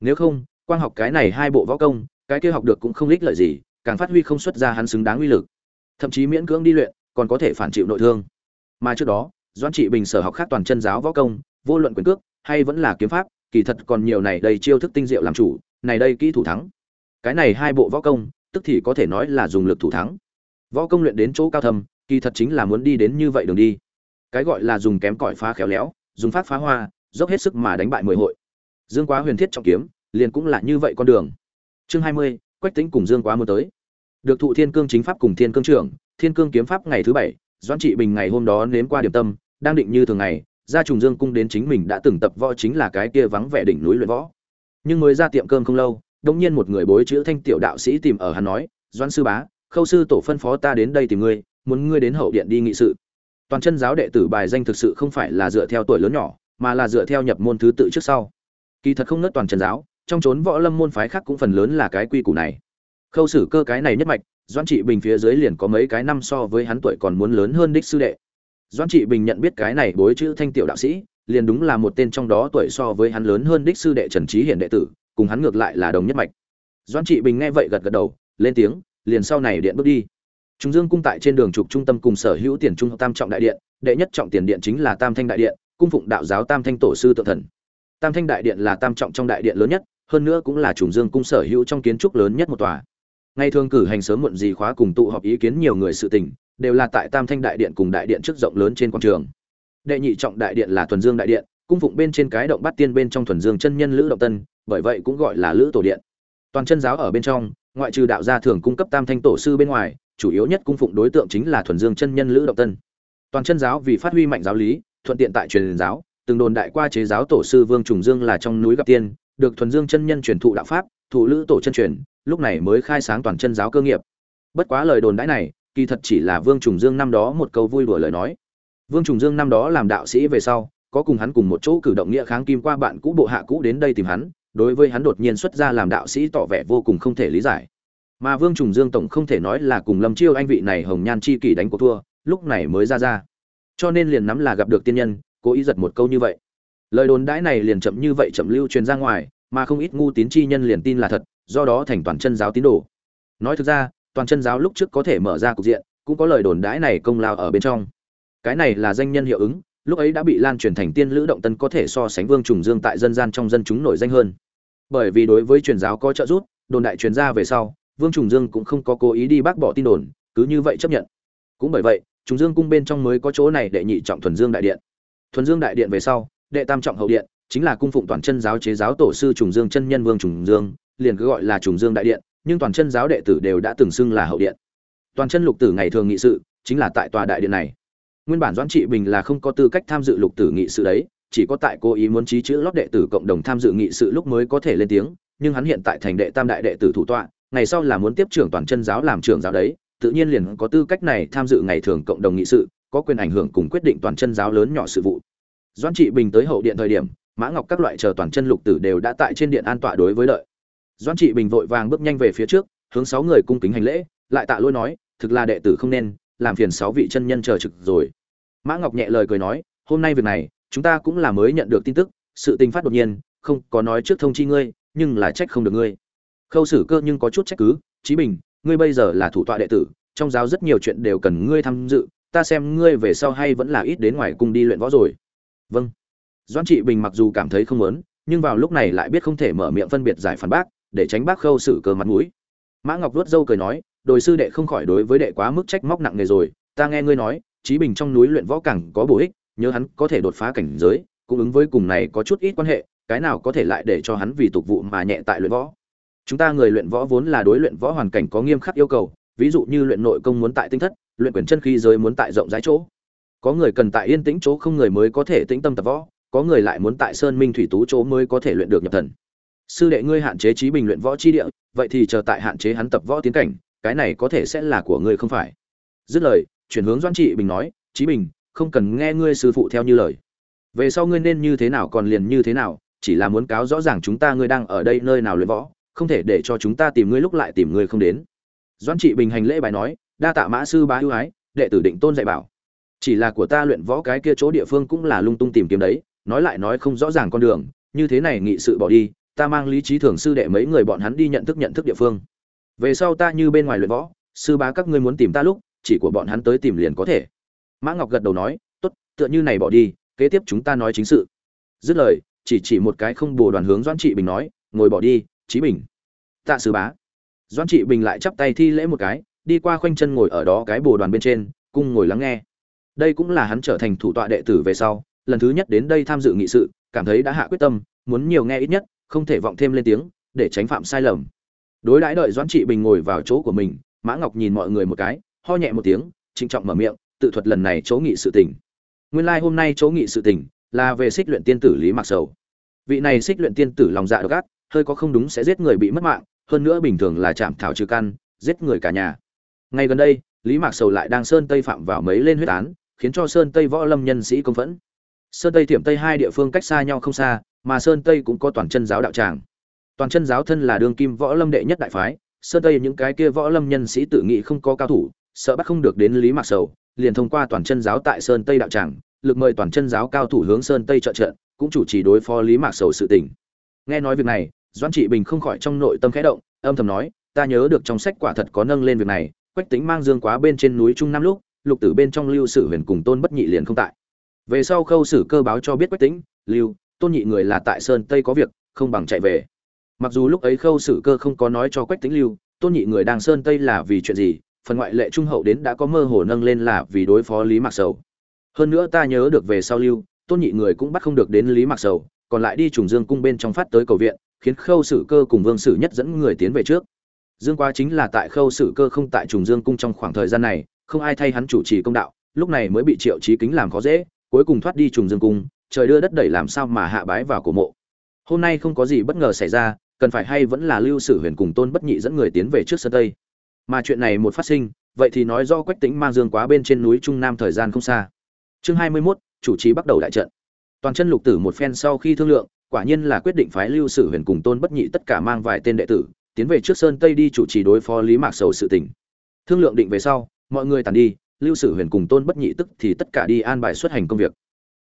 Nếu không, quang học cái này hai bộ võ công, cái kia học được cũng không ích lợi gì, càng phát huy không xuất ra hắn xứng đáng uy lực. Thậm chí miễn cưỡng đi luyện, còn có thể phản chịu nội thương. Mà trước đó, doãn trị bình sở học khác toàn chân giáo võ công, vô luận quyền cước, hay vẫn là kiếm pháp, kỳ thật còn nhiều này đầy chiêu thức tinh diệu làm chủ, này đây kỹ thủ thắng. Cái này hai bộ võ công, tức thì có thể nói là dùng lực thủ thắng võ công luyện đến chỗ cao thâm, kỳ thật chính là muốn đi đến như vậy đường đi. Cái gọi là dùng kém cỏi phá khéo léo, dùng phát phá hoa, dốc hết sức mà đánh bại mười hội. Dương quá huyền thiết trọng kiếm, liền cũng là như vậy con đường. Chương hai mươi, quách tính cùng dương quá muốn tới. Được thụ thiên cương chính pháp cùng thiên cương trưởng, thiên cương kiếm pháp ngày thứ bảy, doãn trị bình ngày hôm đó nếm qua điểm tâm, đang định như thường ngày ra trùng dương cung đến chính mình đã từng tập võ chính là cái kia vắng vẻ đỉnh núi luyện võ. Nhưng mới ra tiệm cơm không lâu đông nhiên một người bối chữ thanh tiểu đạo sĩ tìm ở hắn nói, doãn sư bá khâu sư tổ phân phó ta đến đây tìm ngươi, muốn ngươi đến hậu điện đi nghị sự. Toàn chân giáo đệ tử bài danh thực sự không phải là dựa theo tuổi lớn nhỏ, mà là dựa theo nhập môn thứ tự trước sau. Kỳ thật không nớt toàn chân giáo, trong chốn võ lâm môn phái khác cũng phần lớn là cái quy củ này. Khâu xử cơ cái này nhất mạch, doãn trị bình phía dưới liền có mấy cái năm so với hắn tuổi còn muốn lớn hơn đích sư đệ. Doãn trị bình nhận biết cái này bối chữ thanh tiểu đạo sĩ, liền đúng là một tên trong đó tuổi so với hắn lớn hơn đích sư đệ trần trí hiển đệ tử, cùng hắn ngược lại là đồng nhất mạch. Doãn trị bình nghe vậy gật gật đầu, lên tiếng liền sau này điện bước đi Trung Dương cung tại trên đường trục trung tâm cùng sở hữu tiền trung tam trọng đại điện, đệ nhất trọng tiền điện chính là Tam Thanh đại điện, cung phụng đạo giáo Tam Thanh tổ sư tự thần. Tam Thanh đại điện là tam trọng trong đại điện lớn nhất, hơn nữa cũng là Trung Dương cung sở hữu trong kiến trúc lớn nhất một tòa. Ngày thường cử hành sớm muộn gì khóa cùng tụ họp ý kiến nhiều người sự tình, đều là tại Tam Thanh đại điện cùng đại điện trước rộng lớn trên quảng trường. Đệ nhị trọng đại điện là Thuần Dương đại điện, cung phụng bên trên cái động bát tiên bên trong Thuần Dương chân nhân Lữ Động Tân, bởi vậy cũng gọi là Lữ tổ điện. Toàn chân giáo ở bên trong, ngoại trừ đạo gia thường cung cấp Tam Thanh tổ sư bên ngoài, chủ yếu nhất cung phụng đối tượng chính là thuần dương chân nhân lữ động tân. Toàn chân giáo vì phát huy mạnh giáo lý thuận tiện tại truyền giáo từng đồn đại qua chế giáo tổ sư vương trùng dương là trong núi gặp tiên được thuần dương chân nhân truyền thụ đạo pháp thụ lữ tổ chân truyền lúc này mới khai sáng toàn chân giáo cơ nghiệp. Bất quá lời đồn đãi này kỳ thật chỉ là vương trùng dương năm đó một câu vui đùa lời nói. Vương trùng dương năm đó làm đạo sĩ về sau có cùng hắn cùng một chỗ cử động nghĩa kháng kim qua bạn cũ bộ hạ cũ đến đây tìm hắn đối với hắn đột nhiên xuất ra làm đạo sĩ tỏ vẻ vô cùng không thể lý giải. Mà vương trùng dương tổng không thể nói là cùng lâm chiêu anh vị này hồng nhan chi kỷ đánh cuộc thua, lúc này mới ra ra. Cho nên liền nắm là gặp được tiên nhân, cố ý giật một câu như vậy. Lời đồn đãi này liền chậm như vậy chậm lưu truyền ra ngoài, mà không ít ngu tín chi nhân liền tin là thật, do đó thành toàn chân giáo tín đồ. Nói thực ra, toàn chân giáo lúc trước có thể mở ra cục diện, cũng có lời đồn đãi này công lao ở bên trong. Cái này là danh nhân hiệu ứng, lúc ấy đã bị lan truyền thành tiên lữ động tân có thể so sánh vương trùng dương tại dân gian trong dân chúng nổi danh hơn bởi vì đối với truyền giáo có trợ giúp, đồn đại truyền ra về sau, vương trùng dương cũng không có cố ý đi bác bỏ tin đồn, cứ như vậy chấp nhận. Cũng bởi vậy, trùng dương cung bên trong mới có chỗ này đệ nhị trọng thuần dương đại điện. Thuần dương đại điện về sau, đệ tam trọng hậu điện, chính là cung phụng toàn chân giáo chế giáo tổ sư trùng dương chân nhân vương trùng dương, liền cứ gọi là trùng dương đại điện, nhưng toàn chân giáo đệ tử đều đã từng xưng là hậu điện. Toàn chân lục tử ngày thường nghị sự, chính là tại tòa đại điện này. Nguyên bản doãn trị bình là không có tư cách tham dự lục tử nghị sự đấy chỉ có tại cố ý muốn trí chữ lót đệ tử cộng đồng tham dự nghị sự lúc mới có thể lên tiếng, nhưng hắn hiện tại thành đệ tam đại đệ tử thủ tọa, ngày sau là muốn tiếp trưởng toàn chân giáo làm trưởng giáo đấy, tự nhiên liền có tư cách này tham dự ngày thường cộng đồng nghị sự, có quyền ảnh hưởng cùng quyết định toàn chân giáo lớn nhỏ sự vụ. Doãn trị bình tới hậu điện thời điểm, mã ngọc các loại chờ toàn chân lục tử đều đã tại trên điện an tọa đối với lợi. Doãn trị bình vội vàng bước nhanh về phía trước, hướng sáu người cung kính hành lễ, lại tạ lỗi nói, thực là đệ tử không nên, làm phiền sáu vị chân nhân chờ trực rồi. Mã ngọc nhẹ lời cười nói, hôm nay việc này chúng ta cũng là mới nhận được tin tức, sự tình phát đột nhiên, không có nói trước thông chi ngươi, nhưng là trách không được ngươi. Khâu xử cơ nhưng có chút trách cứ, chí bình, ngươi bây giờ là thủ tọa đệ tử, trong giáo rất nhiều chuyện đều cần ngươi tham dự, ta xem ngươi về sau hay vẫn là ít đến ngoài cung đi luyện võ rồi. Vâng. Doãn trị bình mặc dù cảm thấy không muốn, nhưng vào lúc này lại biết không thể mở miệng phân biệt giải phản bác, để tránh bác khâu xử cơ mặt mũi. Mã ngọc vuốt dâu cười nói, đồi sư đệ không khỏi đối với đệ quá mức trách móc nặng nề rồi, ta nghe ngươi nói trí bình trong núi luyện võ càng có bổ ích nhớ hắn có thể đột phá cảnh giới, cũng ứng với cùng này có chút ít quan hệ, cái nào có thể lại để cho hắn vì tục vụ mà nhẹ tại luyện võ. Chúng ta người luyện võ vốn là đối luyện võ hoàn cảnh có nghiêm khắc yêu cầu, ví dụ như luyện nội công muốn tại tinh thất, luyện quyền chân khí giới muốn tại rộng rãi chỗ. Có người cần tại yên tĩnh chỗ không người mới có thể tĩnh tâm tập võ, có người lại muốn tại sơn minh thủy tú chỗ mới có thể luyện được nhập thần. Sư đệ ngươi hạn chế trí bình luyện võ chi địa, vậy thì chờ tại hạn chế hắn tập võ tiến cảnh, cái này có thể sẽ là của ngươi không phải. Dứt lời, chuyển hướng doan trị bình nói trí bình không cần nghe ngươi sư phụ theo như lời. Về sau ngươi nên như thế nào còn liền như thế nào, chỉ là muốn cáo rõ ràng chúng ta ngươi đang ở đây nơi nào luyện võ, không thể để cho chúng ta tìm ngươi lúc lại tìm ngươi không đến. Doan trị bình hành lễ bài nói, đa tạ mã sư bá ưu ái, đệ tử định tôn dạy bảo. Chỉ là của ta luyện võ cái kia chỗ địa phương cũng là lung tung tìm kiếm đấy, nói lại nói không rõ ràng con đường, như thế này nghị sự bỏ đi, ta mang lý trí thường sư đệ mấy người bọn hắn đi nhận thức nhận thức địa phương. Về sau ta như bên ngoài luyện võ, sư bá các ngươi muốn tìm ta lúc, chỉ của bọn hắn tới tìm liền có thể mã ngọc gật đầu nói, tốt, tựa như này bỏ đi, kế tiếp chúng ta nói chính sự. Dứt lời, chỉ chỉ một cái không bồ đoàn hướng doãn trị bình nói, ngồi bỏ đi, Chí bình. Tạ sứ bá. Doãn trị bình lại chắp tay thi lễ một cái, đi qua khoanh chân ngồi ở đó cái bồ đoàn bên trên cung ngồi lắng nghe. Đây cũng là hắn trở thành thủ tọa đệ tử về sau, lần thứ nhất đến đây tham dự nghị sự, cảm thấy đã hạ quyết tâm, muốn nhiều nghe ít nhất, không thể vọng thêm lên tiếng, để tránh phạm sai lầm. Đối đãi đợi doãn trị bình ngồi vào chỗ của mình, mã ngọc nhìn mọi người một cái, ho nhẹ một tiếng, trịnh trọng mở miệng tự thuật lần này chỗ nghị sự tình. Nguyên lai hôm nay chỗ nghị sự tình là về xích luyện tiên tử lý mạc sầu. Vị này xích luyện tiên tử lòng dạ độc ác, hơi có không đúng sẽ giết người bị mất mạng, hơn nữa bình thường là chạm thảo trừ căn, giết người cả nhà. Ngay gần đây, lý mạc sầu lại đang sơn tây phạm vào mấy lên huyết án, khiến cho sơn tây võ lâm nhân sĩ công phẫn. Sơn tây thiểm tây hai địa phương cách xa nhau không xa, mà sơn tây cũng có toàn chân giáo đạo tràng. Toàn chân giáo thân là đương kim võ lâm đệ nhất đại phái, sơn tây những cái kia võ lâm nhân sĩ tự nghĩ không có cao thủ, sợ bắt không được đến lý mạc sầu liền thông qua toàn chân giáo tại sơn tây đạo tràng, lực mời toàn chân giáo cao thủ hướng sơn tây trợ trận cũng chủ trì đối phó lý mạc sầu sự tình. Nghe nói việc này, doãn trị bình không khỏi trong nội tâm khẽ động, âm thầm nói, ta nhớ được trong sách quả thật có nâng lên việc này, quách tính mang dương quá bên trên núi trung năm lúc, lục tử bên trong lưu sử huyền cùng tôn bất nhị liền không tại. Về sau khâu sử cơ báo cho biết quách tính lưu, tôn nhị người là tại sơn tây có việc, không bằng chạy về. Mặc dù lúc ấy khâu sử cơ không có nói cho quách tính lưu, tôn nhị người đang sơn tây là vì chuyện gì phần ngoại lệ trung hậu đến đã có mơ hồ nâng lên là vì đối phó lý mạc sầu. Hơn nữa ta nhớ được về sau lưu, tôn nhị người cũng bắt không được đến lý mạc sầu, còn lại đi trùng dương cung bên trong phát tới cầu viện, khiến khâu sử cơ cùng vương sử nhất dẫn người tiến về trước. Dương quá chính là tại khâu sử cơ không tại trùng dương cung trong khoảng thời gian này, không ai thay hắn chủ trì công đạo, lúc này mới bị triệu trí kính làm khó dễ, cuối cùng thoát đi trùng dương cung, trời đưa đất đẩy làm sao mà hạ bái vào cổ mộ. Hôm nay không có gì bất ngờ xảy ra, cần phải hay vẫn là lưu sử huyền cùng tôn bất nhị dẫn người tiến về trước sân tây mà chuyện này một phát sinh vậy thì nói do quách tính mang dương quá bên trên núi trung nam thời gian không xa. Chương hai mươi 21, chủ trì bắt đầu đại trận. Toàn chân lục tử một phen sau khi thương lượng quả nhiên là quyết định phái lưu sử huyền cùng tôn bất nhị tất cả mang vài tên đệ tử tiến về trước sơn tây đi chủ trì đối phó lý mạc sầu sự tình. Thương lượng định về sau mọi người tàn đi lưu sử huyền cùng tôn bất nhị tức thì tất cả đi an bài xuất hành công việc.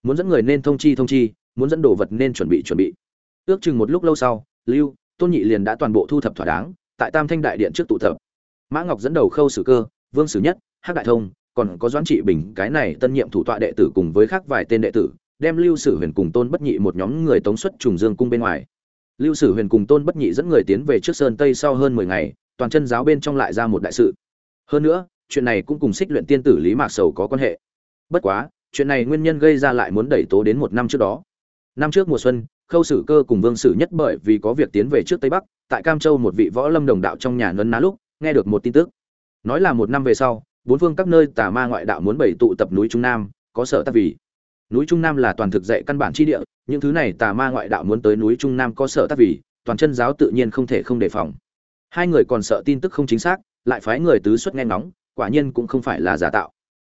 Muốn dẫn người nên thông chi thông chi muốn dẫn đồ vật nên chuẩn bị chuẩn bị. Ước chừng một lúc lâu sau lưu tôn nhị liền đã toàn bộ thu thập thỏa đáng tại tam thanh đại điện trước tụ tập mã ngọc dẫn đầu khâu sử cơ, vương sử nhất, hắc đại thông, còn có doãn trị bình, cái này tân nhiệm thủ tọa đệ tử cùng với khác vài tên đệ tử, đem lưu sử huyền cùng tôn bất nhị một nhóm người tống xuất trùng dương cung bên ngoài. Lưu sử huyền cùng tôn bất nhị dẫn người tiến về trước sơn tây sau hơn mười ngày, toàn chân giáo bên trong lại ra một đại sự. Hơn nữa, chuyện này cũng cùng xích luyện tiên tử lý mạc sầu có quan hệ. Bất quá, chuyện này nguyên nhân gây ra lại muốn đẩy tố đến một năm trước đó. Năm trước mùa xuân, khâu sử cơ cùng vương sử nhất bởi vì có việc tiến về trước tây bắc, tại cam châu một vị võ lâm đồng đạo trong nhà nấn ná lúc nghe được một tin tức. Nói là một năm về sau, bốn phương các nơi tà ma ngoại đạo muốn bày tụ tập núi trung nam, có sở tác vì. Núi trung nam là toàn thực dạy căn bản chi địa, những thứ này tà ma ngoại đạo muốn tới núi trung nam có sở tác vì, toàn chân giáo tự nhiên không thể không đề phòng. Hai người còn sợ tin tức không chính xác, lại phái người tứ xuất nghe ngóng, quả nhiên cũng không phải là giả tạo.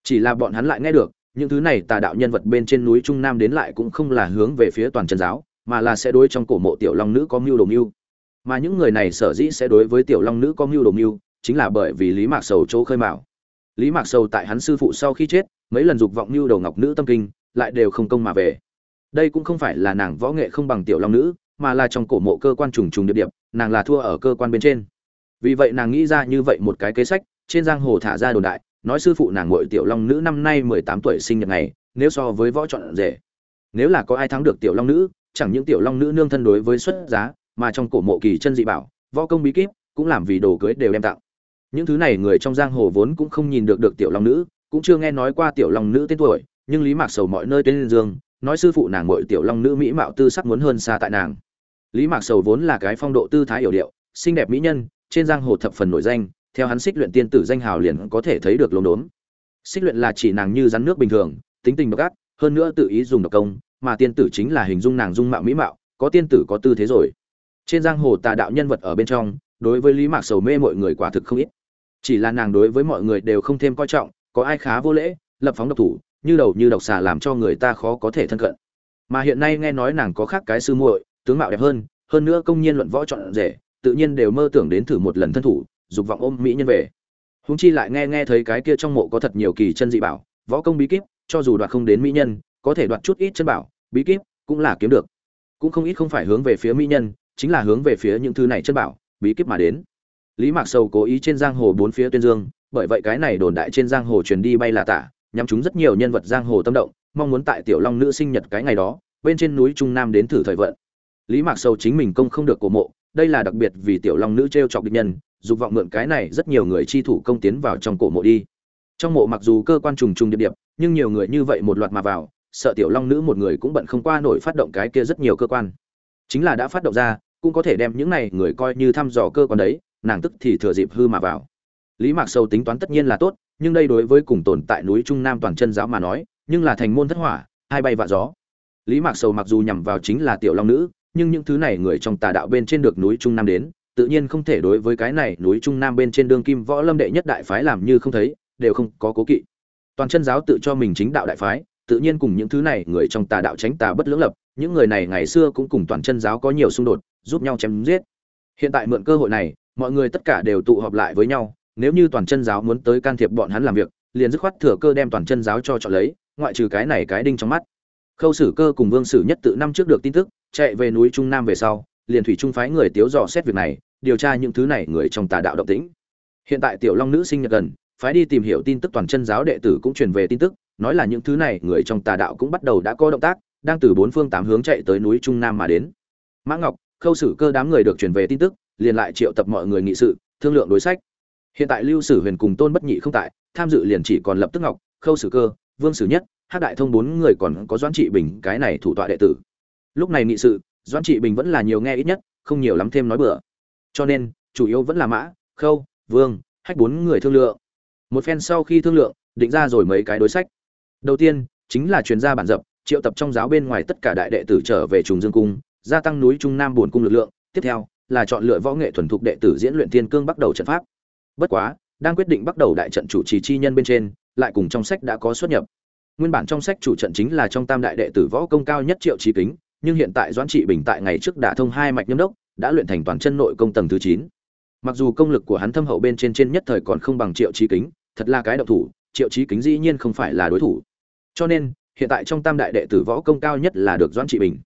Chỉ là bọn hắn lại nghe được, những thứ này tà đạo nhân vật bên trên núi trung nam đến lại cũng không là hướng về phía toàn chân giáo, mà là sẽ đối trong cổ mộ tiểu long nữ có mưu đồ mưu mà những người này sở dĩ sẽ đối với tiểu long nữ có mưu đồ mưu, chính là bởi vì lý mạc sầu chỗ khơi mạo lý mạc sầu tại hắn sư phụ sau khi chết, mấy lần dục vọng mưu đầu ngọc nữ tâm kinh, lại đều không công mà về. Đây cũng không phải là nàng võ nghệ không bằng tiểu long nữ, mà là trong cổ mộ cơ quan trùng trùng điệp điệp, nàng là thua ở cơ quan bên trên. Vì vậy nàng nghĩ ra như vậy một cái kế sách, trên giang hồ thả ra đồn đại, nói sư phụ nàng ngội tiểu long nữ năm nay mười tám tuổi sinh nhật ngày, nếu so với võ chọn rể. Nếu là có ai thắng được tiểu long nữ, chẳng những tiểu long nữ nương thân đối với xuất giá mà trong cổ mộ kỳ chân dị bảo, võ công bí kíp cũng làm vì đồ cưới đều đem tặng. Những thứ này người trong giang hồ vốn cũng không nhìn được được tiểu long nữ, cũng chưa nghe nói qua tiểu long nữ tên tuổi, nhưng lý mạc sầu mọi nơi tên dương, nói sư phụ nàng ngội tiểu long nữ mỹ mạo tư sắc muốn hơn xa tại nàng. Lý mạc sầu vốn là cái phong độ tư thái yểu điệu, xinh đẹp mỹ nhân, trên giang hồ thập phần nổi danh, theo hắn xích luyện tiên tử danh hào liền có thể thấy được lốm đốm. Xích luyện là chỉ nàng như rắn nước bình thường, tính tình độc ác, hơn nữa tự ý dùng độc công, mà tiên tử chính là hình dung nàng dung mạo mỹ mạo, có tiên tử có tư thế rồi trên giang hồ tà đạo nhân vật ở bên trong, đối với lý mạc sầu mê mọi người quả thực không ít. Chỉ là nàng đối với mọi người đều không thêm coi trọng, có ai khá vô lễ, lập phóng độc thủ, như đầu như độc xà làm cho người ta khó có thể thân cận. Mà hiện nay nghe nói nàng có khác cái sư muội, tướng mạo đẹp hơn hơn nữa công nhiên luận võ chọn rể, tự nhiên đều mơ tưởng đến thử một lần thân thủ, dục vọng ôm mỹ nhân về. Húng chi lại nghe nghe thấy cái kia trong mộ có thật nhiều kỳ chân dị bảo, võ công bí kíp, cho dù đoạt không đến mỹ nhân, có thể đoạt chút ít chân bảo, bí kíp cũng là kiếm được. Cũng không ít không phải hướng về phía mỹ nhân chính là hướng về phía những thứ này chân bảo, bí kíp mà đến. Lý mạc sầu cố ý trên giang hồ bốn phía tuyên dương, bởi vậy cái này đồn đại trên giang hồ truyền đi bay là tả nhằm chúng rất nhiều nhân vật giang hồ tâm động, mong muốn tại tiểu long nữ sinh nhật cái ngày đó, bên trên núi trung nam đến thử thời vận. Lý mạc sầu chính mình công không được cổ mộ, đây là đặc biệt vì tiểu long nữ t r e o chọc địch nhân, dục vọng mượn cái này rất nhiều người chi thủ công tiến vào trong cổ mộ đi. Trong mộ mặc dù cơ quan trùng trùng điệp điệp, nhưng nhiều người như vậy một loạt mà vào, sợ tiểu long nữ một người cũng bận không qua nổi phát động cái kia rất nhiều cơ quan chính là đã phát động ra, cũng có thể đem những này người coi như thăm dò cơ quan đấy, nàng tức thì thừa dịp hư mà vào. Lý mạc sầu tính toán tất nhiên là tốt, nhưng đây đối với cùng tồn tại núi trung nam toàn chân giáo mà nói, nhưng là thành môn thất hỏa, hai bay vạ gió. Lý mạc sầu mặc dù nhằm vào chính là tiểu long nữ, nhưng những thứ này người trong tà đạo bên trên được núi trung nam đến, tự nhiên không thể đối với cái này núi trung nam bên trên đương kim võ lâm đệ nhất đại phái làm như không thấy, đều không có cố kỵ. Toàn chân giáo tự cho mình chính đạo đại phái, tự nhiên cùng những thứ này người trong tà đạo tránh tà bất lưỡng lập những người này ngày xưa cũng cùng toàn chân giáo có nhiều xung đột, giúp nhau chém giết. Hiện tại mượn cơ hội này, mọi người tất cả đều tụ họp lại với nhau, nếu như toàn chân giáo muốn tới can thiệp bọn hắn làm việc, liền dứt khoát thừa cơ đem toàn chân giáo cho chọn lấy, ngoại trừ cái này cái đinh trong mắt. Khâu sử cơ cùng vương sử nhất tự năm trước được tin tức, chạy về núi trung nam về sau, liền thủy trung phái người tiếu dò xét việc này, điều tra những thứ này người trong tà đạo động tĩnh. Hiện tại tiểu long nữ sinh nhật gần, phái đi tìm hiểu tin tức toàn chân giáo đệ tử cũng truyền về tin tức, nói là những thứ này người trong tà đạo cũng bắt đầu đã có động tác đang từ bốn phương tám hướng chạy tới núi trung nam mà đến. Mã ngọc, khâu sử cơ đám người được truyền về tin tức, liền lại triệu tập mọi người nghị sự, thương lượng đối sách. Hiện tại lưu sử huyền cùng tôn bất nhị không tại, tham dự liền chỉ còn lập tức ngọc, khâu sử cơ, vương sử nhất hát đại thông bốn người còn có doãn trị bình, cái này thủ tọa đệ tử. Lúc này nghị sự, doãn trị bình vẫn là nhiều nghe ít nhất, không nhiều lắm thêm nói bừa. Cho nên, chủ yếu vẫn là mã, khâu, vương, hách bốn người thương lượng. Một phen sau khi thương lượng, định ra rồi mấy cái đối sách. Đầu tiên, chính là chuyên gia bản dập triệu tập trong giáo bên ngoài tất cả đại đệ tử trở về trùng dương cung, gia tăng núi trung nam bổn cung lực lượng, tiếp theo là chọn lựa võ nghệ thuần thục đệ tử diễn luyện thiên cương bắt đầu trận pháp. Bất quá, đang quyết định bắt đầu đại trận chủ trì chi nhân bên trên, lại cùng trong sách đã có xuất nhập. Nguyên bản trong sách chủ trận chính là trong tam đại đệ tử võ công cao nhất triệu trí kính, nhưng hiện tại doãn trị bình tại ngày trước đã thông hai mạch nhâm đốc, đã luyện thành toàn chân nội công tầng thứ chín. Mặc dù công lực của hắn thâm hậu bên trên trên nhất thời còn không bằng triệu trí kính, thật là cái độc thủ, triệu trí kính dĩ nhiên không phải là đối thủ. Cho nên hiện tại trong tam đại đệ tử võ công cao nhất là được doãn trị bình.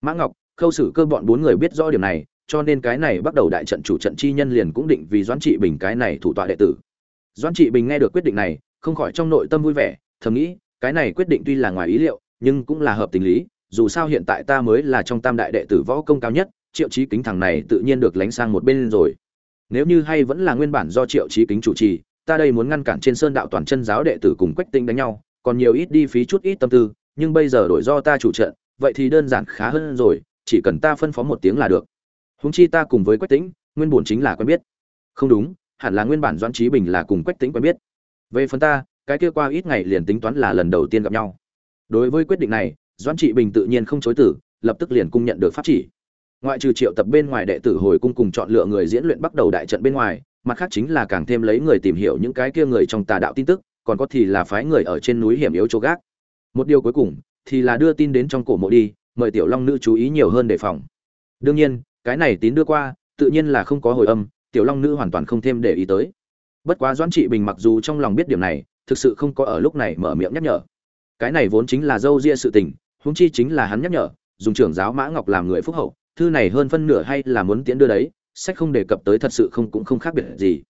Mã ngọc, khâu sử cơ bọn bốn người biết rõ điểm này, cho nên cái này bắt đầu đại trận chủ trận chi nhân liền cũng định vì doãn trị bình cái này thủ tọa đệ tử. Doãn trị bình nghe được quyết định này, không khỏi trong nội tâm vui vẻ, thầm nghĩ, cái này quyết định tuy là ngoài ý liệu, nhưng cũng là hợp tình lý, dù sao hiện tại ta mới là trong tam đại đệ tử võ công cao nhất, triệu chí kính thằng này tự nhiên được lánh sang một bên rồi. Nếu như hay vẫn là nguyên bản do triệu chí kính chủ trì, ta đây muốn ngăn cản trên sơn đạo toàn chân giáo đệ tử cùng quách tinh đánh nhau còn nhiều ít đi phí chút ít tâm tư, nhưng bây giờ đổi do ta chủ trận, vậy thì đơn giản khá hơn rồi, chỉ cần ta phân phó một tiếng là được. Húng chi ta cùng với quách tĩnh, nguyên bổn chính là quen biết. Không đúng, hẳn là nguyên bản doãn trí bình là cùng quách tĩnh quen biết. Về phần ta, cái kia qua ít ngày liền tính toán là lần đầu tiên gặp nhau. Đối với quyết định này, doãn trị bình tự nhiên không chối tử lập tức liền cung nhận được pháp chỉ. Ngoại trừ triệu tập bên ngoài đệ tử hồi cung cùng chọn lựa người diễn luyện bắt đầu đại trận bên ngoài, mặt khác chính là càng thêm lấy người tìm hiểu những cái kia người trong tà đạo tin tức còn có thì là phái người ở trên núi hiểm yếu chỗ gác. Một điều cuối cùng thì là đưa tin đến trong cổ mộ đi, mời tiểu long nữ chú ý nhiều hơn đề phòng. Đương nhiên, cái này tín đưa qua, tự nhiên là không có hồi âm, tiểu long nữ hoàn toàn không thêm để ý tới. Bất quá doãn trị bình mặc dù trong lòng biết điểm này, thực sự không có ở lúc này mở miệng nhắc nhở. Cái này vốn chính là dâu ria sự tình, huống chi chính là hắn nhắc nhở, dùng trưởng giáo mã ngọc làm người phúc hậu, thư này hơn phân nửa hay là muốn tiến đưa đấy, sách không đề cập tới thật sự không cũng không khác biệt gì.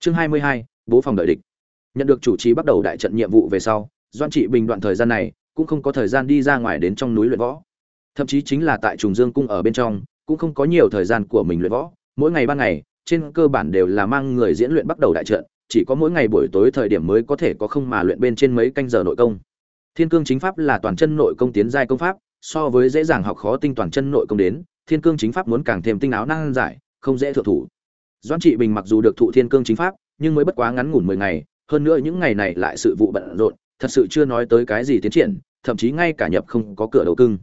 Chương hai mươi hai, bố phòng đợi địch nhận được chủ trì bắt đầu đại trận nhiệm vụ về sau doan trị bình đoạn thời gian này cũng không có thời gian đi ra ngoài đến trong núi luyện võ. Thậm chí chính là tại trùng dương cung ở bên trong, cũng không có nhiều thời gian của mình luyện võ. Mỗi ngày ban ngày, trên cơ bản đều là mang người diễn luyện bắt đầu đại trận, chỉ có mỗi ngày buổi tối thời điểm mới có thể có không mà luyện bên trên mấy canh giờ nội công. Thiên cương chính pháp là toàn chân nội công tiến giai công pháp, so với dễ dàng học khó tinh toàn chân nội công đến, thiên cương chính pháp muốn càng thêm tinh áo năng giải, không dễ thượng thủ. Doan trị bình mặc dù được thụ thiên cương chính pháp, nhưng mới bất quá ngắn ngủn mười ngày hơn nữa những ngày này lại sự vụ bận rộn, thật sự chưa nói tới cái gì tiến triển, thậm chí ngay cả nhập không có cửa đầu cưng.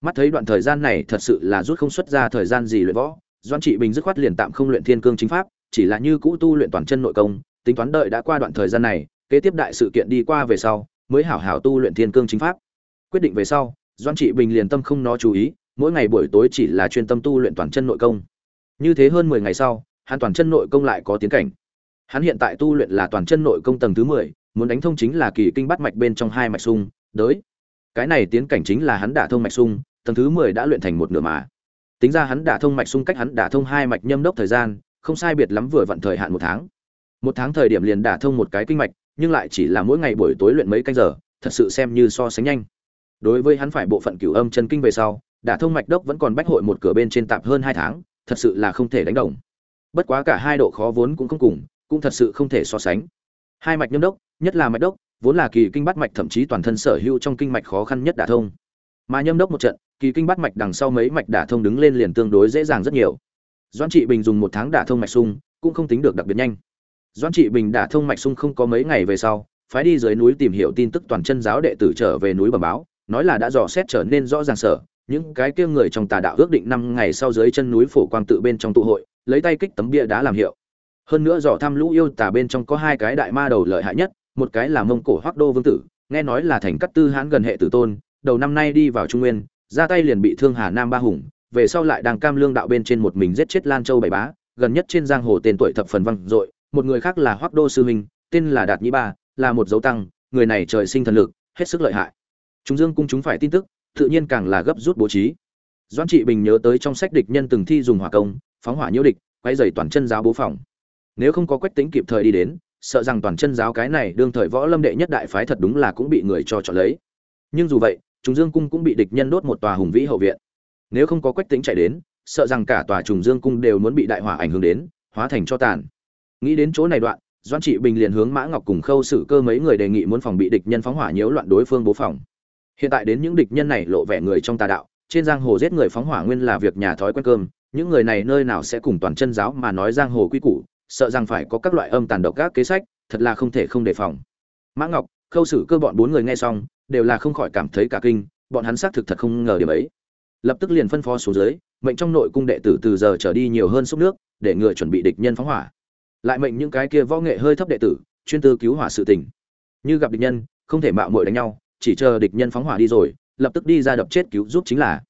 Mắt thấy đoạn thời gian này thật sự là rút không xuất ra thời gian gì luyện võ doan trị bình dứt khoát liền tạm không luyện thiên cương chính pháp, chỉ là như cũ tu luyện toàn chân nội công, tính toán đợi đã qua đoạn thời gian này, kế tiếp đại sự kiện đi qua về sau, mới hảo hảo tu luyện thiên cương chính pháp. Quyết định về sau doan trị bình liền tâm không nó chú ý, mỗi ngày buổi tối chỉ là chuyên tâm tu luyện toàn chân nội công. Như thế hơn mười ngày sau, hắn toàn chân nội công lại có tiến cảnh hắn hiện tại tu luyện là toàn chân nội công tầng thứ mười muốn đánh thông chính là kỳ kinh bắt mạch bên trong hai mạch sung Đối, cái này tiến cảnh chính là hắn đả thông mạch sung tầng thứ mười đã luyện thành một nửa mà. Tính ra hắn đả thông mạch sung cách hắn đả thông hai mạch nhâm đốc thời gian không sai biệt lắm vừa vặn thời hạn một tháng. Một tháng thời điểm liền đả thông một cái kinh mạch nhưng lại chỉ là mỗi ngày buổi tối luyện mấy canh giờ thật sự xem như so sánh nhanh. Đối với hắn phải bộ phận cửu âm chân kinh về sau đả thông mạch đốc vẫn còn bách hội một cửa bên trên tạp hơn hai tháng thật sự là không thể đánh đồng. Bất quá cả hai độ khó vốn cũng không cùng cũng thật sự không thể so sánh. Hai mạch nhâm đốc, nhất là mạch đốc, vốn là kỳ kinh bát mạch thậm chí toàn thân sở hữu trong kinh mạch khó khăn nhất đả thông. Mà nhâm đốc một trận, kỳ kinh bát mạch đằng sau mấy mạch đả thông đứng lên liền tương đối dễ dàng rất nhiều. Doãn trị bình dùng một tháng đả thông mạch sung cũng không tính được đặc biệt nhanh. Doãn trị bình đả thông mạch sung không có mấy ngày về sau, phái đi dưới núi tìm hiểu tin tức toàn chân giáo đệ tử trở về núi bẩm báo, nói là đã dò xét trở nên rõ ràng sở, những cái kia người trong tà đạo ước định năm ngày sau dưới chân núi phổ quang tự bên trong tụ hội, lấy tay kích tấm bia đá làm hiệu hơn nữa dò thăm lũ yêu tà bên trong có hai cái đại ma đầu lợi hại nhất, một cái là mông cổ hoác đô vương tử, nghe nói là thành cắt tư hãn gần hệ tử tôn, đầu năm nay đi vào trung nguyên, ra tay liền bị thương hà nam ba hùng, về sau lại đang cam lương đạo bên trên một mình giết chết lan châu bảy bá, gần nhất trên giang hồ tên tuổi thập phần văng dội, một người khác là hoác đô sư huynh tên là đạt nhĩ ba, là một dấu tăng, người này trời sinh thần lực, hết sức lợi hại. Chúng dương cung chúng phải tin tức, tự nhiên càng là gấp rút bố trí. Doãn trị bình nhớ tới trong sách địch nhân từng thi dùng hỏa công, phóng hỏa nhiễu địch quay dày toàn chân giáo bố phòng nếu không có quách tính kịp thời đi đến, sợ rằng toàn chân giáo cái này đương thời võ lâm đệ nhất đại phái thật đúng là cũng bị người cho chọn lấy. Nhưng dù vậy, trùng dương cung cũng bị địch nhân đốt một tòa hùng vĩ hậu viện. Nếu không có quách tính chạy đến, sợ rằng cả tòa trùng dương cung đều muốn bị đại hỏa ảnh hưởng đến, hóa thành cho tàn. Nghĩ đến chỗ này đoạn doan trị bình liền hướng mã ngọc cùng khâu xử cơ mấy người đề nghị muốn phòng bị địch nhân phóng hỏa nhiễu loạn đối phương bố phòng. Hiện tại đến những địch nhân này lộ vẻ người trong tà đạo, trên giang hồ giết người phóng hỏa nguyên là việc nhà thói quen cơm, những người này nơi nào sẽ cùng toàn chân giáo mà nói giang hồ quy củ sợ rằng phải có các loại âm tàn độc các kế sách, thật là không thể không đề phòng. Mã ngọc, khâu xử cơ bọn bốn người nghe xong, đều là không khỏi cảm thấy cả kinh, bọn hắn xác thực thật không ngờ điểm ấy. Lập tức liền phân phó xuống dưới, mệnh trong nội cung đệ tử từ giờ trở đi nhiều hơn xúc nước, để ngừa chuẩn bị địch nhân phóng hỏa. Lại mệnh những cái kia võ nghệ hơi thấp đệ tử, chuyên tư cứu hỏa sự tình. Như gặp địch nhân, không thể mạo muội đánh nhau, chỉ chờ địch nhân phóng hỏa đi rồi, lập tức đi ra đập chết cứu giúp chính là.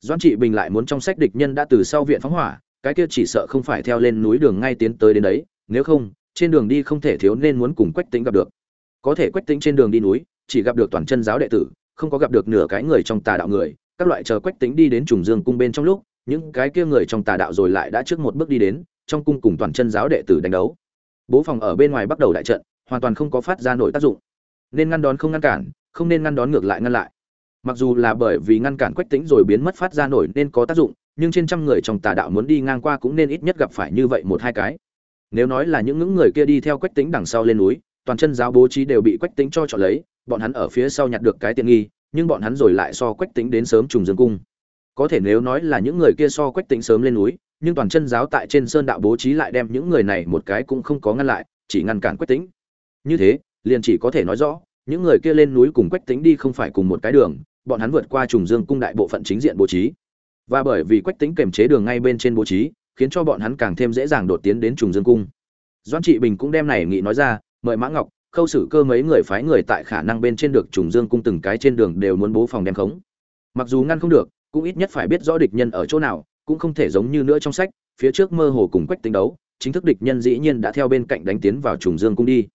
Doãn trị bình lại muốn trong sách địch nhân đã từ sau viện phóng hỏa cái kia chỉ sợ không phải theo lên núi đường ngay tiến tới đến đấy, nếu không, trên đường đi không thể thiếu nên muốn cùng quách tính gặp được. Có thể quách tính trên đường đi núi, chỉ gặp được toàn chân giáo đệ tử, không có gặp được nửa cái người trong tà đạo người, các loại chờ quách tính đi đến trùng dương cung bên trong lúc, những cái kia người trong tà đạo rồi lại đã trước một bước đi đến, trong cung cùng toàn chân giáo đệ tử đánh đấu. Bố phòng ở bên ngoài bắt đầu đại trận, hoàn toàn không có phát ra nổi tác dụng. Nên ngăn đón không ngăn cản, không nên ngăn đón ngược lại ngăn lại. Mặc dù là bởi vì ngăn cản quách tính rồi biến mất phát ra nổi nên có tác dụng nhưng trên trăm người trong tà đạo muốn đi ngang qua cũng nên ít nhất gặp phải như vậy một hai cái. Nếu nói là những những người kia đi theo quách tính đằng sau lên núi, toàn chân giáo bố trí đều bị quách tính cho chọn lấy, bọn hắn ở phía sau nhặt được cái tiện nghi, nhưng bọn hắn rồi lại so quách tính đến sớm trùng dương cung. Có thể nếu nói là những người kia so quách tính sớm lên núi, nhưng toàn chân giáo tại trên sơn đạo bố trí lại đem những người này một cái cũng không có ngăn lại, chỉ ngăn cản quách tính. Như thế, liền chỉ có thể nói rõ, những người kia lên núi cùng quách tính đi không phải cùng một cái đường, bọn hắn vượt qua trùng dương cung đại bộ phận chính diện bố trí và bởi vì quách tính kềm chế đường ngay bên trên bố trí, khiến cho bọn hắn càng thêm dễ dàng đột tiến đến trùng dương cung. Doan trị bình cũng đem này nghĩ nói ra, mời mã ngọc, khâu xử cơ mấy người phái người tại khả năng bên trên được trùng dương cung từng cái trên đường đều muốn bố phòng đem khống. Mặc dù ngăn không được, cũng ít nhất phải biết rõ địch nhân ở chỗ nào, cũng không thể giống như nữa trong sách, phía trước mơ hồ cùng quách tính đấu, chính thức địch nhân dĩ nhiên đã theo bên cạnh đánh tiến vào trùng dương cung đi.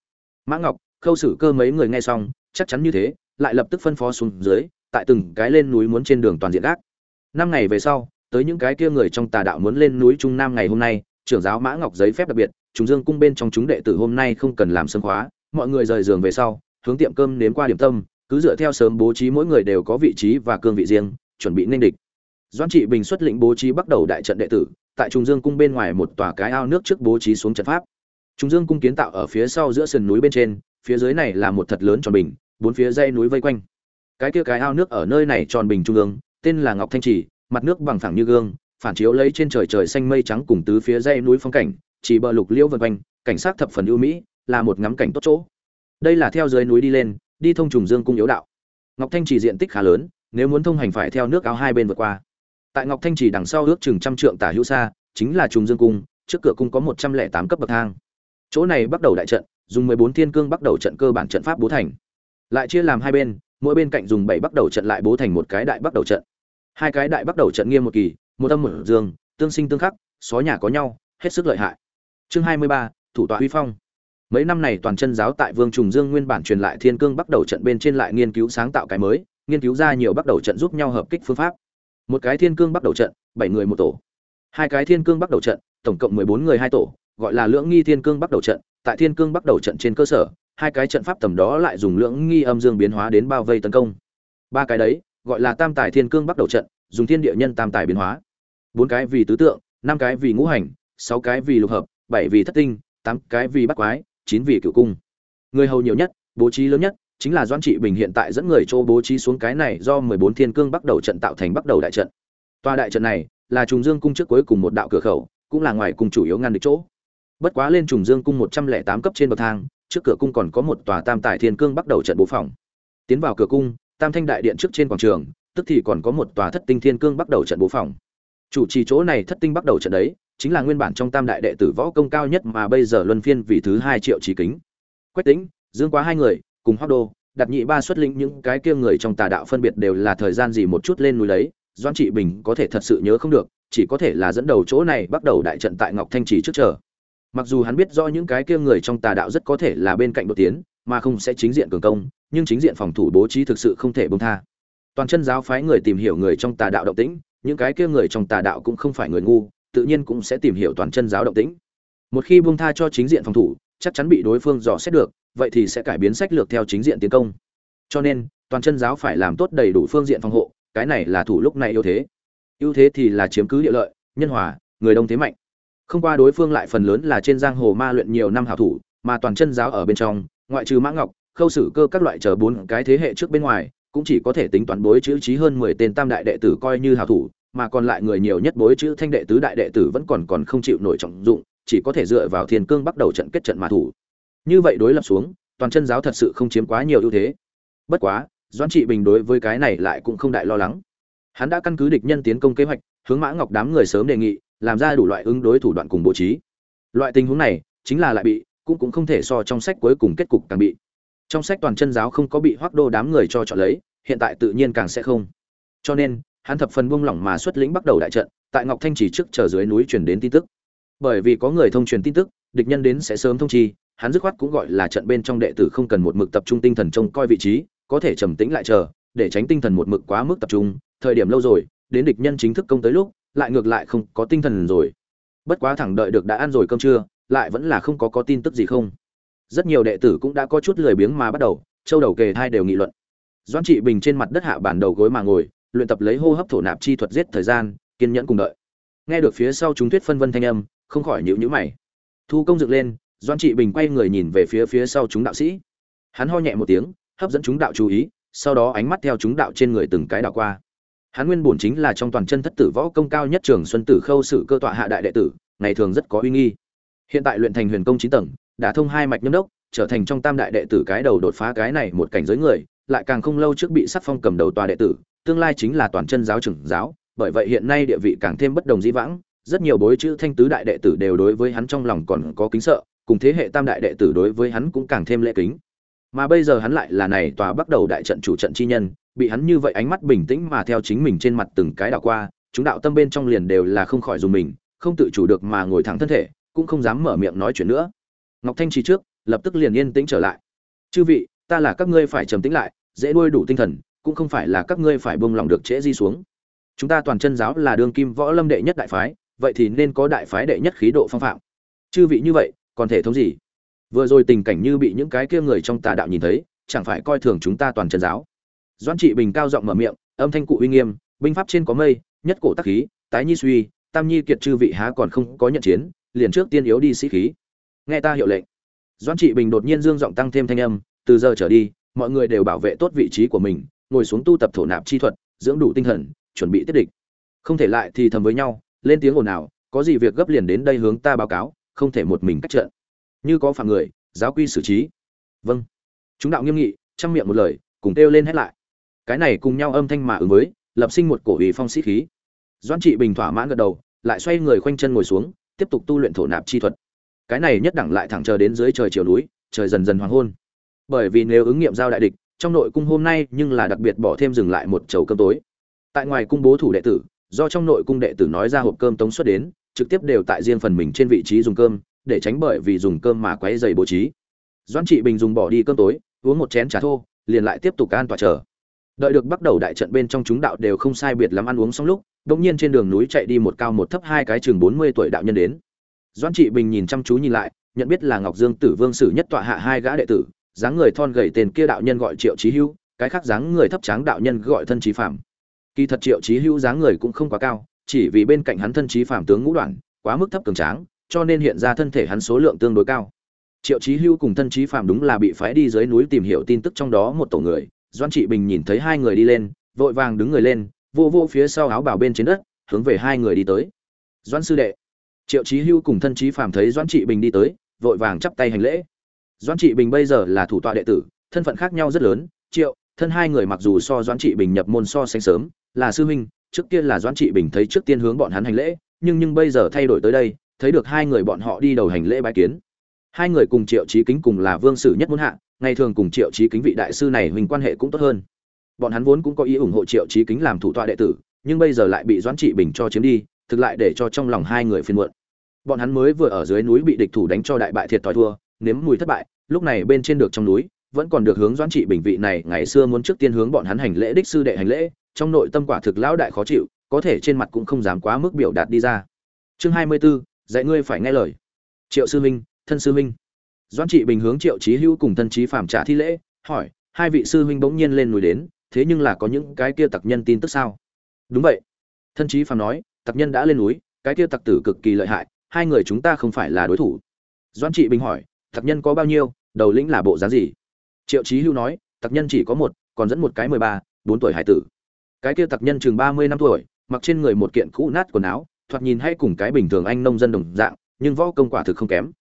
Mã ngọc, khâu xử cơ mấy người nghe xong, chắc chắn như thế, lại lập tức phân phó xuống dưới, tại từng cái lên núi muốn trên đường toàn diện gác năm ngày về sau, tới những cái kia người trong tà đạo muốn lên núi trung nam ngày hôm nay, trưởng giáo mã ngọc giấy phép đặc biệt chúng dương cung bên trong chúng đệ tử hôm nay không cần làm sân khóa, mọi người rời giường về sau, hướng tiệm cơm nếm qua điểm tâm, cứ dựa theo sớm bố trí mỗi người đều có vị trí và cương vị riêng, chuẩn bị nên địch. Doan trị bình xuất lĩnh bố trí bắt đầu đại trận đệ tử, tại trung dương cung bên ngoài một tòa cái ao nước trước bố trí xuống trận pháp. Trung dương cung kiến tạo ở phía sau giữa sườn núi bên trên, phía dưới này là một thật lớn tròn bình, bốn phía dây núi vây quanh. Cái kia cái ao nước ở nơi này tròn bình trung ương tên là ngọc thanh trì, mặt nước bằng phẳng như gương, phản chiếu lấy trên trời trời xanh mây trắng cùng tứ phía dây núi phong cảnh, chỉ bờ lục liễu vân quanh, cảnh sát thập phần ưu mỹ, là một ngắm cảnh tốt chỗ. Đây là theo dưới núi đi lên, đi thông trùng dương cung yếu đạo. Ngọc thanh trì diện tích khá lớn, nếu muốn thông hành phải theo nước áo hai bên vượt qua. Tại ngọc thanh trì đằng sau ước chừng trăm trượng tả hữu xa, chính là trùng dương cung, trước cửa cung có một trăm lẻ tám cấp bậc thang. Chỗ này bắt đầu đại trận, dùng mười bốn thiên cương bắt đầu trận cơ bản trận pháp bố thành. Lại chia làm hai bên, mỗi bên cạnh dùng bảy bắt đầu trận lại bố thành một cái đại bắt đầu trận hai cái đại bắt đầu trận nghiêm một kỳ, một âm một dương, tương sinh tương khắc, xó nhà có nhau, hết sức lợi hại. Chương hai mươi ba, thủ tọa huy phong. Mấy năm này toàn chân giáo tại vương trùng dương nguyên bản truyền lại thiên cương bắt đầu trận bên trên lại nghiên cứu sáng tạo cái mới, nghiên cứu ra nhiều bắt đầu trận giúp nhau hợp kích phương pháp. Một cái thiên cương bắt đầu trận, bảy người một tổ. Hai cái thiên cương bắt đầu trận, tổng cộng mười bốn người hai tổ, gọi là lưỡng nghi thiên cương bắt đầu trận. Tại thiên cương bắt đầu trận trên cơ sở, hai cái trận pháp tầm đó lại dùng lưỡng nghi âm dương biến hóa đến bao vây tấn công. Ba cái đấy gọi là tam tài thiên cương bắt đầu trận, dùng thiên địa nhân tam tài biến hóa. Bốn cái vì tứ tượng, năm cái vì ngũ hành, sáu cái vì lục hợp, bảy vì thất tinh, tám cái vì bắt quái, chín vì cựu cung. Người hầu nhiều nhất, bố trí lớn nhất, chính là doan trị bình hiện tại dẫn người châu bố trí xuống cái này do mười bốn thiên cương bắt đầu trận tạo thành bắt đầu đại trận. Tòa đại trận này là trùng dương cung trước cuối cùng một đạo cửa khẩu, cũng là ngoài cung chủ yếu ngăn được chỗ. Bất quá lên trùng dương cung một trăm lẻ tám cấp trên bậc thang, trước cửa cung còn có một tòa tam tài thiên cương bắt đầu trận bố phòng. Tiến vào cửa cung tam thanh đại điện trước trên quảng trường, tức thì còn có một tòa thất tinh thiên cương bắt đầu trận bố phòng. Chủ trì chỗ này thất tinh bắt đầu trận đấy, chính là nguyên bản trong tam đại đệ tử võ công cao nhất mà bây giờ luân phiên vị thứ hai triệu trí kính. Quách tính dương quá hai người, cùng hoác đô đặt nhị ba xuất lĩnh những cái kia người trong tà đạo phân biệt đều là thời gian gì một chút lên núi lấy doan trị bình có thể thật sự nhớ không được, chỉ có thể là dẫn đầu chỗ này bắt đầu đại trận tại ngọc thanh trì trước chờ. Mặc dù hắn biết do những cái kia người trong tà đạo rất có thể là bên cạnh đột tiến, mà không sẽ chính diện cường công nhưng chính diện phòng thủ bố trí thực sự không thể bông tha. Toàn chân giáo phái người tìm hiểu người trong tà đạo động tĩnh, những cái kia người trong tà đạo cũng không phải người ngu, tự nhiên cũng sẽ tìm hiểu toàn chân giáo động tĩnh. Một khi buông tha cho chính diện phòng thủ, chắc chắn bị đối phương dò xét được, vậy thì sẽ cải biến sách lược theo chính diện tiến công. Cho nên, toàn chân giáo phải làm tốt đầy đủ phương diện phòng hộ, cái này là thủ lúc này ưu thế. Ưu thế thì là chiếm cứ địa lợi, nhân hòa, người đông thế mạnh. Không qua đối phương lại phần lớn là trên giang hồ ma luyện nhiều năm hảo thủ, mà toàn chân giáo ở bên trong, ngoại trừ mã ngọc khâu sử cơ các loại chờ bốn cái thế hệ trước bên ngoài, cũng chỉ có thể tính toán bối chữ trí hơn mười tên tam đại đệ tử coi như hảo thủ, mà còn lại người nhiều nhất bối chữ thanh đệ tứ đại đệ tử vẫn còn còn không chịu nổi trọng dụng, chỉ có thể dựa vào thiên cương bắt đầu trận kết trận mà thủ. Như vậy đối lập xuống, toàn chân giáo thật sự không chiếm quá nhiều ưu thế. Bất quá, doãn trị bình đối với cái này lại cũng không đại lo lắng. Hắn đã căn cứ địch nhân tiến công kế hoạch, hướng mã ngọc đám người sớm đề nghị, làm ra đủ loại ứng đối thủ đoạn cùng bố trí. Loại tình huống này, chính là lại bị, cũng cũng không thể so trong sách cuối cùng kết cục càng bị trong sách toàn chân giáo không có bị hoác đô đám người cho chọn lấy, hiện tại tự nhiên càng sẽ không. Cho nên, hắn thập phần buông lỏng mà xuất lĩnh bắt đầu đại trận, tại ngọc thanh chỉ trước chờ dưới núi truyền đến tin tức. Bởi vì có người thông truyền tin tức, địch nhân đến sẽ sớm thông chi, hắn dứt khoát cũng gọi là trận bên trong đệ tử không cần một mực tập trung tinh thần trông coi vị trí, có thể trầm tĩnh lại chờ, để tránh tinh thần một mực quá mức tập trung. Thời điểm lâu rồi, đến địch nhân chính thức công tới lúc, lại ngược lại không có tinh thần rồi. Bất quá thẳng đợi được đã ăn rồi cơm trưa, lại vẫn là không có có tin tức gì không rất nhiều đệ tử cũng đã có chút lười biếng mà bắt đầu, châu đầu kề hai đều nghị luận. Doãn trị bình trên mặt đất hạ bản đầu gối mà ngồi, luyện tập lấy hô hấp thổ nạp chi thuật giết thời gian, kiên nhẫn cùng đợi. Nghe được phía sau chúng tuyết phân vân thanh âm, không khỏi nhịu nhữ mày. Thu công dựng lên, doãn trị bình quay người nhìn về phía phía sau chúng đạo sĩ. Hắn ho nhẹ một tiếng, hấp dẫn chúng đạo chú ý, sau đó ánh mắt theo chúng đạo trên người từng cái đảo qua. Hắn nguyên bổn chính là trong toàn chân thất tử võ công cao nhất trường xuân tử khâu sự cơ tọa hạ đại đệ tử, ngày thường rất có uy nghi. Hiện tại luyện thành huyền công chín tầng đã thông hai mạch nhâm đốc, trở thành trong tam đại đệ tử cái đầu đột phá cái này một cảnh giới người, lại càng không lâu trước bị sắc phong cầm đầu tòa đệ tử, tương lai chính là toàn chân giáo trưởng giáo, bởi vậy hiện nay địa vị càng thêm bất đồng dĩ vãng, rất nhiều bối chữ thanh tứ đại đệ tử đều đối với hắn trong lòng còn có kính sợ, cùng thế hệ tam đại đệ tử đối với hắn cũng càng thêm lễ kính. Mà bây giờ hắn lại là này tòa bắt đầu đại trận chủ trận chi nhân, bị hắn như vậy ánh mắt bình tĩnh mà theo chính mình trên mặt từng cái đảo qua, chúng đạo tâm bên trong liền đều là không khỏi dùng mình, không tự chủ được mà ngồi thẳng thân thể, cũng không dám mở miệng nói chuyện nữa ngọc thanh trì trước, lập tức liền yên tĩnh trở lại. Chư vị, ta là các ngươi phải trầm tĩnh lại, dễ nuôi đủ tinh thần, cũng không phải là các ngươi phải buông lòng được trễ di xuống. Chúng ta toàn chân giáo là đương kim võ lâm đệ nhất đại phái, vậy thì nên có đại phái đệ nhất khí độ phong phạm. Chư vị như vậy, còn thể thống gì? Vừa rồi tình cảnh như bị những cái kia người trong tà đạo nhìn thấy, chẳng phải coi thường chúng ta toàn chân giáo? Doãn trị bình cao giọng mở miệng, âm thanh cụ uy nghiêm, binh pháp trên có mây, nhất cổ tác khí, tái nhi suy, tam nhi kiệt chư vị há còn không có nhận chiến, liền trước tiên yếu đi sĩ khí nghe ta hiệu lệnh. Doãn trị bình đột nhiên dương giọng tăng thêm thanh âm, từ giờ trở đi, mọi người đều bảo vệ tốt vị trí của mình, ngồi xuống tu tập thổ nạp chi thuật, dưỡng đủ tinh thần, chuẩn bị tiết địch. Không thể lại thì thầm với nhau, lên tiếng ồn ào, có gì việc gấp liền đến đây hướng ta báo cáo, không thể một mình cách trận. Như có phạm người, giáo quy xử trí. Vâng. Chúng đạo nghiêm nghị, chăm miệng một lời, cùng kêu lên hết lại. Cái này cùng nhau âm thanh mà ứng với, lập sinh một cổ ủy phong sĩ khí. Doan trị bình thỏa mãn gật đầu, lại xoay người khoanh chân ngồi xuống, tiếp tục tu luyện thổ nạp chi thuật cái này nhất đẳng lại thẳng chờ đến dưới trời chiều núi, trời dần dần hoàng hôn. Bởi vì nếu ứng nghiệm giao đại địch, trong nội cung hôm nay nhưng là đặc biệt bỏ thêm dừng lại một chầu cơm tối. Tại ngoài cung bố thủ đệ tử, do trong nội cung đệ tử nói ra hộp cơm tống xuất đến, trực tiếp đều tại riêng phần mình trên vị trí dùng cơm, để tránh bởi vì dùng cơm mà quấy dày bố trí. Doãn trị bình dùng bỏ đi cơm tối, uống một chén trà thô, liền lại tiếp tục an tỏa chờ. Đợi được bắt đầu đại trận bên trong chúng đạo đều không sai biệt lắm ăn uống xong lúc, đột nhiên trên đường núi chạy đi một cao một thấp hai cái chừng bốn mươi tuổi đạo nhân đến doãn trị bình nhìn chăm chú nhìn lại, nhận biết là ngọc dương tử vương sử nhất tọa hạ hai gã đệ tử, dáng người thon gầy tên kia đạo nhân gọi triệu chí hưu cái khác dáng người thấp tráng đạo nhân gọi thân trí phạm kỳ thật triệu chí hưu dáng người cũng không quá cao, chỉ vì bên cạnh hắn thân trí phạm tướng ngũ đoạn, quá mức thấp cường tráng, cho nên hiện ra thân thể hắn số lượng tương đối cao. Triệu chí hưu cùng thân trí phạm đúng là bị phái đi dưới núi tìm hiểu tin tức trong đó một tổ người doan trị bình nhìn thấy hai người đi lên, vội vàng đứng người lên, vô vô phía sau áo bảo bên trên đất, hướng về hai người đi tới. Doan sư đệ triệu chí hưu cùng thân trí phạm thấy Doãn trị bình đi tới, vội vàng chắp tay hành lễ. Doãn trị bình bây giờ là thủ tọa đệ tử, thân phận khác nhau rất lớn. Triệu, thân hai người mặc dù so Doãn trị bình nhập môn so sánh sớm, là sư huynh, trước kia là Doãn trị bình thấy trước tiên hướng bọn hắn hành lễ, nhưng nhưng bây giờ thay đổi tới đây, thấy được hai người bọn họ đi đầu hành lễ bái kiến. Hai người cùng triệu trí kính cùng là vương sử nhất muốn hạ, ngày thường cùng triệu trí kính vị đại sư này huynh quan hệ cũng tốt hơn. Bọn hắn vốn cũng có ý ủng hộ triệu trí kính làm thủ tọa đệ tử, nhưng bây giờ lại bị doãn trị bình cho chiếm đi thực lại để cho trong lòng hai người phiền muộn. Bọn hắn mới vừa ở dưới núi bị địch thủ đánh cho đại bại thiệt thòi thua nếm mùi thất bại lúc này bên trên được trong núi vẫn còn được hướng doãn trị bình vị này ngày xưa muốn trước tiên hướng bọn hắn hành lễ đích sư đệ hành lễ trong nội tâm quả thực lão đại khó chịu có thể trên mặt cũng không dám quá mức biểu đạt đi ra. Chương hai mươi 24, dạy ngươi phải nghe lời. Triệu sư minh thân sư minh doãn trị bình hướng triệu chí hữu cùng thân chí phạm trả thi lễ hỏi hai vị sư huynh bỗng nhiên lên núi đến thế nhưng là có những cái kia tặc nhân tin tức sao? Đúng vậy. Thân chí phạm nói tặc nhân đã lên núi, cái kia tặc tử cực kỳ lợi hại, hai người chúng ta không phải là đối thủ. Doãn trị bình hỏi, tặc nhân có bao nhiêu, đầu lĩnh là bộ dáng gì? Triệu chí hữu nói, tặc nhân chỉ có một, còn dẫn một cái mười ba, bốn tuổi hải tử. Cái kia tặc nhân chừng ba mươi năm tuổi, mặc trên người một kiện cũ nát quần áo, thoạt nhìn hay cùng cái bình thường anh nông dân đồng dạng, nhưng võ công quả thực không kém.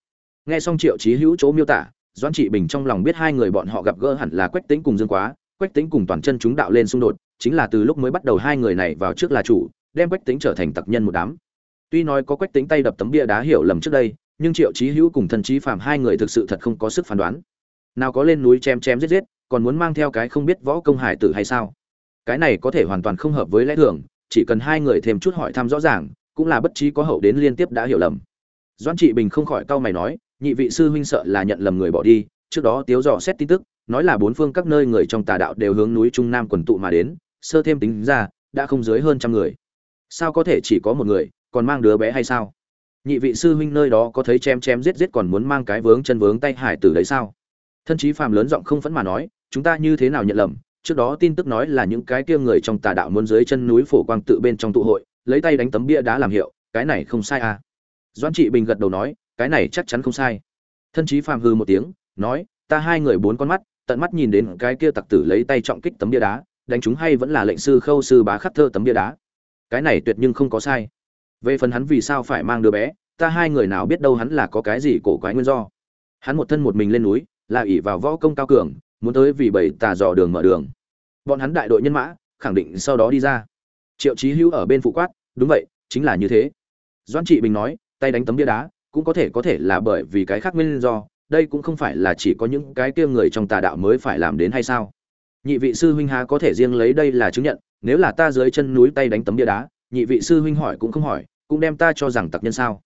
Nghe xong triệu chí hữu chỗ miêu tả, doãn trị bình trong lòng biết hai người bọn họ gặp gỡ hẳn là quách tính cùng dương quá, quách tính cùng toàn chân chúng đạo lên xung đột, chính là từ lúc mới bắt đầu hai người này vào trước là chủ đem quách tính trở thành tặc nhân một đám. Tuy nói có quách tính tay đập tấm bia đá hiểu lầm trước đây, nhưng triệu trí hữu cùng thần trí phạm hai người thực sự thật không có sức phán đoán. Nào có lên núi chém chém giết giết, còn muốn mang theo cái không biết võ công hải tử hay sao? Cái này có thể hoàn toàn không hợp với lẽ thường, chỉ cần hai người thêm chút hỏi thăm rõ ràng, cũng là bất trí có hậu đến liên tiếp đã hiểu lầm. Doãn trị bình không khỏi cau mày nói, nhị vị sư huynh sợ là nhận lầm người bỏ đi, trước đó tiếu dò xét tin tức, nói là bốn phương các nơi người trong tà đạo đều hướng núi trung nam quần tụ mà đến, sơ thêm tính ra, đã không dưới hơn trăm người sao có thể chỉ có một người, còn mang đứa bé hay sao? Nhị vị sư huynh nơi đó có thấy chém chém giết giết còn muốn mang cái vướng chân vướng tay hải tử đấy sao? Thân chí phàm lớn giọng không phẫn mà nói, chúng ta như thế nào nhận lầm? Trước đó tin tức nói là những cái kia người trong tà đạo muốn dưới chân núi phổ quang tự bên trong tụ hội, lấy tay đánh tấm bia đá làm hiệu, cái này không sai à? Doãn trị bình gật đầu nói, cái này chắc chắn không sai. Thân chí phàm hư một tiếng, nói, ta hai người bốn con mắt, tận mắt nhìn đến cái kia tặc tử lấy tay trọng kích tấm bia đá, đánh chúng hay vẫn là lệnh sư khâu sư bá khắc thơ tấm bia đá? Cái này tuyệt nhưng không có sai. Về phần hắn vì sao phải mang đứa bé, ta hai người nào biết đâu hắn là có cái gì cổ quái nguyên do. Hắn một thân một mình lên núi, là ỷ vào võ công cao cường, muốn tới vì bảy tà dò đường mở đường. Bọn hắn đại đội nhân mã, khẳng định sau đó đi ra. Triệu chí hữu ở bên phụ quát, đúng vậy, chính là như thế. Doãn trị bình nói, tay đánh tấm bia đá, cũng có thể có thể là bởi vì cái khác nguyên do, đây cũng không phải là chỉ có những cái kia người trong tà đạo mới phải làm đến hay sao? Nhị vị sư huynh há có thể riêng lấy đây là chứng nhận nếu là ta dưới chân núi tay đánh tấm bia đá, nhị vị sư huynh hỏi cũng không hỏi, cũng đem ta cho rằng tặc nhân sao?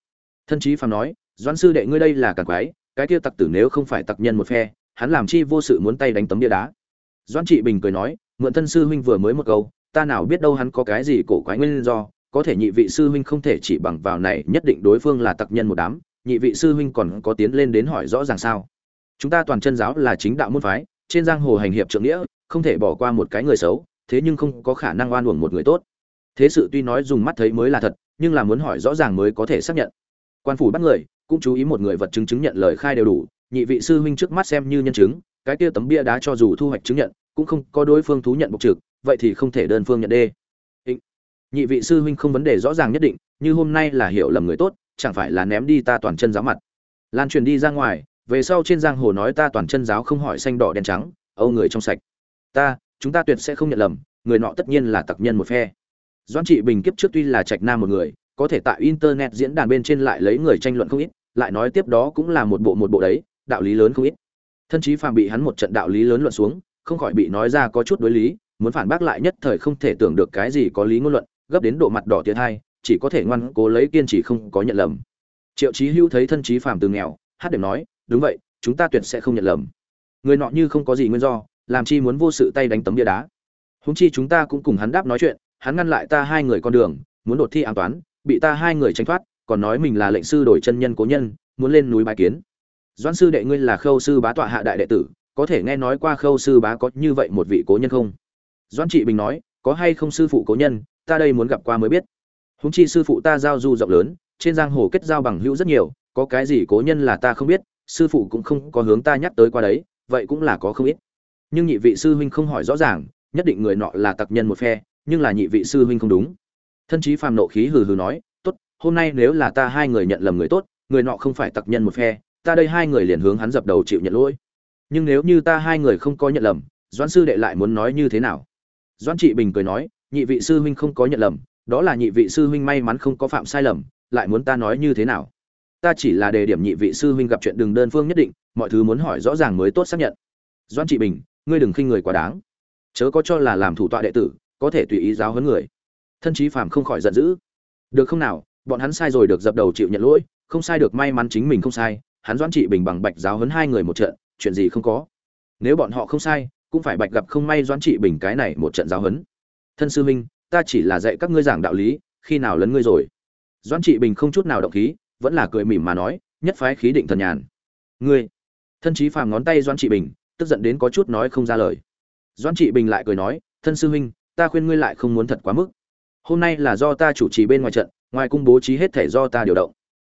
Thân chí phàm nói, doãn sư đệ ngươi đây là càng quái, cái kia tặc tử nếu không phải tặc nhân một phe, hắn làm chi vô sự muốn tay đánh tấm bia đá? Doãn trị bình cười nói, mượn thân sư huynh vừa mới một câu, ta nào biết đâu hắn có cái gì cổ quái nguyên do, có thể nhị vị sư huynh không thể chỉ bằng vào này, nhất định đối phương là tặc nhân một đám, nhị vị sư huynh còn có tiến lên đến hỏi rõ ràng sao? Chúng ta toàn chân giáo là chính đạo môn phái, trên giang hồ hành hiệp trượng nghĩa, không thể bỏ qua một cái người xấu thế nhưng không có khả năng oan uổng một người tốt. Thế sự tuy nói dùng mắt thấy mới là thật, nhưng là muốn hỏi rõ ràng mới có thể xác nhận. Quan phủ bắt người, cũng chú ý một người vật chứng chứng nhận lời khai đều đủ, nhị vị sư huynh trước mắt xem như nhân chứng, cái kia tấm bia đá cho dù thu hoạch chứng nhận, cũng không có đối phương thú nhận bộc trực, vậy thì không thể đơn phương nhận đê. Nhị vị sư huynh không vấn đề rõ ràng nhất định, như hôm nay là hiểu lầm người tốt, chẳng phải là ném đi ta toàn chân giáo mặt. Lan truyền đi ra ngoài, về sau trên giang hồ nói ta toàn chân giáo không hỏi xanh đỏ đen trắng, âu người trong sạch. Ta chúng ta tuyệt sẽ không nhận lầm, người nọ tất nhiên là tặc nhân một phe. Doan trị bình kiếp trước tuy là trạch nam một người, có thể tại internet diễn đàn bên trên lại lấy người tranh luận không ít, lại nói tiếp đó cũng là một bộ một bộ đấy, đạo lý lớn không ít. Thân chí phàm bị hắn một trận đạo lý lớn luận xuống, không khỏi bị nói ra có chút đối lý, muốn phản bác lại nhất thời không thể tưởng được cái gì có lý ngôn luận, gấp đến độ mặt đỏ tiệt hai, chỉ có thể ngoan cố lấy kiên trì không có nhận lầm. Triệu chí hưu thấy thân chí phàm từ nghèo, hát điểm nói, đúng vậy, chúng ta tuyệt sẽ không nhận lầm. Người nọ như không có gì nguyên do làm chi muốn vô sự tay đánh tấm bia đá. Húng chi chúng ta cũng cùng hắn đáp nói chuyện, hắn ngăn lại ta hai người con đường, muốn đột thi an toán, bị ta hai người tranh thoát, còn nói mình là lệnh sư đổi chân nhân cố nhân, muốn lên núi bái kiến. Doãn sư đệ ngươi là khâu sư bá tọa hạ đại đệ tử, có thể nghe nói qua khâu sư bá có như vậy một vị cố nhân không? Doãn trị bình nói, có hay không sư phụ cố nhân, ta đây muốn gặp qua mới biết. Húng chi sư phụ ta giao du rộng lớn, trên giang hồ kết giao bằng hữu rất nhiều, có cái gì cố nhân là ta không biết, sư phụ cũng không có hướng ta nhắc tới qua đấy, vậy cũng là có không ít nhưng nhị vị sư huynh không hỏi rõ ràng, nhất định người nọ là tặc nhân một phe, nhưng là nhị vị sư huynh không đúng. Thân chí phàm nộ khí hừ hừ nói, tốt, hôm nay nếu là ta hai người nhận lầm người tốt, người nọ không phải tặc nhân một phe, ta đây hai người liền hướng hắn dập đầu chịu nhận lỗi. Nhưng nếu như ta hai người không có nhận lầm, doãn sư đệ lại muốn nói như thế nào? Doãn trị bình cười nói, nhị vị sư huynh không có nhận lầm, đó là nhị vị sư huynh may mắn không có phạm sai lầm, lại muốn ta nói như thế nào? Ta chỉ là đề điểm nhị vị sư huynh gặp chuyện đừng đơn phương nhất định, mọi thứ muốn hỏi rõ ràng mới tốt xác nhận. Doãn trị bình ngươi đừng khinh người quá đáng. Chớ có cho là làm thủ tọa đệ tử, có thể tùy ý giáo huấn người. Thân chí phàm không khỏi giận dữ. Được không nào, bọn hắn sai rồi được dập đầu chịu nhận lỗi, không sai được may mắn chính mình không sai, hắn doãn trị bình bằng bạch giáo huấn hai người một trận, chuyện gì không có. Nếu bọn họ không sai, cũng phải bạch gặp không may doãn trị bình cái này một trận giáo huấn. Thân sư minh ta chỉ là dạy các ngươi giảng đạo lý, khi nào lấn ngươi rồi? Doãn trị bình không chút nào động khí, vẫn là cười mỉm mà nói, nhất phái khí định thần nhàn. Ngươi. Thân chí phàm ngón tay doãn trị bình tức giận đến có chút nói không ra lời. Doãn trị bình lại cười nói, thân sư huynh, ta khuyên ngươi lại không muốn thật quá mức. Hôm nay là do ta chủ trì bên ngoài trận, ngoài cung bố trí hết thể do ta điều động.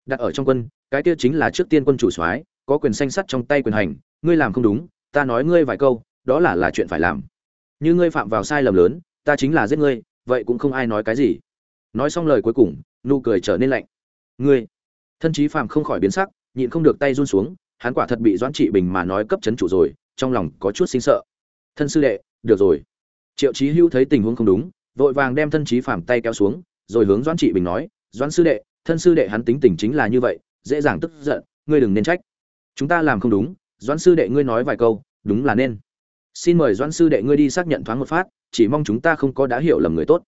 Đặt ở trong quân, cái kia chính là trước tiên quân chủ soái, có quyền xanh sắt trong tay quyền hành, ngươi làm không đúng, ta nói ngươi vài câu, đó là là chuyện phải làm. Như ngươi phạm vào sai lầm lớn, ta chính là giết ngươi, vậy cũng không ai nói cái gì. Nói xong lời cuối cùng, nụ cười trở nên lạnh. Ngươi. Thân chí phạm không khỏi biến sắc, nhịn không được tay run xuống, hắn quả thật bị doãn trị bình mà nói cấp chấn chủ rồi trong lòng có chút sinh sợ. Thân sư đệ, được rồi. Triệu chí hữu thấy tình huống không đúng, vội vàng đem thân chí phàm tay kéo xuống, rồi hướng doãn trị bình nói, doãn sư đệ, thân sư đệ hắn tính tình chính là như vậy, dễ dàng tức giận, ngươi đừng nên trách. Chúng ta làm không đúng, doãn sư đệ ngươi nói vài câu, đúng là nên. Xin mời doãn sư đệ ngươi đi xác nhận thoáng một phát, chỉ mong chúng ta không có đã hiểu lầm người tốt.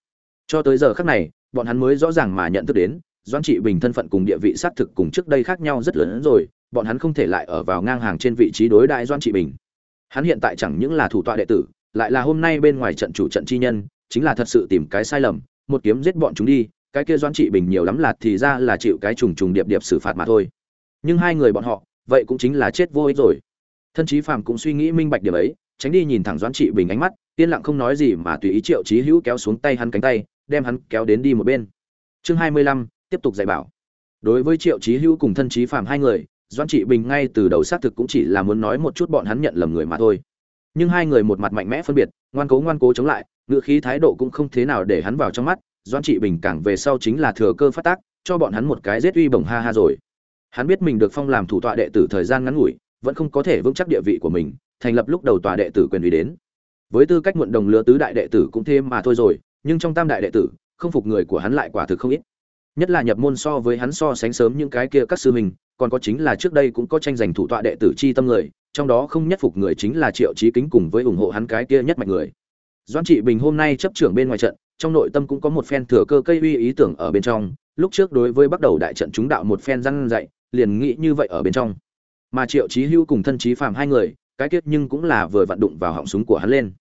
Cho tới giờ khắc này, bọn hắn mới rõ ràng mà nhận thức đến, doãn trị bình thân phận cùng địa vị xác thực cùng trước đây khác nhau rất lớn rồi, bọn hắn không thể lại ở vào ngang hàng trên vị trí đối đại doãn trị bình hắn hiện tại chẳng những là thủ tọa đệ tử, lại là hôm nay bên ngoài trận chủ trận chi nhân, chính là thật sự tìm cái sai lầm, một kiếm giết bọn chúng đi, cái kia doãn trị bình nhiều lắm là thì ra là chịu cái trùng trùng điệp điệp xử phạt mà thôi. Nhưng hai người bọn họ, vậy cũng chính là chết vô ích rồi. Thân chí phàm cũng suy nghĩ minh bạch điểm ấy, tránh đi nhìn thẳng doãn trị bình ánh mắt, yên lặng không nói gì mà tùy ý triệu chí hữu kéo xuống tay hắn cánh tay, đem hắn kéo đến đi một bên. Chương hai mươi lăm, tiếp tục dạy bảo. Đối với triệu chí hữu cùng thân chí phàm hai người doãn trị bình ngay từ đầu xác thực cũng chỉ là muốn nói một chút bọn hắn nhận lầm người mà thôi. Nhưng hai người một mặt mạnh mẽ phân biệt, ngoan cố ngoan cố chống lại, ngựa khí thái độ cũng không thế nào để hắn vào trong mắt, doãn trị bình càng về sau chính là thừa cơ phát tác, cho bọn hắn một cái rết uy bổng ha ha rồi. Hắn biết mình được phong làm thủ tọa đệ tử thời gian ngắn ngủi, vẫn không có thể vững chắc địa vị của mình, thành lập lúc đầu tòa đệ tử quyền uy đến. Với tư cách muộn đồng lứa tứ đại đệ tử cũng thêm mà thôi rồi, nhưng trong tam đại đệ tử, không phục người của hắn lại quả thực không ít. Nhất là nhập môn so với hắn so sánh sớm những cái kia các sư mình còn có chính là trước đây cũng có tranh giành thủ tọa đệ tử chi tâm người, trong đó không nhất phục người chính là triệu trí kính cùng với ủng hộ hắn cái kia nhất mạnh người. Doãn trị bình hôm nay chấp trưởng bên ngoài trận, trong nội tâm cũng có một phen thừa cơ cây uy ý tưởng ở bên trong, lúc trước đối với bắt đầu đại trận chúng đạo một phen răn dạy, liền nghĩ như vậy ở bên trong. Mà triệu chí hưu cùng thân chí phàm hai người, cái kết nhưng cũng là vừa vặn đụng vào họng súng của hắn lên.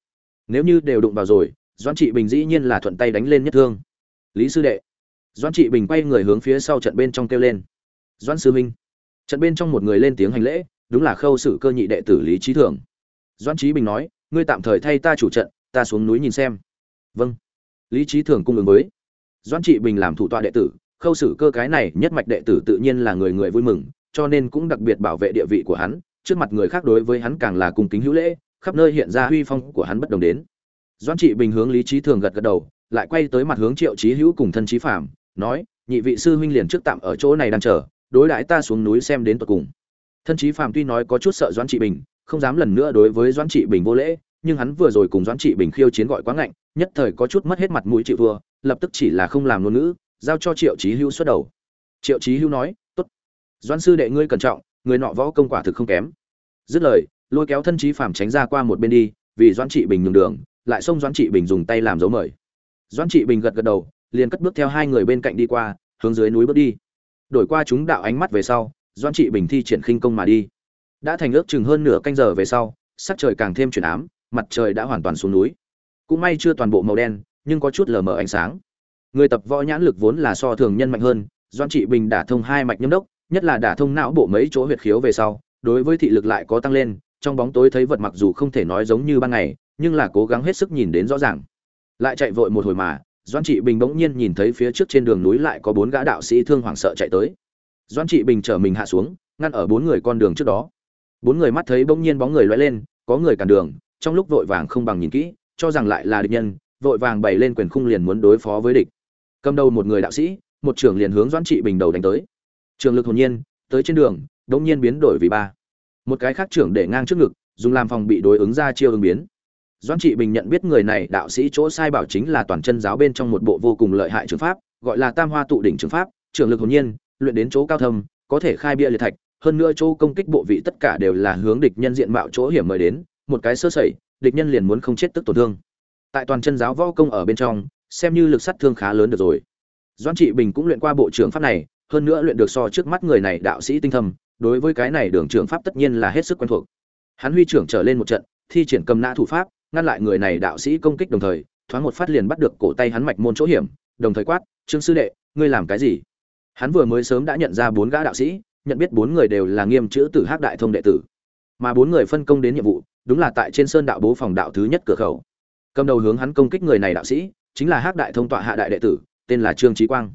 Nếu như đều đụng vào rồi, doãn trị bình dĩ nhiên là thuận tay đánh lên nhất thương. Lý sư đệ. Doãn trị bình quay người hướng phía sau trận bên trong kêu lên. Doãn sư huynh trận bên trong một người lên tiếng hành lễ, đúng là khâu sử cơ nhị đệ tử lý trí thường. Doãn trí bình nói, ngươi tạm thời thay ta chủ trận, ta xuống núi nhìn xem. Vâng. Lý trí thường cung ứng với. Doãn trị bình làm thủ tọa đệ tử, khâu sử cơ cái này nhất mạch đệ tử tự nhiên là người người vui mừng, cho nên cũng đặc biệt bảo vệ địa vị của hắn, trước mặt người khác đối với hắn càng là cung kính hữu lễ, khắp nơi hiện ra huy phong của hắn bất đồng đến. Doãn trị bình hướng lý trí thường gật gật đầu, lại quay tới mặt hướng triệu trí hữu cùng thân trí phạm nói, nhị vị sư huynh liền trước tạm ở chỗ này đang chờ đối đãi ta xuống núi xem đến tận cùng. Thân trí phạm tuy nói có chút sợ doãn trị bình, không dám lần nữa đối với doãn trị bình vô lễ, nhưng hắn vừa rồi cùng doãn trị bình khiêu chiến gọi quá ngạnh, nhất thời có chút mất hết mặt mũi chịu thua, lập tức chỉ là không làm ngôn ngữ, giao cho triệu trí Hưu xuất đầu. Triệu trí Hưu nói, tốt. Doãn sư đệ ngươi cẩn trọng, người nọ võ công quả thực không kém. Dứt lời, lôi kéo thân trí phàm tránh ra qua một bên đi, vì doãn trị bình nhường đường, lại xông doãn trị bình dùng tay làm dấu mời. Doãn trị bình gật gật đầu, liền cất bước theo hai người bên cạnh đi qua, hướng dưới núi bước đi đổi qua chúng đạo ánh mắt về sau Doan trị bình thi triển khinh công mà đi. Đã thành ước chừng hơn nửa canh giờ về sau, sắc trời càng thêm chuyển ám, mặt trời đã hoàn toàn xuống núi. Cũng may chưa toàn bộ màu đen, nhưng có chút lờ mờ ánh sáng. Người tập võ nhãn lực vốn là so thường nhân mạnh hơn doan trị bình đả thông hai mạch nhâm đốc, nhất là đả thông não bộ mấy chỗ huyệt khiếu về sau, đối với thị lực lại có tăng lên, trong bóng tối thấy vật mặc dù không thể nói giống như ban ngày, nhưng là cố gắng hết sức nhìn đến rõ ràng. Lại chạy vội một hồi mà doan trị bình bỗng nhiên nhìn thấy phía trước trên đường núi lại có bốn gã đạo sĩ thương hoảng sợ chạy tới. Doan trị bình chở mình hạ xuống, ngăn ở bốn người con đường trước đó. Bốn người mắt thấy bỗng nhiên bóng người loay lên, có người cản đường, trong lúc vội vàng không bằng nhìn kỹ, cho rằng lại là địch nhân, vội vàng bày lên quyền khung liền muốn đối phó với địch. Cầm đầu một người đạo sĩ, một trưởng liền hướng doãn trị bình đầu đánh tới. Trường lực hồn nhiên, tới trên đường đống nhiên biến đổi vì ba. Một cái khác trưởng để ngang trước ngực, dùng làm phòng bị đối ứng ra chiêu ứng biến doãn trị bình nhận biết người này, đạo sĩ chỗ sai bảo chính là toàn chân giáo bên trong một bộ vô cùng lợi hại trường pháp, gọi là tam hoa tụ đỉnh trường pháp trường lực hồn nhiên, luyện đến chỗ cao thâm, có thể khai bia liệt thạch, hơn nữa chỗ công kích bộ vị tất cả đều là hướng địch nhân diện mạo chỗ hiểm mời đến, một cái sơ sẩy, địch nhân liền muốn không chết tức tổn thương. Tại toàn chân giáo võ công ở bên trong, xem như lực sát thương khá lớn được rồi. Doãn trị bình cũng luyện qua bộ trưởng pháp này, hơn nữa luyện được so trước mắt người này đạo sĩ tinh thâm, đối với cái này đường trưởng pháp tất nhiên là hết sức quen thuộc. Hắn huy trưởng trở lên một trận, thi triển cầm nã thủ pháp ngăn lại người này đạo sĩ công kích đồng thời, thoáng một phát liền bắt được cổ tay hắn mạch môn chỗ hiểm, đồng thời quát, trương sư đệ, ngươi làm cái gì? Hắn vừa mới sớm đã nhận ra bốn gã đạo sĩ, nhận biết bốn người đều là nghiêm chữ tử hắc đại thông đệ tử. Mà bốn người phân công đến nhiệm vụ, đúng là tại trên sơn đạo bố phòng đạo thứ nhất cửa khẩu. Cầm đầu hướng hắn công kích người này đạo sĩ, chính là hắc đại thông tọa hạ đại đệ tử, tên là trương trí quang.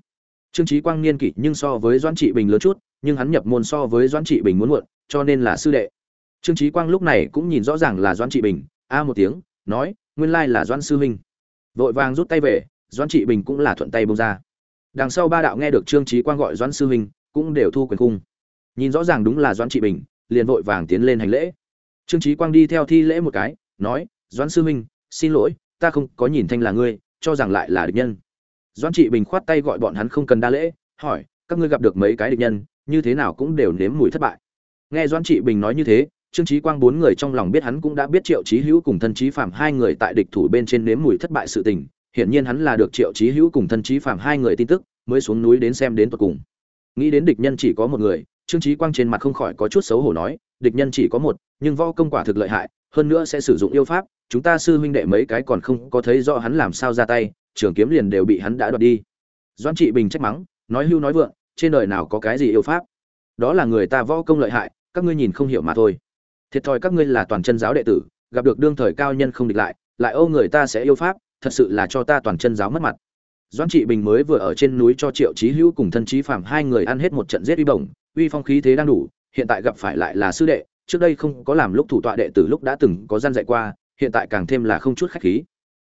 Trương trí quang niên kỷ nhưng so với doãn trị bình lớn chút, nhưng hắn nhập môn so với doãn trị bình muốn muộn, cho nên là sư đệ. Trương trí quang lúc này cũng nhìn rõ ràng là doãn trị bình, a một tiếng nói, nguyên lai là doãn sư huynh. Vội vàng rút tay về, doãn trị bình cũng là thuận tay bông ra. Đằng sau ba đạo nghe được trương trí quang gọi doãn sư huynh, cũng đều thu quyền cung nhìn rõ ràng đúng là doãn trị bình, liền vội vàng tiến lên hành lễ. Trương trí quang đi theo thi lễ một cái, nói, doãn sư huynh, xin lỗi, ta không có nhìn thanh là ngươi, cho rằng lại là địch nhân. Doan trị bình khoát tay gọi bọn hắn không cần đa lễ, hỏi, các ngươi gặp được mấy cái địch nhân, như thế nào cũng đều nếm mùi thất bại. Nghe doan trị bình nói như thế trương trí quang bốn người trong lòng biết hắn cũng đã biết triệu trí hữu cùng thân trí phạm hai người tại địch thủ bên trên nếm mùi thất bại sự tình. Hiển nhiên hắn là được triệu trí hữu cùng thân trí phạm hai người tin tức, mới xuống núi đến xem đến tận cùng. Nghĩ đến địch nhân chỉ có một người, trương trí quang trên mặt không khỏi có chút xấu hổ nói, địch nhân chỉ có một, nhưng võ công quả thực lợi hại, hơn nữa sẽ sử dụng yêu pháp, chúng ta sư huynh đệ mấy cái còn không có thấy rõ hắn làm sao ra tay, trường kiếm liền đều bị hắn đã đoạt đi. Doan trị bình trách mắng, nói hưu nói vượng, trên đời nào có cái gì yêu pháp? Đó là người ta võ công lợi hại, các ngươi nhìn không hiểu mà thôi thiệt thòi các ngươi là toàn chân giáo đệ tử, gặp được đương thời cao nhân không địch lại lại ô người ta sẽ yêu pháp, thật sự là cho ta toàn chân giáo mất mặt. Doan trị bình mới vừa ở trên núi cho triệu trí hữu cùng thân trí phạm hai người ăn hết một trận giết uy bổng, uy phong khí thế đang đủ, hiện tại gặp phải lại là sư đệ, trước đây không có làm lúc thủ tọa đệ tử lúc đã từng có gian dạy qua, hiện tại càng thêm là không chút khách khí.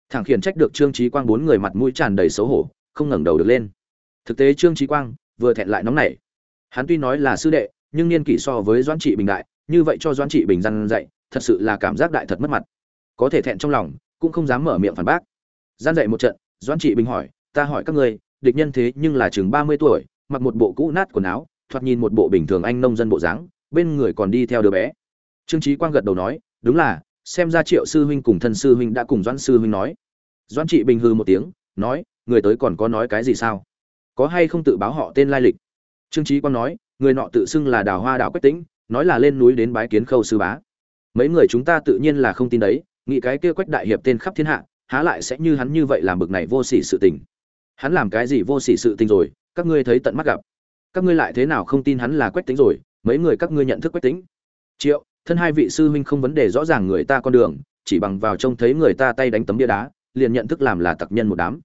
Thẳng khiển trách được trương trí quang bốn người mặt mũi tràn đầy xấu hổ, không ngẩng đầu được lên. Thực tế trương trí quang vừa thẹn lại nóng nảy. Hắn tuy nói là sư đệ, nhưng niên kỷ so với doãn trị bình đại như vậy cho doãn trị bình răn dạy thật sự là cảm giác đại thật mất mặt. Có thể thẹn trong lòng, cũng không dám mở miệng phản bác. Gian dạy một trận, doãn trị bình hỏi, ta hỏi các ngươi, địch nhân thế nhưng là chừng ba mươi tuổi, mặc một bộ cũ nát quần áo, thoạt nhìn một bộ bình thường anh nông dân bộ dáng, bên người còn đi theo đứa bé. Trương trí quang gật đầu nói, đúng là, xem ra triệu sư huynh cùng thân sư huynh đã cùng doãn sư huynh nói. Doãn trị bình hư một tiếng, nói, người tới còn có nói cái gì sao? Có hay không tự báo họ tên lai lịch? Trương trí quang nói, người nọ tự xưng là đào hoa đào quách tĩnh nói là lên núi đến bái kiến khâu sư bá. Mấy người chúng ta tự nhiên là không tin đấy, nghĩ cái kia quách đại hiệp tên khắp thiên hạ, há lại sẽ như hắn như vậy làm bực này vô sỉ sự tình. Hắn làm cái gì vô sỉ sự tình rồi, các ngươi thấy tận mắt gặp. Các ngươi lại thế nào không tin hắn là quách tính rồi, mấy người các ngươi nhận thức quách tính. Triệu, thân hai vị sư huynh không vấn đề rõ ràng người ta con đường, chỉ bằng vào trông thấy người ta tay đánh tấm bia đá, liền nhận thức làm là tặc nhân một đám.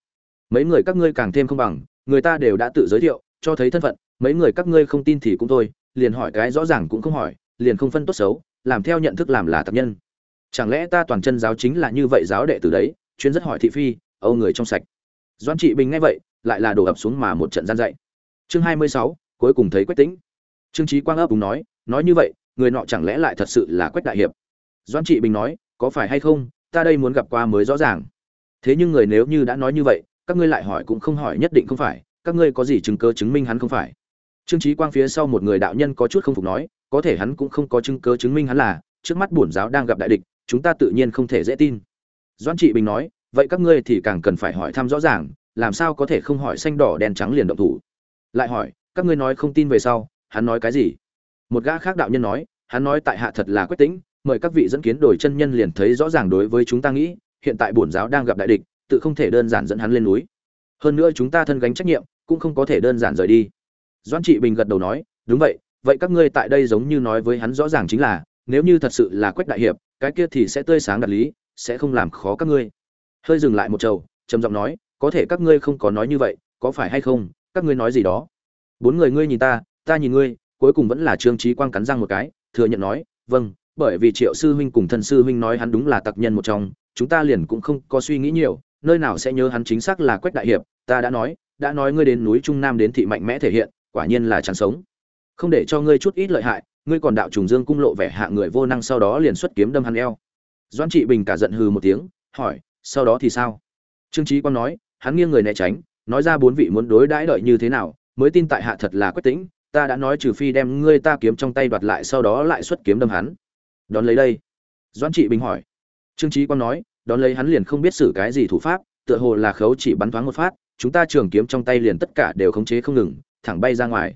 Mấy người các ngươi càng thêm không bằng, người ta đều đã tự giới thiệu, cho thấy thân phận, mấy người các ngươi không tin thì cũng thôi liền hỏi cái rõ ràng cũng không hỏi, liền không phân tốt xấu, làm theo nhận thức làm là tập nhân. Chẳng lẽ ta toàn chân giáo chính là như vậy giáo đệ từ đấy, chuyên rất hỏi thị phi, âu người trong sạch. Doan trị bình nghe vậy, lại là đổ ập xuống mà một trận gian dạy. Chương hai mươi sáu, cuối cùng thấy quách tính trương trí quang ấp úng nói nói như vậy, người nọ chẳng lẽ lại thật sự là quách đại hiệp? Doan trị bình nói, có phải hay không, ta đây muốn gặp qua mới rõ ràng. Thế nhưng người nếu như đã nói như vậy, các ngươi lại hỏi cũng không hỏi nhất định không phải, các ngươi có gì chứng cơ chứng minh hắn không phải? Trương trí quang phía sau một người đạo nhân có chút không phục nói, có thể hắn cũng không có chứng cứ chứng minh hắn là, trước mắt bổn giáo đang gặp đại địch, chúng ta tự nhiên không thể dễ tin. Doãn trị bình nói, vậy các ngươi thì càng cần phải hỏi thăm rõ ràng, làm sao có thể không hỏi xanh đỏ đen trắng liền động thủ? Lại hỏi, các ngươi nói không tin về sau, hắn nói cái gì? Một gã khác đạo nhân nói, hắn nói tại hạ thật là quyết tĩnh, mời các vị dẫn kiến đổi chân nhân liền thấy rõ ràng đối với chúng ta nghĩ, hiện tại bổn giáo đang gặp đại địch, tự không thể đơn giản dẫn hắn lên núi. Hơn nữa chúng ta thân gánh trách nhiệm, cũng không có thể đơn giản rời đi doan trị bình gật đầu nói, đúng vậy vậy các ngươi tại đây giống như nói với hắn rõ ràng chính là, nếu như thật sự là quách đại hiệp, cái kia thì sẽ tươi sáng đạt lý, sẽ không làm khó các ngươi. Hơi dừng lại một trầu trầm giọng nói, có thể các ngươi không có nói như vậy, có phải hay không, các ngươi nói gì đó? Bốn người ngươi nhìn ta ta nhìn ngươi, cuối cùng vẫn là trương trí quang cắn răng một cái, thừa nhận nói vâng bởi vì triệu sư huynh cùng thân sư huynh nói hắn đúng là tặc nhân một trong, chúng ta liền cũng không có suy nghĩ nhiều, nơi nào sẽ nhớ hắn chính xác là quách đại hiệp, ta đã nói đã nói ngươi đến núi trung nam đến thị mạnh mẽ thể hiện quả nhiên là chẳng sống. Không để cho ngươi chút ít lợi hại, ngươi còn đạo trùng dương cung lộ vẻ hạ người vô năng sau đó liền xuất kiếm đâm hắn eo. Doan trị bình cả giận hừ một tiếng, hỏi, sau đó thì sao? Trương trí quang nói, hắn nghiêng người né tránh, nói ra bốn vị muốn đối đãi đợi như thế nào, mới tin tại hạ thật là quyết tĩnh, ta đã nói trừ phi đem ngươi ta kiếm trong tay đoạt lại sau đó lại xuất kiếm đâm hắn. Đón lấy đây. Doãn trị bình hỏi. Trương trí quang nói, đón lấy hắn liền không biết xử cái gì thủ pháp, tựa hồ là khấu chỉ bắn thoáng một phát, chúng ta trường kiếm trong tay liền tất cả đều khống chế không ngừng thẳng bay ra ngoài.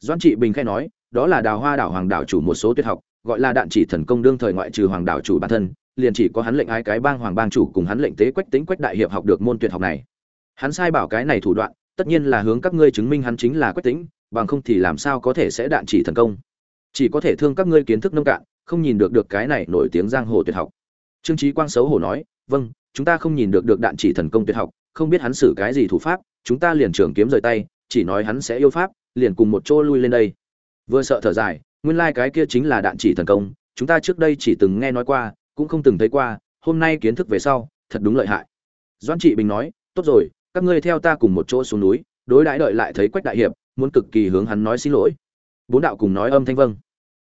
Doãn trị bình khai nói, đó là đào hoa đảo hoàng đảo chủ một số tuyệt học, gọi là đạn chỉ thần công đương thời ngoại trừ hoàng đảo chủ bản thân, liền chỉ có hắn lệnh ai cái bang hoàng bang chủ cùng hắn lệnh tế quách tính quách đại hiệp học được môn tuyệt học này. Hắn sai bảo cái này thủ đoạn, tất nhiên là hướng các ngươi chứng minh hắn chính là quách tính, bằng không thì làm sao có thể sẽ đạn chỉ thần công. Chỉ có thể thương các ngươi kiến thức nông cạn, không nhìn được được cái này nổi tiếng giang hồ tuyệt học. Trương trí quang xấu hổ nói vâng chúng ta không nhìn được được đạn chỉ thần công tuyệt học, không biết hắn xử cái gì thủ pháp, chúng ta liền trường kiếm rời tay chỉ nói hắn sẽ yêu pháp, liền cùng một chỗ lui lên đây. Vừa sợ thở dài, nguyên lai cái kia chính là đạn chỉ thần công, chúng ta trước đây chỉ từng nghe nói qua, cũng không từng thấy qua, hôm nay kiến thức về sau, thật đúng lợi hại. Doan trị bình nói, tốt rồi, các ngươi theo ta cùng một chỗ xuống núi, đối đãi đợi lại thấy quách đại hiệp, muốn cực kỳ hướng hắn nói xin lỗi. Bốn đạo cùng nói âm thanh vâng.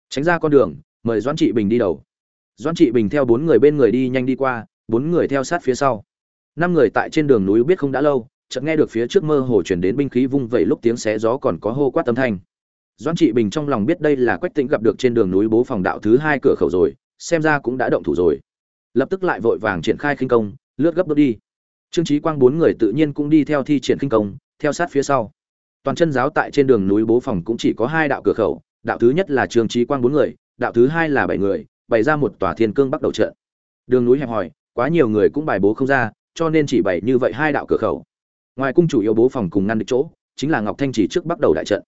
Tránh ra con đường, mời doan trị bình đi đầu. Doan trị bình theo bốn người bên người đi nhanh đi qua, bốn người theo sát phía sau. Năm người tại trên đường núi biết không đã lâu chợt nghe được phía trước mơ hồ chuyển đến binh khí vung vẩy lúc tiếng xé gió còn có hô quát âm thanh. Doãn trị bình trong lòng biết đây là quách tĩnh gặp được trên đường núi bố phòng đạo thứ hai cửa khẩu rồi, xem ra cũng đã động thủ rồi. Lập tức lại vội vàng triển khai khinh công, lướt gấp bước đi. Trương trí quang bốn người tự nhiên cũng đi theo thi triển khinh công, theo sát phía sau. Toàn chân giáo tại trên đường núi bố phòng cũng chỉ có hai đạo cửa khẩu, đạo thứ nhất là trương trí quang bốn người, đạo thứ hai là bảy người, bày ra một tòa thiên cương bắt đầu trận. Đường núi hẹp hòi, quá nhiều người cũng bài bố không ra, cho nên chỉ bày như vậy hai đạo cửa khẩu ngoài cung chủ yếu bố phòng cùng ngăn được chỗ, chính là ngọc thanh chỉ trước bắt đầu đại trận.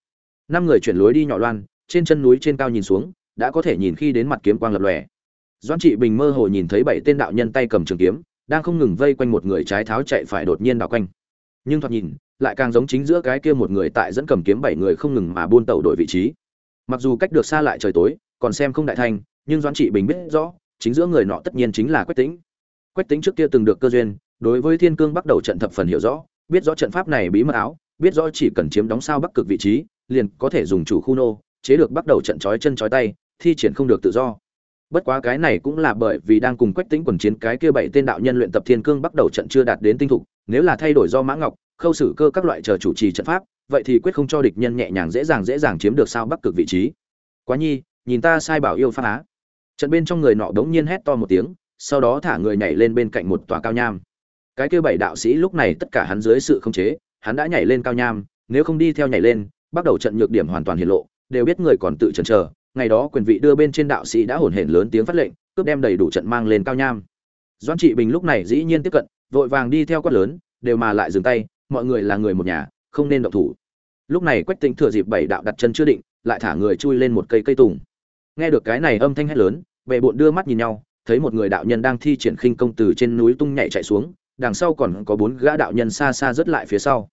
Năm người chuyển lối đi nhỏ loan, trên chân núi trên cao nhìn xuống, đã có thể nhìn khi đến mặt kiếm quang lập lòe. Doãn trị bình mơ hồ nhìn thấy bảy tên đạo nhân tay cầm trường kiếm, đang không ngừng vây quanh một người trái tháo chạy phải đột nhiên đảo quanh. Nhưng thoạt nhìn, lại càng giống chính giữa cái kia một người tại dẫn cầm kiếm bảy người không ngừng mà buôn tẩu đổi vị trí. Mặc dù cách được xa lại trời tối, còn xem không đại thanh nhưng doãn trị bình biết rõ, chính giữa người nọ tất nhiên chính là quách tĩnh. Quách tĩnh trước kia từng được cơ duyên, đối với thiên cương bắt đầu trận thập phần hiểu rõ biết rõ trận pháp này bí mật áo, biết rõ chỉ cần chiếm đóng sao bắc cực vị trí, liền có thể dùng chủ khu nô, chế được bắt đầu trận trói chân trói tay, thi triển không được tự do. Bất quá cái này cũng là bởi vì đang cùng quách tĩnh quần chiến cái kia bảy tên đạo nhân luyện tập thiên cương bắt đầu trận chưa đạt đến tinh thục, nếu là thay đổi do mã ngọc, khâu xử cơ các loại chờ chủ trì trận pháp, vậy thì quyết không cho địch nhân nhẹ nhàng dễ dàng dễ dàng chiếm được sao bắc cực vị trí. Quá nhi, nhìn ta sai bảo yêu pháp á. Trận bên trong người nọ đống nhiên hét to một tiếng, sau đó thả người nhảy lên bên cạnh một tòa cao nham cái kia bảy đạo sĩ lúc này tất cả hắn dưới sự không chế, hắn đã nhảy lên cao nham, nếu không đi theo nhảy lên, bắt đầu trận nhược điểm hoàn toàn hiện lộ, đều biết người còn tự chần chờ. Ngày đó quyền vị đưa bên trên đạo sĩ đã hồn hển lớn tiếng phát lệnh, cướp đem đầy đủ trận mang lên cao nham. Doãn trị bình lúc này dĩ nhiên tiếp cận, vội vàng đi theo quát lớn, đều mà lại dừng tay, mọi người là người một nhà, không nên động thủ. Lúc này quách Tĩnh thừa dịp bảy đạo đặt chân chưa định, lại thả người chui lên một cây cây tùng. Nghe được cái này âm thanh hét lớn, bệ bộn đưa mắt nhìn nhau, thấy một người đạo nhân đang thi triển khinh công từ trên núi tung nhảy chạy xuống đằng sau còn có bốn gã đạo nhân xa xa rất lại phía sau.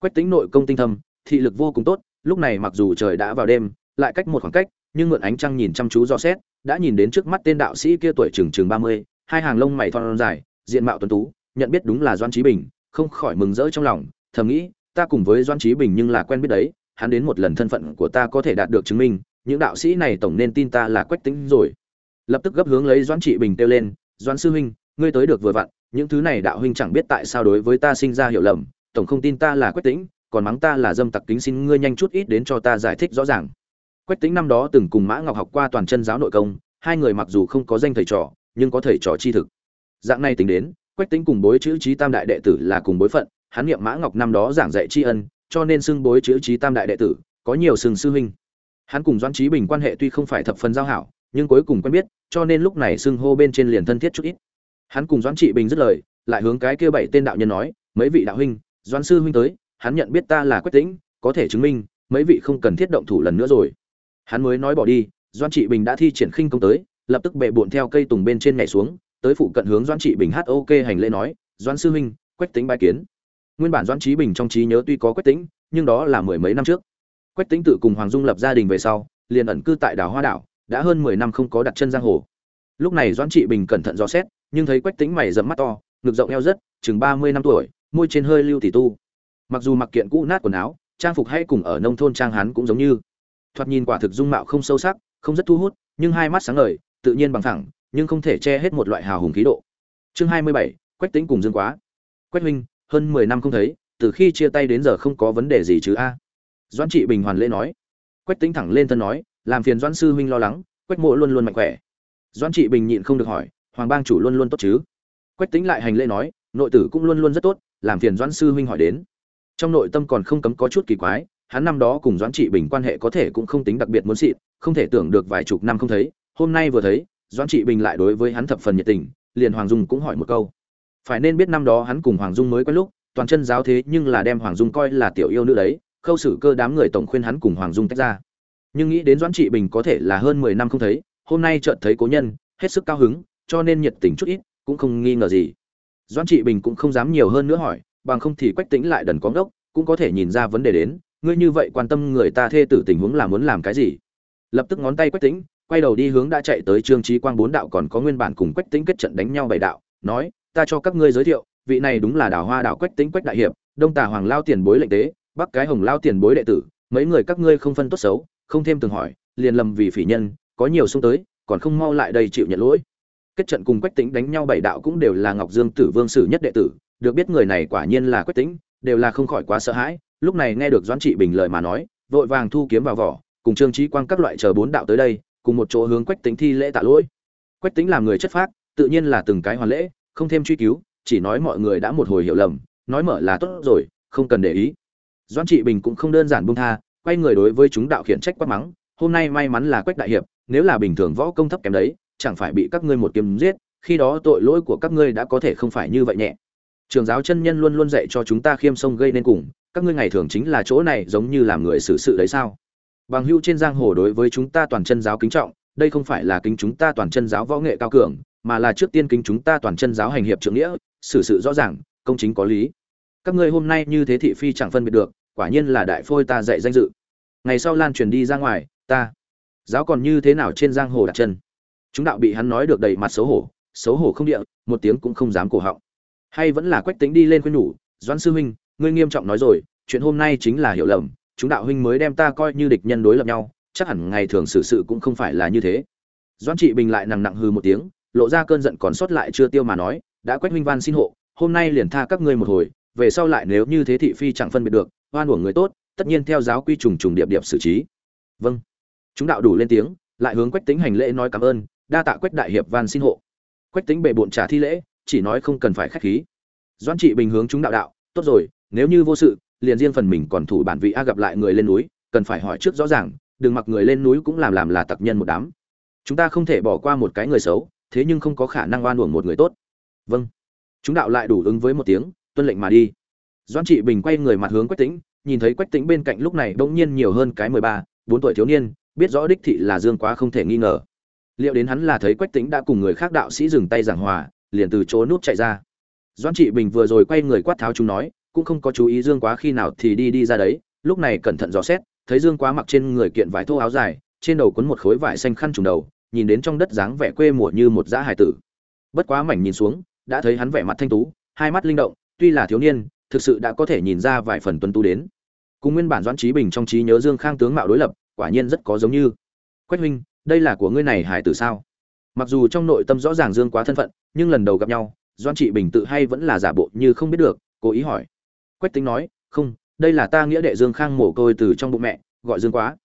Quách tính nội công tinh thâm, thị lực vô cùng tốt, lúc này mặc dù trời đã vào đêm, lại cách một khoảng cách, nhưng mượn ánh trăng nhìn chăm chú dò xét, đã nhìn đến trước mắt tên đạo sĩ kia tuổi chừng chừng ba mươi, hai hàng lông mày thon dài, diện mạo tuấn tú, nhận biết đúng là doan trí bình, không khỏi mừng rỡ trong lòng, thầm nghĩ, ta cùng với doan trí bình nhưng là quen biết đấy, hắn đến một lần thân phận của ta có thể đạt được chứng minh, những đạo sĩ này tổng nên tin ta là quách tính rồi. Lập tức gấp hướng lấy doan trị bình kêu lên doan sư huynh, ngươi tới được vừa vặn những thứ này đạo huynh chẳng biết tại sao đối với ta sinh ra hiểu lầm tổng không tin ta là quách Tĩnh, còn mắng ta là dâm tặc kính xin ngươi nhanh chút ít đến cho ta giải thích rõ ràng. Quách Tĩnh năm đó từng cùng mã ngọc học qua toàn chân giáo nội công hai người mặc dù không có danh thầy trò nhưng có thầy trò chi thực. Dạng này tính đến quách Tĩnh cùng bối chữ trí tam đại đệ tử là cùng bối phận hắn nghiệm mã ngọc năm đó giảng dạy tri ân cho nên xưng bối chữ trí tam đại đệ tử có nhiều sừng sư huynh. Hắn cùng doãn trí bình quan hệ tuy không phải thập phần giao hảo nhưng cuối cùng quen biết cho nên lúc này xưng hô bên trên liền thân thiết chút ít hắn cùng doãn trị bình dứt lời, lại hướng cái kia bảy tên đạo nhân nói, mấy vị đạo huynh, doãn sư huynh tới, hắn nhận biết ta là quách tĩnh, có thể chứng minh, mấy vị không cần thiết động thủ lần nữa rồi. Hắn mới nói bỏ đi, doãn trị bình đã thi triển khinh công tới, lập tức bệ bụn theo cây tùng bên trên nhảy xuống, tới phụ cận hướng doãn trị bình hát ok hành lễ nói, doãn sư huynh, quách tĩnh bái kiến. Nguyên bản doãn trí bình trong trí nhớ tuy có quách tĩnh, nhưng đó là mười mấy năm trước. Quách tĩnh tự cùng hoàng dung lập gia đình về sau, liền ẩn cư tại đảo hoa đảo, đã hơn mười năm không có đặt chân giang hồ lúc này doãn trị bình cẩn thận dò xét, nhưng thấy quách tĩnh mày dẫm mắt to, ngực rộng eo rất, chừng ba mươi năm tuổi, môi trên hơi lưu tỷ tu. Mặc dù mặc kiện cũ nát quần áo, trang phục hay cùng ở nông thôn trang hán cũng giống như. Thoạt nhìn quả thực dung mạo không sâu sắc, không rất thu hút, nhưng hai mắt sáng ngời, tự nhiên bằng thẳng nhưng không thể che hết một loại hào hùng khí độ. Chương hai mươi bảy, quách tính cùng dương quá. Quách huynh, hơn mười năm không thấy, từ khi chia tay đến giờ không có vấn đề gì chứ a? Doãn trị bình hoàn lễ nói. Quách tính thẳng lên thân nói, làm phiền doãn sư huynh lo lắng, quách mộ luôn luôn mạnh khỏe doãn trị bình nhịn không được hỏi, hoàng bang chủ luôn luôn tốt chứ? Quách tính lại hành lễ nói, nội tử cũng luôn luôn rất tốt, làm phiền doãn sư huynh hỏi đến. Trong nội tâm còn không cấm có chút kỳ quái, hắn năm đó cùng doãn trị bình quan hệ có thể cũng không tính đặc biệt muốn xịn, không thể tưởng được vài chục năm không thấy, hôm nay vừa thấy, doãn trị bình lại đối với hắn thập phần nhiệt tình, liền hoàng dung cũng hỏi một câu. Phải nên biết năm đó hắn cùng hoàng dung mới quen lúc, toàn chân giáo thế nhưng là đem hoàng dung coi là tiểu yêu nữ đấy, khâu xử cơ đám người tổng khuyên hắn cùng hoàng dung tách ra. Nhưng nghĩ đến doãn trị bình có thể là hơn mười năm không thấy hôm nay chợt thấy cố nhân, hết sức cao hứng, cho nên nhiệt tình chút ít, cũng không nghi ngờ gì. Doãn trị bình cũng không dám nhiều hơn nữa hỏi, bằng không thì quách tĩnh lại đần có ngốc, cũng có thể nhìn ra vấn đề đến, ngươi như vậy quan tâm người ta thê tử tình huống là muốn làm cái gì? Lập tức ngón tay quách tĩnh, quay đầu đi hướng đã chạy tới trương trí quang bốn đạo còn có nguyên bản cùng quách tĩnh kết trận đánh nhau bảy đạo, nói, ta cho các ngươi giới thiệu, vị này đúng là đào hoa đạo quách tĩnh quách đại hiệp, đông tà hoàng lao tiền bối lệnh tế, bắc cái hồng lao tiền bối đệ tử, mấy người các ngươi không phân tốt xấu, không thêm từng hỏi, liền lầm vì phỉ nhân có nhiều xung tới, còn không mau lại đây chịu nhận lỗi. Kết trận cùng quách tính đánh nhau bảy đạo cũng đều là ngọc dương tử vương sử nhất đệ tử, được biết người này quả nhiên là quách tính đều là không khỏi quá sợ hãi, lúc này nghe được doãn trị bình lời mà nói, vội vàng thu kiếm vào vỏ, cùng trương trí quang các loại chờ bốn đạo tới đây, cùng một chỗ hướng quách tính thi lễ tạ lỗi. Quách tính làm người chất phác, tự nhiên là từng cái hoàn lễ, không thêm truy cứu, chỉ nói mọi người đã một hồi hiểu lầm, nói mở là tốt rồi, không cần để ý. Doãn trị bình cũng không đơn giản buông tha, quay người đối với chúng đạo khiển trách quát mắng, hôm nay may mắn là quách đại hiệp nếu là bình thường võ công thấp kém đấy, chẳng phải bị các ngươi một kiếm giết, khi đó tội lỗi của các ngươi đã có thể không phải như vậy nhẹ. Trường giáo chân nhân luôn luôn dạy cho chúng ta khiêm sông gây nên cùng, các ngươi ngày thường chính là chỗ này giống như làm người xử sự đấy sao? Bằng hưu trên giang hồ đối với chúng ta toàn chân giáo kính trọng, đây không phải là kính chúng ta toàn chân giáo võ nghệ cao cường, mà là trước tiên kính chúng ta toàn chân giáo hành hiệp trưởng nghĩa, xử sự rõ ràng, công chính có lý. Các ngươi hôm nay như thế thị phi chẳng phân biệt được, quả nhiên là đại phôi ta dạy danh dự. Ngày sau lan truyền đi ra ngoài, ta giáo còn như thế nào trên giang hồ đặt chân. Chúng đạo bị hắn nói được đầy mặt xấu hổ xấu hổ không địa, một tiếng cũng không dám cổ họng. Hay vẫn là quách tính đi lên khuyên nhủ, doãn sư huynh, ngươi nghiêm trọng nói rồi, chuyện hôm nay chính là hiểu lầm, chúng đạo huynh mới đem ta coi như địch nhân đối lập nhau, chắc hẳn ngày thường xử sự cũng không phải là như thế. Doãn trị bình lại nặng nặng hư một tiếng, lộ ra cơn giận còn sót lại chưa tiêu mà nói, đã quách huynh van xin hộ, hôm nay liền tha các ngươi một hồi, về sau lại nếu như thế thị phi chẳng phân biệt được, oan uổng người tốt, tất nhiên theo giáo quy trùng trùng điệp điệp xử trí. Vâng chúng đạo đủ lên tiếng, lại hướng quách tính hành lễ nói cảm ơn, đa tạ quách đại hiệp van xin hộ. Quách tính bệ bộn trả thi lễ, chỉ nói không cần phải khách khí. Doãn trị bình hướng chúng đạo đạo, tốt rồi, nếu như vô sự, liền riêng phần mình còn thủ bản vị a gặp lại người lên núi, cần phải hỏi trước rõ ràng, đừng mặc người lên núi cũng làm làm là tặc nhân một đám. Chúng ta không thể bỏ qua một cái người xấu, thế nhưng không có khả năng oan uổng một người tốt. Vâng. Chúng đạo lại đủ ứng với một tiếng, tuân lệnh mà đi. Doãn trị bình quay người mặt hướng quách tĩnh, nhìn thấy quách tĩnh bên cạnh lúc này bỗng nhiên nhiều hơn cái mười ba, bốn tuổi thiếu niên biết rõ đích thị là dương quá không thể nghi ngờ. Liệu đến hắn là thấy quách tĩnh đã cùng người khác đạo sĩ dừng tay giảng hòa, liền từ chỗ núp chạy ra. Doãn trị bình vừa rồi quay người quát tháo chúng nói, cũng không có chú ý dương quá khi nào thì đi đi ra đấy, lúc này cẩn thận dò xét, thấy dương quá mặc trên người kiện vải thô áo dài, trên đầu quấn một khối vải xanh khăn trùng đầu, nhìn đến trong đất dáng vẻ quê mùa như một dã hải tử. Bất quá mảnh nhìn xuống, đã thấy hắn vẻ mặt thanh tú, hai mắt linh động, tuy là thiếu niên, thực sự đã có thể nhìn ra vài phần tuân tu đến. Cùng nguyên bản doãn trí bình trong trí nhớ dương khang tướng mạo đối lập quả nhiên rất có giống như. Quách huynh, đây là của ngươi này hải tử sao? Mặc dù trong nội tâm rõ ràng dương quá thân phận, nhưng lần đầu gặp nhau, doãn trị bình tự hay vẫn là giả bộ như không biết được, cố ý hỏi. Quách tính nói, không, đây là ta nghĩa đệ dương khang mổ côi từ trong bụng mẹ, gọi dương quá.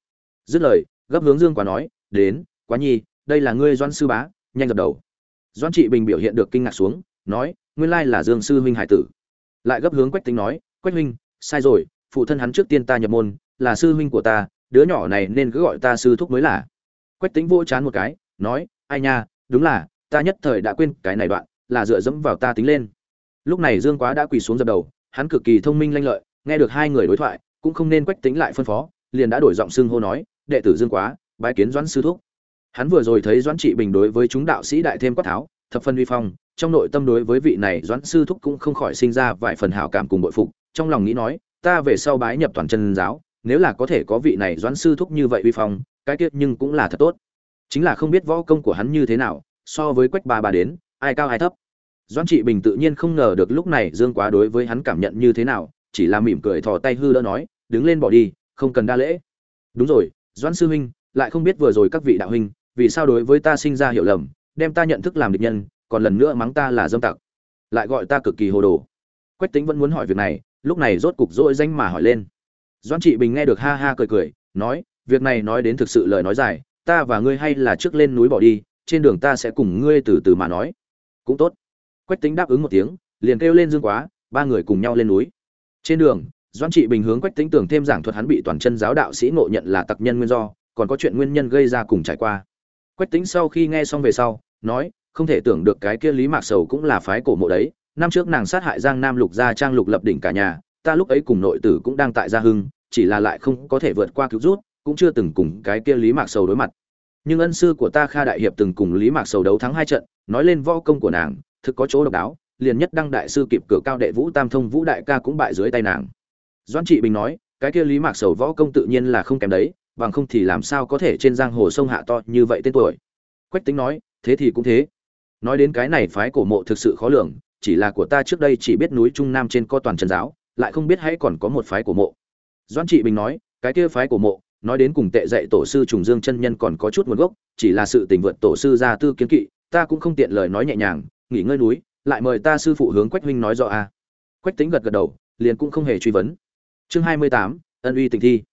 Dứt lời, gấp hướng dương quá nói, đến, quá nhi, đây là ngươi doãn sư bá, nhanh gật đầu. Doãn trị bình biểu hiện được kinh ngạc xuống, nói, nguyên lai là dương sư huynh hải tử. Lại gấp hướng quách tính nói, quách huynh, sai rồi, phụ thân hắn trước tiên ta nhập môn, là sư huynh của ta đứa nhỏ này nên cứ gọi ta sư thúc mới là. Quách tính vỗ chán một cái, nói, ai nha, đúng là, ta nhất thời đã quên cái này đoạn, là dựa dẫm vào ta tính lên. Lúc này dương quá đã quỳ xuống dập đầu, hắn cực kỳ thông minh lanh lợi, nghe được hai người đối thoại, cũng không nên quách tính lại phân phó, liền đã đổi giọng xưng hô nói, đệ tử dương quá, bái kiến doãn sư thúc. Hắn vừa rồi thấy doãn trị bình đối với chúng đạo sĩ đại thêm quát tháo, thập phân uy phong, trong nội tâm đối với vị này doãn sư thúc cũng không khỏi sinh ra vài phần hảo cảm cùng bội phục, trong lòng nghĩ nói, ta về sau bái nhập toàn chân giáo nếu là có thể có vị này doãn sư thúc như vậy uy phong, cái tiết nhưng cũng là thật tốt. Chính là không biết võ công của hắn như thế nào, so với quách ba ba đến, ai cao ai thấp. Doãn trị bình tự nhiên không ngờ được lúc này dương quá đối với hắn cảm nhận như thế nào, chỉ là mỉm cười thò tay hư đỡ nói, đứng lên bỏ đi, không cần đa lễ. Đúng rồi, doãn sư huynh, lại không biết vừa rồi các vị đạo huynh, vì sao đối với ta sinh ra hiểu lầm, đem ta nhận thức làm địch nhân, còn lần nữa mắng ta là dâm tặc, lại gọi ta cực kỳ hồ đồ. Quách tính vẫn muốn hỏi việc này, lúc này rốt cục dỗi danh mà hỏi lên doãn trị bình nghe được ha ha cười cười, nói, việc này nói đến thực sự lời nói dài, ta và ngươi hay là trước lên núi bỏ đi, trên đường ta sẽ cùng ngươi từ từ mà nói. Cũng tốt. Quách tính đáp ứng một tiếng, liền kêu lên dương quá, ba người cùng nhau lên núi. Trên đường, doãn trị bình hướng quách tính tưởng thêm giảng thuật hắn bị toàn chân giáo đạo sĩ ngộ nhận là tặc nhân nguyên do, còn có chuyện nguyên nhân gây ra cùng trải qua. Quách tính sau khi nghe xong về sau, nói, không thể tưởng được cái kia lý mạc sầu cũng là phái cổ mộ đấy, năm trước nàng sát hại giang nam lục gia trang lục lập đỉnh cả nhà ta lúc ấy cùng nội tử cũng đang tại gia hưng, chỉ là lại không có thể vượt qua cứu rút, cũng chưa từng cùng cái kia lý mạc sầu đối mặt. Nhưng ân sư của ta kha đại hiệp từng cùng lý mạc sầu đấu thắng hai trận, nói lên võ công của nàng, thực có chỗ độc đáo, liền nhất đăng đại sư kịp cửa cao đệ vũ tam thông vũ đại ca cũng bại dưới tay nàng. Doan trị bình nói, cái kia lý mạc sầu võ công tự nhiên là không kém đấy, bằng không thì làm sao có thể trên giang hồ sông hạ to như vậy tên tuổi. Quách tính nói, thế thì cũng thế. Nói đến cái này phái cổ mộ thực sự khó lường, chỉ là của ta trước đây chỉ biết núi trung nam trên có toàn trần giáo lại không biết hãy còn có một phái của mộ. Doan trị bình nói, cái kia phái của mộ, nói đến cùng tệ dạy tổ sư trùng dương chân nhân còn có chút nguồn gốc, chỉ là sự tình vượt tổ sư gia tư kiến kỵ, ta cũng không tiện lời nói nhẹ nhàng, nghỉ ngơi núi, lại mời ta sư phụ hướng quách huynh nói rõ a. Quách tính gật gật đầu, liền cũng không hề truy vấn. Chương hai mươi tám, ân uy tình thi.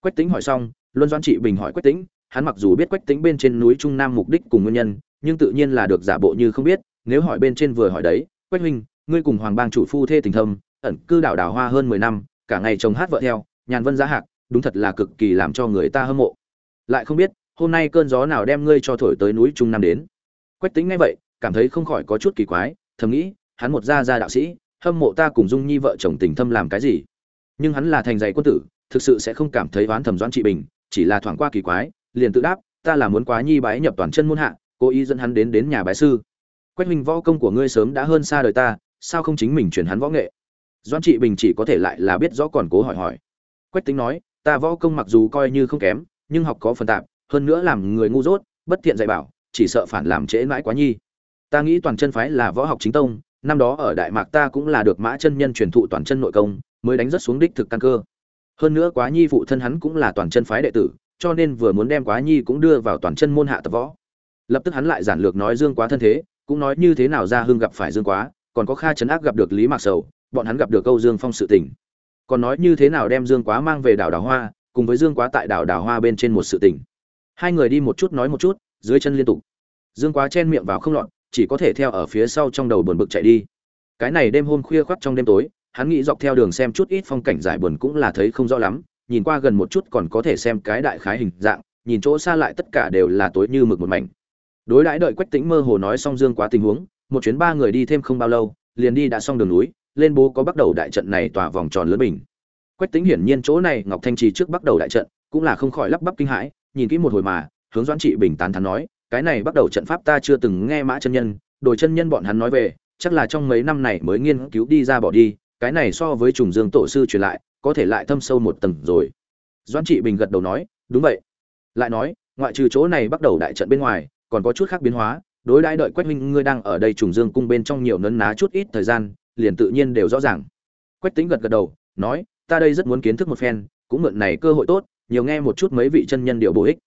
Quách tính hỏi xong, luân doãn trị bình hỏi quách tính hắn mặc dù biết quách tính bên trên núi trung nam mục đích cùng nguyên nhân, nhưng tự nhiên là được giả bộ như không biết, nếu hỏi bên trên vừa hỏi đấy, quách huynh, ngươi cùng hoàng bang chủ phu thê tình thâm ẩn cư đảo đảo hoa hơn mười năm, cả ngày chồng hát vợ theo nhàn vân giá hạc, đúng thật là cực kỳ làm cho người ta hâm mộ. Lại không biết, hôm nay cơn gió nào đem ngươi cho thổi tới núi trung nam đến. Quách Tĩnh nghe vậy, cảm thấy không khỏi có chút kỳ quái, thầm nghĩ, hắn một gia gia đạo sĩ, hâm mộ ta cùng dung nhi vợ chồng tình thâm làm cái gì? Nhưng hắn là thành dạy quân tử, thực sự sẽ không cảm thấy oán thầm doãn trị bình, chỉ là thoáng qua kỳ quái, liền tự đáp, ta là muốn quá nhi bái nhập toàn chân môn hạ, cố ý dẫn hắn đến đến nhà bái sư. Quách minh võ công của ngươi sớm đã hơn xa đời ta, sao không chính mình truyền hắn võ nghệ? Doãn trị bình chỉ có thể lại là biết rõ còn cố hỏi hỏi. Quách tính nói, ta võ công mặc dù coi như không kém, nhưng học có phần tạp, hơn nữa làm người ngu dốt, bất thiện dạy bảo, chỉ sợ phản làm trễ mãi quá nhi. Ta nghĩ toàn chân phái là võ học chính tông, năm đó ở đại mạc ta cũng là được mã chân nhân truyền thụ toàn chân nội công, mới đánh rất xuống đích thực căn cơ. Hơn nữa quá nhi phụ thân hắn cũng là toàn chân phái đệ tử, cho nên vừa muốn đem quá nhi cũng đưa vào toàn chân môn hạ tập võ. Lập tức hắn lại giản lược nói dương quá thân thế, cũng nói như thế nào ra hưng gặp phải dương quá, còn có kha trấn ác gặp được lý mạc sầu bọn hắn gặp được câu dương phong sự tình. Còn nói như thế nào đem dương quá mang về đảo Đào hoa, cùng với dương quá tại đảo Đào hoa bên trên một sự tình. Hai người đi một chút nói một chút, dưới chân liên tục. Dương quá chen miệng vào không lọt, chỉ có thể theo ở phía sau trong đầu buồn bực chạy đi. Cái này đêm hôm khuya khoắt trong đêm tối, hắn nghĩ dọc theo đường xem chút ít phong cảnh giải buồn cũng là thấy không rõ lắm, nhìn qua gần một chút còn có thể xem cái đại khái hình dạng, nhìn chỗ xa lại tất cả đều là tối như mực một mảnh. Đối đãi đợi quách tĩnh mơ hồ nói xong dương quá tình huống, một chuyến ba người đi thêm không bao lâu, liền đi đã xong đường núi lên bố có bắt đầu đại trận này tỏa vòng tròn lớn bình quách tĩnh hiển nhiên chỗ này, ngọc thanh trì trước bắt đầu đại trận, cũng là không khỏi lắp bắp kinh hãi, nhìn kỹ một hồi mà, hướng doãn trị bình tán thắn nói, cái này bắt đầu trận pháp ta chưa từng nghe mã chân nhân đổi chân nhân bọn hắn nói về, chắc là trong mấy năm này mới nghiên cứu đi ra bỏ đi, cái này so với trùng dương tổ sư truyền lại, có thể lại thâm sâu một tầng rồi. Doãn trị bình gật đầu nói, đúng vậy. Lại nói, ngoại trừ chỗ này bắt đầu đại trận bên ngoài, còn có chút khác biến hóa, đối đãi đợi quách minh ngươi đang ở đây trùng dương cung bên trong nhiều nấn ná chút ít thời gian liền tự nhiên đều rõ ràng. Quách tính gật gật đầu, nói, ta đây rất muốn kiến thức một phen, cũng mượn này cơ hội tốt, nhiều nghe một chút mấy vị chân nhân điều bổ ích.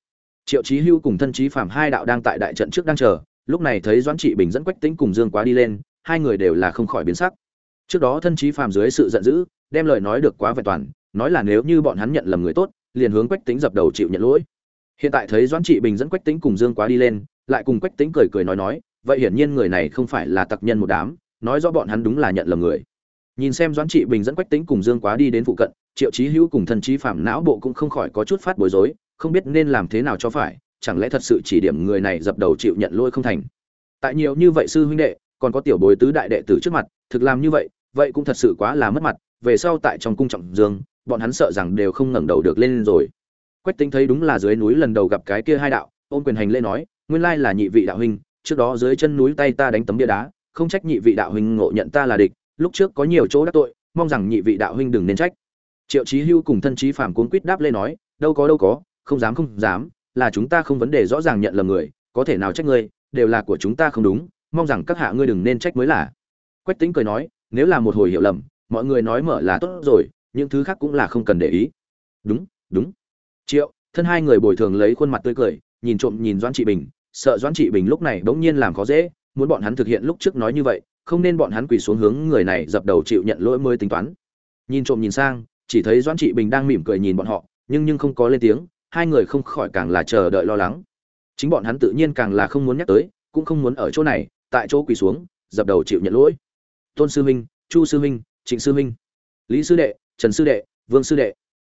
Triệu chí hưu cùng thân chí phạm hai đạo đang tại đại trận trước đang chờ, lúc này thấy doãn trị bình dẫn quách tính cùng dương quá đi lên, hai người đều là không khỏi biến sắc. Trước đó thân chí phạm dưới sự giận dữ, đem lời nói được quá vẹn toàn, nói là nếu như bọn hắn nhận lầm người tốt, liền hướng quách tính dập đầu chịu nhận lỗi. Hiện tại thấy doãn trị bình dẫn quách tính cùng dương quá đi lên, lại cùng quách tính cười cười nói nói, vậy hiển nhiên người này không phải là tặc nhân một đám nói rõ bọn hắn đúng là nhận lầm người. Nhìn xem doãn trị bình dẫn quách tính cùng dương quá đi đến phụ cận, triệu chí hữu cùng thần trí phạm não bộ cũng không khỏi có chút phát bối rối, không biết nên làm thế nào cho phải, chẳng lẽ thật sự chỉ điểm người này dập đầu chịu nhận lỗi không thành. Tại nhiều như vậy sư huynh đệ, còn có tiểu bối tứ đại đệ tử trước mặt, thực làm như vậy vậy cũng thật sự quá là mất mặt, về sau tại trong cung trọng dương, bọn hắn sợ rằng đều không ngẩng đầu được lên rồi. Quách tính thấy đúng là dưới núi lần đầu gặp cái kia hai đạo, ôm quyền hành lễ nói, nguyên lai là nhị vị đạo huynh, trước đó dưới chân núi tay ta đánh tấm bia đá không trách nhị vị đạo huynh ngộ nhận ta là địch, lúc trước có nhiều chỗ đắc tội, mong rằng nhị vị đạo huynh đừng nên trách. Triệu chí hưu cùng thân chí phàm cuốn quýt đáp lên nói, đâu có đâu có, không dám không dám, là chúng ta không vấn đề rõ ràng nhận lầm người, có thể nào trách ngươi, đều là của chúng ta không đúng, mong rằng các hạ ngươi đừng nên trách mới là. Quách tính cười nói, nếu là một hồi hiểu lầm, mọi người nói mở là tốt rồi, những thứ khác cũng là không cần để ý. Đúng đúng. Triệu, thân hai người bồi thường lấy khuôn mặt tươi cười, nhìn trộm nhìn doãn trị bình, sợ doãn trị bình lúc này bỗng nhiên làm khó dễ muốn bọn hắn thực hiện lúc trước nói như vậy, không nên bọn hắn quỳ xuống hướng người này dập đầu chịu nhận lỗi mới tính toán. Nhìn trộm nhìn sang, chỉ thấy doãn trị bình đang mỉm cười nhìn bọn họ, nhưng nhưng không có lên tiếng, hai người không khỏi càng là chờ đợi lo lắng. Chính bọn hắn tự nhiên càng là không muốn nhắc tới, cũng không muốn ở chỗ này, tại chỗ quỳ xuống, dập đầu chịu nhận lỗi. Tôn sư huynh chu sư huynh trịnh sư huynh lý sư đệ, trần sư đệ, vương sư đệ.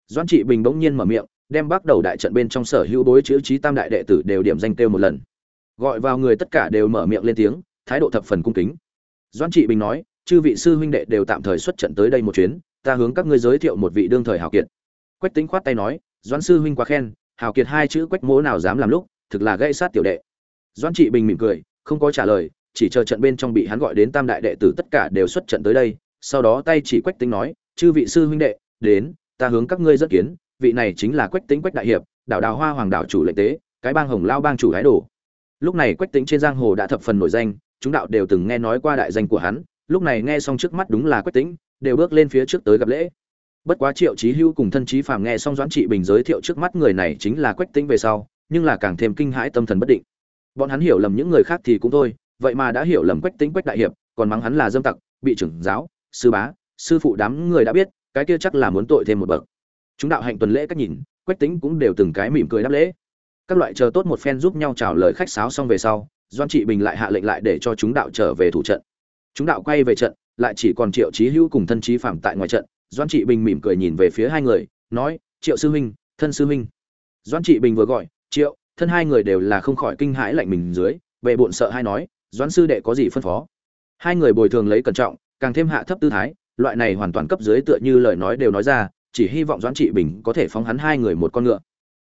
Doãn trị bình bỗng nhiên mở miệng, đem bắt đầu đại trận bên trong sở hữu đối chữ trí tam đại đệ tử đều điểm danh kêu một lần gọi vào người tất cả đều mở miệng lên tiếng, thái độ thập phần cung kính. Doãn trị bình nói, chư vị sư huynh đệ đều tạm thời xuất trận tới đây một chuyến, ta hướng các ngươi giới thiệu một vị đương thời hào kiệt. Quách tính khoát tay nói, doãn sư huynh quá khen, hào kiệt hai chữ quách mố nào dám làm lúc, thực là gây sát tiểu đệ. Doãn trị bình mỉm cười, không có trả lời, chỉ chờ trận bên trong bị hắn gọi đến tam đại đệ tử tất cả đều xuất trận tới đây, sau đó tay chỉ quách tính nói, chư vị sư huynh đệ, đến, ta hướng các ngươi rất kiến, vị này chính là quách tính quách đại hiệp đảo đào hoa hoàng đảo chủ lệnh tế, cái bang hồng lao bang chủ ái đồ lúc này quách tính trên giang hồ đã thập phần nổi danh, chúng đạo đều từng nghe nói qua đại danh của hắn, lúc này nghe xong trước mắt đúng là quách tính đều bước lên phía trước tới gặp lễ. Bất quá triệu trí hưu cùng thân trí phàm nghe xong doãn trị bình giới thiệu trước mắt người này chính là quách tính về sau, nhưng là càng thêm kinh hãi tâm thần bất định. Bọn hắn hiểu lầm những người khác thì cũng thôi, vậy mà đã hiểu lầm quách tính quách đại hiệp, còn mắng hắn là dâm tặc, bị trưởng giáo, sư bá, sư phụ đám người đã biết, cái kia chắc là muốn tội thêm một bậc. Chúng đạo hạnh tuần lễ cách nhìn, quách tính cũng đều từng cái mỉm cười đáp lễ các loại chờ tốt một phen giúp nhau chào lời khách sáo xong về sau, doan trị bình lại hạ lệnh lại để cho chúng đạo trở về thủ trận. Chúng đạo quay về trận, lại chỉ còn triệu chí hữu cùng thân chí phạm tại ngoài trận. Doan trị bình mỉm cười nhìn về phía hai người, nói, triệu sư huynh, thân sư huynh. Doan trị bình vừa gọi, triệu, thân hai người đều là không khỏi kinh hãi lạnh mình dưới về bộn sợ hai nói doãn sư đệ có gì phân phó? Hai người bồi thường lấy cẩn trọng, càng thêm hạ thấp tư thái, loại này hoàn toàn cấp dưới tựa như lời nói đều nói ra, chỉ hy vọng doãn trị bình có thể phóng hắn hai người một con ngựa.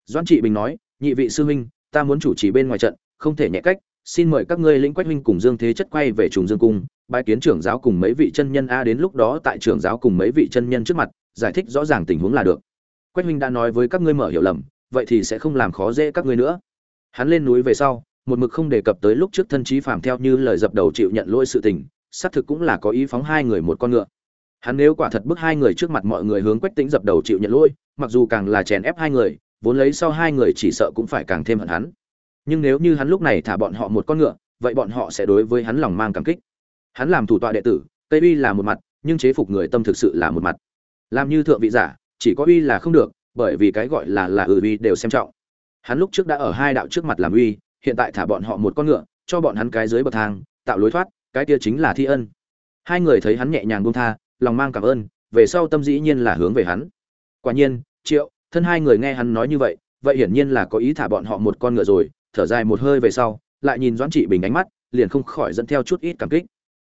Doãn trị bình nói nhị vị sư huynh, ta muốn chủ trì bên ngoài trận, không thể nhẹ cách, xin mời các ngươi lĩnh quách huynh cùng dương thế chất quay về trùng dương cung, bái kiến trưởng giáo cùng mấy vị chân nhân a đến lúc đó tại trưởng giáo cùng mấy vị chân nhân trước mặt, giải thích rõ ràng tình huống là được. Quách huynh đã nói với các ngươi mở hiểu lầm, vậy thì sẽ không làm khó dễ các ngươi nữa. Hắn lên núi về sau, một mực không đề cập tới lúc trước thân trí phàm theo như lời dập đầu chịu nhận lỗi sự tình, xác thực cũng là có ý phóng hai người một con ngựa. Hắn nếu quả thật bức hai người trước mặt mọi người hướng quách tính dập đầu chịu nhận lỗi, mặc dù càng là chèn ép hai người vốn lấy sau hai người chỉ sợ cũng phải càng thêm hận hắn. Nhưng nếu như hắn lúc này thả bọn họ một con ngựa, vậy bọn họ sẽ đối với hắn lòng mang cảm kích. Hắn làm thủ tọa đệ tử tây uy là một mặt, nhưng chế phục người tâm thực sự là một mặt. Làm như thượng vị giả, chỉ có uy là không được, bởi vì cái gọi là là ừ uy đều xem trọng. Hắn lúc trước đã ở hai đạo trước mặt làm uy, hiện tại thả bọn họ một con ngựa, cho bọn hắn cái dưới bậc thang, tạo lối thoát, cái kia chính là thi ân. Hai người thấy hắn nhẹ nhàng buông tha, lòng mang cảm ơn, về sau tâm dĩ nhiên là hướng về hắn. Quả nhiên, triệu thân hai người nghe hắn nói như vậy vậy hiển nhiên là có ý thả bọn họ một con ngựa rồi, thở dài một hơi về sau, lại nhìn doãn trị bình ánh mắt, liền không khỏi dẫn theo chút ít cảm kích.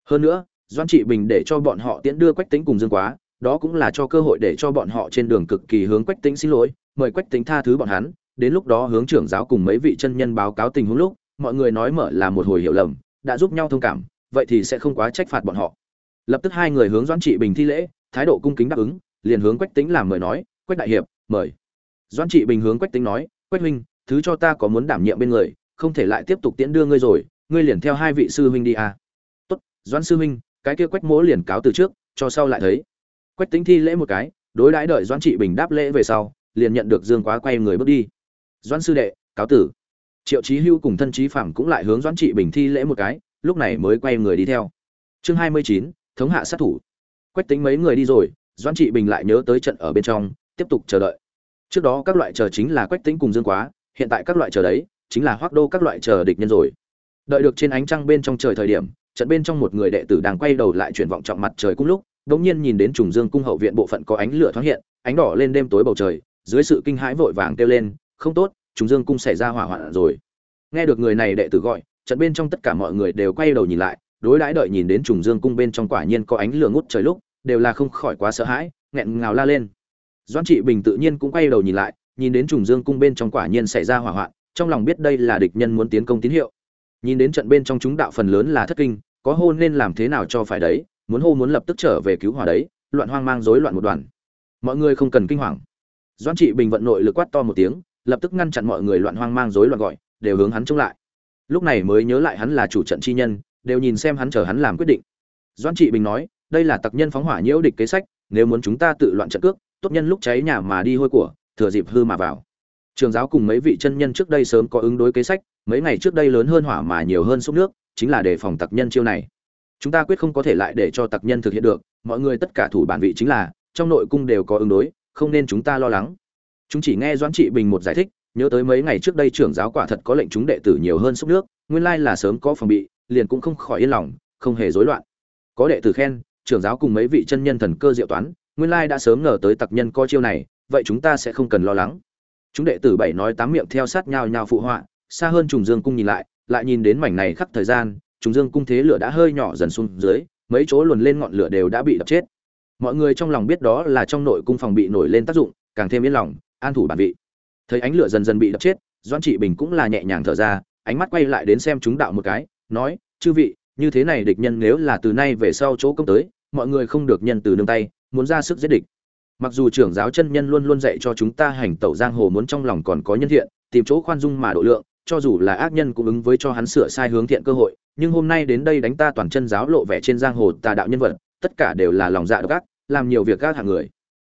Hơn nữa, doãn trị bình để cho bọn họ tiễn đưa quách tính cùng dương quá, đó cũng là cho cơ hội để cho bọn họ trên đường cực kỳ hướng quách tính xin lỗi, mời quách tính tha thứ bọn hắn, đến lúc đó hướng trưởng giáo cùng mấy vị chân nhân báo cáo tình huống lúc, mọi người nói mở là một hồi hiểu lầm, đã giúp nhau thông cảm, vậy thì sẽ không quá trách phạt bọn họ. Lập tức hai người hướng doãn trị bình thi lễ, thái độ cung kính đáp ứng, liền hướng quách tính làm mời nói, quách đại hiệp mời. Doãn trị bình hướng quách tính nói, quách huynh, thứ cho ta có muốn đảm nhiệm bên người, không thể lại tiếp tục tiễn đưa ngươi rồi, ngươi liền theo hai vị sư huynh đi à. tốt, doãn sư huynh, cái kia quách mỗ liền cáo từ trước, cho sau lại thấy. Quách tính thi lễ một cái, đối đãi đợi doãn trị bình đáp lễ về sau, liền nhận được dương quá quay người bước đi. Doãn sư đệ, cáo tử. Triệu trí hưu cùng thân trí phẳng cũng lại hướng doãn trị bình thi lễ một cái, lúc này mới quay người đi theo. Chương hai mươi chín, thống hạ sát thủ. Quách tính mấy người đi rồi, doãn trị bình lại nhớ tới trận ở bên trong tiếp tục chờ đợi. Trước đó các loại chờ chính là quách tính cùng dương quá, hiện tại các loại chờ đấy, chính là hoác đô các loại chờ địch nhân rồi. Đợi được trên ánh trăng bên trong trời thời điểm, trận bên trong một người đệ tử đang quay đầu lại chuyển vọng trọng mặt trời cung lúc, đột nhiên nhìn đến trùng dương cung hậu viện bộ phận có ánh lửa thoáng hiện, ánh đỏ lên đêm tối bầu trời, dưới sự kinh hãi vội vàng kêu lên, không tốt, trùng dương cung xảy ra hỏa hoạn rồi. Nghe được người này đệ tử gọi, trận bên trong tất cả mọi người đều quay đầu nhìn lại, đối đãi đợi nhìn đến trùng dương cung bên trong quả nhiên có ánh lửa ngút trời lúc, đều là không khỏi quá sợ hãi, nghẹn ngào la lên doãn trị bình tự nhiên cũng quay đầu nhìn lại, nhìn đến trùng dương cung bên trong quả nhiên xảy ra hỏa hoạn, trong lòng biết đây là địch nhân muốn tiến công tín hiệu. Nhìn đến trận bên trong chúng đạo phần lớn là thất kinh, có hô nên làm thế nào cho phải đấy, muốn hô muốn lập tức trở về cứu hỏa đấy, loạn hoang mang rối loạn một đoàn. Mọi người không cần kinh hoàng. Doãn trị bình vận nội lực quát to một tiếng, lập tức ngăn chặn mọi người loạn hoang mang rối loạn gọi, đều hướng hắn chống lại. Lúc này mới nhớ lại hắn là chủ trận chi nhân, đều nhìn xem hắn chờ hắn làm quyết định. Doãn trị bình nói, đây là tặc nhân phóng hỏa nhiễu địch kế sách, nếu muốn chúng ta tự loạn trận cước tốt nhân lúc cháy nhà mà đi hôi của, thừa dịp hư mà vào. Trường giáo cùng mấy vị chân nhân trước đây sớm có ứng đối kế sách, mấy ngày trước đây lớn hơn hỏa mà nhiều hơn xúc nước, chính là đề phòng tặc nhân chiêu này. Chúng ta quyết không có thể lại để cho tặc nhân thực hiện được, mọi người tất cả thủ bản vị chính là, trong nội cung đều có ứng đối, không nên chúng ta lo lắng. Chúng chỉ nghe doãn trị bình một giải thích, nhớ tới mấy ngày trước đây trưởng giáo quả thật có lệnh chúng đệ tử nhiều hơn xúc nước, nguyên lai là sớm có phòng bị, liền cũng không khỏi yên lòng, không hề rối loạn. Có đệ tử khen, trưởng giáo cùng mấy vị chân nhân thần cơ diệu toán nguyên lai đã sớm ngờ tới tặc nhân có chiêu này, vậy chúng ta sẽ không cần lo lắng. Chúng đệ tử bảy nói tám miệng theo sát nhau nhau phụ họa, xa hơn trùng dương cung nhìn lại lại nhìn đến mảnh này khắp thời gian, trùng dương cung thế lửa đã hơi nhỏ dần xuống dưới, mấy chỗ luồn lên ngọn lửa đều đã bị đập chết. Mọi người trong lòng biết đó là trong nội cung phòng bị nổi lên tác dụng, càng thêm yên lòng, an thủ bản vị. Thấy ánh lửa dần dần bị đập chết doan trị bình cũng là nhẹ nhàng thở ra, ánh mắt quay lại đến xem chúng đạo một cái, nói, chư vị, như thế này địch nhân nếu là từ nay về sau chỗ công tới, mọi người không được nhân từ nương tay muốn ra sức giết địch. Mặc dù trưởng giáo chân nhân luôn luôn dạy cho chúng ta hành tẩu giang hồ muốn trong lòng còn có nhân thiện, tìm chỗ khoan dung mà độ lượng, cho dù là ác nhân cũng ứng với cho hắn sửa sai hướng thiện cơ hội, nhưng hôm nay đến đây đánh ta toàn chân giáo lộ vẻ trên giang hồ tà đạo nhân vật, tất cả đều là lòng dạ độc ác, làm nhiều việc ác hạng người.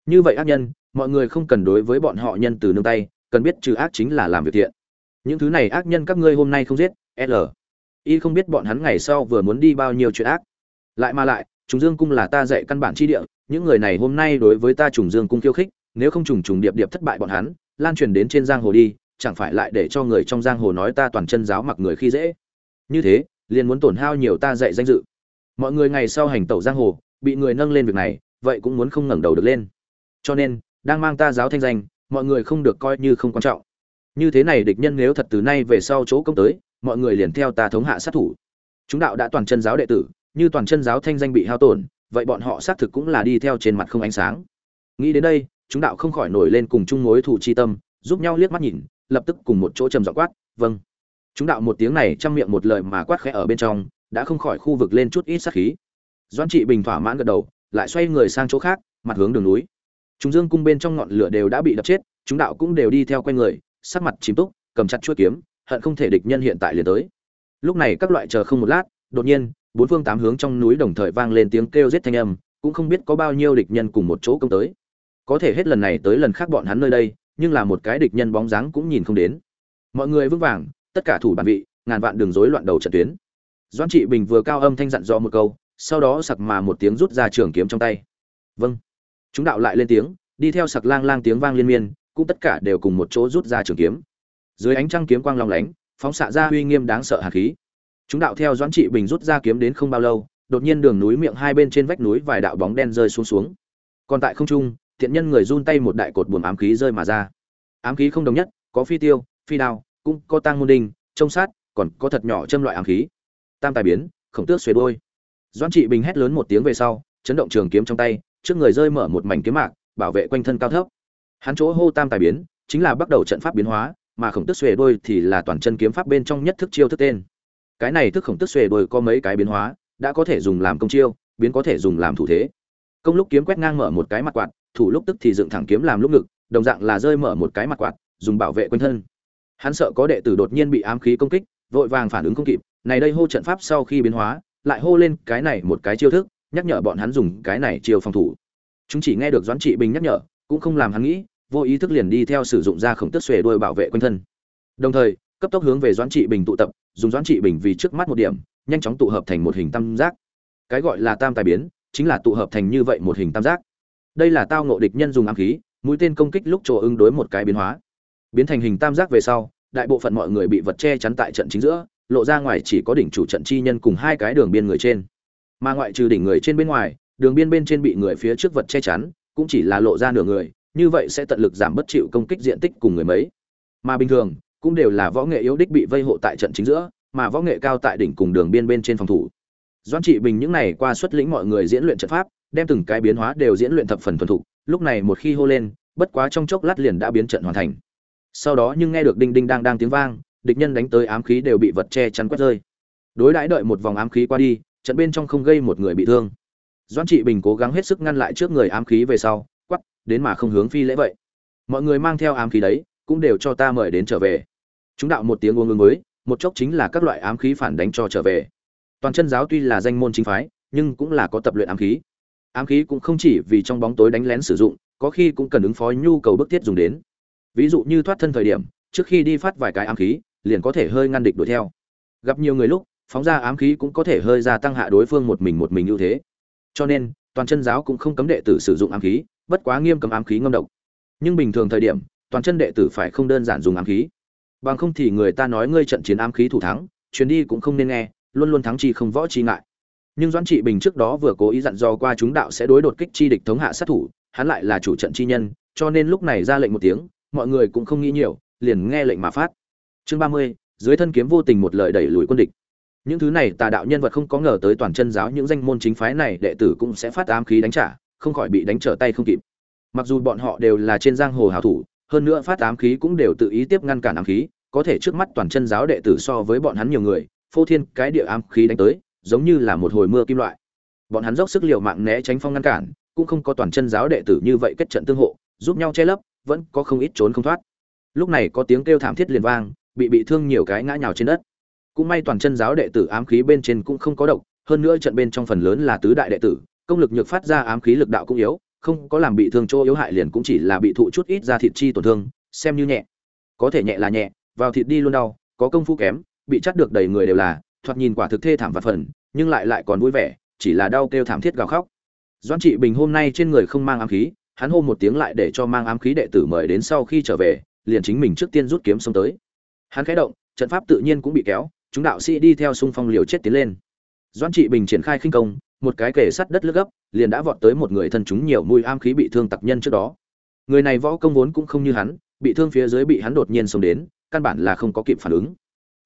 Như vậy ác nhân, mọi người không cần đối với bọn họ nhân từ nương tay, cần biết trừ ác chính là làm việc thiện. Những thứ này ác nhân các ngươi hôm nay không giết, l. Y không biết bọn hắn ngày sau vừa muốn đi bao nhiêu chuyện ác. Lại mà lại, chúng dương cung là ta dạy căn bản chi địa những người này hôm nay đối với ta trùng dương cung khiêu khích, nếu không trùng trùng điệp điệp thất bại bọn hắn, lan truyền đến trên giang hồ đi, chẳng phải lại để cho người trong giang hồ nói ta toàn chân giáo mặc người khi dễ. Như thế, liền muốn tổn hao nhiều ta dạy danh dự. Mọi người ngày sau hành tẩu giang hồ, bị người nâng lên việc này, vậy cũng muốn không ngẩng đầu được lên. Cho nên, đang mang ta giáo thanh danh, mọi người không được coi như không quan trọng. Như thế này địch nhân nếu thật từ nay về sau chỗ công tới, mọi người liền theo ta thống hạ sát thủ. Chúng đạo đã toàn chân giáo đệ tử, như toàn chân giáo thanh danh bị hao tổn vậy bọn họ xác thực cũng là đi theo trên mặt không ánh sáng. Nghĩ đến đây, chúng đạo không khỏi nổi lên cùng chung mối thù chi tâm, giúp nhau liếc mắt nhìn, lập tức cùng một chỗ trầm giọng quát vâng. Chúng đạo một tiếng này trong miệng một lời mà quát khẽ ở bên trong, đã không khỏi khu vực lên chút ít sát khí. Doãn trị bình thỏa mãn gật đầu, lại xoay người sang chỗ khác, mặt hướng đường núi. Chúng dương cung bên trong ngọn lửa đều đã bị đập chết, chúng đạo cũng đều đi theo quanh người, sắc mặt chìm túc, cầm chặt chuôi kiếm, hận không thể địch nhân hiện tại liền tới. Lúc này các loại chờ không một lát, đột nhiên bốn phương tám hướng trong núi đồng thời vang lên tiếng kêu giết thanh âm, cũng không biết có bao nhiêu địch nhân cùng một chỗ công tới. Có thể hết lần này tới lần khác bọn hắn nơi đây, nhưng là một cái địch nhân bóng dáng cũng nhìn không đến. Mọi người vững vàng, tất cả thủ bản vị, ngàn vạn đường rối loạn đầu trận tuyến. Doãn trị bình vừa cao âm thanh dặn dò một câu, sau đó sặc mà một tiếng rút ra trường kiếm trong tay. Vâng. Chúng đạo lại lên tiếng, đi theo sặc lang lang tiếng vang liên miên, cũng tất cả đều cùng một chỗ rút ra trường kiếm. Dưới ánh trăng kiếm quang long lánh, phóng xạ ra uy nghiêm đáng sợ hạt khí chúng đạo theo doãn trị bình rút ra kiếm đến không bao lâu, đột nhiên đường núi miệng hai bên trên vách núi vài đạo bóng đen rơi xuống xuống. Còn tại không trung, thiện nhân người run tay một đại cột buồm ám khí rơi mà ra. Ám khí không đồng nhất, có phi tiêu, phi đao, cũng có tang môn đinh, trông sát, còn có thật nhỏ châm loại ám khí. Tam tài biến, khổng tước xuề đôi doan trị bình hét lớn một tiếng về sau, chấn động trường kiếm trong tay, trước người rơi mở một mảnh kiếm mạc, bảo vệ quanh thân cao thấp. Hắn chỗ hô tam tài biến, chính là bắt đầu trận pháp biến hóa, mà khổng tước xuề đôi thì là toàn chân kiếm pháp bên trong nhất thức chiêu thức tên cái này thức khổng tước xuề đôi có mấy cái biến hóa, đã có thể dùng làm công chiêu, biến có thể dùng làm thủ thế. Công lúc kiếm quét ngang mở một cái mặt quạt, thủ lúc tức thì dựng thẳng kiếm làm lúc ngực, đồng dạng là rơi mở một cái mặt quạt, dùng bảo vệ quanh thân. Hắn sợ có đệ tử đột nhiên bị ám khí công kích, vội vàng phản ứng không kịp, này đây hô trận pháp sau khi biến hóa, lại hô lên cái này một cái chiêu thức, nhắc nhở bọn hắn dùng cái này chiêu phòng thủ. Chúng chỉ nghe được doãn trị bình nhắc nhở, cũng không làm hắn nghĩ, vô ý thức liền đi theo sử dụng ra khổng tức xuề đuôi bảo vệ quanh thân. Đồng thời cấp tốc hướng về doãn trị bình tụ tập, dùng doãn trị bình vì trước mắt một điểm, nhanh chóng tụ hợp thành một hình tam giác. Cái gọi là tam tài biến, chính là tụ hợp thành như vậy một hình tam giác. Đây là tao ngộ địch nhân dùng ám khí, mũi tên công kích lúc chỗ ứng đối một cái biến hóa. Biến thành hình tam giác về sau, đại bộ phận mọi người bị vật che chắn tại trận chính giữa, lộ ra ngoài chỉ có đỉnh chủ trận chi nhân cùng hai cái đường biên người trên. Mà ngoại trừ đỉnh người trên bên ngoài, đường biên bên trên bị người phía trước vật che chắn, cũng chỉ là lộ ra nửa người, như vậy sẽ tận lực giảm bất chịu công kích diện tích cùng người mấy. Mà bình thường cũng đều là võ nghệ yếu đích bị vây hộ tại trận chính giữa mà võ nghệ cao tại đỉnh cùng đường biên bên trên phòng thủ. Doãn trị bình những này qua xuất lĩnh mọi người diễn luyện trận pháp đem từng cái biến hóa đều diễn luyện thập phần thuần thục lúc này một khi hô lên bất quá trong chốc lát liền đã biến trận hoàn thành. Sau đó nhưng nghe được đinh đinh đang đang tiếng vang địch nhân đánh tới ám khí đều bị vật che chắn quét rơi. Đối đãi đợi một vòng ám khí qua đi trận bên trong không gây một người bị thương. Doãn trị bình cố gắng hết sức ngăn lại trước người ám khí về sau quắc, đến mà không hướng phi lễ vậy. Mọi người mang theo ám khí đấy cũng đều cho ta mời đến trở về. Chúng đạo một tiếng uống ứng mới một chốc chính là các loại ám khí phản đánh cho trở về. Toàn chân giáo tuy là danh môn chính phái, nhưng cũng là có tập luyện ám khí. Ám khí cũng không chỉ vì trong bóng tối đánh lén sử dụng, có khi cũng cần ứng phó nhu cầu bức thiết dùng đến. Ví dụ như thoát thân thời điểm, trước khi đi phát vài cái ám khí, liền có thể hơi ngăn địch đuổi theo. Gặp nhiều người lúc, phóng ra ám khí cũng có thể hơi gia tăng hạ đối phương một mình một mình ưu thế. Cho nên, toàn chân giáo cũng không cấm đệ tử sử dụng ám khí, bất quá nghiêm cấm ám khí ngâm độc. Nhưng bình thường thời điểm toàn chân đệ tử phải không đơn giản dùng ám khí. Bằng không thì người ta nói ngươi trận chiến ám khí thủ thắng chuyến đi cũng không nên nghe, luôn luôn thắng chi không võ chi ngại. Nhưng doãn trị bình trước đó vừa cố ý dặn dò qua chúng đạo sẽ đối đột kích chi địch thống hạ sát thủ, hắn lại là chủ trận chi nhân, cho nên lúc này ra lệnh một tiếng, mọi người cũng không nghĩ nhiều, liền nghe lệnh mà phát. Chương ba mươi, dưới thân kiếm vô tình một lời đẩy lùi quân địch. Những thứ này tà đạo nhân vật không có ngờ tới toàn chân giáo những danh môn chính phái này đệ tử cũng sẽ phát ám khí đánh trả, không khỏi bị đánh trở tay không kịp. Mặc dù bọn họ đều là trên giang hồ hảo thủ hơn nữa phát ám khí cũng đều tự ý tiếp ngăn cản ám khí, có thể trước mắt toàn chân giáo đệ tử so với bọn hắn nhiều người, phô thiên cái địa ám khí đánh tới, giống như là một hồi mưa kim loại. Bọn hắn dốc sức liều mạng né tránh phong ngăn cản, cũng không có toàn chân giáo đệ tử như vậy kết trận tương hộ, giúp nhau che lấp, vẫn có không ít trốn không thoát. Lúc này có tiếng kêu thảm thiết liền vang, bị bị thương nhiều cái ngã nhào trên đất. Cũng may toàn chân giáo đệ tử ám khí bên trên cũng không có độc, hơn nữa trận bên trong phần lớn là tứ đại đệ tử, công lực nhược phát ra ám khí lực đạo cũng yếu không có làm bị thương chỗ yếu hại liền cũng chỉ là bị thụ chút ít ra thịt chi tổn thương, xem như nhẹ. Có thể nhẹ là nhẹ, vào thịt đi luôn đau, có công phu kém, bị chắt được đầy người đều là, thoạt nhìn quả thực thê thảm và phần, nhưng lại lại còn vui vẻ, chỉ là đau kêu thảm thiết gào khóc. Doãn trị bình hôm nay trên người không mang ám khí, hắn hô một tiếng lại để cho mang ám khí đệ tử mời đến sau khi trở về, liền chính mình trước tiên rút kiếm xông tới. Hắn khẽ động, trận pháp tự nhiên cũng bị kéo, chúng đạo sĩ đi theo xung phong liều chết tiến lên. Doãn trị bình triển khai khinh công một cái kề sắt đất lướt gấp, liền đã vọt tới một người thân chúng nhiều mùi am khí bị thương tặc nhân trước đó. Người này võ công vốn cũng không như hắn, bị thương phía dưới bị hắn đột nhiên xông đến, căn bản là không có kịp phản ứng.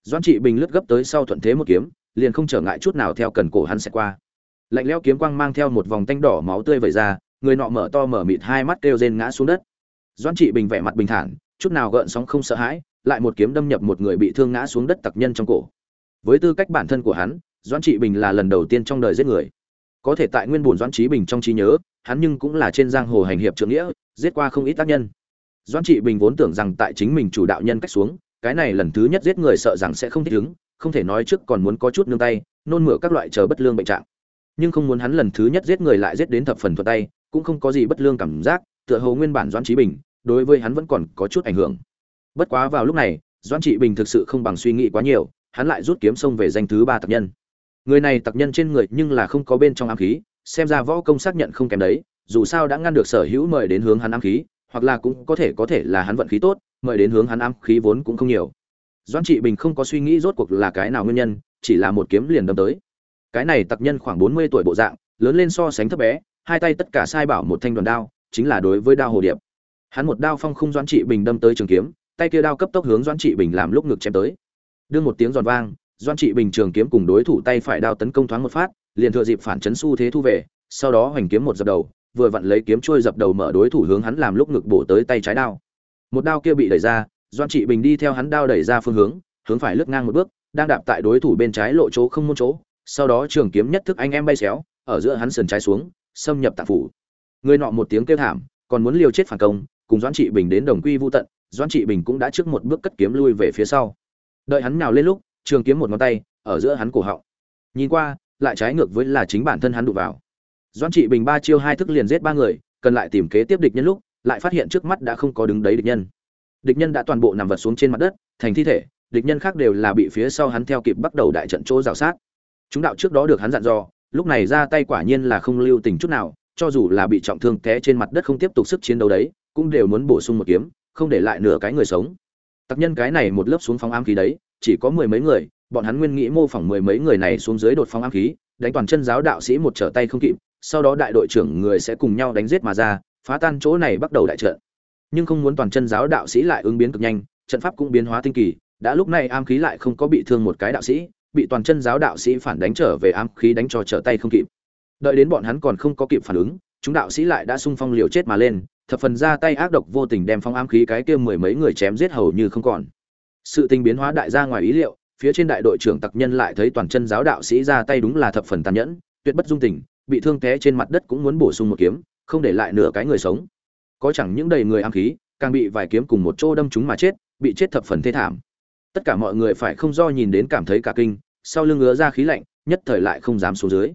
Doãn trị bình lướt gấp tới sau thuận thế một kiếm, liền không trở ngại chút nào theo cần cổ hắn sẽ qua. Lạnh lẽo kiếm quang mang theo một vòng tanh đỏ máu tươi vẩy ra, người nọ mở to mở mịt hai mắt kêu rên ngã xuống đất. Doãn trị bình vẻ mặt bình thản, chút nào gợn sóng không sợ hãi, lại một kiếm đâm nhập một người bị thương ngã xuống đất tặc nhân trong cổ. Với tư cách bản thân của hắn, doãn trị bình là lần đầu tiên trong đời giết người có thể tại nguyên bổn doãn trí bình trong trí nhớ, hắn nhưng cũng là trên giang hồ hành hiệp trưởng nghĩa, giết qua không ít tác nhân. Doãn trị bình vốn tưởng rằng tại chính mình chủ đạo nhân cách xuống, cái này lần thứ nhất giết người sợ rằng sẽ không thích ứng, không thể nói trước còn muốn có chút nương tay, nôn mửa các loại chờ bất lương bệnh trạng. Nhưng không muốn hắn lần thứ nhất giết người lại giết đến thập phần thuận tay, cũng không có gì bất lương cảm giác, tựa hồ nguyên bản doãn trí bình, đối với hắn vẫn còn có chút ảnh hưởng. Bất quá vào lúc này, doãn trị bình thực sự không bằng suy nghĩ quá nhiều, hắn lại rút kiếm xông về danh thứ ba tập nhân người này tặc nhân trên người nhưng là không có bên trong ám khí, xem ra võ công xác nhận không kém đấy, dù sao đã ngăn được sở hữu mời đến hướng hắn ám khí, hoặc là cũng có thể có thể là hắn vận khí tốt, mời đến hướng hắn ám khí vốn cũng không nhiều. Doãn trị bình không có suy nghĩ rốt cuộc là cái nào nguyên nhân, chỉ là một kiếm liền đâm tới. Cái này tặc nhân khoảng bốn mươi tuổi bộ dạng, lớn lên so sánh thấp bé, hai tay tất cả sai bảo một thanh đoàn đao, chính là đối với đao hồ điệp. Hắn một đao phong không doãn trị bình đâm tới trường kiếm, tay kia đao cấp tốc hướng doãn trị bình làm lúc ngực chém tới. Đưa một tiếng giòn vang doan trị bình trường kiếm cùng đối thủ tay phải đao tấn công thoáng một phát, liền thừa dịp phản chấn xu thế thu về, sau đó hoành kiếm một dập đầu, vừa vặn lấy kiếm trôi dập đầu mở đối thủ hướng hắn làm lúc ngực bổ tới tay trái đao. Một đao kia bị đẩy ra, doan trị bình đi theo hắn đao đẩy ra phương hướng hướng phải lướt ngang một bước, đang đạp tại đối thủ bên trái lộ chỗ không môn chỗ, sau đó trường kiếm nhất thức anh em bay xéo, ở giữa hắn sườn trái xuống, xâm nhập tạng phủ. Người nọ một tiếng kêu thảm, còn muốn liều chết phản công, cùng doãn trị bình đến đồng quy vu tận doãn trị bình cũng đã trước một bước cất kiếm lui về phía sau. Đợi hắn nào lên lúc trường kiếm một ngón tay, ở giữa hắn cổ họng. Nhìn qua, lại trái ngược với là chính bản thân hắn đụng vào. Doãn trị bình ba chiêu hai thức liền giết ba người, cần lại tìm kế tiếp địch nhân lúc, lại phát hiện trước mắt đã không có đứng đấy địch nhân. Địch nhân đã toàn bộ nằm vật xuống trên mặt đất, thành thi thể, địch nhân khác đều là bị phía sau hắn theo kịp bắt đầu đại trận chỗ rào sát. Chúng đạo trước đó được hắn dặn dò, lúc này ra tay quả nhiên là không lưu tình chút nào, cho dù là bị trọng thương té trên mặt đất không tiếp tục sức chiến đấu đấy, cũng đều muốn bổ sung một kiếm, không để lại nửa cái người sống. Tặc nhân cái này một lớp xuống phóng am khí đấy chỉ có mười mấy người, bọn hắn nguyên nghĩ mô phỏng mười mấy người này xuống dưới đột phóng ám khí, đánh toàn chân giáo đạo sĩ một trở tay không kịp, sau đó đại đội trưởng người sẽ cùng nhau đánh giết mà ra, phá tan chỗ này bắt đầu đại trận. Nhưng không muốn toàn chân giáo đạo sĩ lại ứng biến cực nhanh, trận pháp cũng biến hóa tinh kỳ, đã lúc này ám khí lại không có bị thương một cái đạo sĩ, bị toàn chân giáo đạo sĩ phản đánh trở về ám khí đánh cho trở tay không kịp. Đợi đến bọn hắn còn không có kịp phản ứng, chúng đạo sĩ lại đã sung phong liều chết mà lên, thập phần ra tay ác độc vô tình đem phong ám khí cái kia mười mấy người chém giết hầu như không còn sự tình biến hóa đại ra ngoài ý liệu, phía trên đại đội trưởng tặc nhân lại thấy toàn chân giáo đạo sĩ ra tay đúng là thập phần tàn nhẫn, tuyệt bất dung tình, bị thương té trên mặt đất cũng muốn bổ sung một kiếm, không để lại nửa cái người sống. Có chẳng những đầy người am khí, càng bị vài kiếm cùng một chỗ đâm chúng mà chết, bị chết thập phần thê thảm. Tất cả mọi người phải không do nhìn đến cảm thấy cả kinh, sau lưng ngứa ra khí lạnh, nhất thời lại không dám xuống dưới.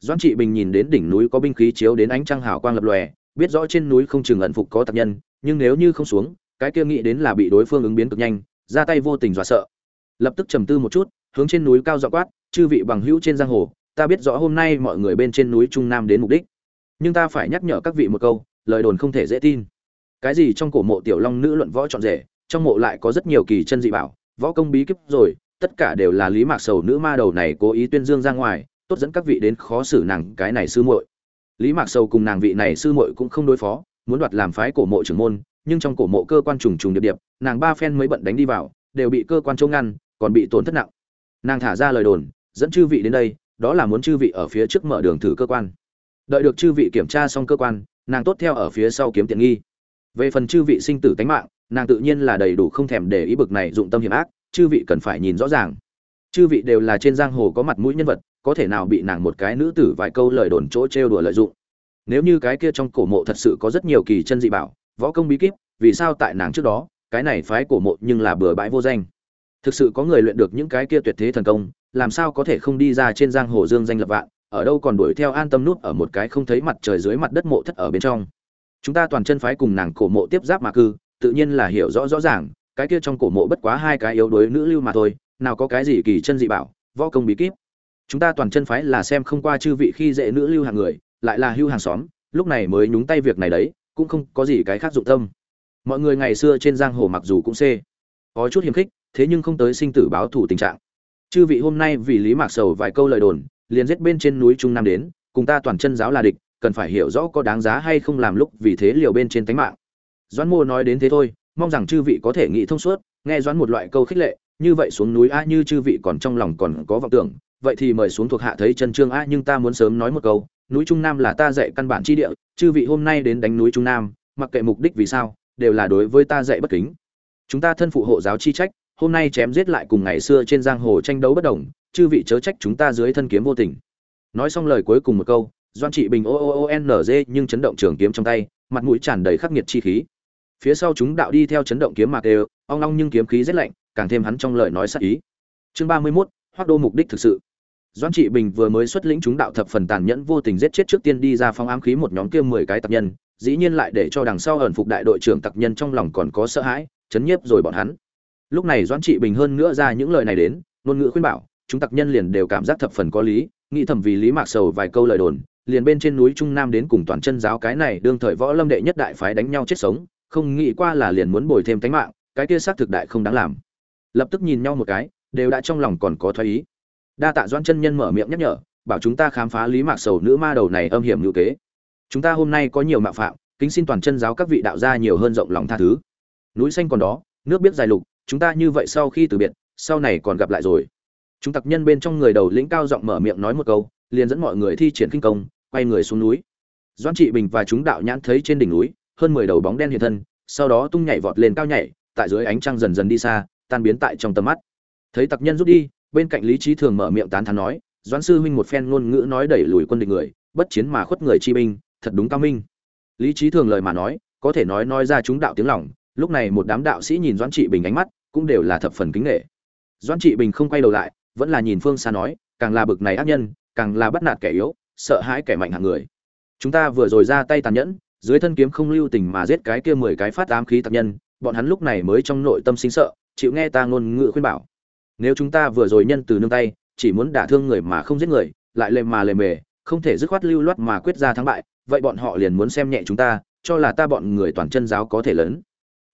Doãn trị bình nhìn đến đỉnh núi có binh khí chiếu đến ánh trăng hào quang lập lòe, biết rõ trên núi không chừng ẩn phục có tạc nhân, nhưng nếu như không xuống, cái kia nghĩ đến là bị đối phương ứng biến cực nhanh ra tay vô tình dọa sợ. Lập tức trầm tư một chút, hướng trên núi cao dọ quát, chư vị bằng hữu trên giang hồ, ta biết rõ hôm nay mọi người bên trên núi trung nam đến mục đích. Nhưng ta phải nhắc nhở các vị một câu, lời đồn không thể dễ tin. Cái gì trong cổ mộ tiểu long nữ luận võ trọn rể, trong mộ lại có rất nhiều kỳ chân dị bảo, võ công bí kíp rồi, tất cả đều là lý mạc sầu nữ ma đầu này cố ý tuyên dương ra ngoài, tốt dẫn các vị đến khó xử nàng cái này sư muội. Lý mạc sầu cùng nàng vị này sư muội cũng không đối phó, muốn đoạt làm phái cổ mộ trưởng môn nhưng trong cổ mộ cơ quan trùng trùng điệp điệp, nàng ba phen mới bận đánh đi vào, đều bị cơ quan chống ngăn, còn bị tổn thất nặng. Nàng thả ra lời đồn, dẫn chư vị đến đây, đó là muốn chư vị ở phía trước mở đường thử cơ quan. Đợi được chư vị kiểm tra xong cơ quan, nàng tốt theo ở phía sau kiếm tiện nghi. Về phần chư vị sinh tử tánh mạng, nàng tự nhiên là đầy đủ không thèm để ý bực này dụng tâm hiểm ác, chư vị cần phải nhìn rõ ràng. Chư vị đều là trên giang hồ có mặt mũi nhân vật, có thể nào bị nàng một cái nữ tử vài câu lời đồn chỗ trêu đùa lợi dụng. Nếu như cái kia trong cổ mộ thật sự có rất nhiều kỳ chân dị bảo võ công bí kíp, vì sao tại nàng trước đó, cái này phái cổ mộ nhưng là bừa bãi vô danh? Thực sự có người luyện được những cái kia tuyệt thế thần công, làm sao có thể không đi ra trên giang hồ dương danh lập vạn, ở đâu còn đuổi theo an tâm nút ở một cái không thấy mặt trời dưới mặt đất mộ thất ở bên trong? Chúng ta toàn chân phái cùng nàng cổ mộ tiếp giáp mà cư, tự nhiên là hiểu rõ rõ ràng, cái kia trong cổ mộ bất quá hai cái yếu đuối nữ lưu mà thôi, nào có cái gì kỳ chân dị bảo, võ công bí kíp. Chúng ta toàn chân phái là xem không qua chư vị khi dễ nữ lưu hàng người, lại là hưu hàng xóm, lúc này mới nhúng tay việc này đấy cũng không có gì cái khác dụng tâm. Mọi người ngày xưa trên giang hồ mặc dù cũng xê, có chút hiềm khích, thế nhưng không tới sinh tử báo thủ tình trạng. Chư vị hôm nay vì lý mạc sầu vài câu lời đồn, liền giết bên trên núi trung nam đến, cùng ta toàn chân giáo là địch, cần phải hiểu rõ có đáng giá hay không làm lúc vì thế liều bên trên tánh mạng. Doãn mô nói đến thế thôi, mong rằng chư vị có thể nghĩ thông suốt, nghe doãn một loại câu khích lệ, như vậy xuống núi a như chư vị còn trong lòng còn có vọng tưởng, vậy thì mời xuống thuộc hạ thấy chân trương a nhưng ta muốn sớm nói một câu núi trung nam là ta dạy căn bản chi địa chư vị hôm nay đến đánh núi trung nam mặc kệ mục đích vì sao đều là đối với ta dạy bất kính. Chúng ta thân phụ hộ giáo chi trách hôm nay chém giết lại cùng ngày xưa trên giang hồ tranh đấu bất đồng chư vị chớ trách chúng ta dưới thân kiếm vô tình. Nói xong lời cuối cùng một câu doan trị bình o o ô n nhưng chấn động trường kiếm trong tay mặt mũi tràn đầy khắc nghiệt chi khí. Phía sau chúng đạo đi theo chấn động kiếm mạc đều ong long nhưng kiếm khí rất lạnh càng thêm hắn trong lời nói sắc ý. Chương ba mươi 31, hoác đô mục đích thực sự. Doãn trị bình vừa mới xuất lĩnh chúng đạo thập phần tàn nhẫn vô tình giết chết trước tiên đi ra phong ám khí một nhóm kia mười cái tập nhân, dĩ nhiên lại để cho đằng sau ẩn phục đại đội trưởng tặc nhân trong lòng còn có sợ hãi, chấn nhiếp rồi bọn hắn. Lúc này doãn trị bình hơn nữa ra những lời này đến, ngôn ngữ khuyên bảo, chúng tặc nhân liền đều cảm giác thập phần có lý, nghĩ thầm vì lý mạc sầu vài câu lời đồn, liền bên trên núi trung nam đến cùng toàn chân giáo cái này đương thời võ lâm đệ nhất đại phái đánh nhau chết sống, không nghĩ qua là liền muốn bồi thêm tánh mạng, cái kia xác thực đại không đáng làm. Lập tức nhìn nhau một cái, đều đã trong lòng còn có thoái ý đa tạ doãn chân nhân mở miệng nhắc nhở, bảo chúng ta khám phá lý mạc sầu nữ ma đầu này âm hiểm ngữ kế. Chúng ta hôm nay có nhiều mạo phạm, kính xin toàn chân giáo các vị đạo gia nhiều hơn rộng lòng tha thứ. Núi xanh còn đó, nước biết dài lục, chúng ta như vậy sau khi từ biệt, sau này còn gặp lại rồi. Chúng tặc nhân bên trong người đầu lĩnh cao giọng mở miệng nói một câu, liền dẫn mọi người thi triển kinh công, quay người xuống núi. Doãn trị bình và chúng đạo nhãn thấy trên đỉnh núi, hơn mười đầu bóng đen hiện thân, sau đó tung nhảy vọt lên cao nhảy, tại dưới ánh trăng dần dần đi xa, tan biến tại trong tầm mắt. Thấy tặc nhân rút đi bên cạnh lý trí thường mở miệng tán thán nói, doãn sư huynh một phen ngôn ngữ nói đẩy lùi quân địch người, bất chiến mà khuất người chi binh, thật đúng cao minh. Lý trí thường lời mà nói, có thể nói nói ra chúng đạo tiếng lòng, lúc này một đám đạo sĩ nhìn doãn trị bình ánh mắt, cũng đều là thập phần kính nghệ. Doãn trị bình không quay đầu lại, vẫn là nhìn phương xa nói, càng là bực này ác nhân, càng là bắt nạt kẻ yếu, sợ hãi kẻ mạnh hạng người. Chúng ta vừa rồi ra tay tàn nhẫn, dưới thân kiếm không lưu tình mà giết cái kia mười cái phát ám khí tạp nhân, bọn hắn lúc này mới trong nội tâm sinh sợ, chịu nghe ta ngôn ngữ khuyên bảo nếu chúng ta vừa rồi nhân từ nương tay, chỉ muốn đả thương người mà không giết người, lại lề mà lề mề, không thể dứt khoát lưu loát mà quyết ra thắng bại, vậy bọn họ liền muốn xem nhẹ chúng ta, cho là ta bọn người toàn chân giáo có thể lớn.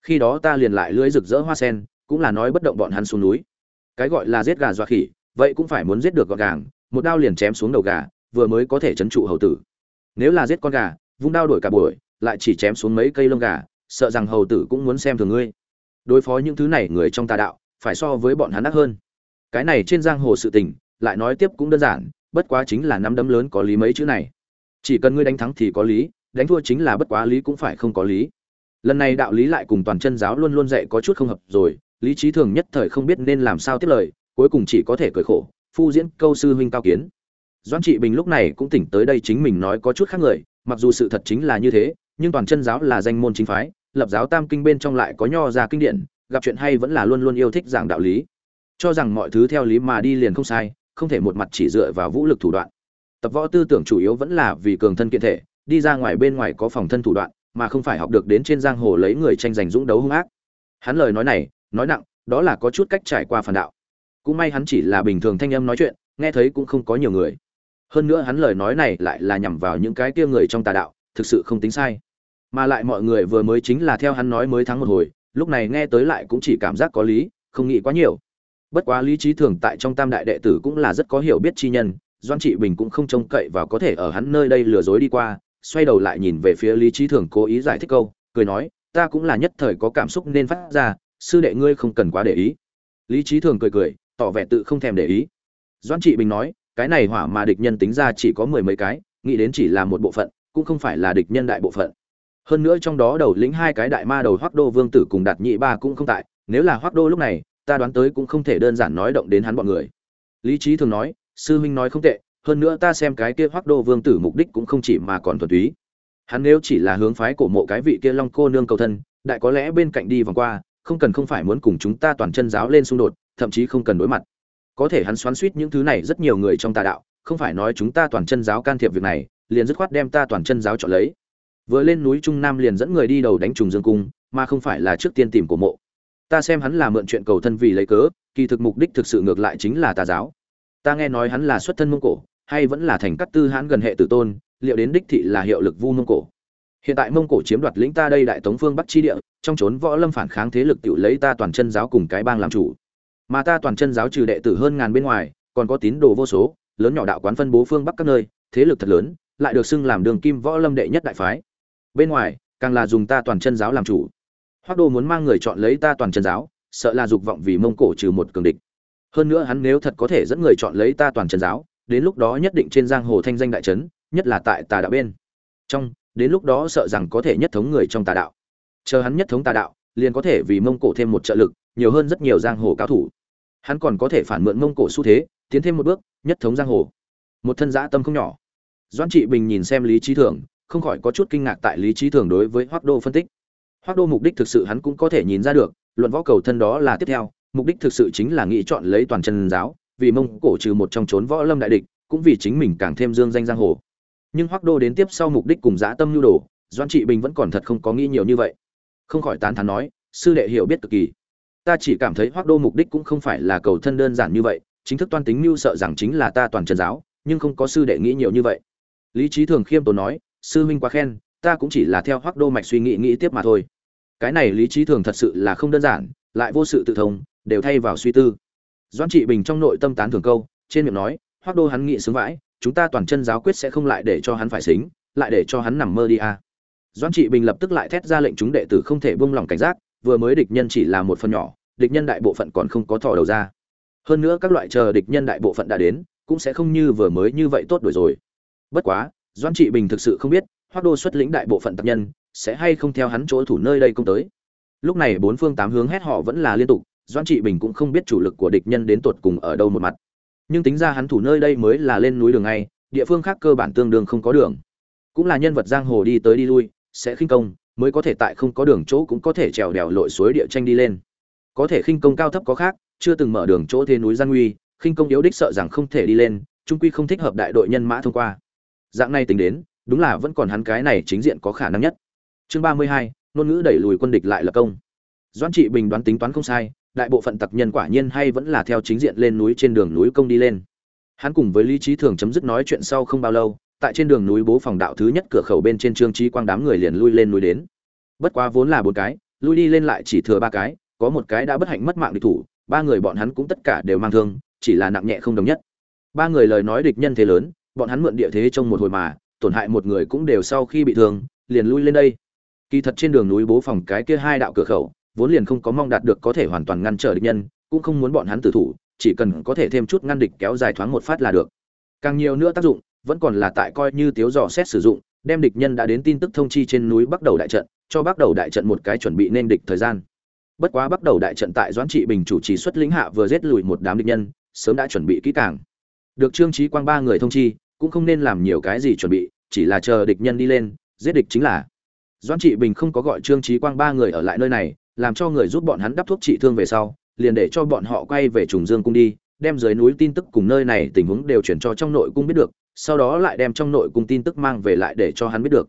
Khi đó ta liền lại lưới rực rỡ hoa sen, cũng là nói bất động bọn hắn xuống núi. Cái gọi là giết gà dọa khỉ, vậy cũng phải muốn giết được gọn gàng, một đao liền chém xuống đầu gà, vừa mới có thể chấn trụ hầu tử. Nếu là giết con gà, vung đao đổi cả buổi, lại chỉ chém xuống mấy cây lông gà, sợ rằng hầu tử cũng muốn xem thường ngươi. Đối phó những thứ này người trong tà đạo phải so với bọn hắn ác hơn. Cái này trên giang hồ sự tình, lại nói tiếp cũng đơn giản, bất quá chính là nắm đấm lớn có lý mấy chữ này. Chỉ cần ngươi đánh thắng thì có lý, đánh thua chính là bất quá lý cũng phải không có lý. Lần này đạo lý lại cùng toàn chân giáo luôn luôn dạy có chút không hợp rồi, lý trí thường nhất thời không biết nên làm sao tiếp lời, cuối cùng chỉ có thể cười khổ, phu diễn câu sư huynh cao kiến. Doan trị bình lúc này cũng tỉnh tới đây chính mình nói có chút khác người, mặc dù sự thật chính là như thế, nhưng toàn chân giáo là danh môn chính phái, lập giáo tam kinh bên trong lại có nho ra kinh điển gặp chuyện hay vẫn là luôn luôn yêu thích giảng đạo lý. Cho rằng mọi thứ theo lý mà đi liền không sai, không thể một mặt chỉ dựa vào vũ lực thủ đoạn. Tập võ tư tưởng chủ yếu vẫn là vì cường thân kiện thể, đi ra ngoài bên ngoài có phòng thân thủ đoạn, mà không phải học được đến trên giang hồ lấy người tranh giành dũng đấu hung ác. Hắn lời nói này, nói nặng, đó là có chút cách trải qua phản đạo. Cũng may hắn chỉ là bình thường thanh âm nói chuyện, nghe thấy cũng không có nhiều người. Hơn nữa hắn lời nói này lại là nhằm vào những cái kia người trong tà đạo, thực sự không tính sai. Mà lại mọi người vừa mới chính là theo hắn nói mới thắng một hồi lúc này nghe tới lại cũng chỉ cảm giác có lý, không nghĩ quá nhiều. Bất quá lý trí thường tại trong tam đại đệ tử cũng là rất có hiểu biết chi nhân doan trị bình cũng không trông cậy và có thể ở hắn nơi đây lừa dối đi qua, xoay đầu lại nhìn về phía lý trí thường cố ý giải thích câu, cười nói, ta cũng là nhất thời có cảm xúc nên phát ra, sư đệ ngươi không cần quá để ý. Lý trí thường cười cười, tỏ vẻ tự không thèm để ý. Doan trị bình nói, cái này hỏa mà địch nhân tính ra chỉ có mười mấy cái, nghĩ đến chỉ là một bộ phận, cũng không phải là địch nhân đại bộ phận hơn nữa trong đó đầu lĩnh hai cái đại ma đầu hoác đô vương tử cùng đạt nhị ba cũng không tại, nếu là hoác đô lúc này, ta đoán tới cũng không thể đơn giản nói động đến hắn bọn người. Lý trí thường nói, sư huynh nói không tệ, hơn nữa ta xem cái kia hoác đô vương tử mục đích cũng không chỉ mà còn thuần túy. Hắn nếu chỉ là hướng phái cổ mộ cái vị kia long cô nương cầu thân, đại có lẽ bên cạnh đi vòng qua, không cần không phải muốn cùng chúng ta toàn chân giáo lên xung đột, thậm chí không cần đối mặt. Có thể hắn xoắn suýt những thứ này rất nhiều người trong tà đạo, không phải nói chúng ta toàn chân giáo can thiệp việc này, liền dứt khoát đem ta toàn chân giáo chọn lấy vừa lên núi trung nam liền dẫn người đi đầu đánh trùng dương cung, mà không phải là trước tiên tìm của mộ. Ta xem hắn là mượn chuyện cầu thân vì lấy cớ, kỳ thực mục đích thực sự ngược lại chính là tà giáo. Ta nghe nói hắn là xuất thân mông cổ, hay vẫn là thành cắt tư hãn gần hệ tử tôn, liệu đến đích thị là hiệu lực vu mông cổ. Hiện tại mông cổ chiếm đoạt lĩnh ta đây đại tống phương bắc chi địa, trong trốn võ lâm phản kháng thế lực tự lấy ta toàn chân giáo cùng cái bang làm chủ. Mà ta toàn chân giáo trừ đệ tử hơn ngàn bên ngoài, còn có tín đồ vô số, lớn nhỏ đạo quán phân bố phương bắc các nơi, thế lực thật lớn, lại được xưng làm đường kim võ lâm đệ nhất đại phái bên ngoài, càng là dùng ta toàn chân giáo làm chủ. Hoác đô muốn mang người chọn lấy ta toàn chân giáo, sợ là dục vọng vì mông cổ trừ một cường địch. Hơn nữa hắn nếu thật có thể dẫn người chọn lấy ta toàn chân giáo, đến lúc đó nhất định trên giang hồ thanh danh đại trấn, nhất là tại tà đạo bên. Trong, đến lúc đó sợ rằng có thể nhất thống người trong tà đạo. Chờ hắn nhất thống tà đạo, liền có thể vì mông cổ thêm một trợ lực, nhiều hơn rất nhiều giang hồ cao thủ. Hắn còn có thể phản mượn mông cổ xu thế, tiến thêm một bước, nhất thống giang hồ. Một thân giã tâm không nhỏ. Doãn trị bình nhìn xem lý trí thường không khỏi có chút kinh ngạc tại lý trí thường đối với hoác đô phân tích. Hoác đô mục đích thực sự hắn cũng có thể nhìn ra được, luận võ cầu thân đó là tiếp theo, mục đích thực sự chính là nghĩ chọn lấy toàn chân giáo, vì mông cổ trừ một trong trốn võ lâm đại địch, cũng vì chính mình càng thêm dương danh giang hồ. Nhưng hoác đô đến tiếp sau mục đích cùng dã tâm nhu đồ, doãn trị bình vẫn còn thật không có nghĩ nhiều như vậy. Không khỏi tán thán nói, sư đệ hiểu biết cực kỳ. Ta chỉ cảm thấy hoác đô mục đích cũng không phải là cầu thân đơn giản như vậy, chính thức toan tính mưu sợ rằng chính là ta toàn trần giáo, nhưng không có sư đệ nghĩ nhiều như vậy. Lý trí thường khiêm tốn nói sư huynh quá khen, ta cũng chỉ là theo hoác đô mạch suy nghĩ nghĩ tiếp mà thôi. Cái này lý trí thường thật sự là không đơn giản, lại vô sự tự thông, đều thay vào suy tư. Doãn trị bình trong nội tâm tán thường câu, trên miệng nói hoác đô hắn nghĩ sướng vãi, chúng ta toàn chân giáo quyết sẽ không lại để cho hắn phải xính, lại để cho hắn nằm mơ đi à. doãn trị bình lập tức lại thét ra lệnh chúng đệ tử không thể buông lỏng cảnh giác, vừa mới địch nhân chỉ là một phần nhỏ, địch nhân đại bộ phận còn không có thò đầu ra. Hơn nữa các loại chờ địch nhân đại bộ phận đã đến, cũng sẽ không như vừa mới như vậy tốt đổi rồi. Bất quá doan trị bình thực sự không biết hoác đô xuất lĩnh đại bộ phận tập nhân, sẽ hay không theo hắn chỗ thủ nơi đây công tới. Lúc này bốn phương tám hướng hét họ vẫn là liên tục doan trị bình cũng không biết chủ lực của địch nhân đến tột cùng ở đâu một mặt. Nhưng tính ra hắn thủ nơi đây mới là lên núi đường ngay, địa phương khác cơ bản tương đương không có đường. Cũng là nhân vật giang hồ đi tới đi lui, sẽ khinh công, mới có thể tại không có đường chỗ cũng có thể trèo đèo lội suối địa tranh đi lên. Có thể khinh công cao thấp có khác, chưa từng mở đường chỗ thế núi gian nguy khinh công yếu đích sợ rằng không thể đi lên, trung quy không thích hợp đại đội nhân mã thông qua dạng này tính đến, đúng là vẫn còn hắn cái này chính diện có khả năng nhất. Chương ba mươi hai, ngôn ngữ đẩy lùi quân địch lại lập công. Doãn trị bình đoán tính toán không sai, đại bộ phận tặc nhân quả nhiên hay vẫn là theo chính diện lên núi trên đường núi công đi lên. Hắn cùng với lý trí thường chấm dứt nói chuyện sau không bao lâu, tại trên đường núi bố phòng đạo thứ nhất cửa khẩu bên trên trương trí quang đám người liền lui lên núi đến. Bất quá vốn là bốn cái, lui đi lên lại chỉ thừa ba cái, có một cái đã bất hạnh mất mạng địch thủ, ba người bọn hắn cũng tất cả đều mang thương, chỉ là nặng nhẹ không đồng nhất. Ba người lời nói địch nhân thế lớn bọn hắn mượn địa thế trong một hồi mà, tổn hại một người cũng đều sau khi bị thương, liền lui lên đây. Kỳ thật trên đường núi bố phòng cái kia hai đạo cửa khẩu, vốn liền không có mong đạt được có thể hoàn toàn ngăn trở địch nhân, cũng không muốn bọn hắn tử thủ, chỉ cần có thể thêm chút ngăn địch kéo dài thoáng một phát là được. Càng nhiều nữa tác dụng, vẫn còn là tại coi như tiếu dò xét sử dụng, đem địch nhân đã đến tin tức thông chi trên núi bắt đầu đại trận, cho bắt đầu đại trận một cái chuẩn bị nên địch thời gian. Bất quá bắt đầu đại trận tại doãn trị bình chủ trì xuất lĩnh hạ vừa giết lùi một đám địch nhân, sớm đã chuẩn bị kỹ càng. Được trương trí quang ba người thông chi cũng không nên làm nhiều cái gì chuẩn bị, chỉ là chờ địch nhân đi lên, giết địch chính là. Doãn trị bình không có gọi trương trí quang ba người ở lại nơi này, làm cho người giúp bọn hắn đắp thuốc trị thương về sau, liền để cho bọn họ quay về trùng dương cung đi, đem dưới núi tin tức cùng nơi này tình huống đều chuyển cho trong nội cung biết được, sau đó lại đem trong nội cung tin tức mang về lại để cho hắn biết được.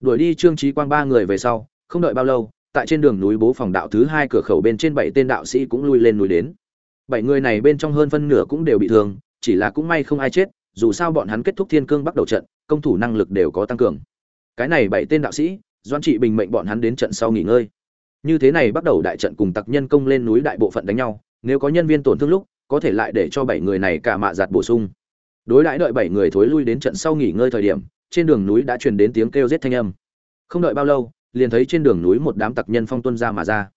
Đuổi đi trương trí quang ba người về sau, không đợi bao lâu, tại trên đường núi bố phòng đạo thứ hai cửa khẩu bên trên bảy tên đạo sĩ cũng lui lên núi đến. Bảy người này bên trong hơn phân nửa cũng đều bị thương, chỉ là cũng may không ai chết dù sao bọn hắn kết thúc thiên cương bắt đầu trận, công thủ năng lực đều có tăng cường. Cái này bảy tên đạo sĩ doan trị bình mệnh bọn hắn đến trận sau nghỉ ngơi. Như thế này bắt đầu đại trận cùng tặc nhân công lên núi đại bộ phận đánh nhau, nếu có nhân viên tổn thương lúc, có thể lại để cho bảy người này cả mạ giặt bổ sung. Đối đãi đợi bảy người thối lui đến trận sau nghỉ ngơi thời điểm, trên đường núi đã truyền đến tiếng kêu giết thanh âm. Không đợi bao lâu, liền thấy trên đường núi một đám tặc nhân phong tuân ra mà ra.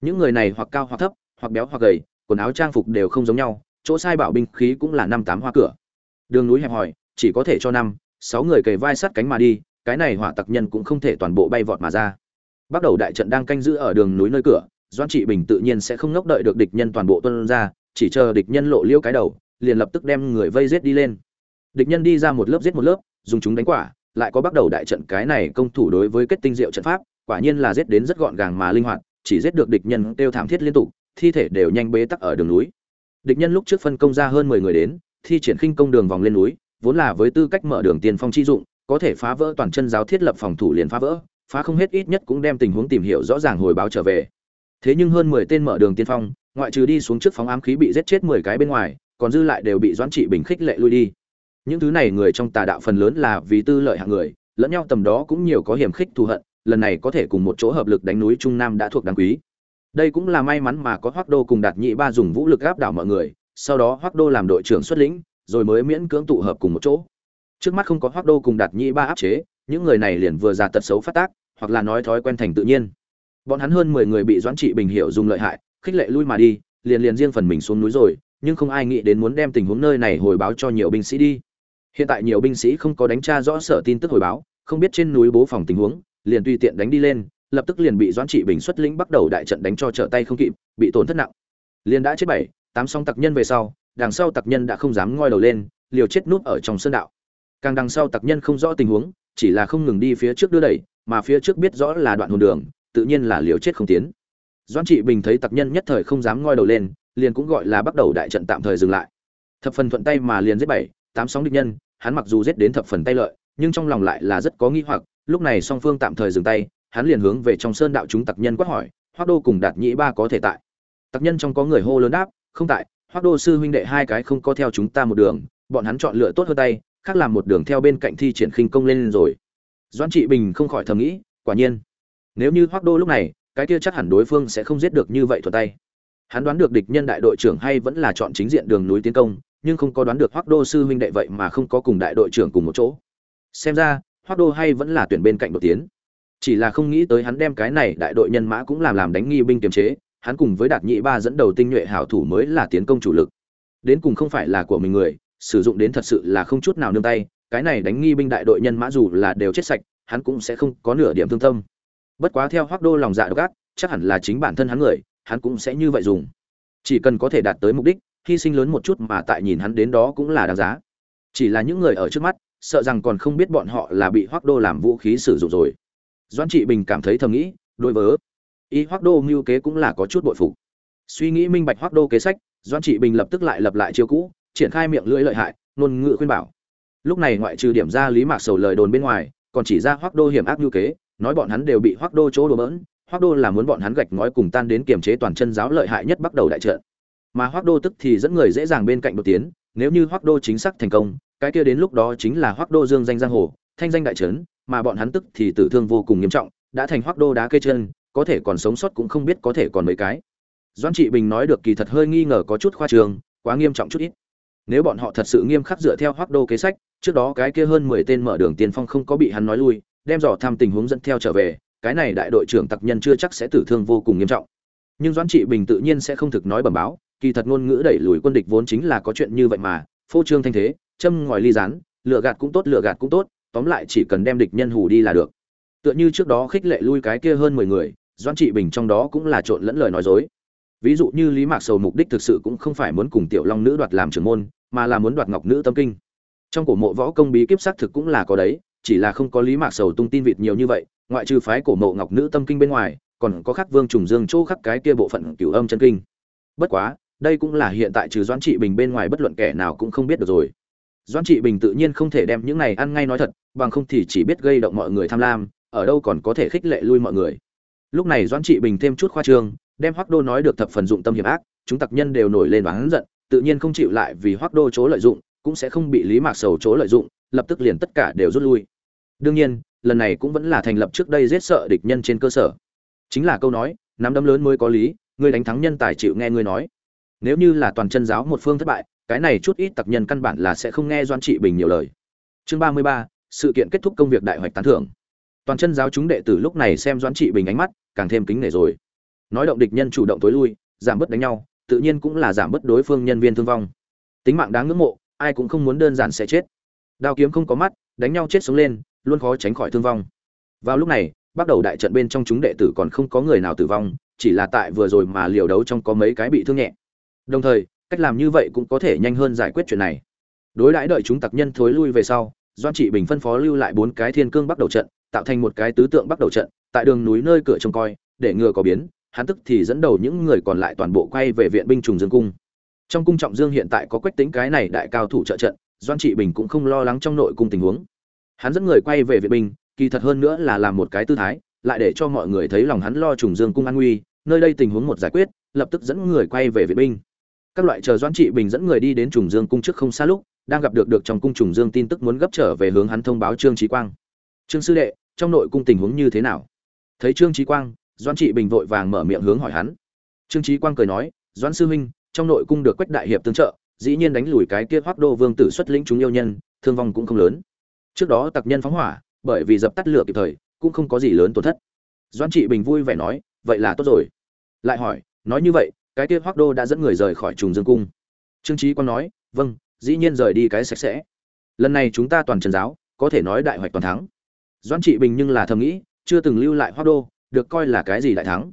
Những người này hoặc cao hoặc thấp, hoặc béo hoặc gầy, quần áo trang phục đều không giống nhau, chỗ sai bảo binh khí cũng là năm tám hoa cửa đường núi hẹp hòi, chỉ có thể cho năm, sáu người kề vai sát cánh mà đi, cái này hỏa tặc nhân cũng không thể toàn bộ bay vọt mà ra. Bắt đầu đại trận đang canh giữ ở đường núi nơi cửa doan trị bình tự nhiên sẽ không ngốc đợi được địch nhân toàn bộ tuân ra, chỉ chờ địch nhân lộ liễu cái đầu, liền lập tức đem người vây giết đi lên. Địch nhân đi ra một lớp giết một lớp, dùng chúng đánh quả, lại có bắt đầu đại trận cái này công thủ đối với kết tinh diệu trận pháp, quả nhiên là giết đến rất gọn gàng mà linh hoạt, chỉ giết được địch nhân tiêu thảm thiết liên tục, thi thể đều nhanh bế tắc ở đường núi. Địch nhân lúc trước phân công ra hơn mười người đến thi triển khinh công đường vòng lên núi, vốn là với tư cách mở đường tiền phong chi dụng, có thể phá vỡ toàn chân giáo thiết lập phòng thủ liền phá vỡ, phá không hết ít nhất cũng đem tình huống tìm hiểu rõ ràng hồi báo trở về. Thế nhưng hơn mười tên mở đường tiên phong, ngoại trừ đi xuống trước phóng ám khí bị giết chết mười cái bên ngoài, còn dư lại đều bị doãn trị bình khích lệ lui đi. Những thứ này người trong tà đạo phần lớn là vì tư lợi hạng người, lẫn nhau tầm đó cũng nhiều có hiểm khích thù hận, lần này có thể cùng một chỗ hợp lực đánh núi trung nam đã thuộc đáng quý. Đây cũng là may mắn mà có hoắc đô cùng đạt nhị ba dùng vũ lực áp đảo mọi người sau đó hoác đô làm đội trưởng xuất lĩnh, rồi mới miễn cưỡng tụ hợp cùng một chỗ. Trước mắt không có hoác đô cùng đạt Nhi ba áp chế, những người này liền vừa ra tật xấu phát tác, hoặc là nói thói quen thành tự nhiên. Bọn hắn hơn mười người bị doãn trị bình hiệu dùng lợi hại, khích lệ lui mà đi, liền liền riêng phần mình xuống núi rồi, nhưng không ai nghĩ đến muốn đem tình huống nơi này hồi báo cho nhiều binh sĩ đi. Hiện tại nhiều binh sĩ không có đánh tra rõ sở tin tức hồi báo, không biết trên núi bố phòng tình huống, liền tùy tiện đánh đi lên, lập tức liền bị doãn trị bình xuất lĩnh bắt đầu đại trận đánh cho trở tay không kịp, bị tổn thất nặng. Liền đã chết bảy tám song tặc nhân về sau, đằng sau tặc nhân đã không dám ngoi đầu lên, liều chết núp ở trong sơn đạo. Càng đằng sau tặc nhân không rõ tình huống, chỉ là không ngừng đi phía trước đưa đẩy, mà phía trước biết rõ là đoạn hồn đường, tự nhiên là liều chết không tiến. Doãn trị bình thấy tặc nhân nhất thời không dám ngoi đầu lên, liền cũng gọi là bắt đầu đại trận tạm thời dừng lại. Thập phần thuận tay mà liền giết bảy, tám sóng địch nhân, hắn mặc dù giết đến thập phần tay lợi, nhưng trong lòng lại là rất có nghi hoặc, lúc này song phương tạm thời dừng tay, hắn liền hướng về trong sơn đạo chúng tặc nhân quát hỏi hoác đô cùng đạt nhĩ ba có thể tại? Tặc nhân trong có người hô lớn đáp không tại hoác đô sư huynh đệ hai cái không có theo chúng ta một đường, bọn hắn chọn lựa tốt hơn tay, khác làm một đường theo bên cạnh thi triển khinh công lên rồi. Doãn trị bình không khỏi thầm nghĩ, quả nhiên, nếu như hoác đô lúc này, cái kia chắc hẳn đối phương sẽ không giết được như vậy thuật tay. Hắn đoán được địch nhân đại đội trưởng hay vẫn là chọn chính diện đường núi tiến công, nhưng không có đoán được hoác đô sư huynh đệ vậy mà không có cùng đại đội trưởng cùng một chỗ. Xem ra hoác đô hay vẫn là tuyển bên cạnh đội tiến. Chỉ là không nghĩ tới hắn đem cái này đại đội nhân mã cũng làm làm đánh nghi binh kiềm chế hắn cùng với đạt nhị ba dẫn đầu tinh nhuệ hảo thủ mới là tiến công chủ lực. Đến cùng không phải là của mình người, sử dụng đến thật sự là không chút nào nương tay, cái này đánh nghi binh đại đội nhân mã dù là đều chết sạch, hắn cũng sẽ không có nửa điểm thương tâm. Bất quá theo hoác đô lòng dạ độc ác, chắc hẳn là chính bản thân hắn người, hắn cũng sẽ như vậy dùng. Chỉ cần có thể đạt tới mục đích, hy sinh lớn một chút mà tại nhìn hắn đến đó cũng là đáng giá. Chỉ là những người ở trước mắt, sợ rằng còn không biết bọn họ là bị hoác đô làm vũ khí sử dụng rồi. Doãn trị bình cảm thấy thầm nghĩ, đối với y hoác đô mưu kế cũng là có chút bội phục. Suy nghĩ minh bạch hoác đô kế sách, doãn trị bình lập tức lại lập lại chiêu cũ, triển khai miệng lưỡi lợi hại, ngôn ngữ khuyên bảo. Lúc này ngoại trừ điểm ra lý mạc sầu lời đồn bên ngoài, còn chỉ ra hoác đô hiểm ác mưu kế, nói bọn hắn đều bị hoác đô chỗ đùa bỡn hoác đô là muốn bọn hắn gạch ngói cùng tan đến kiềm chế toàn chân giáo lợi hại nhất bắt đầu đại trận. Mà hoác đô tức thì dẫn người dễ dàng bên cạnh đột tiến, nếu như hoác đô chính xác thành công, cái kia đến lúc đó chính là hoác đô dương danh giang hồ, thanh danh đại trấn, mà bọn hắn tức thì tử thương vô cùng nghiêm trọng, đã thành hoác đô đá cây chân có thể còn sống sót cũng không biết có thể còn mấy cái. Doan trị bình nói được kỳ thật hơi nghi ngờ có chút khoa trường, quá nghiêm trọng chút ít. Nếu bọn họ thật sự nghiêm khắc dựa theo hoác đô kế sách, trước đó cái kia hơn mười tên mở đường tiền phong không có bị hắn nói lui, đem dò tham tình huống dẫn theo trở về, cái này đại đội trưởng tặc nhân chưa chắc sẽ tử thương vô cùng nghiêm trọng. Nhưng doãn trị bình tự nhiên sẽ không thực nói bẩm báo, kỳ thật ngôn ngữ đẩy lùi quân địch vốn chính là có chuyện như vậy mà, phô trương thanh thế, châm ngòi ly rán lựa gạt cũng tốt lựa gạt cũng tốt, tóm lại chỉ cần đem địch nhân hù đi là được tựa như trước đó khích lệ lui cái kia hơn mười người, doãn trị bình trong đó cũng là trộn lẫn lời nói dối. Ví dụ như lý mạc sầu mục đích thực sự cũng không phải muốn cùng tiểu long nữ đoạt làm trưởng môn, mà là muốn đoạt ngọc nữ tâm kinh. Trong cổ mộ võ công bí kíp xác thực cũng là có đấy, chỉ là không có lý mạc sầu tung tin vịt nhiều như vậy, ngoại trừ phái cổ mộ ngọc nữ tâm kinh bên ngoài, còn có khắc vương trùng dương chỗ khắc cái kia bộ phận cửu âm chân kinh. Bất quá, đây cũng là hiện tại trừ doãn trị bình bên ngoài bất luận kẻ nào cũng không biết được rồi. Doãn trị bình tự nhiên không thể đem những này ăn ngay nói thật, bằng không thì chỉ biết gây động mọi người tham lam ở đâu còn có thể khích lệ lui mọi người. Lúc này doãn trị bình thêm chút khoa trương, đem hoắc đô nói được thập phần dụng tâm hiểm ác, chúng tặc nhân đều nổi lên oán giận, tự nhiên không chịu lại vì hoắc đô chỗ lợi dụng, cũng sẽ không bị lý mạc sầu chỗ lợi dụng, lập tức liền tất cả đều rút lui. Đương nhiên, lần này cũng vẫn là thành lập trước đây giết sợ địch nhân trên cơ sở. Chính là câu nói, nắm đấm lớn mới có lý người đánh thắng nhân tài chịu nghe người nói. Nếu như là toàn chân giáo một phương thất bại, cái này chút ít tặc nhân căn bản là sẽ không nghe doan trị bình nhiều lời. Chương ba mươi ba, sự kiện kết thúc công việc đại hoạch tán thưởng toàn chân giáo chúng đệ tử lúc này xem doãn trị bình ánh mắt, càng thêm kính nể rồi. Nói động địch nhân chủ động tối lui, giảm bớt đánh nhau, tự nhiên cũng là giảm bớt đối phương nhân viên thương vong. Tính mạng đáng ngưỡng mộ, ai cũng không muốn đơn giản sẽ chết. Đao kiếm không có mắt, đánh nhau chết sống lên, luôn khó tránh khỏi thương vong. Vào lúc này, bắt đầu đại trận bên trong chúng đệ tử còn không có người nào tử vong, chỉ là tại vừa rồi mà liều đấu trong có mấy cái bị thương nhẹ. Đồng thời, cách làm như vậy cũng có thể nhanh hơn giải quyết chuyện này. Đối đãi đợi chúng tặc nhân thối lui về sau doan trị bình phân phó lưu lại bốn cái thiên cương bắt đầu trận tạo thành một cái tứ tượng bắt đầu trận, tại đường núi nơi cửa trông coi, để ngừa có biến, hắn tức thì dẫn đầu những người còn lại toàn bộ quay về viện binh trùng dương cung. Trong cung trọng dương hiện tại có quách tính cái này đại cao thủ trợ trận, doan trị bình cũng không lo lắng trong nội cung tình huống. Hắn dẫn người quay về viện binh, kỳ thật hơn nữa là làm một cái tư thái, lại để cho mọi người thấy lòng hắn lo trùng dương cung an nguy, nơi đây tình huống một giải quyết, lập tức dẫn người quay về viện binh. Các loại chờ doan trị bình dẫn người đi đến trùng dương cung trước không xa lúc, đang gặp được được trong cung trùng dương tin tức muốn gấp trở về hướng hắn thông báo trương trí quang. Trương sư đệ trong nội cung tình huống như thế nào? Thấy trương trí quang, doãn trị bình vội vàng mở miệng hướng hỏi hắn. Trương trí quang cười nói, doãn sư huynh, trong nội cung được quách đại hiệp tương trợ, dĩ nhiên đánh lùi cái kia hoác đô vương tử xuất lĩnh chúng yêu nhân, thương vong cũng không lớn. Trước đó tặc nhân phóng hỏa, bởi vì dập tắt lửa kịp thời, cũng không có gì lớn tổn thất. Doãn trị bình vui vẻ nói, vậy là tốt rồi. Lại hỏi, nói như vậy, cái kia hoác đô đã dẫn người rời khỏi trùng dương cung? Trương trí quang nói vâng dĩ nhiên rời đi cái sạch sẽ. Lần này chúng ta toàn trần giáo, có thể nói đại hoạch toàn thắng doãn trị bình nhưng là thầm nghĩ, chưa từng lưu lại hoa đô, được coi là cái gì đại thắng.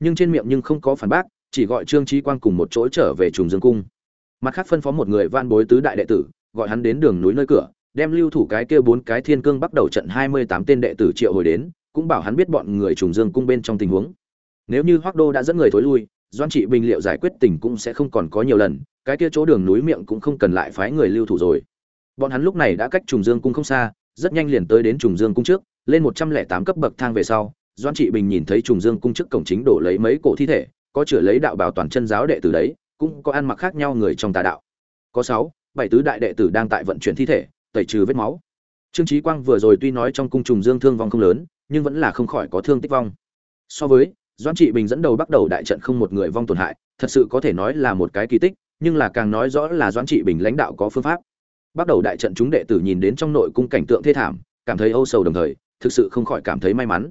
Nhưng trên miệng nhưng không có phản bác, chỉ gọi trương trí quang cùng một chỗ trở về trùng dương cung. Mặt khác phân phó một người van bối tứ đại đệ tử, gọi hắn đến đường núi nơi cửa, đem lưu thủ cái kia bốn cái thiên cương bắt đầu trận hai mươi tám tên đệ tử triệu hồi đến, cũng bảo hắn biết bọn người trùng dương cung bên trong tình huống. Nếu như hoác đô đã dẫn người thối lui doan trị bình liệu giải quyết tình cũng sẽ không còn có nhiều lần, cái kia chỗ đường núi miệng cũng không cần lại phái người lưu thủ rồi. Bọn hắn lúc này đã cách trùng dương cung không xa rất nhanh liền tới đến trùng dương cung trước, lên một trăm lẻ tám cấp bậc thang về sau doan trị bình nhìn thấy trùng dương cung trước cổng chính đổ lấy mấy cổ thi thể, có chửa lấy đạo bảo toàn chân giáo đệ tử đấy, cũng có ăn mặc khác nhau người trong tà đạo. Có sáu, bảy tứ đại đệ tử đang tại vận chuyển thi thể, tẩy trừ vết máu. Trương trí quang vừa rồi tuy nói trong cung trùng dương thương vong không lớn, nhưng vẫn là không khỏi có thương tích vong. So với doan trị bình dẫn đầu bắt đầu đại trận không một người vong tổn hại, thật sự có thể nói là một cái kỳ tích, nhưng là càng nói rõ là doan trị bình lãnh đạo có phương pháp bắt đầu đại trận chúng đệ tử nhìn đến trong nội cung cảnh tượng thê thảm, cảm thấy âu sầu đồng thời, thực sự không khỏi cảm thấy may mắn.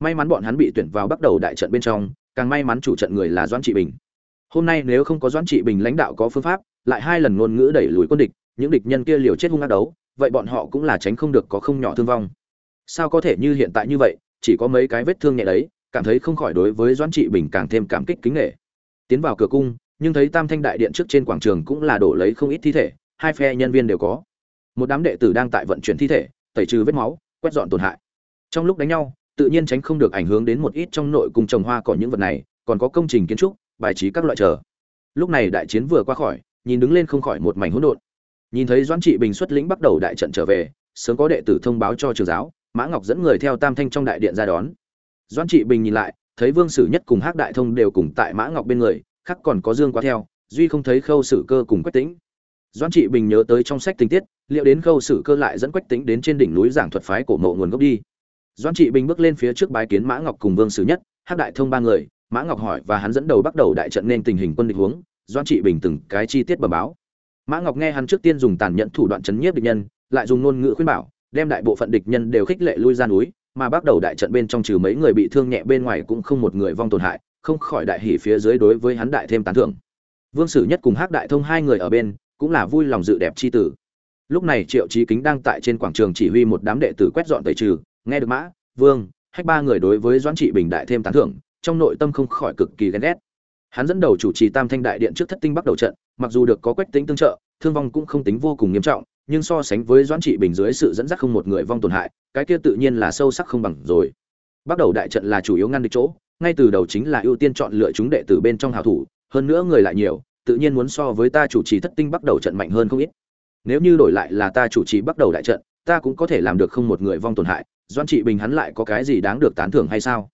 May mắn bọn hắn bị tuyển vào bắt đầu đại trận bên trong, càng may mắn chủ trận người là doan trị bình. Hôm nay nếu không có doan trị bình lãnh đạo có phương pháp, lại hai lần ngôn ngữ đẩy lùi quân địch, những địch nhân kia liều chết hung ác đấu, vậy bọn họ cũng là tránh không được có không nhỏ thương vong. Sao có thể như hiện tại như vậy, chỉ có mấy cái vết thương nhẹ đấy, cảm thấy không khỏi đối với doãn trị bình càng thêm cảm kích kính nghệ tiến vào cửa cung, nhưng thấy tam thanh đại điện trước trên quảng trường cũng là đổ lấy không ít thi thể hai phe nhân viên đều có. Một đám đệ tử đang tại vận chuyển thi thể, tẩy trừ vết máu, quét dọn tổn hại. Trong lúc đánh nhau, tự nhiên tránh không được ảnh hưởng đến một ít trong nội cung trồng hoa cỏ những vật này, còn có công trình kiến trúc, bài trí các loại chờ. Lúc này đại chiến vừa qua khỏi, nhìn đứng lên không khỏi một mảnh hỗn độn. Nhìn thấy doãn trị bình xuất lĩnh bắt đầu đại trận trở về, sớm có đệ tử thông báo cho trường giáo, mã ngọc dẫn người theo tam thanh trong đại điện ra đón. Doãn trị bình nhìn lại, thấy vương sử nhất cùng hắc đại thông đều cùng tại mã ngọc bên người khác còn có dương quá theo, duy không thấy khâu sử cơ cùng quách tĩnh. Doan trị bình nhớ tới trong sách tình tiết, liệu đến khâu sử cơ lại dẫn quách tĩnh đến trên đỉnh núi giảng thuật phái cổ mộ nguồn gốc đi. Doan trị bình bước lên phía trước bái kiến mã ngọc cùng vương sử nhất, hắc đại thông ba người. Mã ngọc hỏi và hắn dẫn đầu bắt đầu đại trận nên tình hình quân địch huống. Doan trị bình từng cái chi tiết bẩm báo. Mã ngọc nghe hắn trước tiên dùng tàn nhẫn thủ đoạn chấn nhiếp địch nhân, lại dùng ngôn ngữ khuyên bảo, đem đại bộ phận địch nhân đều khích lệ lui ra núi, mà bắt đầu đại trận bên trong trừ mấy người bị thương nhẹ bên ngoài cũng không một người vong tổn hại, không khỏi đại hỉ phía dưới đối với hắn đại thêm tán thưởng. Vương sử nhất cùng hắc đại thông hai người ở bên cũng là vui lòng dự đẹp chi tử. Lúc này triệu chí kính đang tại trên quảng trường chỉ huy một đám đệ tử quét dọn tẩy trừ, nghe được mã, vương, hách ba người đối với doãn trị bình đại thêm tán thưởng, trong nội tâm không khỏi cực kỳ ghen ghét. Hắn dẫn đầu chủ trì tam thanh đại điện trước thất tinh bắt đầu trận, mặc dù được có quách tính tương trợ, thương vong cũng không tính vô cùng nghiêm trọng, nhưng so sánh với doãn trị bình dưới sự dẫn dắt không một người vong tổn hại, cái kia tự nhiên là sâu sắc không bằng rồi. Bắt đầu đại trận là chủ yếu ngăn địch chỗ, ngay từ đầu chính là ưu tiên chọn lựa chúng đệ tử bên trong hào thủ, hơn nữa người lại nhiều tự nhiên muốn so với ta chủ trì thất tinh bắt đầu trận mạnh hơn không ít. Nếu như đổi lại là ta chủ trì bắt đầu đại trận, ta cũng có thể làm được không một người vong tổn hại, doãn trị bình hắn lại có cái gì đáng được tán thưởng hay sao?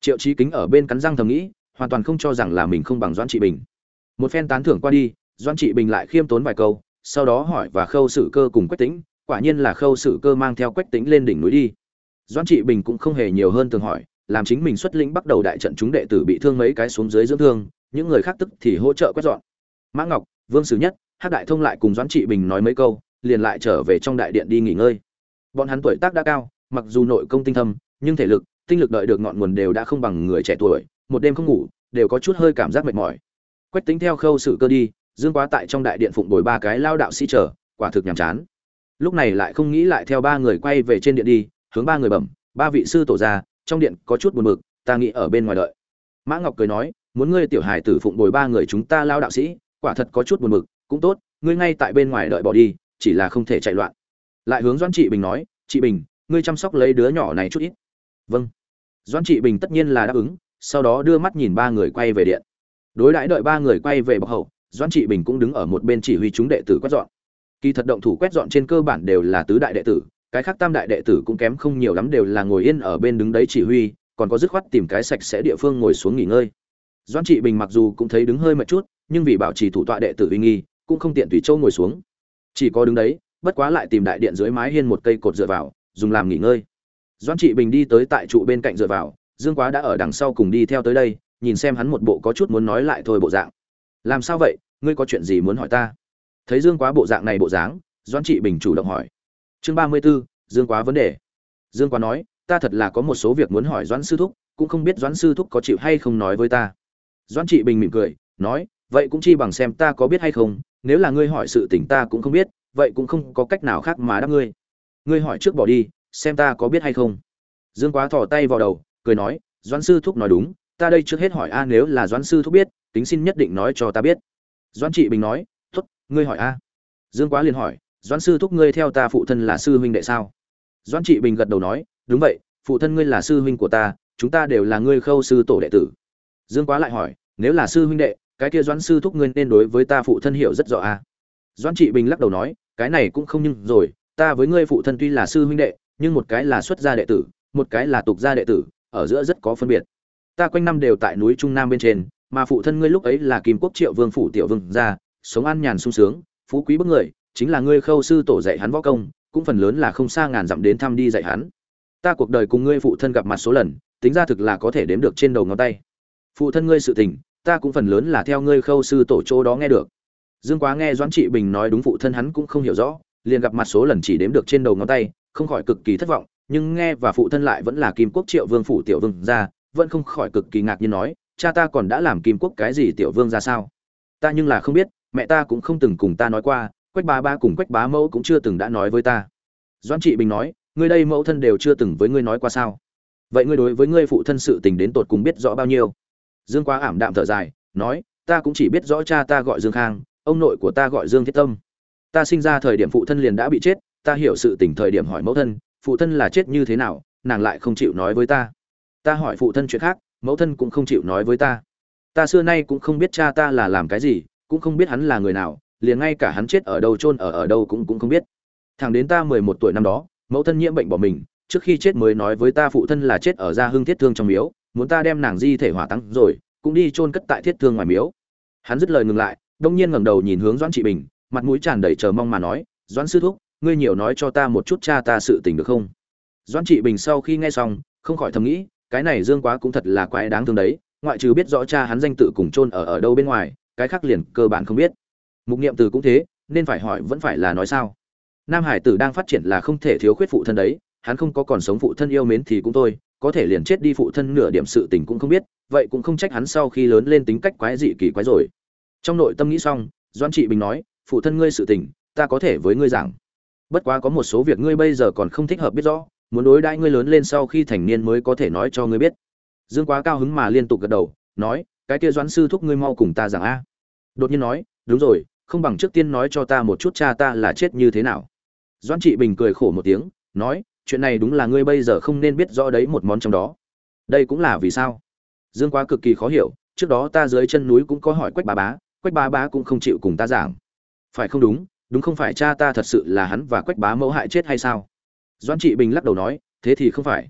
Triệu trí kính ở bên cắn răng thầm nghĩ, hoàn toàn không cho rằng là mình không bằng doãn trị bình. Một phen tán thưởng qua đi, doãn trị bình lại khiêm tốn vài câu, sau đó hỏi và khâu sử cơ cùng quách tĩnh, quả nhiên là khâu sử cơ mang theo quách tĩnh lên đỉnh núi đi. Doãn trị bình cũng không hề nhiều hơn thường hỏi, làm chính mình xuất lĩnh bắt đầu đại trận chúng đệ tử bị thương mấy cái xuống dưới dưỡng thương, những người khác tức thì hỗ trợ quét dọn mã ngọc, vương sử nhất hát đại thông lại cùng doãn trị bình nói mấy câu, liền lại trở về trong đại điện đi nghỉ ngơi. Bọn hắn tuổi tác đã cao, mặc dù nội công tinh thâm, nhưng thể lực, tinh lực đợi được ngọn nguồn đều đã không bằng người trẻ tuổi, một đêm không ngủ, đều có chút hơi cảm giác mệt mỏi. Quách tính theo khâu sự cơ đi, dương quá tại trong đại điện phụng bồi ba cái lao đạo sĩ chờ, quả thực nhàm chán. Lúc này lại không nghĩ lại theo ba người quay về trên điện đi, hướng ba người bẩm, ba vị sư tổ ra trong điện có chút buồn bực, ta nghĩ ở bên ngoài đợi. Mã ngọc cười nói, muốn ngươi tiểu hải tử phụng bồi ba người chúng ta lao đạo sĩ quả thật có chút buồn bực cũng tốt, ngươi ngay tại bên ngoài đợi bỏ đi, chỉ là không thể chạy loạn. Lại hướng doãn Chị bình nói chị bình, ngươi chăm sóc lấy đứa nhỏ này chút ít. Vâng. Doãn Chị bình tất nhiên là đáp ứng, sau đó đưa mắt nhìn ba người quay về điện. Đối đãi đợi ba người quay về bọc hậu, doãn trị bình cũng đứng ở một bên chỉ huy chúng đệ tử quét dọn. Kỳ thật động thủ quét dọn trên cơ bản đều là tứ đại đệ tử, cái khác tam đại đệ tử cũng kém không nhiều lắm đều là ngồi yên ở bên đứng đấy chỉ huy, còn có dứt khoát tìm cái sạch sẽ địa phương ngồi xuống nghỉ ngơi. Doãn trị bình mặc dù cũng thấy đứng hơi mệt chút nhưng vì bảo trì thủ tọa đệ tử uy nghi cũng không tiện tùy châu ngồi xuống. Chỉ có đứng đấy bất quá lại tìm đại điện dưới mái hiên một cây cột dựa vào dùng làm nghỉ ngơi. Doãn trị bình đi tới tại trụ bên cạnh dựa vào dương quá đã ở đằng sau cùng đi theo tới đây nhìn xem hắn một bộ có chút muốn nói lại thôi bộ dạng. Làm sao vậy? Ngươi có chuyện gì muốn hỏi ta? Thấy dương quá bộ dạng này bộ dáng doãn trị bình chủ động hỏi. Chương ba mươi 34, dương quá vấn đề. Dương quá nói ta thật là có một số việc muốn hỏi doãn sư thúc cũng không biết doãn sư thúc có chịu hay không nói với ta. Doãn trị bình mỉm cười nói vậy cũng chi bằng xem ta có biết hay không, nếu là ngươi hỏi sự tình ta cũng không biết, vậy cũng không có cách nào khác mà đáp ngươi. Ngươi hỏi trước bỏ đi, xem ta có biết hay không. Dương quá thò tay vào đầu, cười nói, doãn sư thúc nói đúng, ta đây trước hết hỏi a, nếu là doãn sư thúc biết, tính xin nhất định nói cho ta biết. Doãn trị bình nói t ố t ngươi hỏi a. Dương quá liền hỏi, doãn sư thúc ngươi theo ta phụ thân là sư huynh đệ sao? Doãn trị bình gật đầu nói, đúng vậy, phụ thân ngươi là sư huynh của ta, chúng ta đều là ngươi khâu sư tổ đệ tử. Dương quá lại hỏi, nếu là sư huynh đệ cái kia doãn sư thúc ngươi nên đối với ta phụ thân hiểu rất rõ a doãn trị bình lắc đầu nói, cái này cũng không nhưng rồi, ta với ngươi phụ thân tuy là sư huynh đệ, nhưng một cái là xuất gia đệ tử, một cái là tục gia đệ tử, ở giữa rất có phân biệt. Ta quanh năm đều tại núi trung nam bên trên, mà phụ thân ngươi lúc ấy là kim quốc triệu vương phủ tiểu vương gia, sống an nhàn sung sướng, phú quý bức người, chính là ngươi khâu sư tổ dạy hắn võ công, cũng phần lớn là không xa ngàn dặm đến thăm đi dạy hắn. Ta cuộc đời cùng ngươi phụ thân gặp mặt số lần, tính ra thực là có thể đếm được trên đầu ngón tay. Phụ thân ngươi sự tình ta cũng phần lớn là theo ngươi khâu sư tổ chỗ đó nghe được. Dương quá nghe doãn trị bình nói đúng phụ thân hắn cũng không hiểu rõ, liền gặp mặt số lần chỉ đếm được trên đầu ngón tay, không khỏi cực kỳ thất vọng, nhưng nghe và phụ thân lại vẫn là kim quốc triệu vương phủ tiểu vương gia vẫn không khỏi cực kỳ ngạc nhiên nói, cha ta còn đã làm kim quốc cái gì tiểu vương ra sao? Ta nhưng là không biết, mẹ ta cũng không từng cùng ta nói qua, quách bá ba cùng quách bá mẫu cũng chưa từng đã nói với ta. Doan trị bình nói, ngươi đây mẫu thân đều chưa từng với ngươi nói qua sao? Vậy ngươi đối với ngươi phụ thân sự tình đến tột cùng biết rõ bao nhiêu? Dương quá ảm đạm thở dài, nói, ta cũng chỉ biết rõ cha ta gọi dương khang, ông nội của ta gọi dương thiết tâm. Ta sinh ra thời điểm phụ thân liền đã bị chết, ta hiểu sự tình thời điểm hỏi mẫu thân, phụ thân là chết như thế nào, nàng lại không chịu nói với ta. Ta hỏi phụ thân chuyện khác, mẫu thân cũng không chịu nói với ta. Ta xưa nay cũng không biết cha ta là làm cái gì, cũng không biết hắn là người nào, liền ngay cả hắn chết ở đâu chôn ở ở đâu cũng cũng không biết. Thẳng đến ta mười một tuổi năm đó, mẫu thân nhiễm bệnh bỏ mình, trước khi chết mới nói với ta phụ thân là chết ở gia Hương thiết thương trong miếu muốn ta đem nàng di thể hỏa tăng rồi, cũng đi chôn cất tại thiết thương ngoài miếu. Hắn dứt lời ngừng lại, đông nhiên ngẩng đầu nhìn hướng doãn trị bình, mặt mũi tràn đầy chờ mong mà nói, doãn sư thúc, ngươi nhiều nói cho ta một chút cha ta sự tình được không? Doãn trị bình sau khi nghe xong, không khỏi thầm nghĩ, cái này dương quá cũng thật là quái đáng thương đấy, ngoại trừ biết rõ cha hắn danh tự cùng chôn ở ở đâu bên ngoài, cái khác liền cơ bản không biết. Mục niệm từ cũng thế, nên phải hỏi vẫn phải là nói sao. Nam hải tử đang phát triển là không thể thiếu khuyết phụ thân đấy, hắn không có còn sống phụ thân yêu mến thì cũng thôi có thể liền chết đi phụ thân nửa điểm sự tình cũng không biết, vậy cũng không trách hắn sau khi lớn lên tính cách quái dị kỳ quái rồi. Trong nội tâm nghĩ xong doan trị bình nói, phụ thân ngươi sự tình, ta có thể với ngươi giảng. Bất quá có một số việc ngươi bây giờ còn không thích hợp biết rõ, muốn đối đãi ngươi lớn lên sau khi thành niên mới có thể nói cho ngươi biết. Dương quá cao hứng mà liên tục gật đầu, nói, cái kia doãn sư thúc ngươi mau cùng ta rằng a. Đột nhiên nói, đúng rồi, không bằng trước tiên nói cho ta một chút cha ta là chết như thế nào. Doãn trị bình cười khổ một tiếng, nói chuyện này đúng là ngươi bây giờ không nên biết rõ đấy một món trong đó. Đây cũng là vì sao? Dương quá cực kỳ khó hiểu, trước đó ta dưới chân núi cũng có hỏi quách bá bá, quách bá bá cũng không chịu cùng ta giảng. Phải không đúng đúng không phải cha ta thật sự là hắn và quách bá mẫu hại chết hay sao? Doan trị bình lắc đầu nói, thế thì không phải.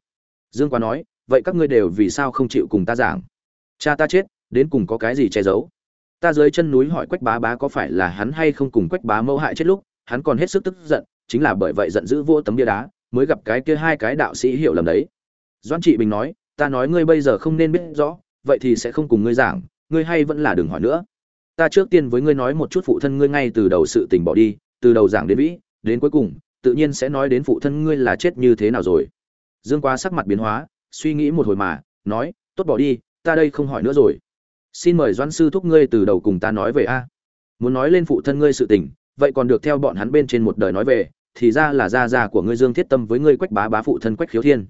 Dương quá nói, vậy các ngươi đều vì sao không chịu cùng ta giảng? Cha ta chết, đến cùng có cái gì che giấu? Ta dưới chân núi hỏi quách bá bá có phải là hắn hay không cùng quách bá mẫu hại chết lúc, hắn còn hết sức tức giận, chính là bởi vậy giận dữ vô tấm bia đá mới gặp cái kia hai cái đạo sĩ hiểu lầm đấy. Doan trị bình nói, ta nói ngươi bây giờ không nên biết rõ, vậy thì sẽ không cùng ngươi giảng, ngươi hay vẫn là đừng hỏi nữa. Ta trước tiên với ngươi nói một chút phụ thân ngươi ngay từ đầu sự tình bỏ đi, từ đầu giảng đến vĩ, đến cuối cùng, tự nhiên sẽ nói đến phụ thân ngươi là chết như thế nào rồi. Dương quá sắc mặt biến hóa, suy nghĩ một hồi mà, nói, tốt bỏ đi, ta đây không hỏi nữa rồi. Xin mời doãn sư thúc ngươi từ đầu cùng ta nói về a. Muốn nói lên phụ thân ngươi sự tình, vậy còn được theo bọn hắn bên trên một đời nói về thì ra là gia gia của ngươi dương thiết tâm với ngươi quách bá bá phụ thân quách khiếu thiên.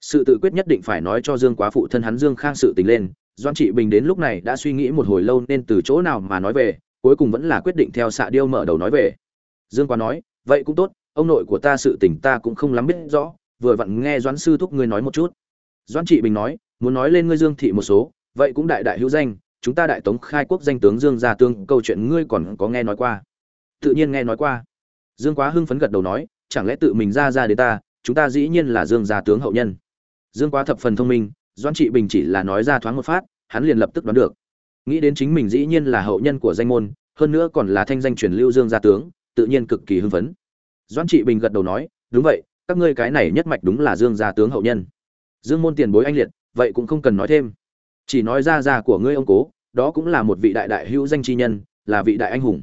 Sự tự quyết nhất định phải nói cho dương quá phụ thân hắn dương khang sự tình lên, Doãn trị bình đến lúc này đã suy nghĩ một hồi lâu nên từ chỗ nào mà nói về, cuối cùng vẫn là quyết định theo xạ điêu mở đầu nói về. Dương quá nói, vậy cũng tốt, ông nội của ta sự tình ta cũng không lắm biết rõ, vừa vặn nghe doãn sư thúc ngươi nói một chút. Doãn trị bình nói, muốn nói lên ngươi dương thị một số, vậy cũng đại đại hữu danh, chúng ta đại tống khai quốc danh tướng dương gia tương, câu chuyện ngươi còn có nghe nói qua? Tự nhiên nghe nói qua dương quá hưng phấn gật đầu nói, chẳng lẽ tự mình ra ra đến ta, chúng ta dĩ nhiên là dương gia tướng hậu nhân. Dương quá thập phần thông minh, doãn trị bình chỉ là nói ra thoáng một phát, hắn liền lập tức đoán được. Nghĩ đến chính mình dĩ nhiên là hậu nhân của danh môn, hơn nữa còn là thanh danh truyền lưu dương gia tướng, tự nhiên cực kỳ hưng phấn. Doãn trị bình gật đầu nói, đúng vậy, các ngươi cái này nhất mạch đúng là dương gia tướng hậu nhân. Dương môn tiền bối anh liệt, vậy cũng không cần nói thêm. Chỉ nói ra ra của ngươi ông cố, đó cũng là một vị đại đại hữu danh chi nhân, là vị đại anh hùng.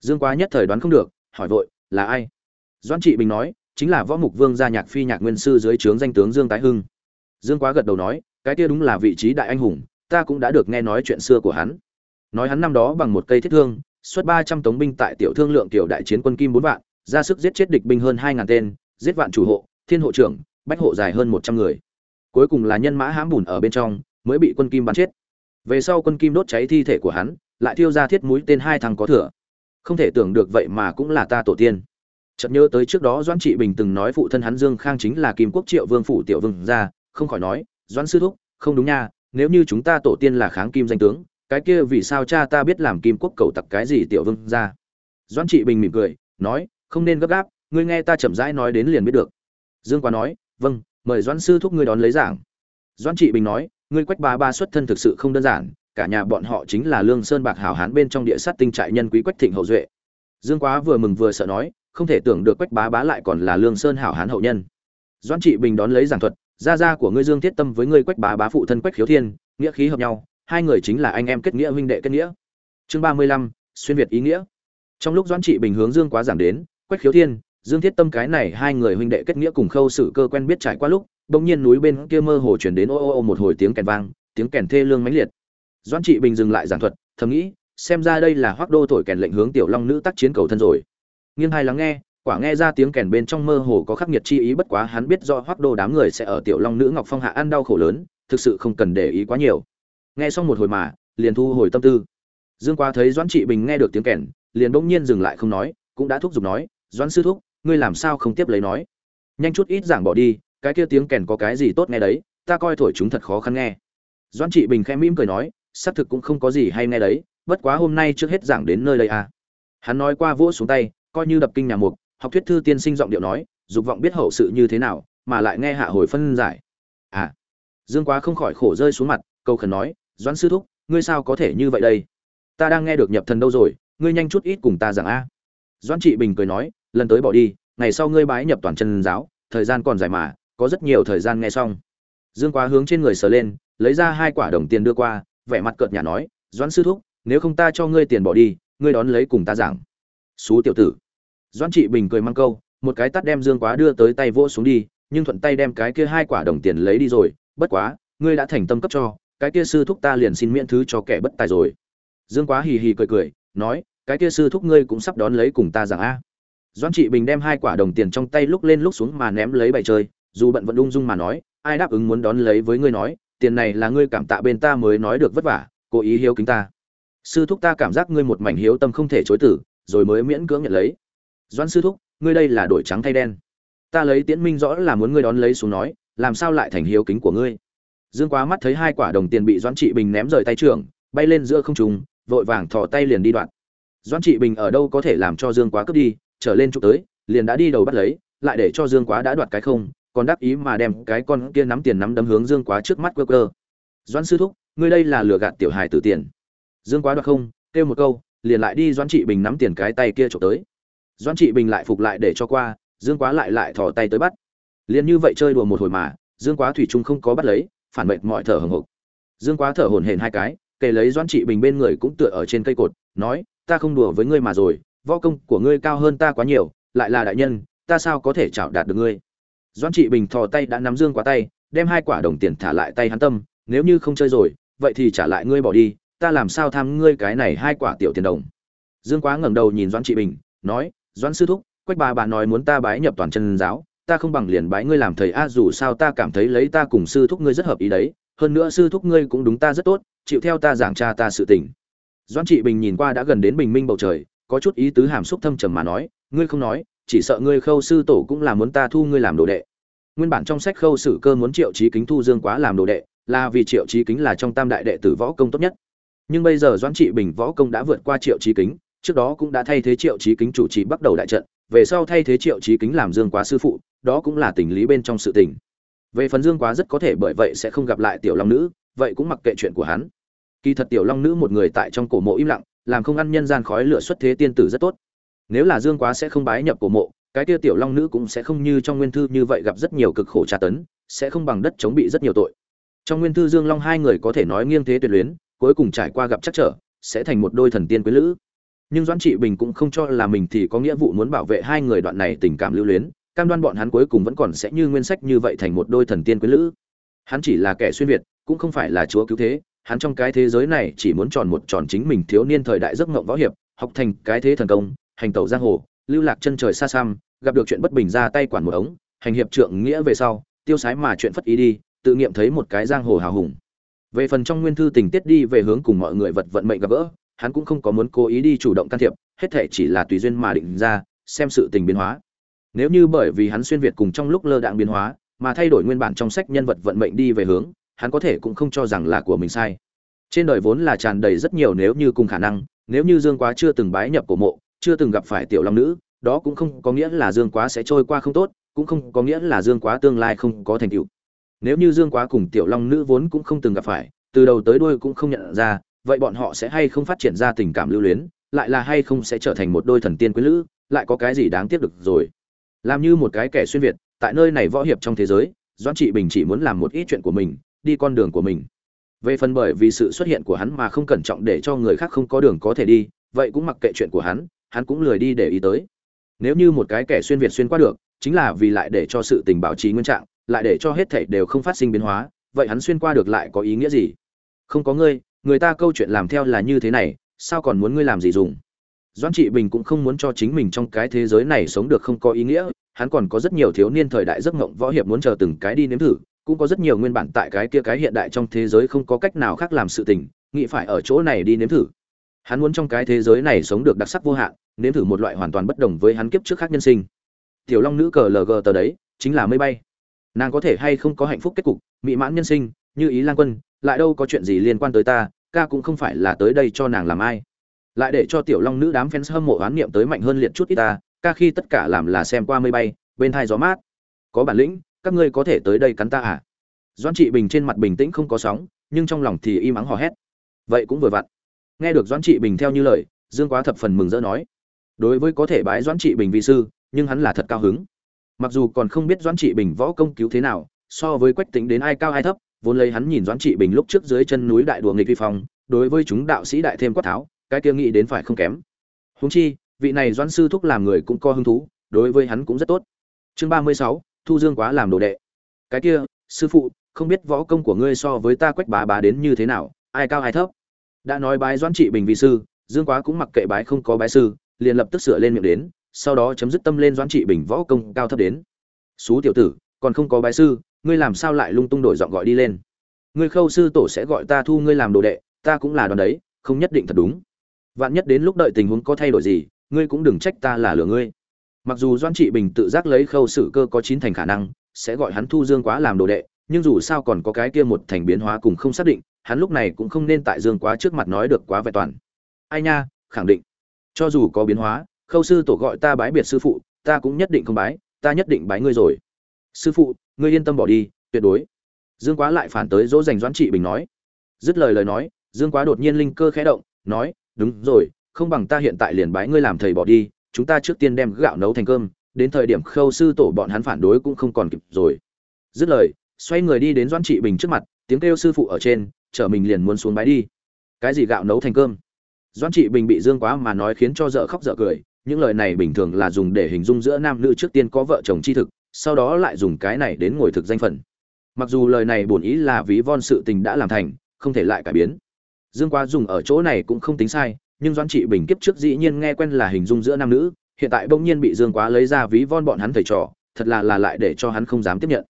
Dương quá nhất thời đoán không được, hỏi vội là ai? Doãn trị bình nói, chính là võ mục vương gia nhạc phi nhạc nguyên sư dưới trướng danh tướng dương tái hưng. Dương quá gật đầu nói, cái kia đúng là vị trí đại anh hùng, ta cũng đã được nghe nói chuyện xưa của hắn. Nói hắn năm đó bằng một cây thiết thương, xuất ba trăm tống binh tại tiểu thương lượng tiểu đại chiến quân kim bốn vạn, ra sức giết chết địch binh hơn hai ngàn tên, giết vạn chủ hộ, thiên hộ trưởng, bách hộ dài hơn một trăm người. Cuối cùng là nhân mã hãm bùn ở bên trong, mới bị quân kim bắn chết. Về sau quân kim đốt cháy thi thể của hắn, lại thiêu ra thiết mũi tên hai thằng có thừa không thể tưởng được vậy mà cũng là ta tổ tiên. Chợt nhớ tới trước đó doãn trị bình từng nói phụ thân hắn dương khang chính là kim quốc triệu vương phủ tiểu vương gia, không khỏi nói, doãn sư thúc, không đúng nha, nếu như chúng ta tổ tiên là kháng kim danh tướng, cái kia vì sao cha ta biết làm kim quốc cầu tặc cái gì tiểu vương gia? Doãn trị bình mỉm cười, nói, không nên gấp gáp, ngươi nghe ta chậm rãi nói đến liền biết được. Dương quá nói vâng mời doãn sư thúc ngươi đón lấy giảng. Doãn trị bình nói, ngươi quách bà ba xuất thân thực sự không đơn giản cả nhà bọn họ chính là lương sơn bạc hảo hán bên trong địa sát tinh trại nhân quý quách thịnh hậu duệ. Dương quá vừa mừng vừa sợ nói, không thể tưởng được quách bá bá lại còn là lương sơn hảo hán hậu nhân. Doãn trị bình đón lấy giảng thuật, gia gia của ngươi dương thiết tâm với ngươi quách bá bá phụ thân quách khiếu thiên, nghĩa khí hợp nhau, hai người chính là anh em kết nghĩa huynh đệ kết nghĩa. Chương ba mươi lăm, xuyên việt ý nghĩa. Trong lúc doãn trị bình hướng dương quá giảng đến, quách khiếu thiên, dương thiết tâm cái này hai người huynh đệ kết nghĩa cùng khâu sự cơ quen biết trải qua lúc, bỗng nhiên núi bên kia mơ hồ chuyển đến ô ô ô một hồi tiếng kèn vang, tiếng kèn thê lương mãnh liệt doãn trị bình dừng lại giảng thuật, thầm nghĩ, xem ra đây là hoác đô thổi kèn lệnh hướng tiểu long nữ tác chiến cầu thân rồi. Nghiêng hai lắng nghe, quả nghe ra tiếng kèn bên trong mơ hồ có khắc nghiệt chi ý, bất quá hắn biết do hoác đô đám người sẽ ở tiểu long nữ ngọc phong hạ ăn đau khổ lớn, thực sự không cần để ý quá nhiều. Nghe xong một hồi mà, liền thu hồi tâm tư. Dương quá thấy doãn trị bình nghe được tiếng kèn, liền bỗng nhiên dừng lại không nói, cũng đã thúc giục nói, doãn sư thúc, ngươi làm sao không tiếp lấy nói? Nhanh chút ít giảng bỏ đi, cái kia tiếng kèn có cái gì tốt nghe đấy, ta coi thổi chúng thật khó khăn nghe. Doãn trị bình khẽ mỉm cười nói xác thực cũng không có gì hay nghe đấy, bất quá hôm nay trước hết giảng đến nơi đây à. Hắn nói qua vỗ xuống tay, coi như đập kinh nhà mục, học thuyết thư tiên sinh giọng điệu nói, dục vọng biết hậu sự như thế nào, mà lại nghe hạ hồi phân giải. À. Dương quá không khỏi khổ rơi xuống mặt câu khẩn nói, doãn sư thúc, ngươi sao có thể như vậy đây? Ta đang nghe được nhập thần đâu rồi, ngươi nhanh chút ít cùng ta giảng a. Doãn trị bình cười nói, lần tới bỏ đi, ngày sau ngươi bái nhập toàn chân giáo, thời gian còn dài mà, có rất nhiều thời gian nghe xong. Dương quá hướng trên người sờ lên, lấy ra hai quả đồng tiền đưa qua vẻ mặt cợt nhà nói, doãn sư thúc, nếu không ta cho ngươi tiền bỏ đi, ngươi đón lấy cùng ta giảng. Xú tiểu tử. Doãn trị bình cười mang câu, một cái tắt đem dương quá đưa tới tay vỗ xuống đi, nhưng thuận tay đem cái kia hai quả đồng tiền lấy đi rồi, bất quá, ngươi đã thành tâm cấp cho, cái kia sư thúc ta liền xin miễn thứ cho kẻ bất tài rồi. Dương quá hì hì cười cười, nói, cái kia sư thúc ngươi cũng sắp đón lấy cùng ta giảng a. Doãn trị bình đem hai quả đồng tiền trong tay lúc lên lúc xuống mà ném lấy bài chơi, dù bận vẫn ung dung mà nói, ai đáp ứng muốn đón lấy với ngươi nói tiền này là ngươi cảm tạ bên ta mới nói được vất vả, cố ý hiếu kính ta. Sư thúc ta cảm giác ngươi một mảnh hiếu tâm không thể chối tử, rồi mới miễn cưỡng nhận lấy. Doãn sư thúc, ngươi đây là đổi trắng thay đen. Ta lấy tiễn minh rõ là muốn ngươi đón lấy xuống nói, làm sao lại thành hiếu kính của ngươi? Dương quá mắt thấy hai quả đồng tiền bị doãn trị bình ném rời tay trưởng, bay lên giữa không trung, vội vàng thò tay liền đi đoạn. Doãn trị bình ở đâu có thể làm cho dương quá cướp đi, trở lên chụp tới, liền đã đi đầu bắt lấy, lại để cho dương quá đã đoạt cái không còn đáp ý mà đem cái con kia nắm tiền nắm đấm hướng dương quá trước mắt quơ cơ doãn sư thúc, ngươi đây là lừa gạt tiểu hài tử tiền. Dương quá đoạt không, kêu một câu, liền lại đi doãn trị bình nắm tiền cái tay kia trộm tới. Doãn trị bình lại phục lại để cho qua, dương quá lại lại thò tay tới bắt. Liền như vậy chơi đùa một hồi mà, dương quá thủy chung không có bắt lấy, phản mệt mọi thở hồng hộc. Dương quá thở hổn hển hai cái kể lấy doãn trị bình bên người cũng tựa ở trên cây cột, nói, ta không đùa với ngươi mà rồi, võ công của ngươi cao hơn ta quá nhiều, lại là đại nhân, ta sao có thể chảo đạt được ngươi? Doãn trị bình thò tay đã nắm dương quá tay, đem hai quả đồng tiền thả lại tay hắn tâm, nếu như không chơi rồi, vậy thì trả lại ngươi bỏ đi, ta làm sao tham ngươi cái này hai quả tiểu tiền đồng. Dương quá ngẩng đầu nhìn doãn trị bình, nói, doãn sư thúc, quách bà bà nói muốn ta bái nhập toàn chân giáo, ta không bằng liền bái ngươi làm thầy a, dù sao ta cảm thấy lấy ta cùng sư thúc ngươi rất hợp ý đấy, hơn nữa sư thúc ngươi cũng đúng ta rất tốt, chịu theo ta giảng cha ta sự tình. Doãn trị bình nhìn qua đã gần đến bình minh bầu trời, có chút ý tứ hàm xúc thâm trầm mà nói, ngươi không nói chỉ sợ ngươi khâu sư tổ cũng là muốn ta thu ngươi làm đồ đệ. Nguyên bản trong sách khâu sử cơ muốn triệu trí kính thu dương quá làm đồ đệ, là vì triệu trí kính là trong tam đại đệ tử võ công tốt nhất. Nhưng bây giờ doãn trị bình võ công đã vượt qua triệu trí kính, trước đó cũng đã thay thế triệu trí kính chủ trì bắt đầu đại trận, về sau thay thế triệu trí kính làm dương quá sư phụ, đó cũng là tình lý bên trong sự tình. Về phần dương quá rất có thể bởi vậy sẽ không gặp lại tiểu long nữ, vậy cũng mặc kệ chuyện của hắn. Kỳ thật tiểu long nữ một người tại trong cổ mộ im lặng, làm không ăn nhân gian khói lửa xuất thế tiên tử rất tốt nếu là dương quá sẽ không bái nhập cổ mộ, cái tia tiểu long nữ cũng sẽ không như trong nguyên thư như vậy gặp rất nhiều cực khổ tra tấn, sẽ không bằng đất chống bị rất nhiều tội. Trong nguyên thư dương long hai người có thể nói nghiêng thế tuyệt luyến, cuối cùng trải qua gặp chắc trở, sẽ thành một đôi thần tiên quý lữ. Nhưng doãn trị bình cũng không cho là mình thì có nghĩa vụ muốn bảo vệ hai người đoạn này tình cảm lưu luyến, cam đoan bọn hắn cuối cùng vẫn còn sẽ như nguyên sách như vậy thành một đôi thần tiên quý lữ. Hắn chỉ là kẻ xuyên việt, cũng không phải là chúa cứu thế, hắn trong cái thế giới này chỉ muốn tròn một tròn chính mình thiếu niên thời đại giấc ngộng võ hiệp, học thành cái thế thần công hành tẩu giang hồ, lưu lạc chân trời xa xăm, gặp được chuyện bất bình ra tay quản một ống, hành hiệp trượng nghĩa về sau, tiêu sái mà chuyện phất ý đi, tự nghiệm thấy một cái giang hồ hào hùng. Về phần trong nguyên thư tình tiết đi về hướng cùng mọi người vật vận mệnh gặp gỡ, hắn cũng không có muốn cố ý đi chủ động can thiệp, hết thể chỉ là tùy duyên mà định ra, xem sự tình biến hóa. Nếu như bởi vì hắn xuyên việt cùng trong lúc lơ đạn biến hóa, mà thay đổi nguyên bản trong sách nhân vật vận mệnh đi về hướng, hắn có thể cũng không cho rằng là của mình sai. Trên đời vốn là tràn đầy rất nhiều nếu như cùng khả năng, nếu như dương quá chưa từng bái nhập cổ mộ chưa từng gặp phải tiểu long nữ, đó cũng không có nghĩa là dương quá sẽ trôi qua không tốt, cũng không có nghĩa là dương quá tương lai không có thành tựu. Nếu như dương quá cùng tiểu long nữ vốn cũng không từng gặp phải, từ đầu tới đuôi cũng không nhận ra, vậy bọn họ sẽ hay không phát triển ra tình cảm lưu luyến, lại là hay không sẽ trở thành một đôi thần tiên quý lữ, lại có cái gì đáng tiếc được rồi? Làm như một cái kẻ xuyên việt, tại nơi này võ hiệp trong thế giới, doãn trị bình chỉ muốn làm một ít chuyện của mình, đi con đường của mình. Về phần bởi vì sự xuất hiện của hắn mà không cẩn trọng để cho người khác không có đường có thể đi, vậy cũng mặc kệ chuyện của hắn hắn cũng lười đi để ý tới. Nếu như một cái kẻ xuyên việt xuyên qua được, chính là vì lại để cho sự tình bảo trì nguyên trạng, lại để cho hết thảy đều không phát sinh biến hóa, vậy hắn xuyên qua được lại có ý nghĩa gì? Không có ngươi, người ta câu chuyện làm theo là như thế này, sao còn muốn ngươi làm gì dùng? Doãn trị bình cũng không muốn cho chính mình trong cái thế giới này sống được không có ý nghĩa, hắn còn có rất nhiều thiếu niên thời đại giấc mộng võ hiệp muốn chờ từng cái đi nếm thử, cũng có rất nhiều nguyên bản tại cái kia cái hiện đại trong thế giới không có cách nào khác làm sự tình, nghĩ phải ở chỗ này đi nếm thử. Hắn muốn trong cái thế giới này sống được đặc sắc vô hạn nếm thử một loại hoàn toàn bất đồng với hắn kiếp trước khác nhân sinh. Tiểu long nữ cờ lg tờ đấy, chính là mây bay. Nàng có thể hay không có hạnh phúc kết cục, mỹ mãn nhân sinh, như ý lan quân, lại đâu có chuyện gì liên quan tới ta, ca cũng không phải là tới đây cho nàng làm ai. Lại để cho tiểu long nữ đám fans hâm mộ oán niệm tới mạnh hơn liệt chút ít ta, ca khi tất cả làm là xem qua mây bay, bên thai gió mát. Có bản lĩnh, các ngươi có thể tới đây cắn ta à? Doãn trị bình trên mặt bình tĩnh không có sóng, nhưng trong lòng thì im ắng hò hét. Vậy cũng vừa vặn. Nghe được doãn trị bình theo như lời, dương quá thập phần mừng rỡ nói đối với có thể bái doãn trị bình vi sư, nhưng hắn là thật cao hứng. Mặc dù còn không biết doãn trị bình võ công cứu thế nào, so với quách tính đến ai cao ai thấp, vốn lấy hắn nhìn doãn trị bình lúc trước dưới chân núi đại đùa nghịch vi phong, đối với chúng đạo sĩ đại thêm quát tháo, cái kia nghĩ đến phải không kém. Huống chi, vị này doãn sư thúc làm người cũng có hứng thú, đối với hắn cũng rất tốt. Chương ba mươi sáu, thu dương quá làm đồ đệ. Cái kia, sư phụ, không biết võ công của ngươi so với ta quách bá bá đến như thế nào, ai cao ai thấp. Đã nói bái doãn trị bình vi sư, dương quá cũng mặc kệ bái không có bái sư liền lập tức sửa lên miệng đến, sau đó chấm dứt tâm lên doãn trị bình võ công cao thấp đến. Xú tiểu tử, còn không có bái sư, ngươi làm sao lại lung tung đổi giọng gọi đi lên? Ngươi khâu sư tổ sẽ gọi ta thu ngươi làm đồ đệ, ta cũng là đòn đấy, không nhất định thật đúng. Vạn nhất đến lúc đợi tình huống có thay đổi gì, ngươi cũng đừng trách ta là lừa ngươi. Mặc dù doãn trị bình tự giác lấy khâu sử cơ có chín thành khả năng, sẽ gọi hắn thu dương quá làm đồ đệ, nhưng dù sao còn có cái kia một thành biến hóa cùng không xác định, hắn lúc này cũng không nên tại dương quá trước mặt nói được quá vẹn toàn. Ai nha, khẳng định cho dù có biến hóa, khâu sư tổ gọi ta bái biệt sư phụ, ta cũng nhất định không bái, ta nhất định bái ngươi rồi. Sư phụ, ngươi yên tâm bỏ đi, tuyệt đối. Dương quá lại phản tới dỗ dành doãn trị bình nói. Dứt lời lời nói, dương quá đột nhiên linh cơ khẽ động, nói, đúng rồi, không bằng ta hiện tại liền bái ngươi làm thầy bỏ đi, chúng ta trước tiên đem gạo nấu thành cơm, đến thời điểm khâu sư tổ bọn hắn phản đối cũng không còn kịp rồi. Dứt lời, xoay người đi đến doãn trị bình trước mặt, tiếng kêu sư phụ ở trên, chở mình liền muốn xuống bái đi. Cái gì gạo nấu thành cơm? Doãn trị bình bị dương quá mà nói khiến cho dở khóc dở cười, những lời này bình thường là dùng để hình dung giữa nam nữ trước tiên có vợ chồng chi thực, sau đó lại dùng cái này đến ngồi thực danh phận mặc dù lời này bổn ý là ví von sự tình đã làm thành, không thể lại cải biến. Dương quá dùng ở chỗ này cũng không tính sai, nhưng doãn trị bình kiếp trước dĩ nhiên nghe quen là hình dung giữa nam nữ, hiện tại bỗng nhiên bị dương quá lấy ra ví von bọn hắn thầy trò, thật là là lại để cho hắn không dám tiếp nhận.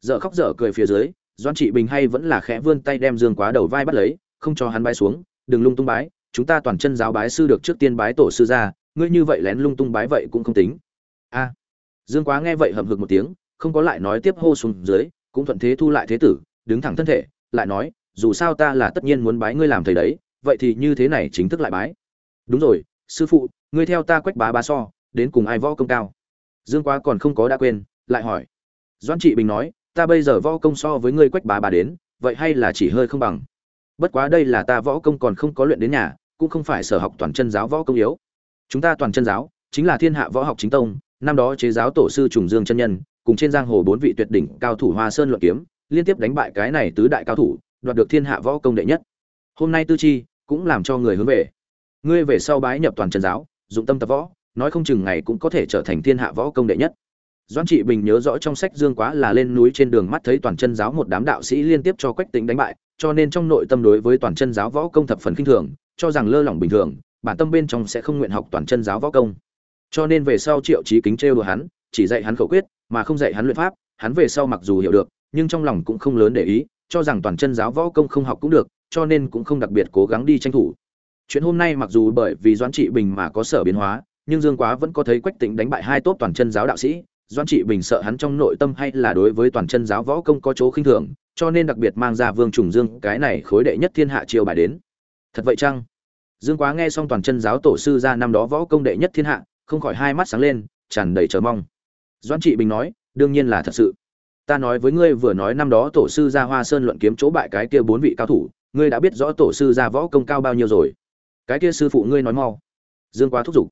Dở khóc dở cười phía dưới, doãn trị bình hay vẫn là khẽ vươn tay đem dương quá đầu vai bắt lấy, không cho hắn bái xuống, đừng lung tung bái chúng ta toàn chân giáo bái sư được trước tiên bái tổ sư ra, ngươi như vậy lén lung tung bái vậy cũng không tính. A. Dương quá nghe vậy hậm hực một tiếng, không có lại nói tiếp hô xuống dưới, cũng thuận thế thu lại thế tử, đứng thẳng thân thể, lại nói, dù sao ta là tất nhiên muốn bái ngươi làm thầy đấy, vậy thì như thế này chính thức lại bái. Đúng rồi, sư phụ, ngươi theo ta quách bá bá so, đến cùng ai võ công cao? Dương quá còn không có đã quên, lại hỏi. Doan trị bình nói, ta bây giờ võ công so với ngươi quách bá bá đến, vậy hay là chỉ hơi không bằng? Bất quá đây là ta võ công còn không có luyện đến nhà, cũng không phải sở học toàn chân giáo võ công yếu. Chúng ta toàn chân giáo, chính là thiên hạ võ học chính tông, năm đó chế giáo tổ sư trùng dương chân nhân, cùng trên giang hồ bốn vị tuyệt đỉnh cao thủ hoa sơn luận kiếm, liên tiếp đánh bại cái này tứ đại cao thủ, đoạt được thiên hạ võ công đệ nhất. Hôm nay tư chi cũng làm cho người hướng về. Ngươi về sau bái nhập toàn chân giáo, dụng tâm tập võ, nói không chừng ngày cũng có thể trở thành thiên hạ võ công đệ nhất. Doãn trị bình nhớ rõ trong sách dương quá là lên núi trên đường mắt thấy toàn chân giáo một đám đạo sĩ liên tiếp cho quách tính đánh bại cho nên trong nội tâm đối với toàn chân giáo võ công thập phần khinh thường, cho rằng lơ lỏng bình thường, bản tâm bên trong sẽ không nguyện học toàn chân giáo võ công. Cho nên về sau triệu chí kính trêu đùa hắn, chỉ dạy hắn khẩu quyết, mà không dạy hắn luyện pháp, hắn về sau mặc dù hiểu được, nhưng trong lòng cũng không lớn để ý, cho rằng toàn chân giáo võ công không học cũng được, cho nên cũng không đặc biệt cố gắng đi tranh thủ. Chuyện hôm nay mặc dù bởi vì doãn trị bình mà có sở biến hóa, nhưng dương quá vẫn có thấy quách tĩnh đánh bại hai tốt toàn chân giáo đạo sĩ Doan trị bình sợ hắn trong nội tâm hay là đối với toàn chân giáo võ công có chỗ khinh thường, cho nên đặc biệt mang ra vương trùng dương, cái này khối đệ nhất thiên hạ triều bài đến. Thật vậy chăng? Dương quá nghe xong toàn chân giáo tổ sư ra năm đó võ công đệ nhất thiên hạ, không khỏi hai mắt sáng lên, tràn đầy chờ mong. Doan trị bình nói, đương nhiên là thật sự. Ta nói với ngươi vừa nói năm đó tổ sư ra hoa sơn luận kiếm chỗ bại cái kia bốn vị cao thủ, ngươi đã biết rõ tổ sư ra võ công cao bao nhiêu rồi. Cái kia sư phụ ngươi nói mau. Dương quá thúc giục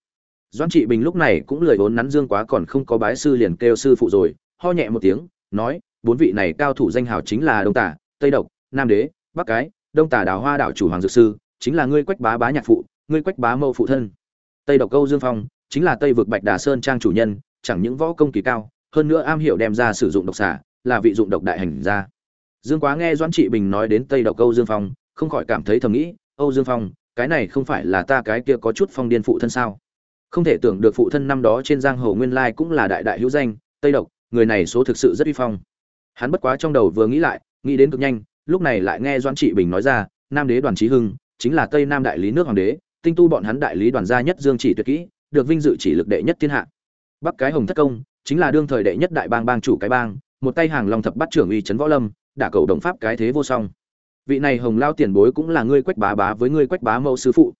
doãn trị bình lúc này cũng lười vốn nắn dương quá còn không có bái sư liền kêu sư phụ rồi, ho nhẹ một tiếng, nói, bốn vị này cao thủ danh hào chính là đông tả tây độc, nam đế, bắc cái, đông tả đào hoa đảo chủ hoàng dược sư, chính là ngươi quách bá bá nhạc phụ, ngươi quách bá mâu phụ thân. Tây độc câu dương phong, chính là tây vực bạch đà sơn trang chủ nhân, chẳng những võ công kỳ cao, hơn nữa am hiểu đem ra sử dụng độc xả là vị dụng độc đại hành gia. Dương quá nghe doãn trị bình nói đến tây độc câu dương phong, không khỏi cảm thấy thầm nghĩ, âu dương phong, cái này không phải là ta cái kia có chút phong điên phụ thân sao? Không thể tưởng được phụ thân năm đó trên giang hồ nguyên lai cũng là đại đại hữu danh, tây độc, người này số thực sự rất uy phong. Hắn bất quá trong đầu vừa nghĩ lại, nghĩ đến cực nhanh, lúc này lại nghe doãn trị bình nói ra, nam đế đoàn trí hưng, chính là tây nam đại lý nước hoàng đế, tinh tu bọn hắn đại lý đoàn gia nhất dương chỉ tuyệt kỹ, được vinh dự chỉ lực đệ nhất thiên hạ. Bắc cái hồng thất công, chính là đương thời đệ nhất đại bang bang chủ cái bang, một tay hàng long thập bắt trưởng uy trấn võ lâm, đả cầu đồng pháp cái thế vô song. Vị này hồng lao tiền bối cũng là ngươi quách bá bá với ngươi quách bá mẫu sư phụ.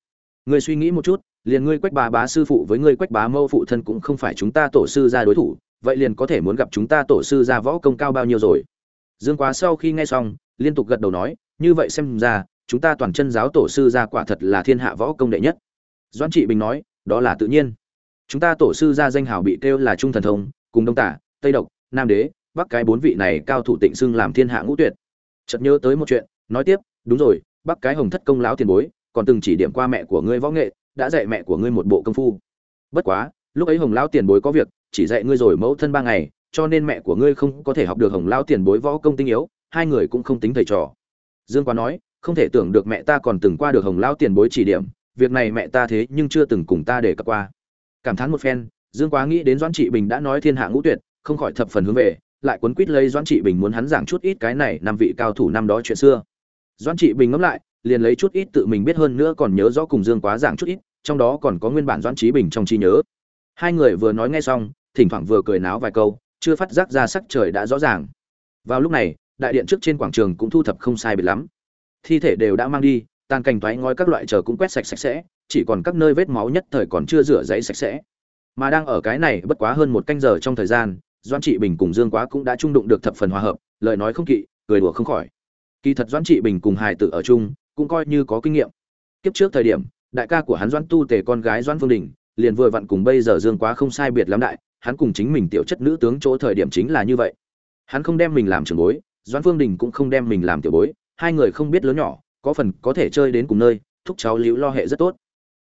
Ngươi suy nghĩ một chút liền ngươi quách bá bá sư phụ với ngươi quách bá mẫu phụ thân cũng không phải chúng ta tổ sư ra đối thủ, vậy liền có thể muốn gặp chúng ta tổ sư ra võ công cao bao nhiêu rồi? Dương quá sau khi nghe xong, liên tục gật đầu nói, như vậy xem ra, chúng ta toàn chân giáo tổ sư ra quả thật là thiên hạ võ công đệ nhất. Doãn trị bình nói, đó là tự nhiên. Chúng ta tổ sư ra danh hào bị kêu là trung thần thông, cùng đông tả, tây độc, nam đế, bắc cái bốn vị này cao thủ tịnh xưng làm thiên hạ ngũ tuyệt. Chợt nhớ tới một chuyện, nói tiếp, đúng rồi, bắc cái hồng thất công lão tiền bối, còn từng chỉ điểm qua mẹ của ngươi võ nghệ đã dạy mẹ của ngươi một bộ công phu. Bất quá, lúc ấy hồng lão tiền bối có việc, chỉ dạy ngươi rồi mẫu thân ba ngày, cho nên mẹ của ngươi không có thể học được hồng lão tiền bối võ công tinh yếu, hai người cũng không tính thầy trò. Dương quá nói, không thể tưởng được mẹ ta còn từng qua được hồng lão tiền bối chỉ điểm, việc này mẹ ta thế nhưng chưa từng cùng ta để cập qua. Cảm thán một phen, dương quá nghĩ đến doãn trị bình đã nói thiên hạ ngũ tuyệt, không khỏi thập phần hướng về, lại cuốn quýt lấy doãn trị bình muốn hắn giảng chút ít cái này năm vị cao thủ năm đó chuyện xưa. Doãn trị bình ngẫm lại liền lấy chút ít tự mình biết hơn nữa còn nhớ rõ cùng dương quá giảng chút ít, trong đó còn có nguyên bản doãn trí bình trong trí nhớ. Hai người vừa nói nghe xong, thỉnh thoảng vừa cười náo vài câu, chưa phát giác ra sắc trời đã rõ ràng. Vào lúc này, đại điện trước trên quảng trường cũng thu thập không sai biệt lắm. Thi thể đều đã mang đi, tàn cảnh toái ngói các loại chờ cũng quét sạch sạch sẽ, chỉ còn các nơi vết máu nhất thời còn chưa rửa giấy sạch sẽ. Mà đang ở cái này bất quá hơn một canh giờ trong thời gian, doãn trị bình cùng dương quá cũng đã trung đụng được thập phần hòa hợp, lời nói không kỵ, cười đùa không khỏi. Kỳ thật doãn trị bình cùng hài tử ở chung cũng coi như có kinh nghiệm. Kiếp trước thời điểm, đại ca của hắn doãn tu tề con gái doãn phương đình, liền vừa vặn cùng bây giờ dương quá không sai biệt lắm đại, hắn cùng chính mình tiểu chất nữ tướng chỗ thời điểm chính là như vậy. Hắn không đem mình làm trưởng bối, doãn phương đình cũng không đem mình làm tiểu bối, hai người không biết lớn nhỏ, có phần có thể chơi đến cùng nơi, thúc cháu liễu lo hệ rất tốt.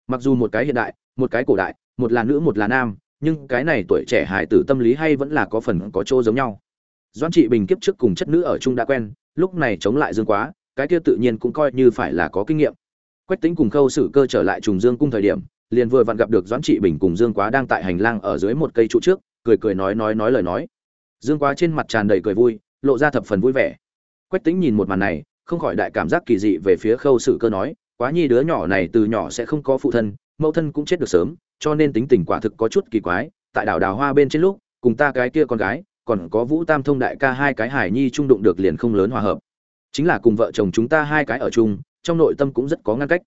Mặc dù một cái hiện đại, một cái cổ đại, một là nữ, một là nam, nhưng cái này tuổi trẻ hài tử tâm lý hay vẫn là có phần có chỗ giống nhau. Doãn trị bình kiếp trước cùng chất nữ ở chung đã quen, lúc này chống lại dương quá cái kia tự nhiên cũng coi như phải là có kinh nghiệm. Quách tính cùng khâu sử cơ trở lại trùng dương cung thời điểm, liền vừa vặn gặp được doãn trị bình cùng dương quá đang tại hành lang ở dưới một cây trụ trước, cười cười nói nói nói lời nói. Dương quá trên mặt tràn đầy cười vui, lộ ra thập phần vui vẻ. Quách tính nhìn một màn này, không khỏi đại cảm giác kỳ dị về phía khâu sử cơ nói, quá nhi đứa nhỏ này từ nhỏ sẽ không có phụ thân, mẫu thân cũng chết được sớm, cho nên tính tình quả thực có chút kỳ quái, tại đảo đào hoa bên trên lúc, cùng ta cái kia con gái, còn có vũ tam thông đại ca hai cái hải nhi trung đụng được liền không lớn hòa hợp chính là cùng vợ chồng chúng ta hai cái ở chung, trong nội tâm cũng rất có ngăn cách.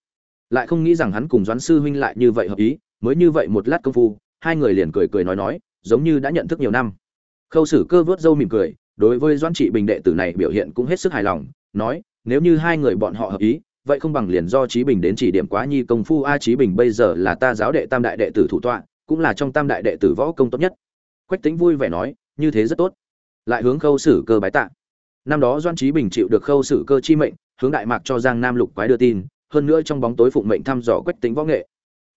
Lại không nghĩ rằng hắn cùng doãn sư huynh lại như vậy hợp ý, mới như vậy một lát công phu, hai người liền cười cười nói nói, giống như đã nhận thức nhiều năm. Khâu sử cơ vớt râu mỉm cười, đối với doãn trị bình đệ tử này biểu hiện cũng hết sức hài lòng, nói, nếu như hai người bọn họ hợp ý, vậy không bằng liền do trí bình đến chỉ điểm quá nhi công phu a trí bình bây giờ là ta giáo đệ tam đại đệ tử thủ tọa, cũng là trong tam đại đệ tử võ công tốt nhất. Quách tính vui vẻ nói, như thế rất tốt. Lại hướng khâu sử cơ bái tạ năm đó doan trí bình chịu được khâu xử cơ chi mệnh, hướng đại mạc cho giang nam lục quái đưa tin, hơn nữa trong bóng tối phụng mệnh thăm dò quách tính võ nghệ.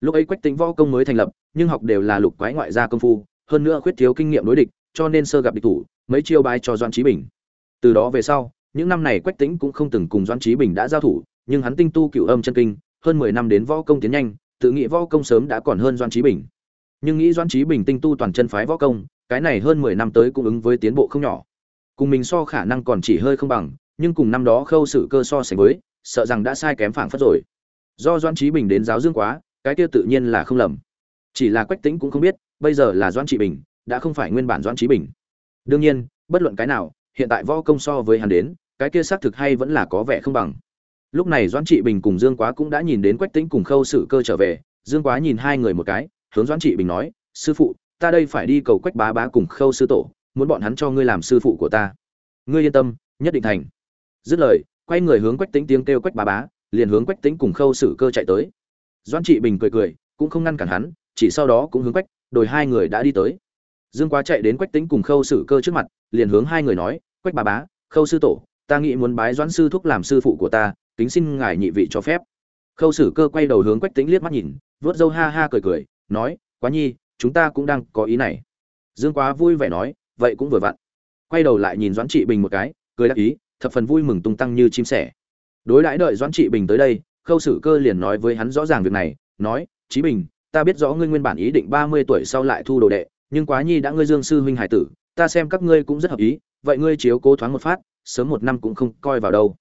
Lúc ấy quách tính võ công mới thành lập, nhưng học đều là lục quái ngoại gia công phu, hơn nữa khuyết thiếu kinh nghiệm đối địch, cho nên sơ gặp địch thủ, mấy chiêu bái cho doan trí bình. Từ đó về sau, những năm này quách tính cũng không từng cùng doan trí bình đã giao thủ, nhưng hắn tinh tu cựu âm chân kinh, hơn mười năm đến võ công tiến nhanh, tự nghĩ võ công sớm đã còn hơn doan trí bình. Nhưng nghĩ doan trí bình tinh tu toàn chân phái võ công, cái này hơn mười năm tới cũng ứng với tiến bộ không nhỏ cùng mình so khả năng còn chỉ hơi không bằng, nhưng cùng năm đó khâu sự cơ so sánh với, sợ rằng đã sai kém phảng phất rồi. Do doan trí bình đến giáo dương quá, cái kia tự nhiên là không lầm. Chỉ là quách tính cũng không biết, bây giờ là doan trị bình, đã không phải nguyên bản doan trí bình. Đương nhiên, bất luận cái nào, hiện tại võ công so với hắn đến, cái kia xác thực hay vẫn là có vẻ không bằng. Lúc này doan trị bình cùng dương quá cũng đã nhìn đến quách tính cùng khâu sự cơ trở về, dương quá nhìn hai người một cái, hướng doan trị bình nói, sư phụ, ta đây phải đi cầu quách bá bá cùng khâu sư tổ muốn bọn hắn cho ngươi làm sư phụ của ta. Ngươi yên tâm, nhất định thành. Dứt lời, quay người hướng quách tính tiếng kêu quách bá bá, liền hướng quách tính cùng khâu sử cơ chạy tới. Doan trị bình cười cười, cũng không ngăn cản hắn, chỉ sau đó cũng hướng quách, đồi hai người đã đi tới. Dương quá chạy đến quách tính cùng khâu sử cơ trước mặt, liền hướng hai người nói, quách bá bá, khâu sư tổ, ta nghĩ muốn bái doãn sư thúc làm sư phụ của ta, kính xin ngài nhị vị cho phép. Khâu sử cơ quay đầu hướng quách tính liếc mắt nhìn vớt dâu ha ha cười cười, nói, quá nhi, chúng ta cũng đang có ý này. Dương quá vui vẻ nói vậy cũng vừa vặn. Quay đầu lại nhìn doãn trị bình một cái, cười đáp ý, thập phần vui mừng tung tăng như chim sẻ. Đối đãi đợi doãn trị bình tới đây, khâu sử cơ liền nói với hắn rõ ràng việc này, nói, chí bình, ta biết rõ ngươi nguyên bản ý định ba mươi tuổi sau lại thu đồ đệ, nhưng quá nhi đã ngươi dương sư huynh hải tử, ta xem các ngươi cũng rất hợp ý, vậy ngươi chiếu cố thoáng một phát, sớm một năm cũng không coi vào đâu.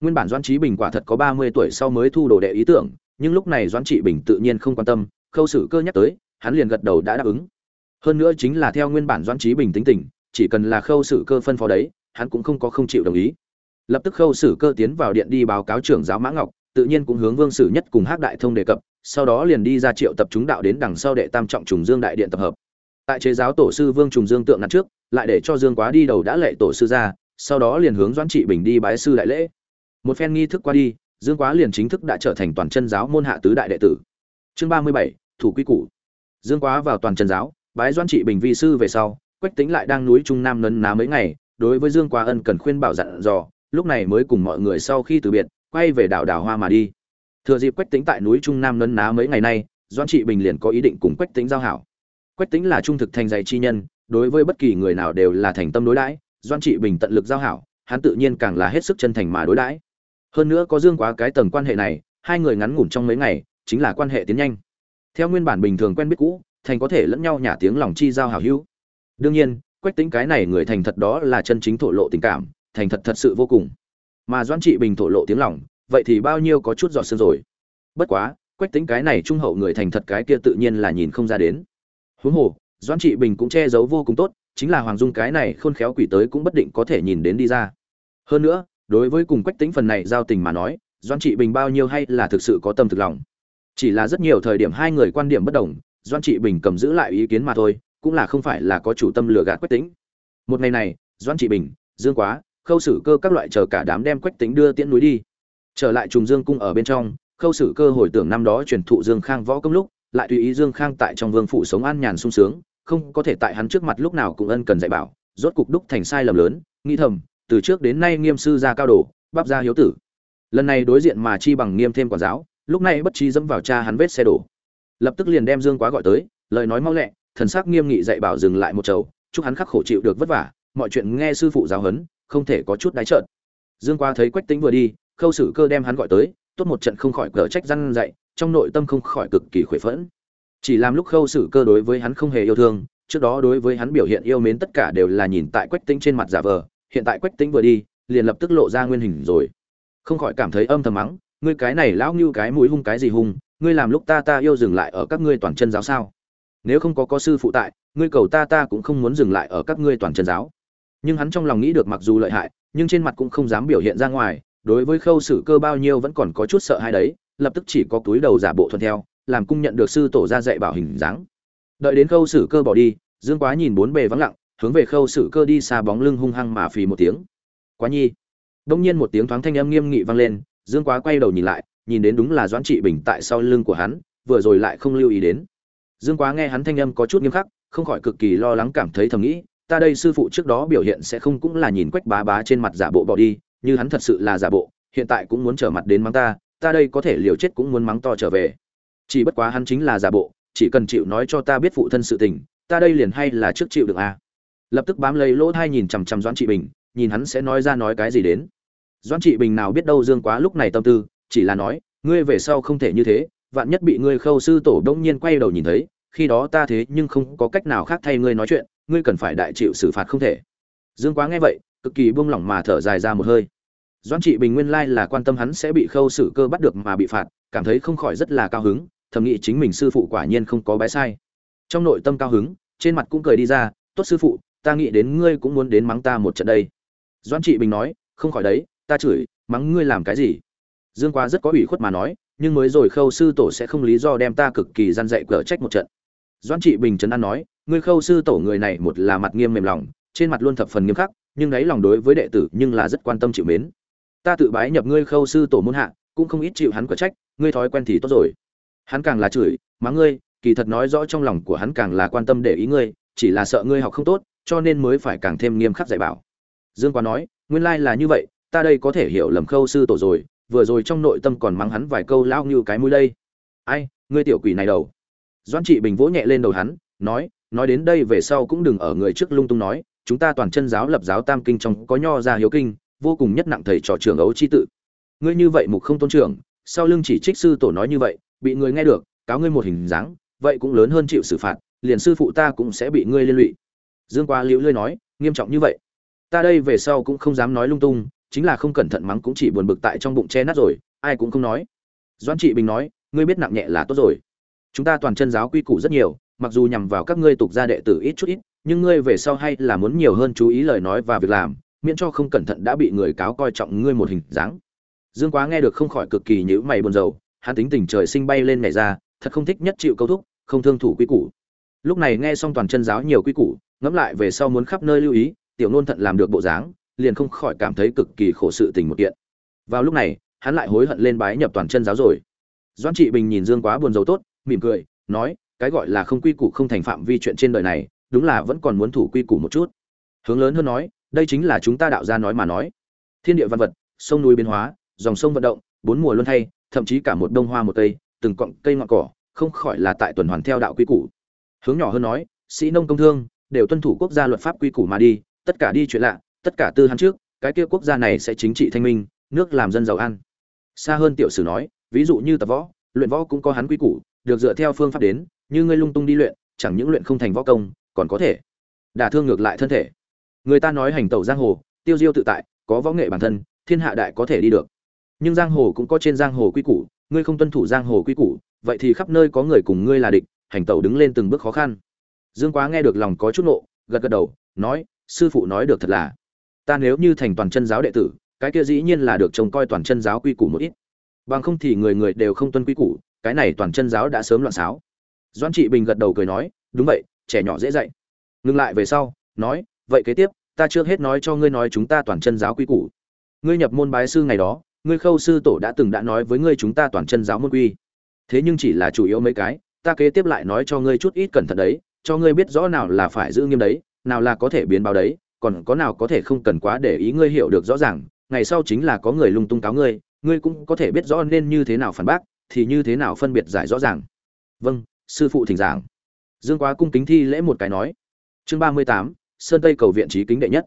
Nguyên bản doãn trí bình quả thật có ba mươi tuổi sau mới thu đồ đệ ý tưởng, nhưng lúc này doãn trị bình tự nhiên không quan tâm, khâu sử cơ nhắc tới, hắn liền gật đầu đã đáp ứng hơn nữa chính là theo nguyên bản doãn trí bình tính tình, chỉ cần là khâu xử cơ phân phó đấy, hắn cũng không có không chịu đồng ý. Lập tức khâu xử cơ tiến vào điện đi báo cáo trưởng giáo mã ngọc, tự nhiên cũng hướng vương sử nhất cùng hắc đại thông đề cập, sau đó liền đi ra triệu tập chúng đạo đến đằng sau đệ tam trọng trùng dương đại điện tập hợp. Tại chế giáo tổ sư vương trùng dương tượng nặn trước, lại để cho dương quá đi đầu đã lệ tổ sư ra, sau đó liền hướng doãn trị bình đi bái sư đại lễ. Một phen nghi thức qua đi, dương quá liền chính thức đã trở thành toàn chân giáo môn hạ tứ đại đệ tử. Chương ba mươi bảy, thủ quy củ. Dương quá vào toàn chân giáo bái doãn trị bình vi sư về sau, quách tính lại đang núi trung nam nấn ná mấy ngày, đối với dương quá ân cần khuyên bảo dặn dò, lúc này mới cùng mọi người sau khi từ biệt, quay về đảo đảo hoa mà đi. Thừa dịp quách tính tại núi trung nam nấn ná mấy ngày nay doan trị bình liền có ý định cùng quách tính giao hảo. Quách tính là trung thực thành dạy chi nhân, đối với bất kỳ người nào đều là thành tâm đối đãi doan trị bình tận lực giao hảo, hắn tự nhiên càng là hết sức chân thành mà đối đãi. Hơn nữa có dương quá cái tầng quan hệ này, hai người ngắn ngủn trong mấy ngày, chính là quan hệ tiến nhanh. Theo nguyên bản bình thường quen biết cũ thành có thể lẫn nhau nhả tiếng lòng chi giao hảo hữu. Đương nhiên, quách tính cái này người thành thật đó là chân chính thổ lộ tình cảm, thành thật thật sự vô cùng. Mà doãn trị bình thổ lộ tiếng lòng, vậy thì bao nhiêu có chút giọt sương rồi. Bất quá, quách tính cái này trung hậu người thành thật cái kia tự nhiên là nhìn không ra đến. Huống hồ, doãn trị bình cũng che giấu vô cùng tốt, chính là hoàng dung cái này khôn khéo quỷ tới cũng bất định có thể nhìn đến đi ra. Hơn nữa, đối với cùng quách tính phần này giao tình mà nói, doãn trị bình bao nhiêu hay là thực sự có tâm thực lòng. Chỉ là rất nhiều thời điểm hai người quan điểm bất đồng doãn trị bình cầm giữ lại ý kiến mà thôi, cũng là không phải là có chủ tâm lừa gạt quách tính một ngày này doãn trị bình, dương quá, khâu sử cơ các loại chờ cả đám đem quách tính đưa tiễn núi đi. Trở lại trùng dương cung ở bên trong, khâu sử cơ hồi tưởng năm đó truyền thụ dương khang võ công lúc, lại tùy ý dương khang tại trong vương phủ sống an nhàn sung sướng, không có thể tại hắn trước mặt lúc nào cũng ân cần dạy bảo, rốt cục đúc thành sai lầm lớn, nghĩ thầm, từ trước đến nay nghiêm sư ra cao đồ, bắp ra hiếu tử. Lần này đối diện mà chi bằng nghiêm thêm quản giáo, lúc này bất chi dẫm vào cha hắn vết xe đổ lập tức liền đem dương quá gọi tới, lời nói mau lẹ, thần sắc nghiêm nghị dạy bảo dừng lại một chầu, chúc hắn khắc khổ chịu được vất vả, mọi chuyện nghe sư phụ giáo huấn, không thể có chút đáy trợn. Dương quá thấy quách tính vừa đi, khâu sử cơ đem hắn gọi tới, tốt một trận không khỏi cờ trách răn dạy, trong nội tâm không khỏi cực kỳ khuệ phẫn. Chỉ làm lúc khâu sử cơ đối với hắn không hề yêu thương, trước đó đối với hắn biểu hiện yêu mến tất cả đều là nhìn tại quách tính trên mặt giả vờ, hiện tại quách tính vừa đi, liền lập tức lộ ra nguyên hình rồi. Không khỏi cảm thấy âm thầm mắng, ngươi cái này lão ngưu cái mũi hung cái gì hung ngươi làm lúc ta ta yêu dừng lại ở các ngươi toàn chân giáo sao? Nếu không có có sư phụ tại, ngươi cầu ta ta cũng không muốn dừng lại ở các ngươi toàn chân giáo. Nhưng hắn trong lòng nghĩ được mặc dù lợi hại, nhưng trên mặt cũng không dám biểu hiện ra ngoài, đối với khâu sử cơ bao nhiêu vẫn còn có chút sợ hãi đấy, lập tức chỉ có túi đầu giả bộ thuận theo, làm cung nhận được sư tổ ra dạy bảo hình dáng. Đợi đến khâu sử cơ bỏ đi, dương quá nhìn bốn bề vắng lặng, hướng về khâu sử cơ đi xa bóng lưng hung hăng mà phì một tiếng. Quá nhi. Đông nhiên một tiếng thoáng thanh âm nghiêm nghị vang lên, dương quá quay đầu nhìn lại nhìn đến đúng là doãn trị bình tại sau lưng của hắn, vừa rồi lại không lưu ý đến. Dương quá nghe hắn thanh âm có chút nghiêm khắc, không khỏi cực kỳ lo lắng cảm thấy thầm nghĩ, ta đây sư phụ trước đó biểu hiện sẽ không cũng là nhìn quách bá bá trên mặt giả bộ bỏ đi, như hắn thật sự là giả bộ, hiện tại cũng muốn trở mặt đến mắng ta ta đây có thể liều chết cũng muốn mắng to trở về. Chỉ bất quá hắn chính là giả bộ, chỉ cần chịu nói cho ta biết phụ thân sự tình, ta đây liền hay là trước chịu được à. lập tức bám lấy lỗ thai nhìn chằm chằm doãn trị bình, nhìn hắn sẽ nói ra nói cái gì đến. Doãn trị bình nào biết đâu dương quá lúc này tâm tư chỉ là nói, ngươi về sau không thể như thế, vạn nhất bị ngươi khâu sư tổ đông nhiên quay đầu nhìn thấy, khi đó ta thế nhưng không có cách nào khác thay ngươi nói chuyện, ngươi cần phải đại chịu xử phạt không thể. Dương quá nghe vậy, cực kỳ buông lỏng mà thở dài ra một hơi. Doãn trị bình nguyên lai là quan tâm hắn sẽ bị khâu xử cơ bắt được mà bị phạt, cảm thấy không khỏi rất là cao hứng, thầm nghĩ chính mình sư phụ quả nhiên không có bái sai. Trong nội tâm cao hứng, trên mặt cũng cười đi ra, tốt sư phụ, ta nghĩ đến ngươi cũng muốn đến mắng ta một trận đây. Doãn trị bình nói, không khỏi đấy, ta chửi, mắng ngươi làm cái gì? Dương quá rất có ủy khuất mà nói, nhưng mới rồi khâu sư tổ sẽ không lý do đem ta cực kỳ gian dạy cờ trách một trận. Doãn trị bình trấn an nói, ngươi khâu sư tổ người này một là mặt nghiêm mềm lòng, trên mặt luôn thập phần nghiêm khắc, nhưng đáy lòng đối với đệ tử nhưng là rất quan tâm chịu mến. Ta tự bái nhập ngươi khâu sư tổ môn hạ, cũng không ít chịu hắn cờ trách, ngươi thói quen thì tốt rồi. Hắn càng là chửi mắng ngươi, kỳ thật nói rõ trong lòng của hắn càng là quan tâm để ý ngươi, chỉ là sợ ngươi học không tốt, cho nên mới phải càng thêm nghiêm khắc dạy bảo. Dương quá nói, nguyên lai là như vậy, ta đây có thể hiểu lầm khâu sư tổ rồi vừa rồi trong nội tâm còn mắng hắn vài câu lao như cái mũi đây. Ai, ngươi tiểu quỷ này đầu. Doãn trị bình vỗ nhẹ lên đầu hắn, nói nói đến đây về sau cũng đừng ở người trước lung tung nói, chúng ta toàn chân giáo lập giáo tam kinh trong có nho ra hiếu kinh, vô cùng nhất nặng thầy trò trưởng ấu chi tự. Ngươi như vậy mục không tôn trưởng, sau lưng chỉ trích sư tổ nói như vậy, bị người nghe được, cáo ngươi một hình dáng, vậy cũng lớn hơn chịu xử phạt, liền sư phụ ta cũng sẽ bị ngươi liên lụy. Dương qua liễu lươi nói, nghiêm trọng như vậy. Ta đây về sau cũng không dám nói lung tung chính là không cẩn thận mắng cũng chỉ buồn bực tại trong bụng che nát rồi, ai cũng không nói. Doãn trị bình nói, ngươi biết nặng nhẹ là tốt rồi. Chúng ta toàn chân giáo quy củ rất nhiều, mặc dù nhằm vào các ngươi tục gia đệ tử ít chút ít, nhưng ngươi về sau hay là muốn nhiều hơn chú ý lời nói và việc làm, miễn cho không cẩn thận đã bị người cáo coi trọng ngươi một hình dáng. Dương quá nghe được không khỏi cực kỳ nhữ mày buồn rầu, hắn tính tình trời sinh bay lên nhảy ra, thật không thích nhất chịu câu thúc, không thương thủ quy củ. Lúc này nghe xong toàn chân giáo nhiều quy củ, ngẫm lại về sau muốn khắp nơi lưu ý, tiểu nôn thận làm được bộ dáng liền không khỏi cảm thấy cực kỳ khổ sự tình một kiện. Vào lúc này, hắn lại hối hận lên bái nhập toàn chân giáo rồi. Doãn trị bình nhìn dương quá buồn rầu tốt, mỉm cười, nói, cái gọi là không quy củ không thành phạm vi chuyện trên đời này, đúng là vẫn còn muốn thủ quy củ một chút. Hướng lớn hơn nói, đây chính là chúng ta đạo gia nói mà nói. Thiên địa văn vật, sông núi biến hóa, dòng sông vận động, bốn mùa luân thay, thậm chí cả một đông hoa một cây từng cọng cây ngọn cỏ, không khỏi là tại tuần hoàn theo đạo quy củ. Hướng nhỏ hơn nói, sĩ nông công thương, đều tuân thủ quốc gia luật pháp quy củ mà đi, tất cả đi chuyện lạ tất cả tư hắn trước, cái kia quốc gia này sẽ chính trị thanh minh, nước làm dân giàu ăn. Xa hơn tiểu sử nói, ví dụ như tập võ, luyện võ cũng có hắn quy củ, được dựa theo phương pháp đến, như ngươi lung tung đi luyện, chẳng những luyện không thành võ công, còn có thể đả thương ngược lại thân thể. Người ta nói hành tẩu giang hồ, tiêu diêu tự tại, có võ nghệ bản thân, thiên hạ đại có thể đi được. Nhưng giang hồ cũng có trên giang hồ quy củ, ngươi không tuân thủ giang hồ quy củ, vậy thì khắp nơi có người cùng ngươi là địch, hành tẩu đứng lên từng bước khó khăn. Dương quá nghe được lòng có chút nộ gật gật đầu, nói, sư phụ nói được thật là ta nếu như thành toàn chân giáo đệ tử, cái kia dĩ nhiên là được trông coi toàn chân giáo quy củ một ít. Bằng không thì người người đều không tuân quy củ, cái này toàn chân giáo đã sớm loạn xáo. Doãn trị bình gật đầu cười nói, đúng vậy, trẻ nhỏ dễ dạy. Ngừng lại về sau, nói, vậy kế tiếp, ta chưa hết nói cho ngươi nói chúng ta toàn chân giáo quy củ. Ngươi nhập môn bái sư ngày đó, ngươi khâu sư tổ đã từng đã nói với ngươi chúng ta toàn chân giáo môn quy. Thế nhưng chỉ là chủ yếu mấy cái, ta kế tiếp lại nói cho ngươi chút ít cẩn thận đấy, cho ngươi biết rõ nào là phải giữ nghiêm đấy, nào là có thể biến báo đấy còn có nào có thể không cần quá để ý ngươi hiểu được rõ ràng, ngày sau chính là có người lung tung cáo ngươi ngươi cũng có thể biết rõ nên như thế nào phản bác, thì như thế nào phân biệt giải rõ ràng. Vâng sư phụ thỉnh giảng. Dương quá cung kính thi lễ một cái nói. Chương ba mươi tám, sơn tây cầu viện trí kính đệ nhất.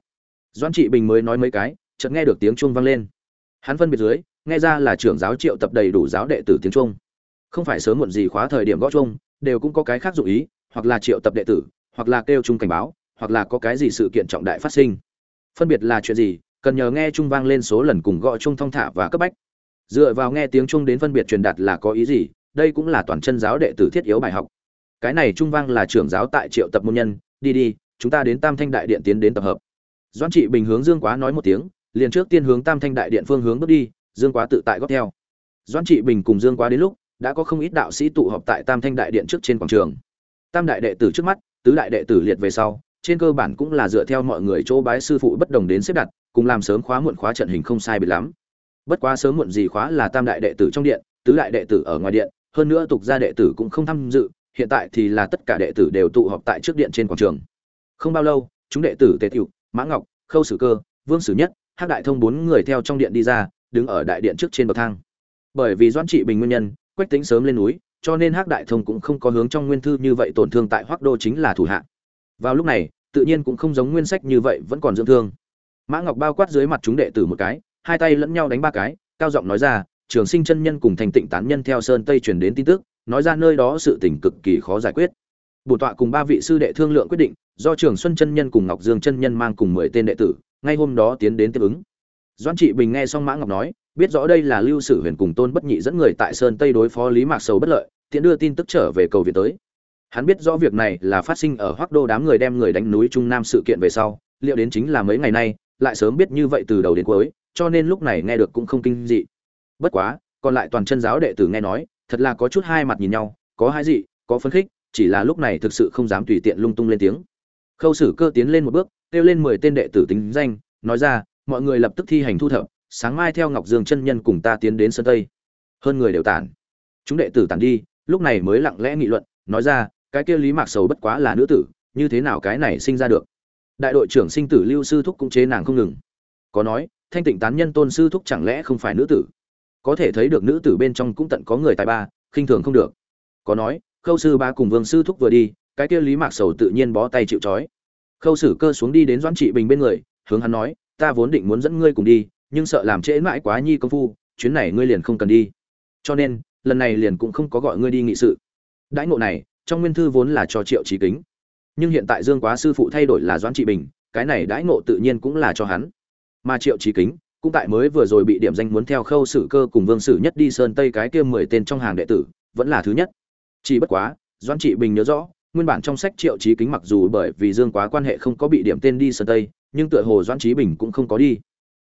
Doãn trị bình mới nói mấy cái, chợt nghe được tiếng chuông vang lên. Hắn phân biệt dưới, nghe ra là trưởng giáo triệu tập đầy đủ giáo đệ tử tiếng chuông. Không phải sớm muộn gì khóa thời điểm gõ chuông, đều cũng có cái khác dụ ý, hoặc là triệu tập đệ tử, hoặc là kêu chung cảnh báo hoặc là có cái gì sự kiện trọng đại phát sinh. Phân biệt là chuyện gì, cần nhờ nghe chung vang lên số lần cùng gõ chung thong thả và cấp bách. Dựa vào nghe tiếng chung đến phân biệt truyền đạt là có ý gì, đây cũng là toàn chân giáo đệ tử thiết yếu bài học. Cái này trung vang là trưởng giáo tại triệu tập môn nhân, đi đi, chúng ta đến tam thanh đại điện tiến đến tập hợp. Doãn trị bình hướng dương quá nói một tiếng, liền trước tiên hướng tam thanh đại điện phương hướng bước đi, dương quá tự tại góp theo. Doãn trị bình cùng dương quá đến lúc, đã có không ít đạo sĩ tụ họp tại tam thanh đại điện trước trên quảng trường. Tam đại đệ tử trước mắt, tứ đại đệ tử liệt về sau trên cơ bản cũng là dựa theo mọi người chỗ bái sư phụ bất đồng đến xếp đặt cùng làm sớm khóa muộn khóa trận hình không sai biệt lắm. Bất quá sớm muộn gì khóa là tam đại đệ tử trong điện tứ đại đệ tử ở ngoài điện hơn nữa tục gia đệ tử cũng không tham dự hiện tại thì là tất cả đệ tử đều tụ họp tại trước điện trên quảng trường. Không bao lâu chúng đệ tử tề Tửu, mã ngọc khâu sử cơ vương sử nhất hắc đại thông bốn người theo trong điện đi ra đứng ở đại điện trước trên bậc thang. Bởi vì doãn trị bình nguyên nhân quách tính sớm lên núi cho nên hắc đại thông cũng không có hướng trong nguyên thư như vậy tổn thương tại hoắc đô chính là thủ hạ. Vào lúc này tự nhiên cũng không giống nguyên sách như vậy vẫn còn dưỡng thương. Mã ngọc bao quát dưới mặt chúng đệ tử một cái, hai tay lẫn nhau đánh ba cái, cao giọng nói ra, trường sinh chân nhân cùng thành tịnh tán nhân theo sơn tây truyền đến tin tức, nói ra nơi đó sự tình cực kỳ khó giải quyết. Bổn tọa cùng ba vị sư đệ thương lượng quyết định, do trường xuân chân nhân cùng ngọc dương chân nhân mang cùng mười tên đệ tử, ngay hôm đó tiến đến tiếp ứng. Doãn trị bình nghe xong mã ngọc nói, biết rõ đây là lưu sử huyền cùng tôn bất nhị dẫn người tại sơn tây đối phó lý mạc sầu bất lợi, tiện đưa tin tức trở về cầu viện tới hắn biết rõ việc này là phát sinh ở hoác đô đám người đem người đánh núi trung nam sự kiện về sau, liệu đến chính là mấy ngày nay, lại sớm biết như vậy từ đầu đến cuối, cho nên lúc này nghe được cũng không kinh dị. Bất quá, còn lại toàn chân giáo đệ tử nghe nói, thật là có chút hai mặt nhìn nhau, có hai dị, có phấn khích, chỉ là lúc này thực sự không dám tùy tiện lung tung lên tiếng. Khâu sử cơ tiến lên một bước, kêu lên mười tên đệ tử tính danh, nói ra, mọi người lập tức thi hành thu thập, sáng mai theo ngọc dương chân nhân cùng ta tiến đến sân tây. Hơn người đều tản. Chúng đệ tử tản đi, lúc này mới lặng lẽ nghị luận, nói ra cái kia lý mạc sầu bất quá là nữ tử, như thế nào cái này sinh ra được? Đại đội trưởng sinh tử lưu sư thúc cũng chế nàng không ngừng. Có nói, thanh tịnh tán nhân tôn sư thúc chẳng lẽ không phải nữ tử? Có thể thấy được nữ tử bên trong cũng tận có người tài ba, khinh thường không được. Có nói, khâu sư ba cùng vương sư thúc vừa đi, cái kia lý mạc sầu tự nhiên bó tay chịu trói. Khâu sử cơ xuống đi đến doãn trị bình bên người, hướng hắn nói, ta vốn định muốn dẫn ngươi cùng đi, nhưng sợ làm trễ mãi quá nhi công phu, chuyến này ngươi liền không cần đi. Cho nên, lần này liền cũng không có gọi ngươi đi nghị sự. Đãi ngộ này trong nguyên thư vốn là cho triệu trí kính. Nhưng hiện tại dương quá sư phụ thay đổi là doãn trị bình, cái này đãi ngộ tự nhiên cũng là cho hắn. Mà triệu trí kính, cũng tại mới vừa rồi bị điểm danh muốn theo khâu sử cơ cùng vương sử nhất đi sơn tây cái kia mười tên trong hàng đệ tử, vẫn là thứ nhất. Chỉ bất quá, doãn trị bình nhớ rõ, nguyên bản trong sách triệu trí kính mặc dù bởi vì dương quá quan hệ không có bị điểm tên đi sơn tây, nhưng tựa hồ doãn trí bình cũng không có đi.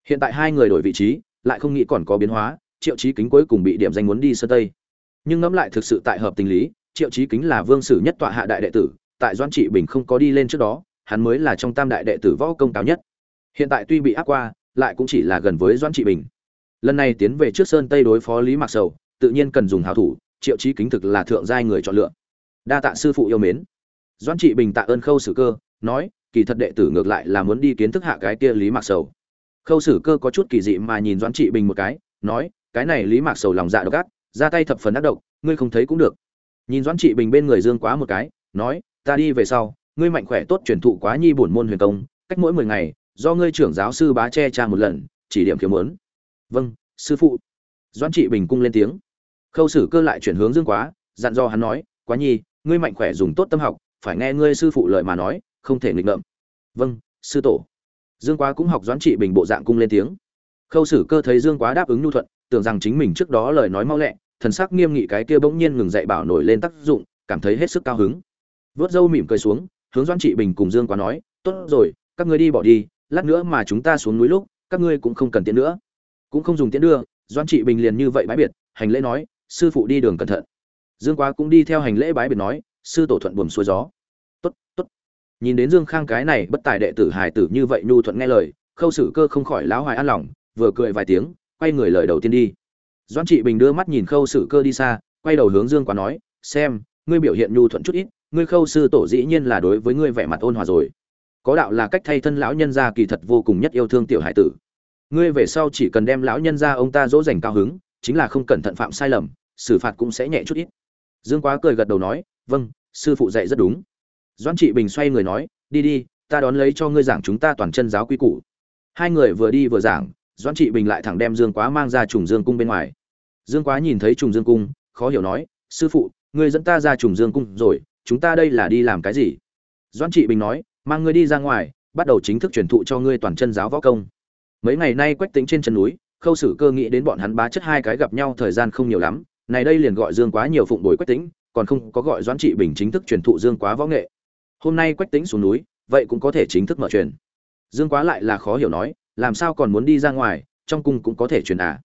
Hiện tại hai người đổi vị trí, lại không nghĩ còn có biến hóa, triệu trí kính cuối cùng bị điểm danh muốn đi sơn tây. Nhưng ngẫm lại thực sự tại hợp tình lý triệu Chí kính là vương sử nhất tọa hạ đại đệ tử, tại doãn trị bình không có đi lên trước đó, hắn mới là trong tam đại đệ tử võ công cao nhất. Hiện tại tuy bị áp qua, lại cũng chỉ là gần với doãn trị bình. Lần này tiến về trước sơn tây đối phó lý mạc sầu, tự nhiên cần dùng hào thủ, triệu Chí kính thực là thượng giai người chọn lựa. Đa tạ sư phụ yêu mến. Doãn trị bình tạ ơn khâu sử cơ, nói, kỳ thật đệ tử ngược lại là muốn đi kiến thức hạ cái kia lý mạc sầu. Khâu sử cơ có chút kỳ dị mà nhìn doãn trị bình một cái, nói, cái này lý mạc sầu lòng dạ độc ác, ra tay thập phần ác độc, ngươi không thấy cũng được nhìn doãn trị bình bên người dương quá một cái, nói, ta đi về sau, ngươi mạnh khỏe tốt truyền thụ quá nhi bổn môn huyền công, cách mỗi mười ngày, do ngươi trưởng giáo sư bá che cha một lần, chỉ điểm kiếm muốn. Vâng sư phụ. Doãn trị bình cung lên tiếng. Khâu sử cơ lại chuyển hướng dương quá, dặn do hắn nói, quá nhi, ngươi mạnh khỏe dùng tốt tâm học, phải nghe ngươi sư phụ lời mà nói, không thể nghịch ngợm. Vâng sư tổ. Dương quá cũng học doãn trị bình bộ dạng cung lên tiếng. Khâu sử cơ thấy dương quá đáp ứng nhu thuận, tưởng rằng chính mình trước đó lời nói mau lẹ thần sắc nghiêm nghị cái kia bỗng nhiên ngừng dạy bảo nổi lên tác dụng, cảm thấy hết sức cao hứng. Vớt dâu mỉm cười xuống, hướng doãn trị bình cùng dương quá nói, tốt rồi, các ngươi đi bỏ đi, lát nữa mà chúng ta xuống núi lúc, các ngươi cũng không cần tiễn nữa. Cũng không dùng tiễn đưa, doãn trị bình liền như vậy bái biệt, hành lễ nói, sư phụ đi đường cẩn thận. Dương quá cũng đi theo hành lễ bái biệt nói, sư tổ thuận buồm xuôi gió. Tốt tốt. Nhìn đến dương khang cái này bất tài đệ tử hài tử như vậy nhu thuận nghe lời, khâu sử cơ không khỏi láo hoài an lòng, vừa cười vài tiếng, quay người lời đầu tiên đi doãn trị bình đưa mắt nhìn khâu sử cơ đi xa, quay đầu hướng dương quá nói, xem, ngươi biểu hiện nhu thuận chút ít, ngươi khâu sư tổ dĩ nhiên là đối với ngươi vẻ mặt ôn hòa rồi. Có đạo là cách thay thân lão nhân gia kỳ thật vô cùng nhất yêu thương tiểu hải tử. Ngươi về sau chỉ cần đem lão nhân gia ông ta dỗ dành cao hứng, chính là không cẩn thận phạm sai lầm, xử phạt cũng sẽ nhẹ chút ít. Dương quá cười gật đầu nói vâng sư phụ dạy rất đúng. Doãn trị bình xoay người nói, đi đi, ta đón lấy cho ngươi giảng chúng ta toàn chân giáo quy củ. Hai người vừa đi vừa giảng doãn trị bình lại thẳng đem dương quá mang ra trùng dương cung bên ngoài. Dương quá nhìn thấy trùng dương cung, khó hiểu nói, sư phụ, ngươi dẫn ta ra trùng dương cung rồi, chúng ta đây là đi làm cái gì? Doãn trị bình nói, mang ngươi đi ra ngoài, bắt đầu chính thức truyền thụ cho ngươi toàn chân giáo võ công. Mấy ngày nay quách tính trên chân núi, khâu sử cơ nghĩ đến bọn hắn bá chất hai cái gặp nhau thời gian không nhiều lắm, này đây liền gọi dương quá nhiều phụng bồi quách tính, còn không có gọi doãn trị bình chính thức truyền thụ dương quá võ nghệ. Hôm nay quách tính xuống núi, vậy cũng có thể chính thức mở truyền. Dương quá lại là khó hiểu nói làm sao còn muốn đi ra ngoài, trong cung cũng có thể truyền à?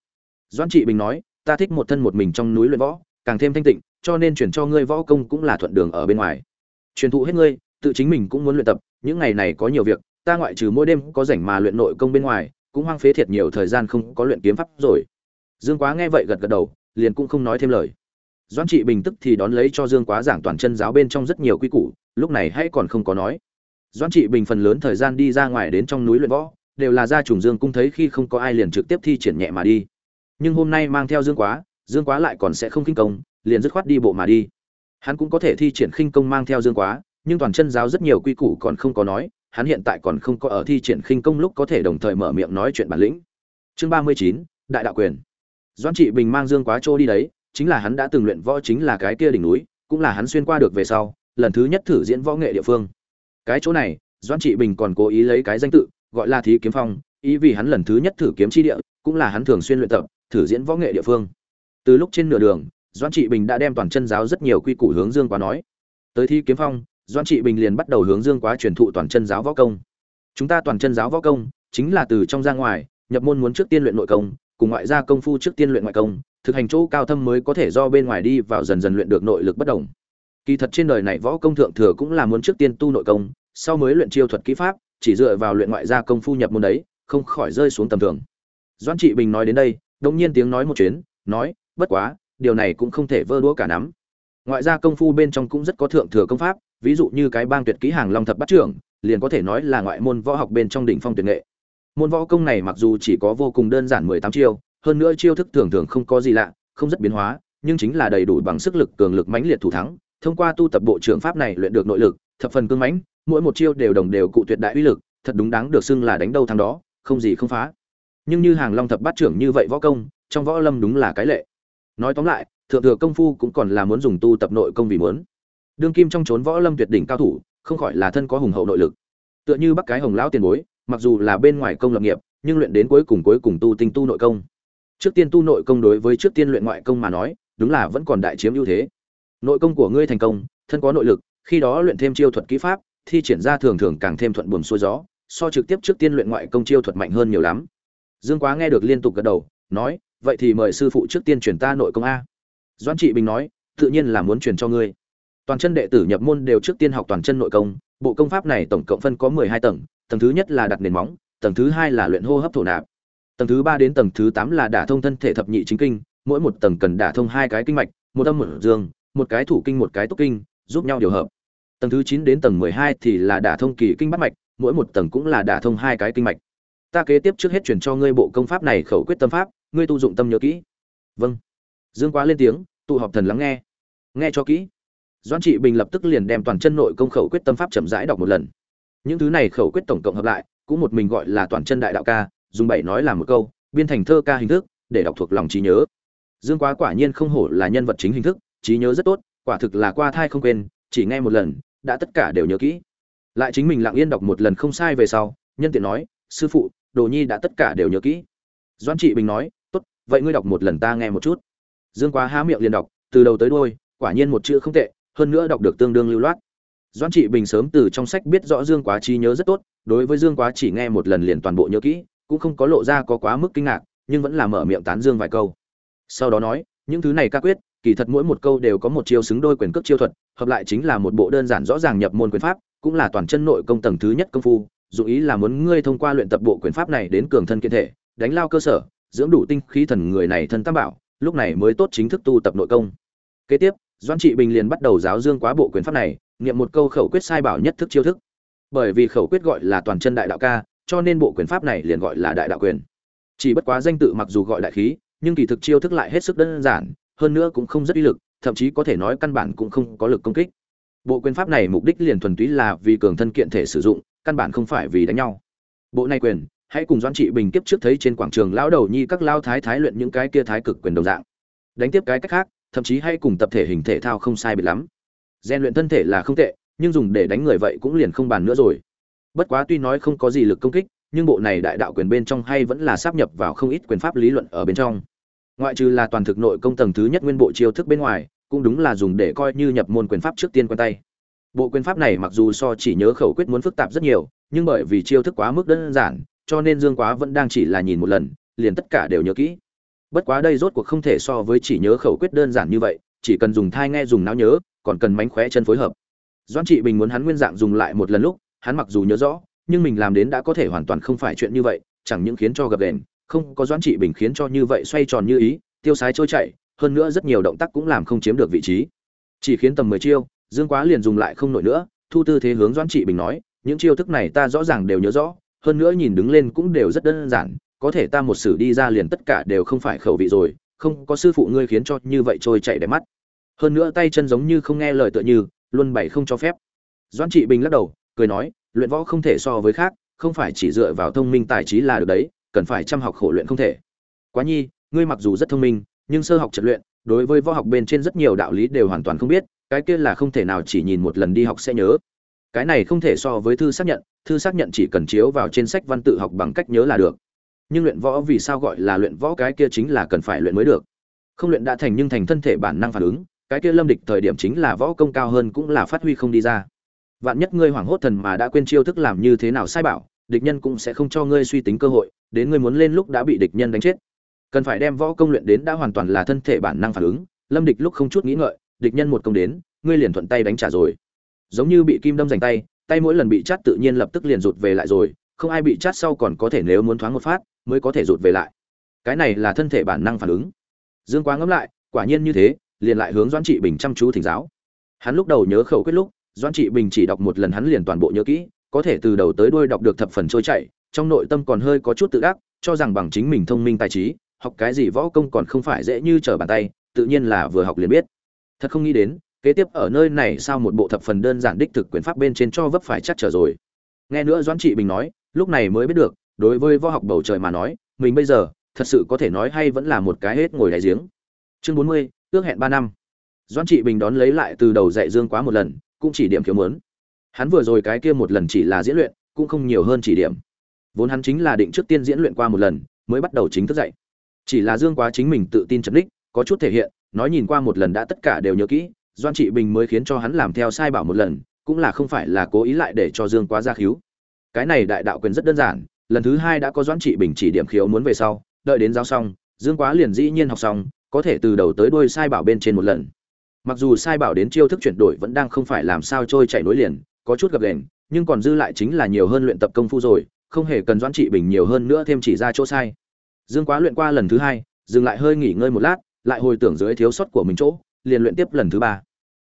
Doãn trị bình nói, ta thích một thân một mình trong núi luyện võ, càng thêm thanh tịnh, cho nên chuyển cho ngươi võ công cũng là thuận đường ở bên ngoài. Truyền thụ hết ngươi, tự chính mình cũng muốn luyện tập, những ngày này có nhiều việc, ta ngoại trừ mỗi đêm có rảnh mà luyện nội công bên ngoài, cũng hoang phế thiệt nhiều thời gian không có luyện kiếm pháp rồi. Dương quá nghe vậy gật gật đầu, liền cũng không nói thêm lời. Doãn trị bình tức thì đón lấy cho dương quá giảng toàn chân giáo bên trong rất nhiều quy củ, lúc này hãy còn không có nói. Doãn trị bình phần lớn thời gian đi ra ngoài đến trong núi luyện võ đều là ra trùng dương cung thấy khi không có ai liền trực tiếp thi triển nhẹ mà đi. Nhưng hôm nay mang theo dương quá dương quá lại còn sẽ không kinh công, liền dứt khoát đi bộ mà đi. Hắn cũng có thể thi triển khinh công mang theo dương quá, nhưng toàn chân giáo rất nhiều quy củ còn không có nói, hắn hiện tại còn không có ở thi triển khinh công lúc có thể đồng thời mở miệng nói chuyện bản lĩnh. Chương ba mươi chín, đại đạo quyền. Doan trị bình mang dương quá trôi đi đấy, chính là hắn đã từng luyện võ chính là cái kia đỉnh núi, cũng là hắn xuyên qua được về sau, lần thứ nhất thử diễn võ nghệ địa phương. Cái chỗ này doan trị bình còn cố ý lấy cái danh tự gọi là thí kiếm phong, ý vì hắn lần thứ nhất thử kiếm chi địa, cũng là hắn thường xuyên luyện tập, thử diễn võ nghệ địa phương. Từ lúc trên nửa đường, doãn trị bình đã đem toàn chân giáo rất nhiều quy củ hướng dương quá nói. Tới thi kiếm phong, doãn trị bình liền bắt đầu hướng dương quá truyền thụ toàn chân giáo võ công. Chúng ta toàn chân giáo võ công, chính là từ trong ra ngoài, nhập môn muốn trước tiên luyện nội công, cùng ngoại gia công phu trước tiên luyện ngoại công, thực hành chỗ cao thâm mới có thể do bên ngoài đi vào dần dần luyện được nội lực bất đồng. Kỳ thật trên đời này võ công thượng thừa cũng là muốn trước tiên tu nội công, sau mới luyện chiêu thuật kỹ pháp chỉ dựa vào luyện ngoại gia công phu nhập môn đấy, không khỏi rơi xuống tầm thường. Doãn trị bình nói đến đây đột nhiên tiếng nói một chuyến, nói, bất quá, điều này cũng không thể vơ đũa cả nắm. Ngoại gia công phu bên trong cũng rất có thượng thừa công pháp, ví dụ như cái bang tuyệt kỹ hàng long thập bát trưởng, liền có thể nói là ngoại môn võ học bên trong đỉnh phong tuyệt nghệ. Môn võ công này mặc dù chỉ có vô cùng đơn giản mười tám chiêu, hơn nữa chiêu thức thường thường không có gì lạ, không rất biến hóa, nhưng chính là đầy đủ bằng sức lực, cường lực mãnh liệt thủ thắng, thông qua tu tập bộ trưởng pháp này luyện được nội lực, thập phần cương mãnh mỗi một chiêu đều đồng đều cụ tuyệt đại uy lực, thật đúng đáng được xưng là đánh đâu thắng đó, không gì không phá. Nhưng như hàng long thập bát trưởng như vậy võ công, trong võ lâm đúng là cái lệ. Nói tóm lại, thượng thừa công phu cũng còn là muốn dùng tu tập nội công vì muốn. Đương kim trong chốn võ lâm tuyệt đỉnh cao thủ, không khỏi là thân có hùng hậu nội lực. Tựa như bắc cái hồng lão tiền bối, mặc dù là bên ngoài công lập nghiệp, nhưng luyện đến cuối cùng cuối cùng tu tinh tu nội công. Trước tiên tu nội công đối với trước tiên luyện ngoại công mà nói, đúng là vẫn còn đại chiếm ưu thế. Nội công của ngươi thành công, thân có nội lực, khi đó luyện thêm chiêu thuật kỹ pháp thi triển ra thường thường càng thêm thuận buồm xuôi gió, so trực tiếp trước tiên luyện ngoại công chiêu thuật mạnh hơn nhiều lắm. Dương quá nghe được liên tục gật đầu, nói, vậy thì mời sư phụ trước tiên truyền ta nội công a. Doãn trị bình nói, tự nhiên là muốn truyền cho ngươi. Toàn chân đệ tử nhập môn đều trước tiên học toàn chân nội công, bộ công pháp này tổng cộng phân có mười hai tầng tầng thứ nhất là đặt nền móng, tầng thứ hai là luyện hô hấp thổ nạp. Tầng thứ ba đến tầng thứ tám là đả thông thân thể thập nhị chính kinh, mỗi một tầng cần đả thông hai cái kinh mạch, một âm một dương, một cái thủ kinh một cái túc kinh, giúp nhau điều hợp tầng thứ chín đến tầng mười hai thì là đả thông kỳ kinh bắt mạch, mỗi một tầng cũng là đả thông hai cái kinh mạch. Ta kế tiếp trước hết chuyển cho ngươi bộ công pháp này khẩu quyết tâm pháp, ngươi tu dụng tâm nhớ kỹ. Vâng. Dương quá lên tiếng, tụ họp thần lắng nghe. Nghe cho kỹ. Doãn trị bình lập tức liền đem toàn chân nội công khẩu quyết tâm pháp chậm rãi đọc một lần. Những thứ này khẩu quyết tổng cộng hợp lại, cũng một mình gọi là toàn chân đại đạo ca, dùng bảy nói là một câu, biên thành thơ ca hình thức, để đọc thuộc lòng trí nhớ. Dương quá quả nhiên không hổ là nhân vật chính hình thức, trí nhớ rất tốt, quả thực là qua thai không quên, chỉ nghe một lần đã tất cả đều nhớ kỹ. Lại chính mình lặng yên đọc một lần không sai về sau, nhân tiện nói, sư phụ, đồ nhi đã tất cả đều nhớ kỹ. Doan trị bình nói, tốt, vậy ngươi đọc một lần ta nghe một chút. Dương quá há miệng liền đọc, từ đầu tới đôi quả nhiên một chữ không tệ, hơn nữa đọc được tương đương lưu loát. Doan trị bình sớm từ trong sách biết rõ dương quá trí nhớ rất tốt, đối với dương quá chỉ nghe một lần liền toàn bộ nhớ kỹ, cũng không có lộ ra có quá mức kinh ngạc, nhưng vẫn là mở miệng tán dương vài câu. Sau đó nói, những thứ này ca quyết kỳ thật mỗi một câu đều có một chiêu xứng đôi quyền cước chiêu thuật, hợp lại chính là một bộ đơn giản rõ ràng nhập môn quyền pháp, cũng là toàn chân nội công tầng thứ nhất công phu dụng ý là muốn ngươi thông qua luyện tập bộ quyền pháp này đến cường thân kiên thể, đánh lao cơ sở, dưỡng đủ tinh khí thần người này thân tam bảo, lúc này mới tốt chính thức tu tập nội công. Kế tiếp, Doãn trị bình liền bắt đầu giáo dương quá bộ quyền pháp này, niệm một câu khẩu quyết sai bảo nhất thức chiêu thức. Bởi vì khẩu quyết gọi là toàn chân đại đạo ca, cho nên bộ quyền pháp này liền gọi là đại đạo quyền. Chỉ bất quá danh tự mặc dù gọi đại khí, nhưng kỳ thực chiêu thức lại hết sức đơn giản hơn nữa cũng không rất uy lực, thậm chí có thể nói căn bản cũng không có lực công kích. Bộ quyền pháp này mục đích liền thuần túy là vì cường thân kiện thể sử dụng, căn bản không phải vì đánh nhau. Bộ này quyền, hãy cùng doãn trị bình kiếp trước thấy trên quảng trường lão đầu nhi các lao thái thái luyện những cái kia thái cực quyền đồng dạng. Đánh tiếp cái cách khác, thậm chí hay cùng tập thể hình thể thao không sai biệt lắm. Gian luyện thân thể là không tệ, nhưng dùng để đánh người vậy cũng liền không bàn nữa rồi. Bất quá tuy nói không có gì lực công kích, nhưng bộ này đại đạo quyền bên trong hay vẫn là sáp nhập vào không ít quyền pháp lý luận ở bên trong ngoại trừ là toàn thực nội công tầng thứ nhất nguyên bộ chiêu thức bên ngoài, cũng đúng là dùng để coi như nhập môn quyền pháp trước tiên quen tay. Bộ quyền pháp này mặc dù so chỉ nhớ khẩu quyết muốn phức tạp rất nhiều, nhưng bởi vì chiêu thức quá mức đơn giản, cho nên dương quá vẫn đang chỉ là nhìn một lần, liền tất cả đều nhớ kỹ. Bất quá đây rốt cuộc không thể so với chỉ nhớ khẩu quyết đơn giản như vậy, chỉ cần dùng thai nghe, dùng não nhớ, còn cần mánh khóe chân phối hợp. Doan trị bình muốn hắn nguyên dạng dùng lại một lần lúc, hắn mặc dù nhớ rõ, nhưng mình làm đến đã có thể hoàn toàn không phải chuyện như vậy, chẳng những khiến cho gập đền không có doãn trị bình khiến cho như vậy xoay tròn như ý, tiêu sái trôi chảy, hơn nữa rất nhiều động tác cũng làm không chiếm được vị trí. Chỉ khiến tầm mười chiêu, dương quá liền dùng lại không nổi nữa, thu tư thế hướng doãn trị bình nói, những chiêu thức này ta rõ ràng đều nhớ rõ, hơn nữa nhìn đứng lên cũng đều rất đơn giản, có thể ta một sử đi ra liền tất cả đều không phải khẩu vị rồi, không có sư phụ ngươi khiến cho như vậy trôi chảy đẹp mắt. Hơn nữa tay chân giống như không nghe lời tựa như luôn bày không cho phép. Doãn trị bình lắc đầu, cười nói, luyện võ không thể so với khác, không phải chỉ dựa vào thông minh tài trí là được đấy cần phải chăm học khổ luyện không thể. Quá nhi, ngươi mặc dù rất thông minh, nhưng sơ học trật luyện, đối với võ học bên trên rất nhiều đạo lý đều hoàn toàn không biết, cái kia là không thể nào chỉ nhìn một lần đi học sẽ nhớ. Cái này không thể so với thư xác nhận, thư xác nhận chỉ cần chiếu vào trên sách văn tự học bằng cách nhớ là được. Nhưng luyện võ vì sao gọi là luyện võ cái kia chính là cần phải luyện mới được. Không luyện đã thành nhưng thành thân thể bản năng phản ứng, cái kia lâm địch thời điểm chính là võ công cao hơn cũng là phát huy không đi ra. Vạn nhất ngươi hoảng hốt thần mà đã quên chiêu thức làm như thế nào sai bảo, địch nhân cũng sẽ không cho ngươi suy tính cơ hội đến ngươi muốn lên lúc đã bị địch nhân đánh chết. Cần phải đem võ công luyện đến đã hoàn toàn là thân thể bản năng phản ứng. Lâm địch lúc không chút nghĩ ngợi, địch nhân một công đến, ngươi liền thuận tay đánh trả rồi. Giống như bị kim đâm rành tay tay mỗi lần bị chát tự nhiên lập tức liền rụt về lại rồi, không ai bị chát sau còn có thể nếu muốn thoáng một phát, mới có thể rụt về lại. Cái này là thân thể bản năng phản ứng. Dương quá ngẫm lại, quả nhiên như thế, liền lại hướng doãn trị bình chăm chú thỉnh giáo. Hắn lúc đầu nhớ khẩu quyết lúc, doãn trị bình chỉ đọc một lần hắn liền toàn bộ nhớ kỹ, có thể từ đầu tới đuôi đọc được thập phần trôi chảy trong nội tâm còn hơi có chút tự đắc, cho rằng bằng chính mình thông minh tài trí, học cái gì võ công còn không phải dễ như trở bàn tay, tự nhiên là vừa học liền biết. Thật không nghĩ đến, kế tiếp ở nơi này sao một bộ thập phần đơn giản đích thực quyền pháp bên trên cho vấp phải chắc trở rồi. Nghe nữa doãn trị bình nói, lúc này mới biết được, đối với võ học bầu trời mà nói, mình bây giờ, thật sự có thể nói hay vẫn là một cái hết ngồi đáy giếng. Chương bốn mươi, ước hẹn ba năm. Doãn trị bình đón lấy lại từ đầu dạy dương quá một lần, cũng chỉ điểm thiếu muốn. Hắn vừa rồi cái kia một lần chỉ là diễn luyện, cũng không nhiều hơn chỉ điểm vốn hắn chính là định trước tiên diễn luyện qua một lần, mới bắt đầu chính thức dạy. Chỉ là dương quá chính mình tự tin chấm đích có chút thể hiện, nói nhìn qua một lần đã tất cả đều nhớ kỹ, doan trị bình mới khiến cho hắn làm theo sai bảo một lần, cũng là không phải là cố ý lại để cho dương quá ra khiếu cái này đại đạo quyền rất đơn giản, lần thứ hai đã có doan trị bình chỉ điểm khiếu muốn về sau, đợi đến giao xong, dương quá liền dĩ nhiên học xong, có thể từ đầu tới đuôi sai bảo bên trên một lần. Mặc dù sai bảo đến chiêu thức chuyển đổi vẫn đang không phải làm sao trôi chảy nối liền, có chút gập đền nhưng còn dư lại chính là nhiều hơn luyện tập công phu rồi không hề cần doãn trị bình nhiều hơn nữa thêm chỉ ra chỗ sai. Dương quá luyện qua lần thứ hai, dừng lại hơi nghỉ ngơi một lát, lại hồi tưởng dưới thiếu sót của mình chỗ, liền luyện tiếp lần thứ ba.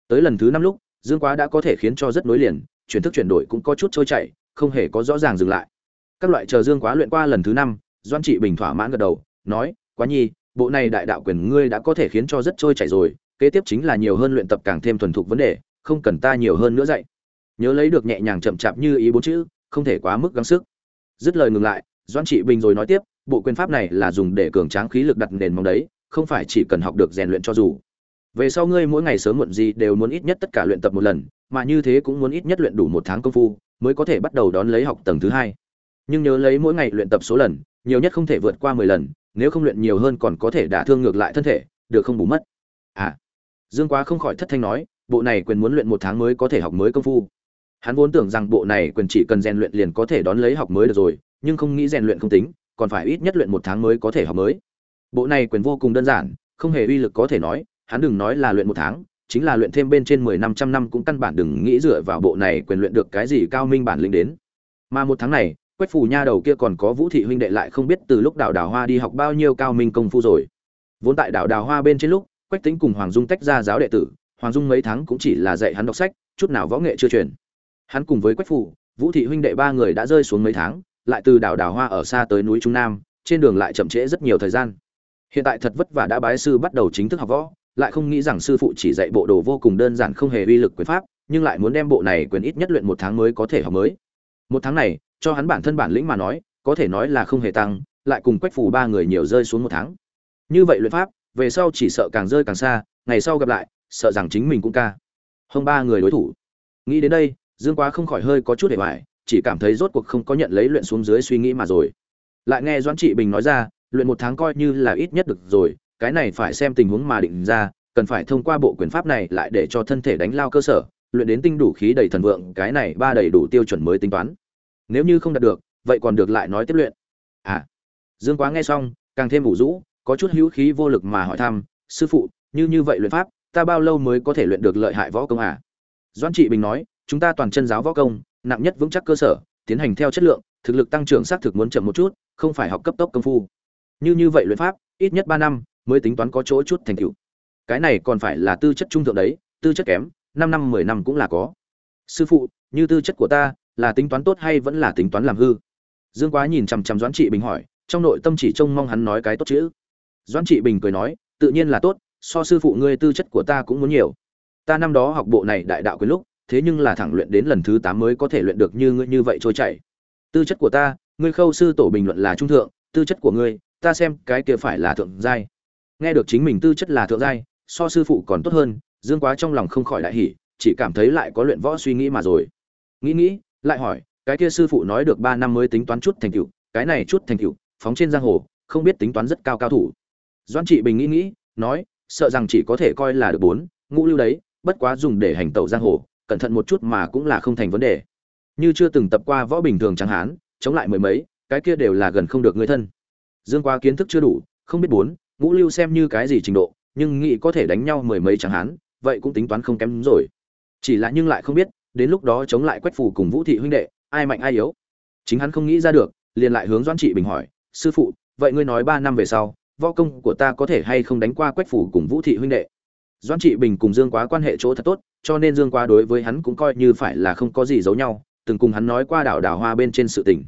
Tới lần thứ năm lúc, dương quá đã có thể khiến cho rất nối liền, chuyển thức chuyển đổi cũng có chút trôi chảy, không hề có rõ ràng dừng lại. Các loại chờ dương quá luyện qua lần thứ năm doan trị bình thỏa mãn gật đầu, nói, quá nhi, bộ này đại đạo quyền ngươi đã có thể khiến cho rất trôi chảy rồi, kế tiếp chính là nhiều hơn luyện tập càng thêm thuần thục vấn đề, không cần ta nhiều hơn nữa dạy. Nhớ lấy được nhẹ nhàng chậm chạp như ý bốn chữ, không thể quá mức gắng sức dứt lời ngừng lại doan trị bình rồi nói tiếp, bộ quyền pháp này là dùng để cường tráng khí lực đặt nền móng đấy, không phải chỉ cần học được rèn luyện cho dù. Về sau ngươi mỗi ngày sớm muộn gì đều muốn ít nhất tất cả luyện tập một lần, mà như thế cũng muốn ít nhất luyện đủ một tháng công phu, mới có thể bắt đầu đón lấy học tầng thứ hai. Nhưng nhớ lấy mỗi ngày luyện tập số lần, nhiều nhất không thể vượt qua mười lần, nếu không luyện nhiều hơn còn có thể đả thương ngược lại thân thể, được không bù mất? À. Dương quá không khỏi thất thanh nói, bộ này quyền muốn luyện một tháng mới có thể học mới công phu hắn vốn tưởng rằng bộ này quyền chỉ cần rèn luyện liền có thể đón lấy học mới được rồi, nhưng không nghĩ rèn luyện không tính, còn phải ít nhất luyện một tháng mới có thể học mới. Bộ này quyền vô cùng đơn giản, không hề uy lực có thể nói, hắn đừng nói là luyện một tháng, chính là luyện thêm bên trên mười năm trăm năm cũng căn bản đừng nghĩ dựa vào bộ này quyền luyện được cái gì cao minh bản lĩnh đến. Mà một tháng này, quách phủ nha đầu kia còn có vũ thị huynh đệ lại không biết từ lúc đảo đào hoa đi học bao nhiêu cao minh công phu rồi. Vốn tại đảo đào hoa bên trên lúc, quách tính cùng hoàng dung tách ra giáo đệ tử, hoàng dung mấy tháng cũng chỉ là dạy hắn đọc sách, chút nào võ nghệ chưa truyền hắn cùng với quách phủ vũ thị huynh đệ ba người đã rơi xuống mấy tháng, lại từ đảo đào hoa ở xa tới núi trung nam, trên đường lại chậm trễ rất nhiều thời gian. Hiện tại thật vất vả đã bái sư bắt đầu chính thức học võ, lại không nghĩ rằng sư phụ chỉ dạy bộ đồ vô cùng đơn giản không hề uy lực quyền pháp, nhưng lại muốn đem bộ này quyền ít nhất luyện một tháng mới có thể học mới. Một tháng này, cho hắn bản thân bản lĩnh mà nói, có thể nói là không hề tăng, lại cùng quách Phủ ba người nhiều rơi xuống một tháng. Như vậy luyện pháp, về sau chỉ sợ càng rơi càng xa, ngày sau gặp lại, sợ rằng chính mình cũng ca. Hơn ba người đối thủ. Nghĩ đến đây dương quá không khỏi hơi có chút hề hoài, chỉ cảm thấy rốt cuộc không có nhận lấy luyện xuống dưới suy nghĩ mà rồi. Lại nghe doãn trị bình nói ra, luyện một tháng coi như là ít nhất được rồi, cái này phải xem tình huống mà định ra, cần phải thông qua bộ quyền pháp này lại để cho thân thể đánh lao cơ sở, luyện đến tinh đủ khí đầy thần vượng, cái này ba đầy đủ tiêu chuẩn mới tính toán. Nếu như không đạt được, vậy còn được lại nói tiếp luyện. À. Dương quá nghe xong, càng thêm ủ rũ, có chút hữu khí vô lực mà hỏi thăm, sư phụ, như như vậy luyện pháp, ta bao lâu mới có thể luyện được lợi hại võ công à? Doãn trị bình nói chúng ta toàn chân giáo võ công, nặng nhất vững chắc cơ sở, tiến hành theo chất lượng, thực lực tăng trưởng xác thực muốn chậm một chút, không phải học cấp tốc công phu. Như như vậy luyện pháp, ít nhất ba năm mới tính toán có chỗ chút thành tựu. Cái này còn phải là tư chất trung thượng đấy, tư chất kém, năm năm, mười năm cũng là có. Sư phụ, như tư chất của ta, là tính toán tốt hay vẫn là tính toán làm hư? Dương quá nhìn chằm chằm doãn trị bình hỏi, trong nội tâm chỉ trông mong hắn nói cái tốt chữ. Doãn trị bình cười nói, tự nhiên là tốt, so sư phụ ngươi tư chất của ta cũng muốn nhiều. Ta năm đó học bộ này đại đạo quyền lúc thế nhưng là thẳng luyện đến lần thứ tám mới có thể luyện được như ngươi như vậy trôi chảy. Tư chất của ta, ngươi khâu sư tổ bình luận là trung thượng, tư chất của ngươi, ta xem cái kia phải là thượng giai. Nghe được chính mình tư chất là thượng giai, so sư phụ còn tốt hơn, dương quá trong lòng không khỏi đại hỉ, chỉ cảm thấy lại có luyện võ suy nghĩ mà rồi. Nghĩ nghĩ, lại hỏi, cái kia sư phụ nói được ba năm mới tính toán chút thành tựu, cái này chút thành tựu, phóng trên giang hồ, không biết tính toán rất cao cao thủ. Doãn trị bình nghĩ nghĩ, nói, sợ rằng chỉ có thể coi là được bốn, ngũ lưu đấy, bất quá dùng để hành tẩu giang hồ cẩn thận một chút mà cũng là không thành vấn đề. Như chưa từng tập qua võ bình thường chẳng hán chống lại mười mấy, cái kia đều là gần không được người thân. Dương quá kiến thức chưa đủ, không biết bốn, ngũ lưu xem như cái gì trình độ, nhưng nghĩ có thể đánh nhau mười mấy chẳng hán vậy cũng tính toán không kém rồi. Chỉ là nhưng lại không biết, đến lúc đó chống lại quách phù cùng vũ thị huynh đệ, ai mạnh ai yếu. Chính hắn không nghĩ ra được, liền lại hướng doãn trị bình hỏi, sư phụ, vậy ngươi nói ba năm về sau, võ công của ta có thể hay không đánh qua quách phủ cùng vũ thị huynh đệ? Doãn trị bình cùng dương quá quan hệ chỗ thật tốt, cho nên dương quá đối với hắn cũng coi như phải là không có gì giấu nhau, từng cùng hắn nói qua đảo đảo hoa bên trên sự tình.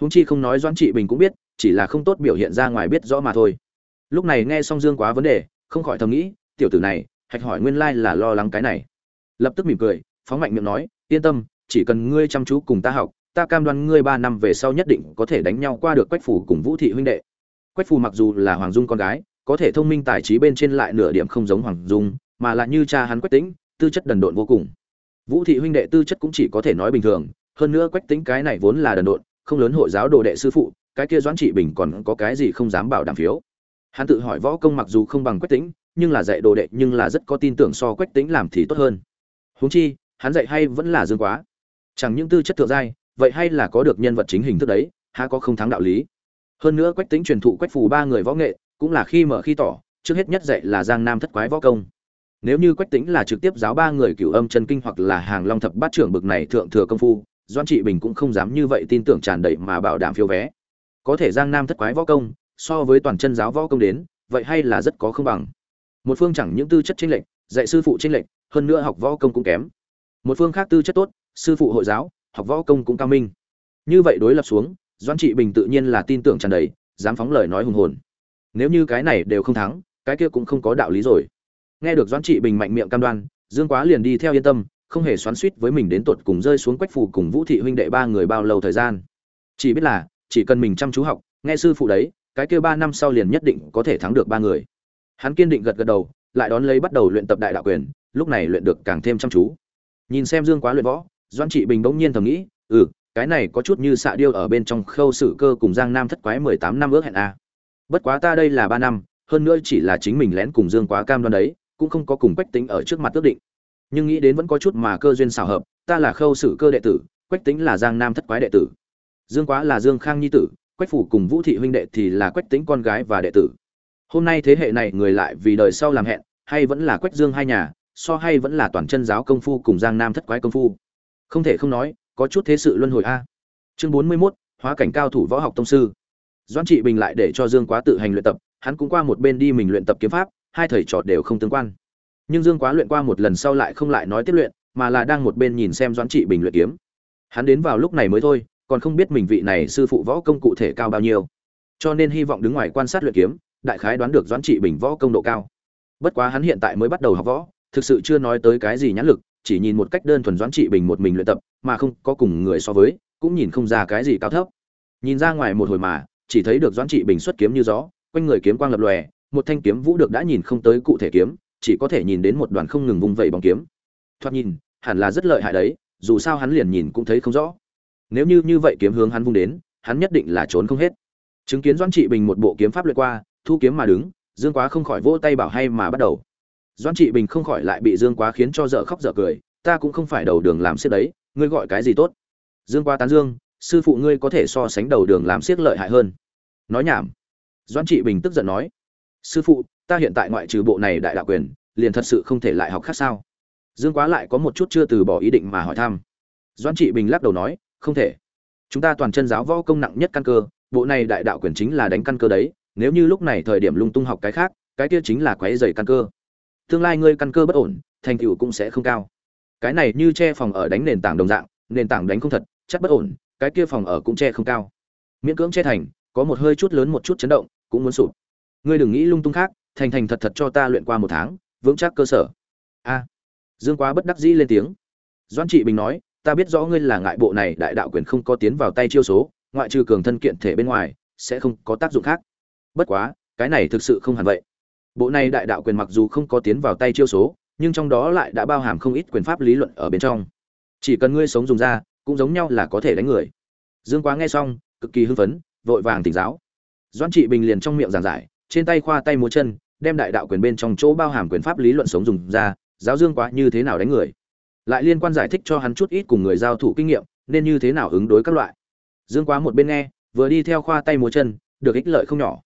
Húng chi không nói doãn trị bình cũng biết, chỉ là không tốt biểu hiện ra ngoài biết rõ mà thôi. Lúc này nghe xong dương quá vấn đề, không khỏi thầm nghĩ, tiểu tử này, hạch hỏi nguyên lai là lo lắng cái này. Lập tức mỉm cười, phóng mạnh miệng nói, yên tâm, chỉ cần ngươi chăm chú cùng ta học, ta cam đoan ngươi ba năm về sau nhất định có thể đánh nhau qua được quách phủ cùng vũ thị huynh đệ. Quách phủ mặc dù là hoàng dung con gái có thể thông minh tài trí bên trên lại nửa điểm không giống hoàng dung mà là như cha hắn quách Tĩnh, tư chất đần độn vô cùng. Vũ thị huynh đệ tư chất cũng chỉ có thể nói bình thường hơn nữa quách Tĩnh cái này vốn là đần độn không lớn hội giáo đồ đệ sư phụ cái kia doãn trị bình còn có cái gì không dám bảo đảm phiếu. Hắn tự hỏi võ công mặc dù không bằng quách Tĩnh, nhưng là dạy đồ đệ nhưng là rất có tin tưởng so quách Tĩnh làm thì tốt hơn. Huống chi hắn dạy hay vẫn là dương quá. Chẳng những tư chất thượng giai vậy hay là có được nhân vật chính hình thức đấy há có không thắng đạo lý. Hơn nữa quách Tĩnh truyền thụ quách phù ba người võ nghệ cũng là khi mở khi tỏ, trước hết nhất dạy là giang nam thất quái võ công. Nếu như quách tính là trực tiếp giáo ba người cửu âm chân kinh hoặc là hàng long thập bát trưởng bực này thượng thừa công phu doan trị bình cũng không dám như vậy tin tưởng tràn đầy mà bảo đảm phiếu vé. Có thể giang nam thất quái võ công, so với toàn chân giáo võ công đến, vậy hay là rất có không bằng. Một phương chẳng những tư chất chênh lệch, dạy sư phụ chênh lệch, hơn nữa học võ công cũng kém. Một phương khác tư chất tốt, sư phụ hội giáo, học võ công cũng cao minh. Như vậy đối lập xuống doan trị bình tự nhiên là tin tưởng tràn đầy, dám phóng lời nói hùng hồn nếu như cái này đều không thắng, cái kia cũng không có đạo lý rồi. Nghe được doãn trị bình mạnh miệng cam đoan, dương quá liền đi theo yên tâm, không hề xoắn suýt với mình đến tột cùng rơi xuống quách phù cùng vũ thị huynh đệ ba người bao lâu thời gian. Chỉ biết là, chỉ cần mình chăm chú học, nghe sư phụ đấy, cái kia ba năm sau liền nhất định có thể thắng được ba người. Hắn kiên định gật gật đầu, lại đón lấy bắt đầu luyện tập đại đạo quyền, lúc này luyện được càng thêm chăm chú. Nhìn xem dương quá luyện võ, doãn trị bình bỗng nhiên thầm nghĩ ừ cái này có chút như xạ điêu ở bên trong khâu sử cơ cùng giang nam thất quái mười tám năm ước hẹn a bất quá ta đây là ba năm hơn nữa chỉ là chính mình lén cùng dương quá cam đoan đấy cũng không có cùng quách tính ở trước mặt ước định. Nhưng nghĩ đến vẫn có chút mà cơ duyên xảo hợp ta là khâu sử cơ đệ tử quách tính là giang nam thất quái đệ tử. Dương quá là dương khang nhi tử quách phủ cùng vũ thị huynh đệ thì là quách tính con gái và đệ tử. Hôm nay thế hệ này người lại vì đời sau làm hẹn hay vẫn là quách dương hai nhà so hay vẫn là toàn chân giáo công phu cùng giang nam thất quái công phu. Không thể không nói có chút thế sự luân hồi a. Chương bốn mươi 41, hóa cảnh cao thủ võ học tông sư doãn trị bình lại để cho dương quá tự hành luyện tập, hắn cũng qua một bên đi mình luyện tập kiếm pháp, hai thầy trò đều không tương quan. Nhưng dương quá luyện qua một lần sau lại không lại nói tiếp luyện, mà là đang một bên nhìn xem doãn trị bình luyện kiếm. Hắn đến vào lúc này mới thôi, còn không biết mình vị này sư phụ võ công cụ thể cao bao nhiêu. Cho nên hy vọng đứng ngoài quan sát luyện kiếm, đại khái đoán được doãn trị bình võ công độ cao. Bất quá hắn hiện tại mới bắt đầu học võ, thực sự chưa nói tới cái gì nhãn lực, chỉ nhìn một cách đơn thuần doãn trị bình một mình luyện tập, mà không có cùng người so với, cũng nhìn không ra cái gì cao thấp. Nhìn ra ngoài một hồi mà chỉ thấy được doãn trị bình xuất kiếm như gió, quanh người kiếm quang lập lòe, một thanh kiếm vũ được đã nhìn không tới cụ thể kiếm, chỉ có thể nhìn đến một đoàn không ngừng vung vẩy bóng kiếm. Thoạt nhìn, hẳn là rất lợi hại đấy, dù sao hắn liền nhìn cũng thấy không rõ. Nếu như như vậy kiếm hướng hắn vung đến, hắn nhất định là trốn không hết. Chứng kiến doãn trị bình một bộ kiếm pháp lượt qua, thu kiếm mà đứng, dương quá không khỏi vỗ tay bảo hay mà bắt đầu. Doãn trị bình không khỏi lại bị dương quá khiến cho dở khóc dở cười, ta cũng không phải đầu đường làm siết đấy, ngươi gọi cái gì tốt? Dương quá tán dương, sư phụ ngươi có thể so sánh đầu đường làm siết lợi hại hơn nói nhảm. Doãn trị bình tức giận nói, sư phụ, ta hiện tại ngoại trừ bộ này đại đạo quyền, liền thật sự không thể lại học khác sao? Dương quá lại có một chút chưa từ bỏ ý định mà hỏi thăm. Doãn trị bình lắc đầu nói, không thể. Chúng ta toàn chân giáo võ công nặng nhất căn cơ, bộ này đại đạo quyền chính là đánh căn cơ đấy, nếu như lúc này thời điểm lung tung học cái khác, cái kia chính là quấy dày căn cơ. Tương lai ngươi căn cơ bất ổn, thành tựu cũng sẽ không cao. Cái này như che phòng ở đánh nền tảng đồng dạng, nền tảng đánh không thật, chắc bất ổn, cái kia phòng ở cũng che không cao. Miễn cưỡng che thành có một hơi chút lớn một chút chấn động, cũng muốn sụp. Ngươi đừng nghĩ lung tung khác, thành thành thật thật cho ta luyện qua một tháng, vững chắc cơ sở. A. Dương quá bất đắc dĩ lên tiếng. Doan trị bình nói, ta biết rõ ngươi là ngại bộ này, đại đạo quyền không có tiến vào tay chiêu số, ngoại trừ cường thân kiện thể bên ngoài, sẽ không có tác dụng khác. Bất quá, cái này thực sự không hẳn vậy. Bộ này đại đạo quyền mặc dù không có tiến vào tay chiêu số, nhưng trong đó lại đã bao hàm không ít quyền pháp lý luận ở bên trong. Chỉ cần ngươi sống dùng ra, cũng giống nhau là có thể đánh người. Dương quá nghe xong, cực kỳ hưng phấn vội vàng tỉnh giáo. Doãn trị bình liền trong miệng giảng giải, trên tay khoa tay múa chân, đem đại đạo quyền bên trong chỗ bao hàm quyền pháp lý luận sống dùng ra, giáo dương quá như thế nào đánh người. Lại liên quan giải thích cho hắn chút ít cùng người giao thủ kinh nghiệm, nên như thế nào ứng đối các loại. Dương quá một bên nghe, vừa đi theo khoa tay múa chân, được ích lợi không nhỏ.